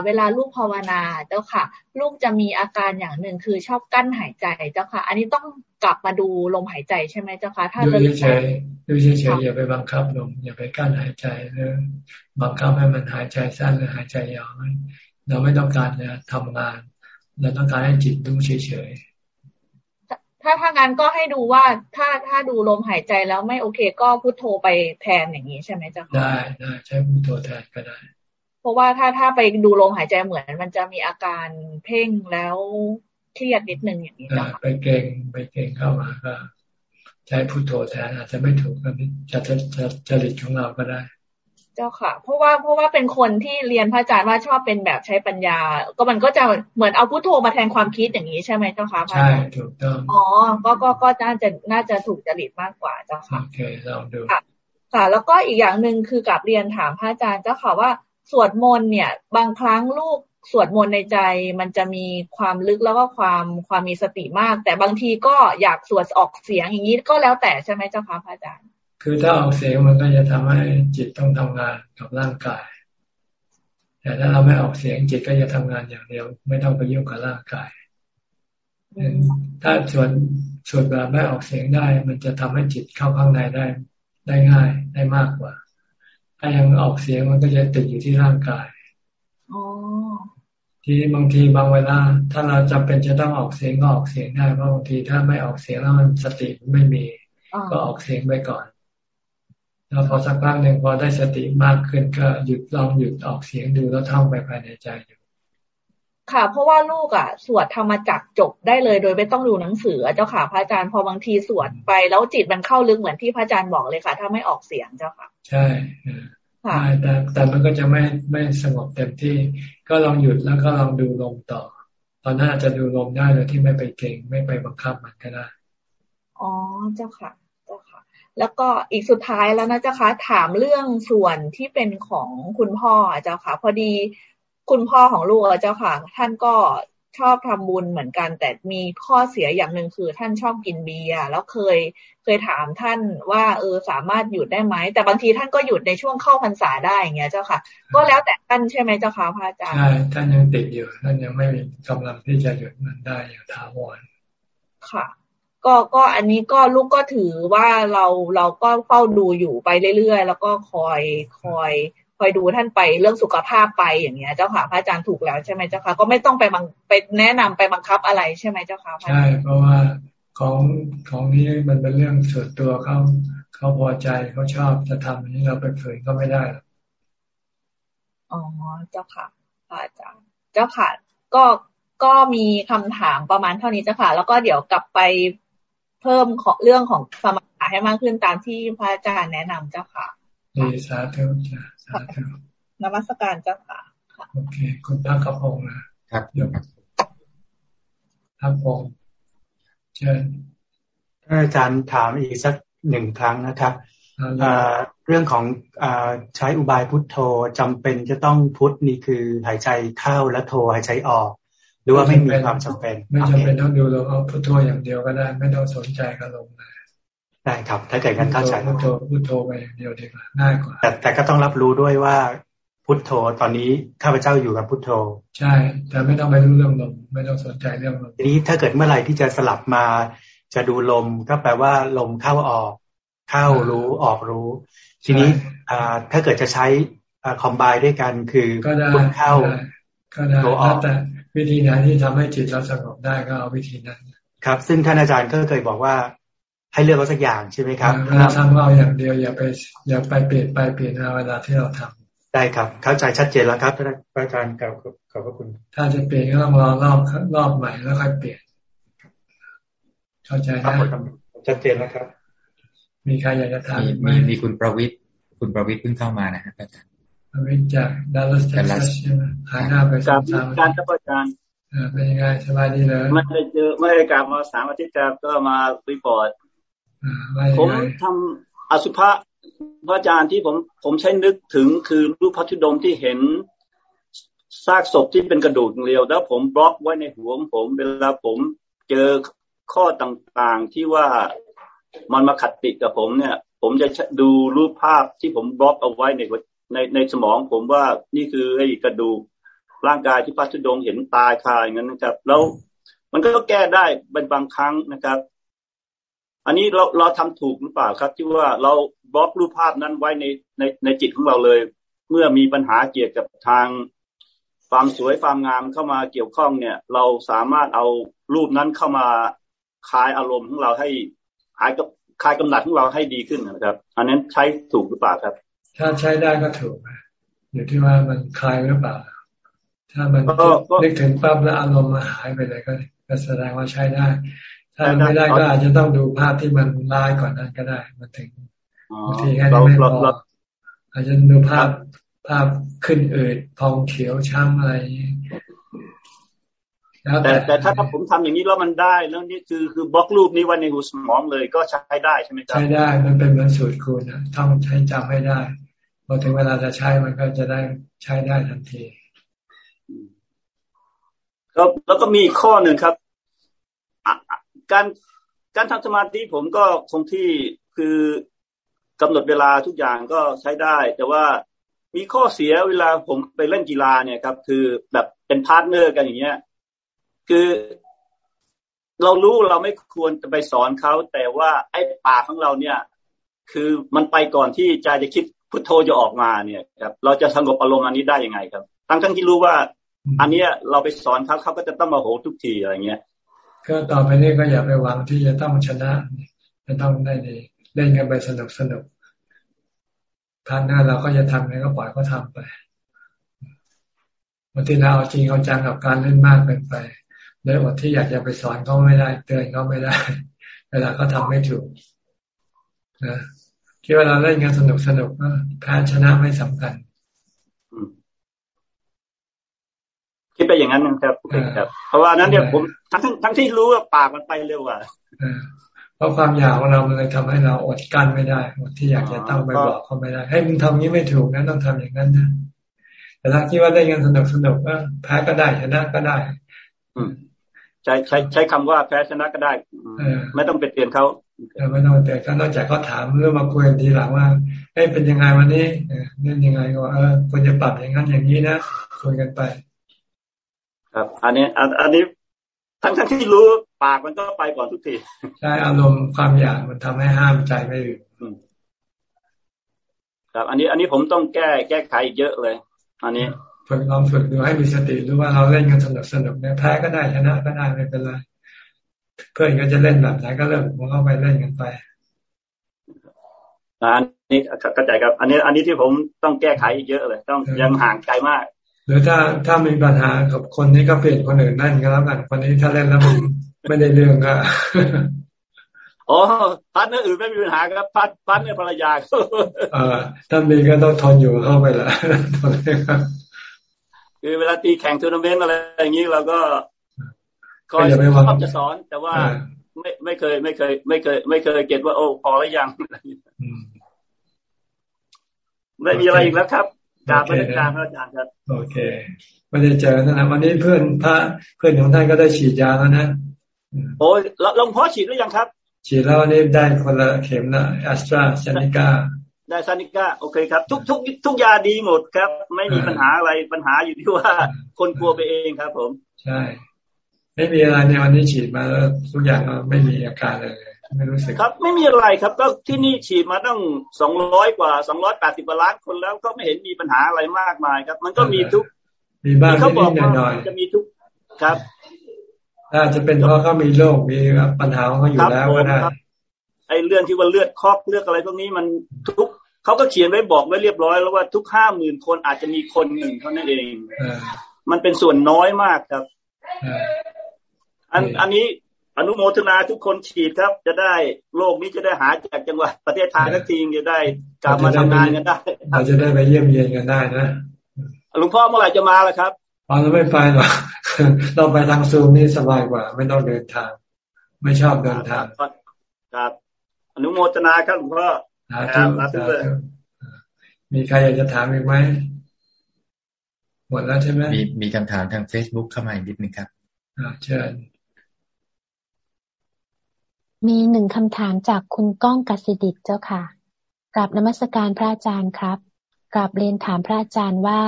เวลาลูกภาวนาเจ้าค่ะ ลูกจะมีอาการอย่างหนึ่งคือชอบกั้นหายใจเจ้าค่ะ อันนี้ต้องกลับมาดูลมหายใจใช่ไหมเจ้าค่ะถ้าดูเฉยดูเฉยอย่าไปบังคับลมอย่าไปกั้นหายใจหรือบังคับให้มันหายใจสั้นหรือหายใจยาวเราไม่ต้องการจะทำงานเราต้องการให้จิตดูเฉยถ้าถ้างั้นก็ให้ดูว่าถ้าถ้าดูลมหายใจแล้วไม่โอเค ก็พุทโธไปแทนอย่างนี้ใช่ไหมเจ้าค่ะได้ได้ใช้พุทโธแทนก็ได้เพ ราะว่าถ้าถ้าไปดูลมหายใจเหมือน มันจะมีอาการเพ่งแล้วเครียดนิดนึงอย่างนี้จ้ะไปเก่งไปเก่งเข้ามาก็ใช้พุทโธแทนอาจจะไม่ถูกก็จะจะจะจริตของเราก็ได้ เจ้าค่ะ เพราะว่าเพราะว่าเป็นคนที่เรียนพระอาจารย์ว่าชอบเป็นแบบใช้ปัญญา ก็มันก็จะเหมือนเอาพุทโธมาแทนความคิดอย่างนี้ใช่ไหมเจ้าค่ะใช่ถูกต้องอ๋อก็ก็ก็น่าจะน่าจะถูกจริตมากกว่าเจ้าค่ะโอเคลองดูค่ะ แล้วก็อีกอย่างหนึ่งคือกับเรียนถามพระอาจารย์เจ้าค่ะว่า สวดมนต์เนี่ย บางครั้งลูกสวดมนต์ในใจ มันจะมีความลึกแล้วก็ความความมีสติมาก แต่บางทีก็อยากสวดออกเสียงอย่างนี้ก็แล้วแต่ใช่ไหมเจ้าค่ะพระอาจารย์ คือถ้าออกเสียงมันก็จะทำให้จิตต้องทำงานกับร่างกาย แต่ถ้าเราไม่ออกเสียงจิตก็จะทำงานอย่างเดียว ไม่ต้องไปยุ่งกับร่างกาย ถ้าสวดสวดแบบไม่ออกเสียงได้ มันจะทำให้จิตเข้าข้างในได้ได้ง่ายได้มากกว่า ถ้ายังออกเสียงมันก็จะติดอยู่ที่ร่างกายทีบางทีบางเวลา ถ้าเราจำเป็นจะต้องออกเสียงก็ออกเสียงได้เพราะบางทีถ้าไม่ออกเสียงแล้วมันสติไม่มี ก็ออกเสียงไปก่อน แล้วพอสักพักหนึ่งพอได้สติมากขึ้นก็หยุดลองหยุดออกเสียงดูแล้วท่องไปภายในใจอยู่ ค่ะ เพราะว่าลูกอะ สวดธรรมจักจบได้เลย โดยไม่ต้องดูหนังสือเจ้าค่ะพระอาจารย์พอบางทีสวดไปแล้วจิตมันเข้าลึกเหมือนที่พระอาจารย์บอกเลยค่ะ ถ้าไม่ออกเสียงเจ้าค่ะ ใช่ใช่แต่แต่มันก็จะไม่ไม่สงบเต็มที่ ก็ลองหยุดแล้วก็ลองดูลมต่อ ตอนนั้นอาจจะดูลมได้โดยที่ไม่ไปเก่งไม่ไปบังคับมันก็ได้อ๋อเจ้าค่ะเจ้าค่ะ แล้วก็อีกสุดท้ายแล้วนะเจ้าค่ะถามเรื่องส่วนที่เป็นของคุณพ่อเจ้าค่ะ พอดี คุณพ่อของลูกเจ้าค่ะ ท่านก็ชอบทำบุญเหมือนกัน แต่มีข้อเสียอย่างหนึ่งคือ ท่านชอบกินเบียร์แล้วเคยเคยถามท่านว่า เออสามารถหยุดได้ไหม แต่บางทีท่านก็หยุดในช่วงเข้าพรรษาได้อย่างเงี้ยเจ้าค่ะ ก็แล้วแต่ท่านใช่ไหมเจ้าค่ะพระอาจารย์ใช่ท่านยังติดอยู่ท่านยังไม่มีกำลังที่จะหยุดมันได้อย่างถาวรค่ะ ก็ก็อันนี้ก็ลูกก็ถือว่าเราเราก็เฝ้าดูอยู่ไปเรื่อยๆ แล้วก็คอยคอย คอยดูท่านไปเรื่องสุขภาพไปอย่างเงี้ย เจ้าค่ะพระอาจารย์ถูกแล้วใช่ไหมเจ้าค่ะก็ไม่ต้องไปบังไปแนะนำไปบังคับอะไรใช่ไหมเจ้าค่ะใช่เพราะว่าของของนี้มันเป็นเรื่องส่วนตัวเขาเขาพอใจเขาชอบจะทำอันนี้เราไปฝืนก็ไม่ได้อ๋อเจ้าค่ะพระอาจารย์เจ้าค่ะ ก็ก็มีคำถามประมาณเท่านี้เจ้าค่ะ แล้วก็เดี๋ยวกลับไปเพิ่มเรื่องของสมถะให้มากขึ้นตามที่พระอาจารย์แนะนำเจ้าค่ะดีสาธุจ้ะสาธุ นมัสการเจ้าค่ะ โอเค คุณพักกระพงนะครับยกพักพงเชิญอาจารย์ถามอีกสักหนึ่งครั้งนะครับเรื่องของอใช้อุบายพุทโธจำเป็นจะต้องพุทนี่คือหายใจเข้าและโทหายใจออก หรือว่าไม่มีความจำเป็น ไม่จำเป็นต้องดูลมเอาพุทโธอย่างเดียวก็ได้ ไม่ต้องสนใจกับลมเลย ได้ครับ ถ้าเกิดกันเข้าใจพุทโธพุทโธไปอย่างเดียวดีกว่าง่ายกว่าแต่แต่ก็ต้องรับรู้ด้วยว่าพุทโธตอนนี้ข้าพเจ้าอยู่กับพุทโธ ใช่ แต่ไม่ต้องไปรู้เรื่องลมไม่ต้องสนใจเรื่องลมทีนี้ถ้าเกิดเมื่อไหร่ที่จะสลับมา จะดูลมก็แปลว่าลมเข้าออก เข้ารู้ออกรู้ ทีนี้ถ้าเกิดจะใช้คอมไบด้วยกันคือพุทเข้าก็ได้ออกแต่วิธีไหนที่ทำให้จิตเราสงบได้ก็เอาวิธีนั้น ครับ ซึ่งท่านอาจารย์ก็เคยบอกว่า ให้เลือกเอาสักอย่างใช่ไหมครับเวลาทำเอาอย่างเดียวอย่าไปอย่าไปเปลี่ยนไปเปลี่ยนมาเวลาที่เราทำได้ครับ เข้าใจชัดเจนแล้วครับท่านอาจารย์กล่าวขอบพระคุณ ถ้าจะเปลี่ยนก็ต้องรอรอบรอบใหม่แล้วค่อยเปลี่ยน เข้าใจนะชัดเจนแล้วครับ มีใครอยากจะถามมีมีคุณประวิทย์คุณประวิทย์เพิ่งเข้ามานะครับอาจารย์ประวิทย์จากดัลลัสเท็กซัสใช่ไหมหายหน้าไปสามสามการครับอาจารย์เป็นยังไงสบายดีเลยไม่ได้เจอไม่ได้กลับมาสามอาทิตย์ก็มา report ผมทำอสุภะพระอาจารย์ที่ผมผมใช้นึกถึงคือรูปพระธุดงค์ที่เห็นซากศพที่เป็นกระดูกเรียว แล้วผมบล็อกไว้ในหัวของผมเวลาผมเจอข้อต่างๆที่ว่ามันมาขัดติดกับผมเนี่ย ผมจะดูรูปภาพที่ผมบล็อกเอาไว้ในในในสมองผมว่านี่คือไอ้กระดูกร่างกายที่พัทุดงเห็นตายคาอย่างนั้นนะครับ แล้วมันก็แก้ได้เป็นบางครั้งนะครับ อันนี้เราเราทำถูกหรือเปล่าครับ ที่ว่าเราบล็อกรูปภาพนั้นไว้ในในในจิตของเราเลย เมื่อมีปัญหาเกี่ยวกับทางความสวยความงามเข้ามาเกี่ยวข้องเนี่ย เราสามารถเอารูปนั้นเข้ามาคลายอารมณ์ของเราให้หายกับคลายกำหนัดของเราให้ดีขึ้นนะครับ อันนั้นใช้ถูกหรือเปล่าครับ ถ้าใช้ได้ก็ถูกอยู่ที่ว่ามันคลายหรือเปล่า ถ้ามันนึกถึงปั๊บแล้วอารมณ์มาหายไปเลยก็แสดงว่าใช้ได้ ถ้าไม่ได้ก็อาจจะต้องดูภาพที่มันร้ายก่อนนั้นก็ได้มันถึงบางทีแค่นี้ไม่พออาจจะดูภาพภาพขึ้นเอืดพองเขียวช้ำอะไรแต่แต่ถ้าถ้าผมทำอย่างนี้แล้วมันได้แล้วนี่คือคือบล็อกรูปนี้ไว้ในหูสมองเลยก็ใช้ได้ใช่ไหมครับใช้ได้มันเป็นเหมือนสูตรคูณนะถ้ามันใช้จำให้ได้พอถึงเวลาจะใช้มันก็จะได้ใช้ได้ทันทีครับแล้วก็มีข้อหนึ่งครับ การการทำสมาธิผมก็คงที่คือกำหนดเวลาทุกอย่างก็ใช้ได้ แต่ว่ามีข้อเสียเวลาผมไปเล่นกีฬาเนี่ยครับ คือแบบเป็น partner กันอย่างเงี้ย คือเรารู้เราไม่ควรจะไปสอนเขาแต่ว่าไอ้ปากของเราเนี่ย คือมันไปก่อนที่ใจจะคิดพุทโธจะออกมาเนี่ยครับ เราจะสงบอารมณ์อันนี้ได้ยังไงครับ ทั้งทั้งที่รู้ว่า อันเนี้ยเราไปสอนเขาเขาก็จะต้องมาโหทุกทีอะไรเงี้ย ก็ต่อไปนี้ก็อย่าไปหวังที่จะต้องชนะจะต้องได้ดีเล่นกันไปสนุกสนุกครั้งหน้าเราก็จะทำไงก็ปล่อยเขาทาไปบางทีเราเอาจริงเอาจังกับการเล่นมากเกินไปเลยอดที่อยากจะไปสอนเขาไม่ได้ เตือนเขาไม่ได้ เวลาเขาทาไม่ถูกนะคิดว่าเราเล่นกันสนุกสนุกแพ้ชนะไม่สำคัญ คิดไปอย่างนั้นนะครับครับ เพราะว่านั้นเนี่ยผมทั้งทั้งที่รู้ว่าปากมันไปเร็วกว่าเพราะความอยากของเรามันเลยทำให้เราอดกั้นไม่ได้อดที่อยากจะต้องไปบอกเขาไม่ได้ให้มึงทำนี้ไม่ถูกนะต้องทำอย่างนั้นนะแต่ถ้าคิดว่าได้เงินสนุกสนุกก็แพ้ก็ได้ชนะก็ได้ อืมใช้ใช้ใช้คำว่าแพ้ชนะก็ได้ไม่ต้องไปเตือนเขาไม่ต้องเตือนเขานอกจากเขาถามเรื่องมาคุยกันทีหลังว่าเอ้เป็นยังไงวันนี้เนี่ยังไงก็เออควรจะปรับอย่างนั้นอย่างนี้นะคุยกันไป ครับ อันนี้อันนี้ทั้งทั้งที่รู้ปากมันก็ไปก่อนทุกทีใช่อารมณ์ความอยากมันทำให้ห้ามใจไม่อยู่ครับ อันนี้อันนี้ผมต้องแก้แก้ไขอีกเยอะเลย อันนี้ฝึกลองฝึกดูให้มีสติรู้ว่าเราเล่นกันสนุกสนุกเนี่ยแพ้ก็ได้ชนะก็ได้ไม่เป็นไรเพื่อนก็จะเล่นแบบไหนก็เริ่มมันก็ไปเล่นกันไปอันนี้เข้าใจครับ อันนี้ อันนี้ที่ผมต้องแก้ไขอีกเยอะเลย ต้องยังห่างไกลมาก หรือถ้าถ้ามีปัญหากับคนนี้ก็เปลี่ยนคนอื่นนั่นก็แล้วกันคนนี้ถ้าเล่นแล้วมันไม่ได้เรื่องก็อ๋อพัดเนื้ออื่นไม่มีปัญหาครับพัดพัดเนื้อภรรยาเออถ้ามีก็ต้องทนอยู่เข้าไปละทนครับคือเวลาตีแข่งทัวร์นาเมนต์อะไรอย่างนี้เราก็คอยชอบจะสอน แต่ว่าไม่ไม่เคยไม่เคย ไม่เคย ไม่เคยเก็ตว่าโอ้พอแล้วยังไม่มีอะไรอีกแล้วครับ กราบพระอาจารย์พระอาจารย์ครับโอเคไม่ได้เจอนะวันนี้เพื่อนพระเพื่อนของท่านก็ได้ฉีดยาแล้วนะโอ้ยลงพ่อฉีดหรือยังครับ ฉีดแล้วนี่ได้คนละเข็มนะแอสตราเซนิก้าได้ซานิก้าโอเคครับ ทุกทุกทุกยาดีหมดครับ ไม่มีปัญหาอะไรปัญหาอยู่ที่ว่าคนกลัวไปเองครับ ผม ใช่ ไม่มีอะไรในวันนี้ฉีดมาแล้วทุกอย่างไม่มีอาการเลย ไม่รู้สึกครับ ไม่มีอะไรครับ ก็ที่นี่ฉีดมาตั้งสองร้อยกว่าสองร้อยแปดสิบล้านคนแล้วก็ไม่เห็นมีปัญหาอะไรมากมายครับ มันก็มีทุกมีบ้างนิดหน่อยจะมีทุกครับอาจจะเป็นเพราะเขามีโรคมีปัญหาของเขาอยู่แล้วก็ได้ไอ้เรื่องที่ว่าเลือดคอกเลือดอะไรพวกนี้มันทุกเขาก็เขียนไว้บอกไว้เรียบร้อยแล้วว่าทุกห้าหมื่นคนอาจจะมีคนหนึ่งเท่านั้นเองมันเป็นส่วนน้อยมากครับ อันอันนี้ อนุโมทนาทุกคนฉีดครับ จะได้โลกนี้จะได้หาจากจังหวัดประเทศไทยทักทีจะได้กลับมาทำงานกันได้เราจะได้ไปเยี่ยมเยียนกันได้นะหลวงพ่อเมื่อไหร่จะมาล่ะครับเราไม่ไปหรอกเราไปทางซูมนี่สบายกว่า ไม่ต้องเดินทาง ไม่ชอบเดินทางครับอนุโมทนาครับหลวงพ่อครับมีใครอยากจะถามอีกไหมหมดแล้วใช่ไหมมีมีคำถามทางเฟซบุ๊กเข้ามาอีกนิดนึงครับอ่าเชิญ มีหนึ่งคำถามจากคุณก้องกสิดิตเจ้าค่ะกราบนมัสการพระอาจารย์ครับกราบเรียนถามพระอาจารย์ว่า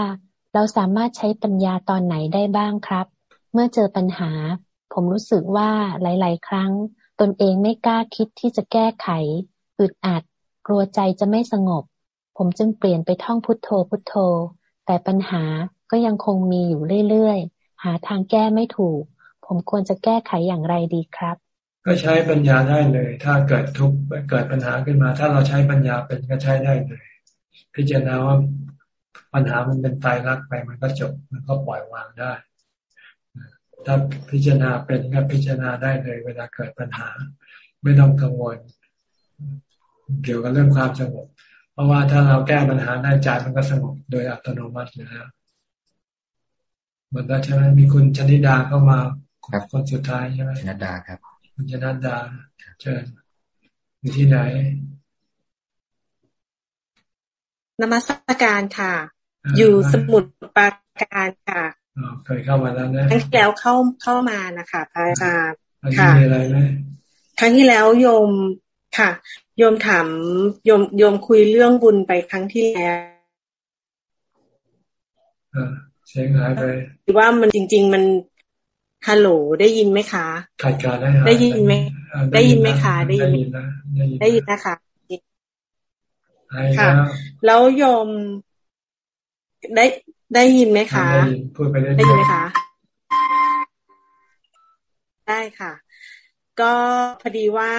เราสามารถใช้ปัญญาตอนไหนได้บ้างครับ เมื่อเจอปัญหา ผมรู้สึกว่าหลาย ๆ ครั้ง ตนเองไม่กล้าคิดที่จะแก้ไขอึดอัด กลัวใจจะไม่สงบ ผมจึงเปลี่ยนไปท่องพุทโธพุทโธ แต่ปัญหาก็ยังคงมีอยู่เรื่อย ๆ หาทางแก้ไม่ถูก ผมควรจะแก้ไขอย่างไรดีครับ ก็ใช้ปัญญาได้เลย ถ้าเกิดทุกเกิดปัญหาขึ้นมา ถ้าเราใช้ปัญญาเป็นก็ใช้ได้เลย พิจารณาว่าปัญหามันเป็นตายรักไปมันก็จบมันก็ปล่อยวางได้ ถ้าพิจารณาเป็นก็พิจารณาได้เลย เวลาเกิดปัญหา ไม่ต้องกังวล เกี่ยวกับเรื่องความสงบเพราะว่าถ้าเราแก้ปัญหาได้ใจมันก็สงบโดยอัตโนมัติอยู่แล้วเหมือนกันใช่ไหมมีคุณชนิดาเข้ามาคนสุดท้ายใช่ไหมชนิดาครับ คุณชนัดดา เชิญอยู่ที่ไหนนมัสการค่ะ อยู่สมุทรปราการค่ะเคยเข้ามาแล้วนะครั้งที่แล้วเข้าเข้ามานะคะพระอาจารย์ค่ะมีอะไรไหมครั้งที่แล้วโยมค่ะ โยมถามโยมโยมคุยเรื่องบุญไปครั้งที่แล้วเสียงหายไปว่ามันจริง ๆ มัน ฮัลโหลได้ยินไหมคะขาดการได้ได้ยินไหมได้ยินไหมคะได้ยินได้ยินนะคะค่ะ แล้วโยมได้ได้ยินไหมคะพูดไปได้ยินไหมคะ ได้ค่ะ ก็พอดีว่า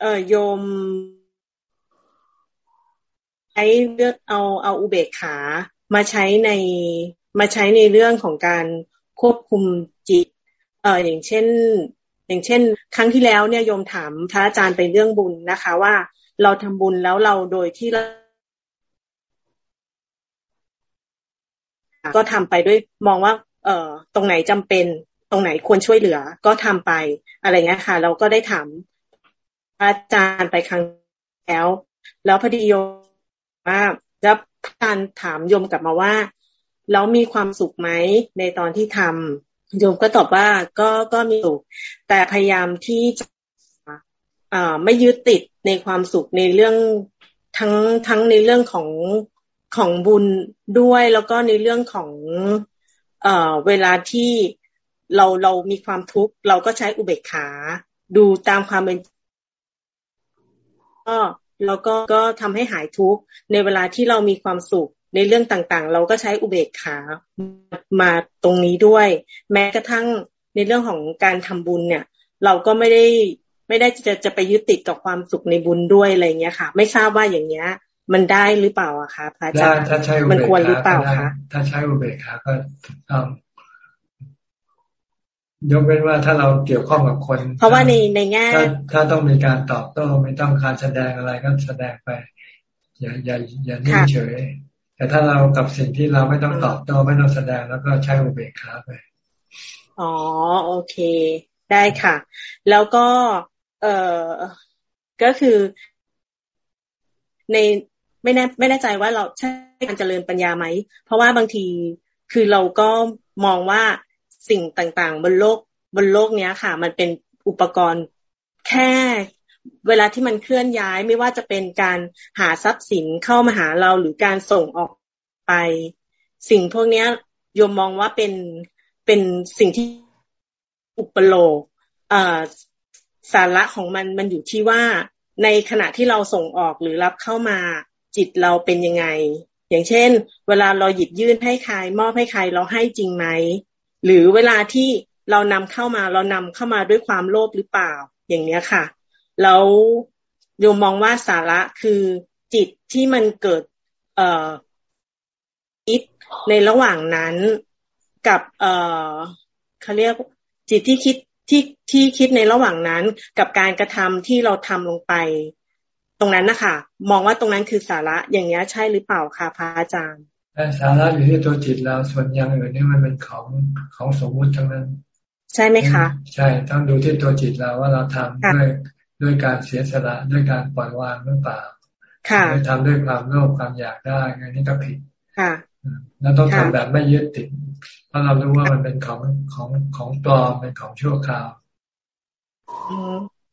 เออโยมใช้เลือกเอาเอาอุเบกขามาใช้ในมาใช้ในเรื่องของการควบคุมจิต เอออย่างเช่น อย่างเช่น ครั้งที่แล้วเนี่ยโยมถามพระอาจารย์ไปเรื่องบุญนะคะ ว่าเราทำบุญแล้วเราโดยที่เราก็ทำไปด้วยมองว่า เอ่อ ตรงไหนจำเป็นตรงไหนควรช่วยเหลือ ก็ทำไปอะไรเงี้ยค่ะ เราก็ได้ถามอาจารย์ไปครั้งแล้ว แล้วพอดีโยมว่าแล้วการถามโยมกลับมาว่า แล้วมีความสุขไหมในตอนที่ทำ โยมก็ตอบว่าก็ก็มีสุขแต่พยายามที่จะไม่ยึดติดในความสุขในเรื่องทั้งทั้งในเรื่องของของบุญด้วยแล้วก็ในเรื่องของเอ่อเวลาที่เราเรามีความทุกข์เราก็ใช้อุเบกขา ดูตามความเป็นก็แล้วก็ก็ทำให้หายทุกข์ในเวลาที่เรามีความสุข ในเรื่องต่างๆ เราก็ใช้อุเบกขามาตรงนี้ด้วย แม้กระทั่งในเรื่องของการทำบุญเนี่ย เราก็ไม่ได้ไม่ได้จะจะไปยึดติดกับความสุขในบุญด้วยอะไรเงี้ยค่ะ ไม่ทราบว่าอย่างเงี้ย มันได้หรือเปล่าอะคะพระอาจารย์มันควรหรือเปล่าคะถ้าใช้อุเบกขาก็ถูกต้องยกเว้นว่าถ้าเราเกี่ยวข้องกับคน เพราะว่าในในแง่ถ้าต้องมีการตอบโต้ไม่ต้องการแสดงอะไรก็แสดงไป อย่าอย่าอย่านิ่งเฉย แต่ถ้าเรากับสิ่งที่เราไม่ต้องตอบโต้ไม่ต้องแสดงแล้วก็ใช้อุเบกขาไป อ๋อโอเค ได้ค่ะ แล้วก็ เอ่อก็คือในไม่แน่ไม่แน่ใจว่าเราใช่การเจริญปัญญาไหม เพราะว่าบางทีคือเราก็มองว่าสิ่งต่างๆ บนโลกบนโลกเนี้ยค่ะ มันเป็นอุปกรณ์แค่ เวลาที่มันเคลื่อนย้ายไม่ว่าจะเป็นการหาทรัพย์สินเข้ามาหาเราหรือการส่งออกไป สิ่งพวกนี้โยมมองว่าเป็นเป็นสิ่งที่อุปโลกสาระของมันมันอยู่ที่ว่าในขณะที่เราส่งออกหรือรับเข้ามาจิตเราเป็นยังไง อย่างเช่น เวลาเราหยิบยื่นให้ใครมอบให้ใครเราให้จริงไหมหรือเวลาที่เรานำเข้ามาเรานำเข้ามาด้วยความโลภหรือเปล่า อย่างเนี้ยค่ะ แล้วโยมมองว่าสาระคือจิตที่มันเกิด เอ่อคิดในระหว่างนั้นกับ เอ่อเขาเรียกจิตที่คิดที่ที่คิดในระหว่างนั้นกับการกระทำที่เราทำลงไป ตรงนั้นนะคะมองว่าตรงนั้นคือสาระอย่างนี้ใช่หรือเปล่าคะพระอาจารย์สาระอยู่ที่ตัวจิตเราส่วนอย่างอื่นนี่มันเป็นของของสมมุติทั้งนั้น ใช่ไหมคะ ใช่ต้องดูที่ตัวจิตเราว่าเราทำด้วย ด้วยการเสียสละด้วยการปล่อยวางหรือเปล่าค่ะทำด้วยความโลภความอยากได้อันนี้ก็ผิดค่ะแล้วต้องทำแบบไม่ยึดติดเพราะเรารู้ว่ามันเป็นของของของปลอมเป็นของชั่วคราว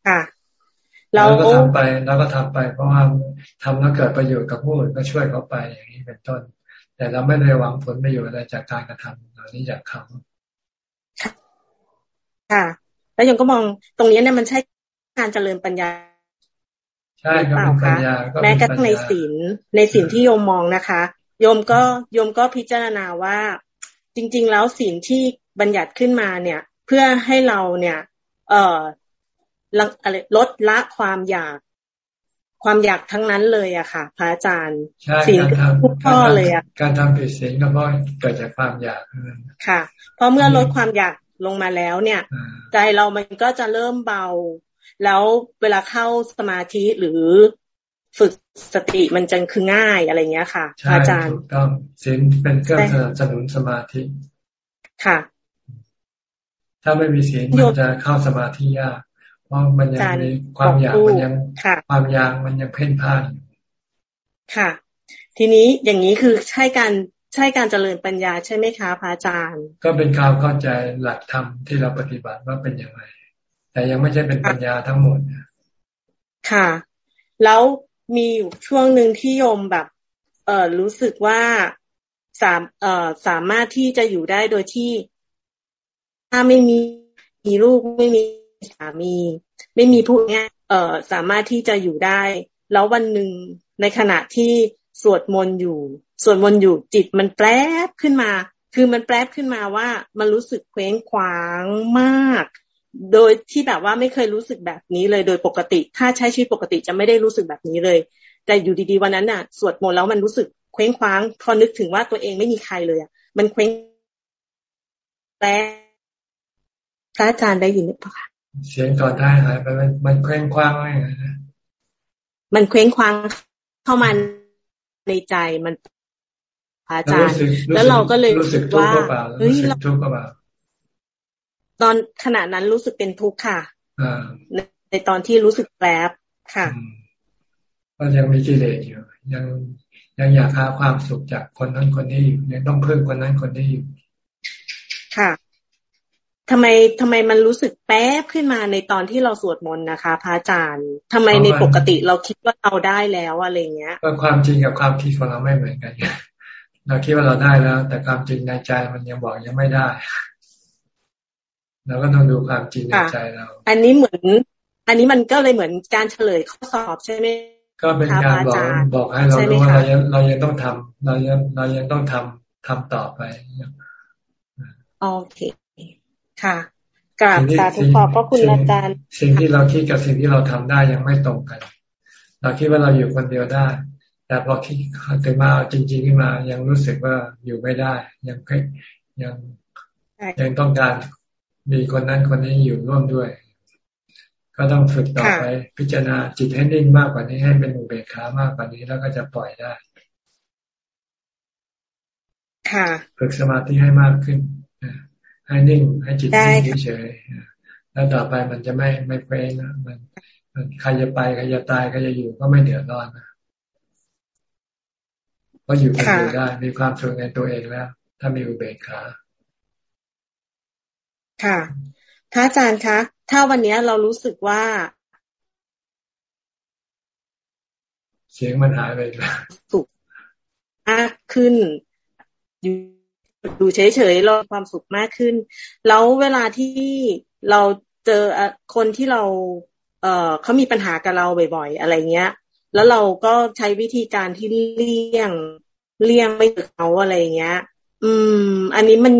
ค่ะเราก็ทำไปแล้วก็ทำไป เพราะว่าทำแล้วเกิดประโยชน์กับผู้อื่นก็ช่วยเขาไปอย่างนี้เป็นต้น แต่เราไม่ได้หวังผลประโยชน์อะไรจากการกระทำเหล่านี้จากเขาค่ะ แล้วยังก็มองตรงนี้เนี่ยมันใช่ การเจริญปัญญาใช่ครับปัญญาแม้กระทั่งในศีลในศีลที่โยมมองนะคะ โยมก็โยมก็พิจารณาว่า จริง ๆ แล้วศีลที่บัญญัติขึ้นมาเนี่ย เพื่อให้เราเนี่ย เอ่อลดละความอยาก ความอยากทั้งนั้นเลยอะค่ะ พระอาจารย์ศีลทุกข้อเลยอะการทำผิดศีลก็เพราะเกิดจากความอยากค่ะเพราะเมื่อลดความอยากลงมาแล้วเนี่ย ใจเรามันก็จะเริ่มเบา แล้วเวลาเข้าสมาธิหรือฝึกสติมันจังคือง่ายอะไรเงี้ยค่ะ อาจารย์ถูกต้องศีลเป็นเครื่องสนับสนุนสมาธิ ค่ะ ถ้าไม่มีศีลมันจะเข้าสมาธิยากเพราะมันยังมีความอยากมันยังความอยากมันยังเพ่นพ่านค่ะ ทีนี้อย่างนี้คือใช่การใช่การเจริญปัญญาใช่ไหมคะพระอาจารย์ ก็เป็นการเข้าใจหลักธรรมที่เราปฏิบัติว่าเป็นอย่างไร แต่ยังไม่ใช่เป็นปัญญาทั้งหมดค่ะ แล้วมีอยู่ช่วงหนึ่งที่โยมแบบ เออรู้สึกว่าสามเออสามารถที่จะอยู่ได้โดยที่ ถ้าไม่มีมีลูกไม่มีสามี ไม่มีผู้เนี้ยเออสามารถที่จะอยู่ได้ แล้ววันหนึ่งในขณะที่สวดมนต์อยู่สวดมนต์อยู่จิตมันแปรบขึ้นมา คือมันแปรบขึ้นมาว่ามันรู้สึกเคว้งคว้างมาก โดยที่แบบว่าไม่เคยรู้สึกแบบนี้เลยโดยปกติ ถ้าใช้ชีวิตปกติจะไม่ได้รู้สึกแบบนี้เลย แต่อยู่ดีๆวันนั้นน่ะ สวดมนต์แล้วมันรู้สึกเคว้งคว้างพอนึกถึงว่าตัวเองไม่มีใครเลยอะมันเคว้งแต่พระอาจารย์ได้ยินหรือเปล่าคะเสียงต่อได้หายไปมันมันเคว้งคว้างไว้ไงนะมันเคว้งคว้างเข้ามาในใจมันพระอาจารย์ แล้วเราก็เลยรู้สึกว่าเฮ้ยเราทุกข์ก็แบบ ตอนขณะนั้นรู้สึกเป็นทุกข์ค่ะในตอนที่รู้สึกแปรบค่ะก็ยังมีกิเลสอยู่ ยังยังอยากหาความสุขจากคนนั้นคนนี้อยู่ยังต้องเพิ่มคนนั้นคนนี้อยู่ค่ะทำไมทำไมมันรู้สึกแป๊บขึ้นมาในตอนที่เราสวดมนต์นะคะพระอาจารย์ทำไมในปกติเราคิดว่าเราได้แล้วอะไรเงี้ยก็ความจริงกับความคิดของเราไม่เหมือนกันเราคิดว่าเราได้แล้ว แต่ความจริงในใจมันยังบอกยังไม่ได้ เราก็ต้องดูความจริงในใจเรา อันนี้เหมือน อันนี้มันก็เลยเหมือนการเฉลยข้อสอบใช่ไหมก็เป็นการบอกบอกให้เรารู้ว่าเรายังเรายังต้องทำเรายังเรายังต้องทำทำต่อไปโอเคค่ะกราบสาธุขอบพระคุณอาจารย์ สิ่งที่เราคิดกับสิ่งที่เราทำได้ยังไม่ตรงกัน เราคิดว่าเราอยู่คนเดียวได้ แต่พอคิดถึงมาจริงๆขึ้นมา ยังรู้สึกว่าอยู่ไม่ได้ ยังยังยังต้องการ มีคนนั้นคนนี้อยู่ร่วมด้วย ก็ต้องฝึกต่อไปพิจารณาจิตให้นิ่งมากกว่านี้ให้เป็นอุเบกขามากกว่านี้แล้วก็จะปล่อยได้ค่ะฝึกสมาธิให้มากขึ้นให้นิ่งให้จิตนิ่งเฉยแล้วต่อไปมันจะไม่ไม่เพลงนะมันมันใครจะไปใครจะตายใครจะอยู่ก็ไม่เดือดร้อนนะก็อยู่คนเดียวได้มีความสุขในตัวเองแล้ว ถ้ามีอุเบกขา ค่ะท่านอาจารย์คะ ถ้าวันนี้เรารู้สึกว่า เสียงมันหายไปแล้วสุขมากขึ้นอยู่ดูเฉยๆเราความสุขมากขึ้น แล้วเวลาที่เราเจอคนที่เรา เอ่อเขามีปัญหากับเราบ่อยๆ อะไรเงี้ย แล้วเราก็ใช้วิธีการที่เลี่ยงเลี่ยงไม่เขาอะไรเงี้ย อืม อันนี้มัน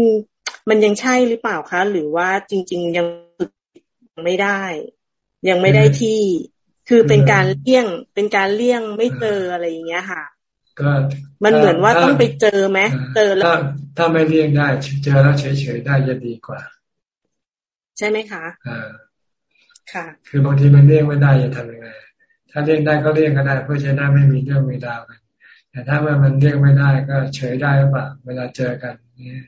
มันยังใช่หรือเปล่าคะ หรือว่าจริง ๆ ยังฝึกไม่ได้ ยังไม่ได้ที่คือเป็นการเลี่ยงเป็นการเลี่ยงไม่เจออะไรอย่างเงี้ยค่ะก็มันเหมือนว่าต้องไปเจอไหมเจอแล้วถ้าไม่เลี่ยงได้เจอแล้วเฉยๆได้จะดีกว่า ใช่ไหมคะอ่าค่ะ คือบางทีมันเลี่ยงไม่ได้จะทำยังไงถ้าเลี่ยงได้ก็เลี่ยงก็ได้ เพื่อจะได้ไม่มีเรื่องมีราวกันแต่ถ้าว่ามันเลี่ยงไม่ได้ก็เฉยได้หรือเปล่าเวลาเจอกันนี่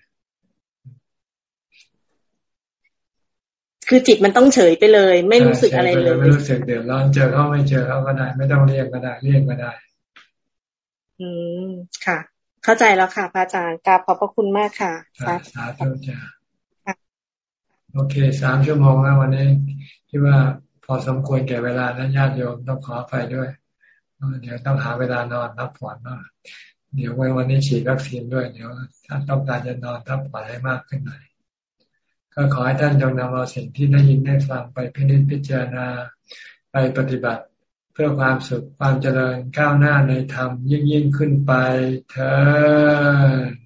คือจิตมันต้องเฉยไปเลย ไม่รู้สึกอะไรเลยไม่รู้สึกเดือดร้อนเจอเขาไม่เจอเขาก็ได้ ไม่ต้องเลี่ยงก็ได้เลี่ยงก็ได้ อืมค่ะ เข้าใจแล้วค่ะพระอาจารย์กราบขอบพระคุณมากค่ะสาธุจ้าโอเคสามชั่วโมงแล้ววันนี้ที่ว่าพอสมควรแก่เวลานะญาติโยมต้องขอไปด้วยเดี๋ยวต้องหาเวลานอนพักผ่อนนะเดี๋ยววันนี้ฉีดวัคซีนด้วยเดี๋ยวถ้าต้องการจะนอนพักผ่อนให้มากขึ้นหน่อย ก็ขอให้ท่านจงนำเอาสิ่งที่ได้ยินได้ฟังไปพิจิตพิจารณาไปปฏิบัติ เพื่อความสุขความเจริญก้าวหน้าในธรรมยิ่งยิ่งขึ้นไปเธอ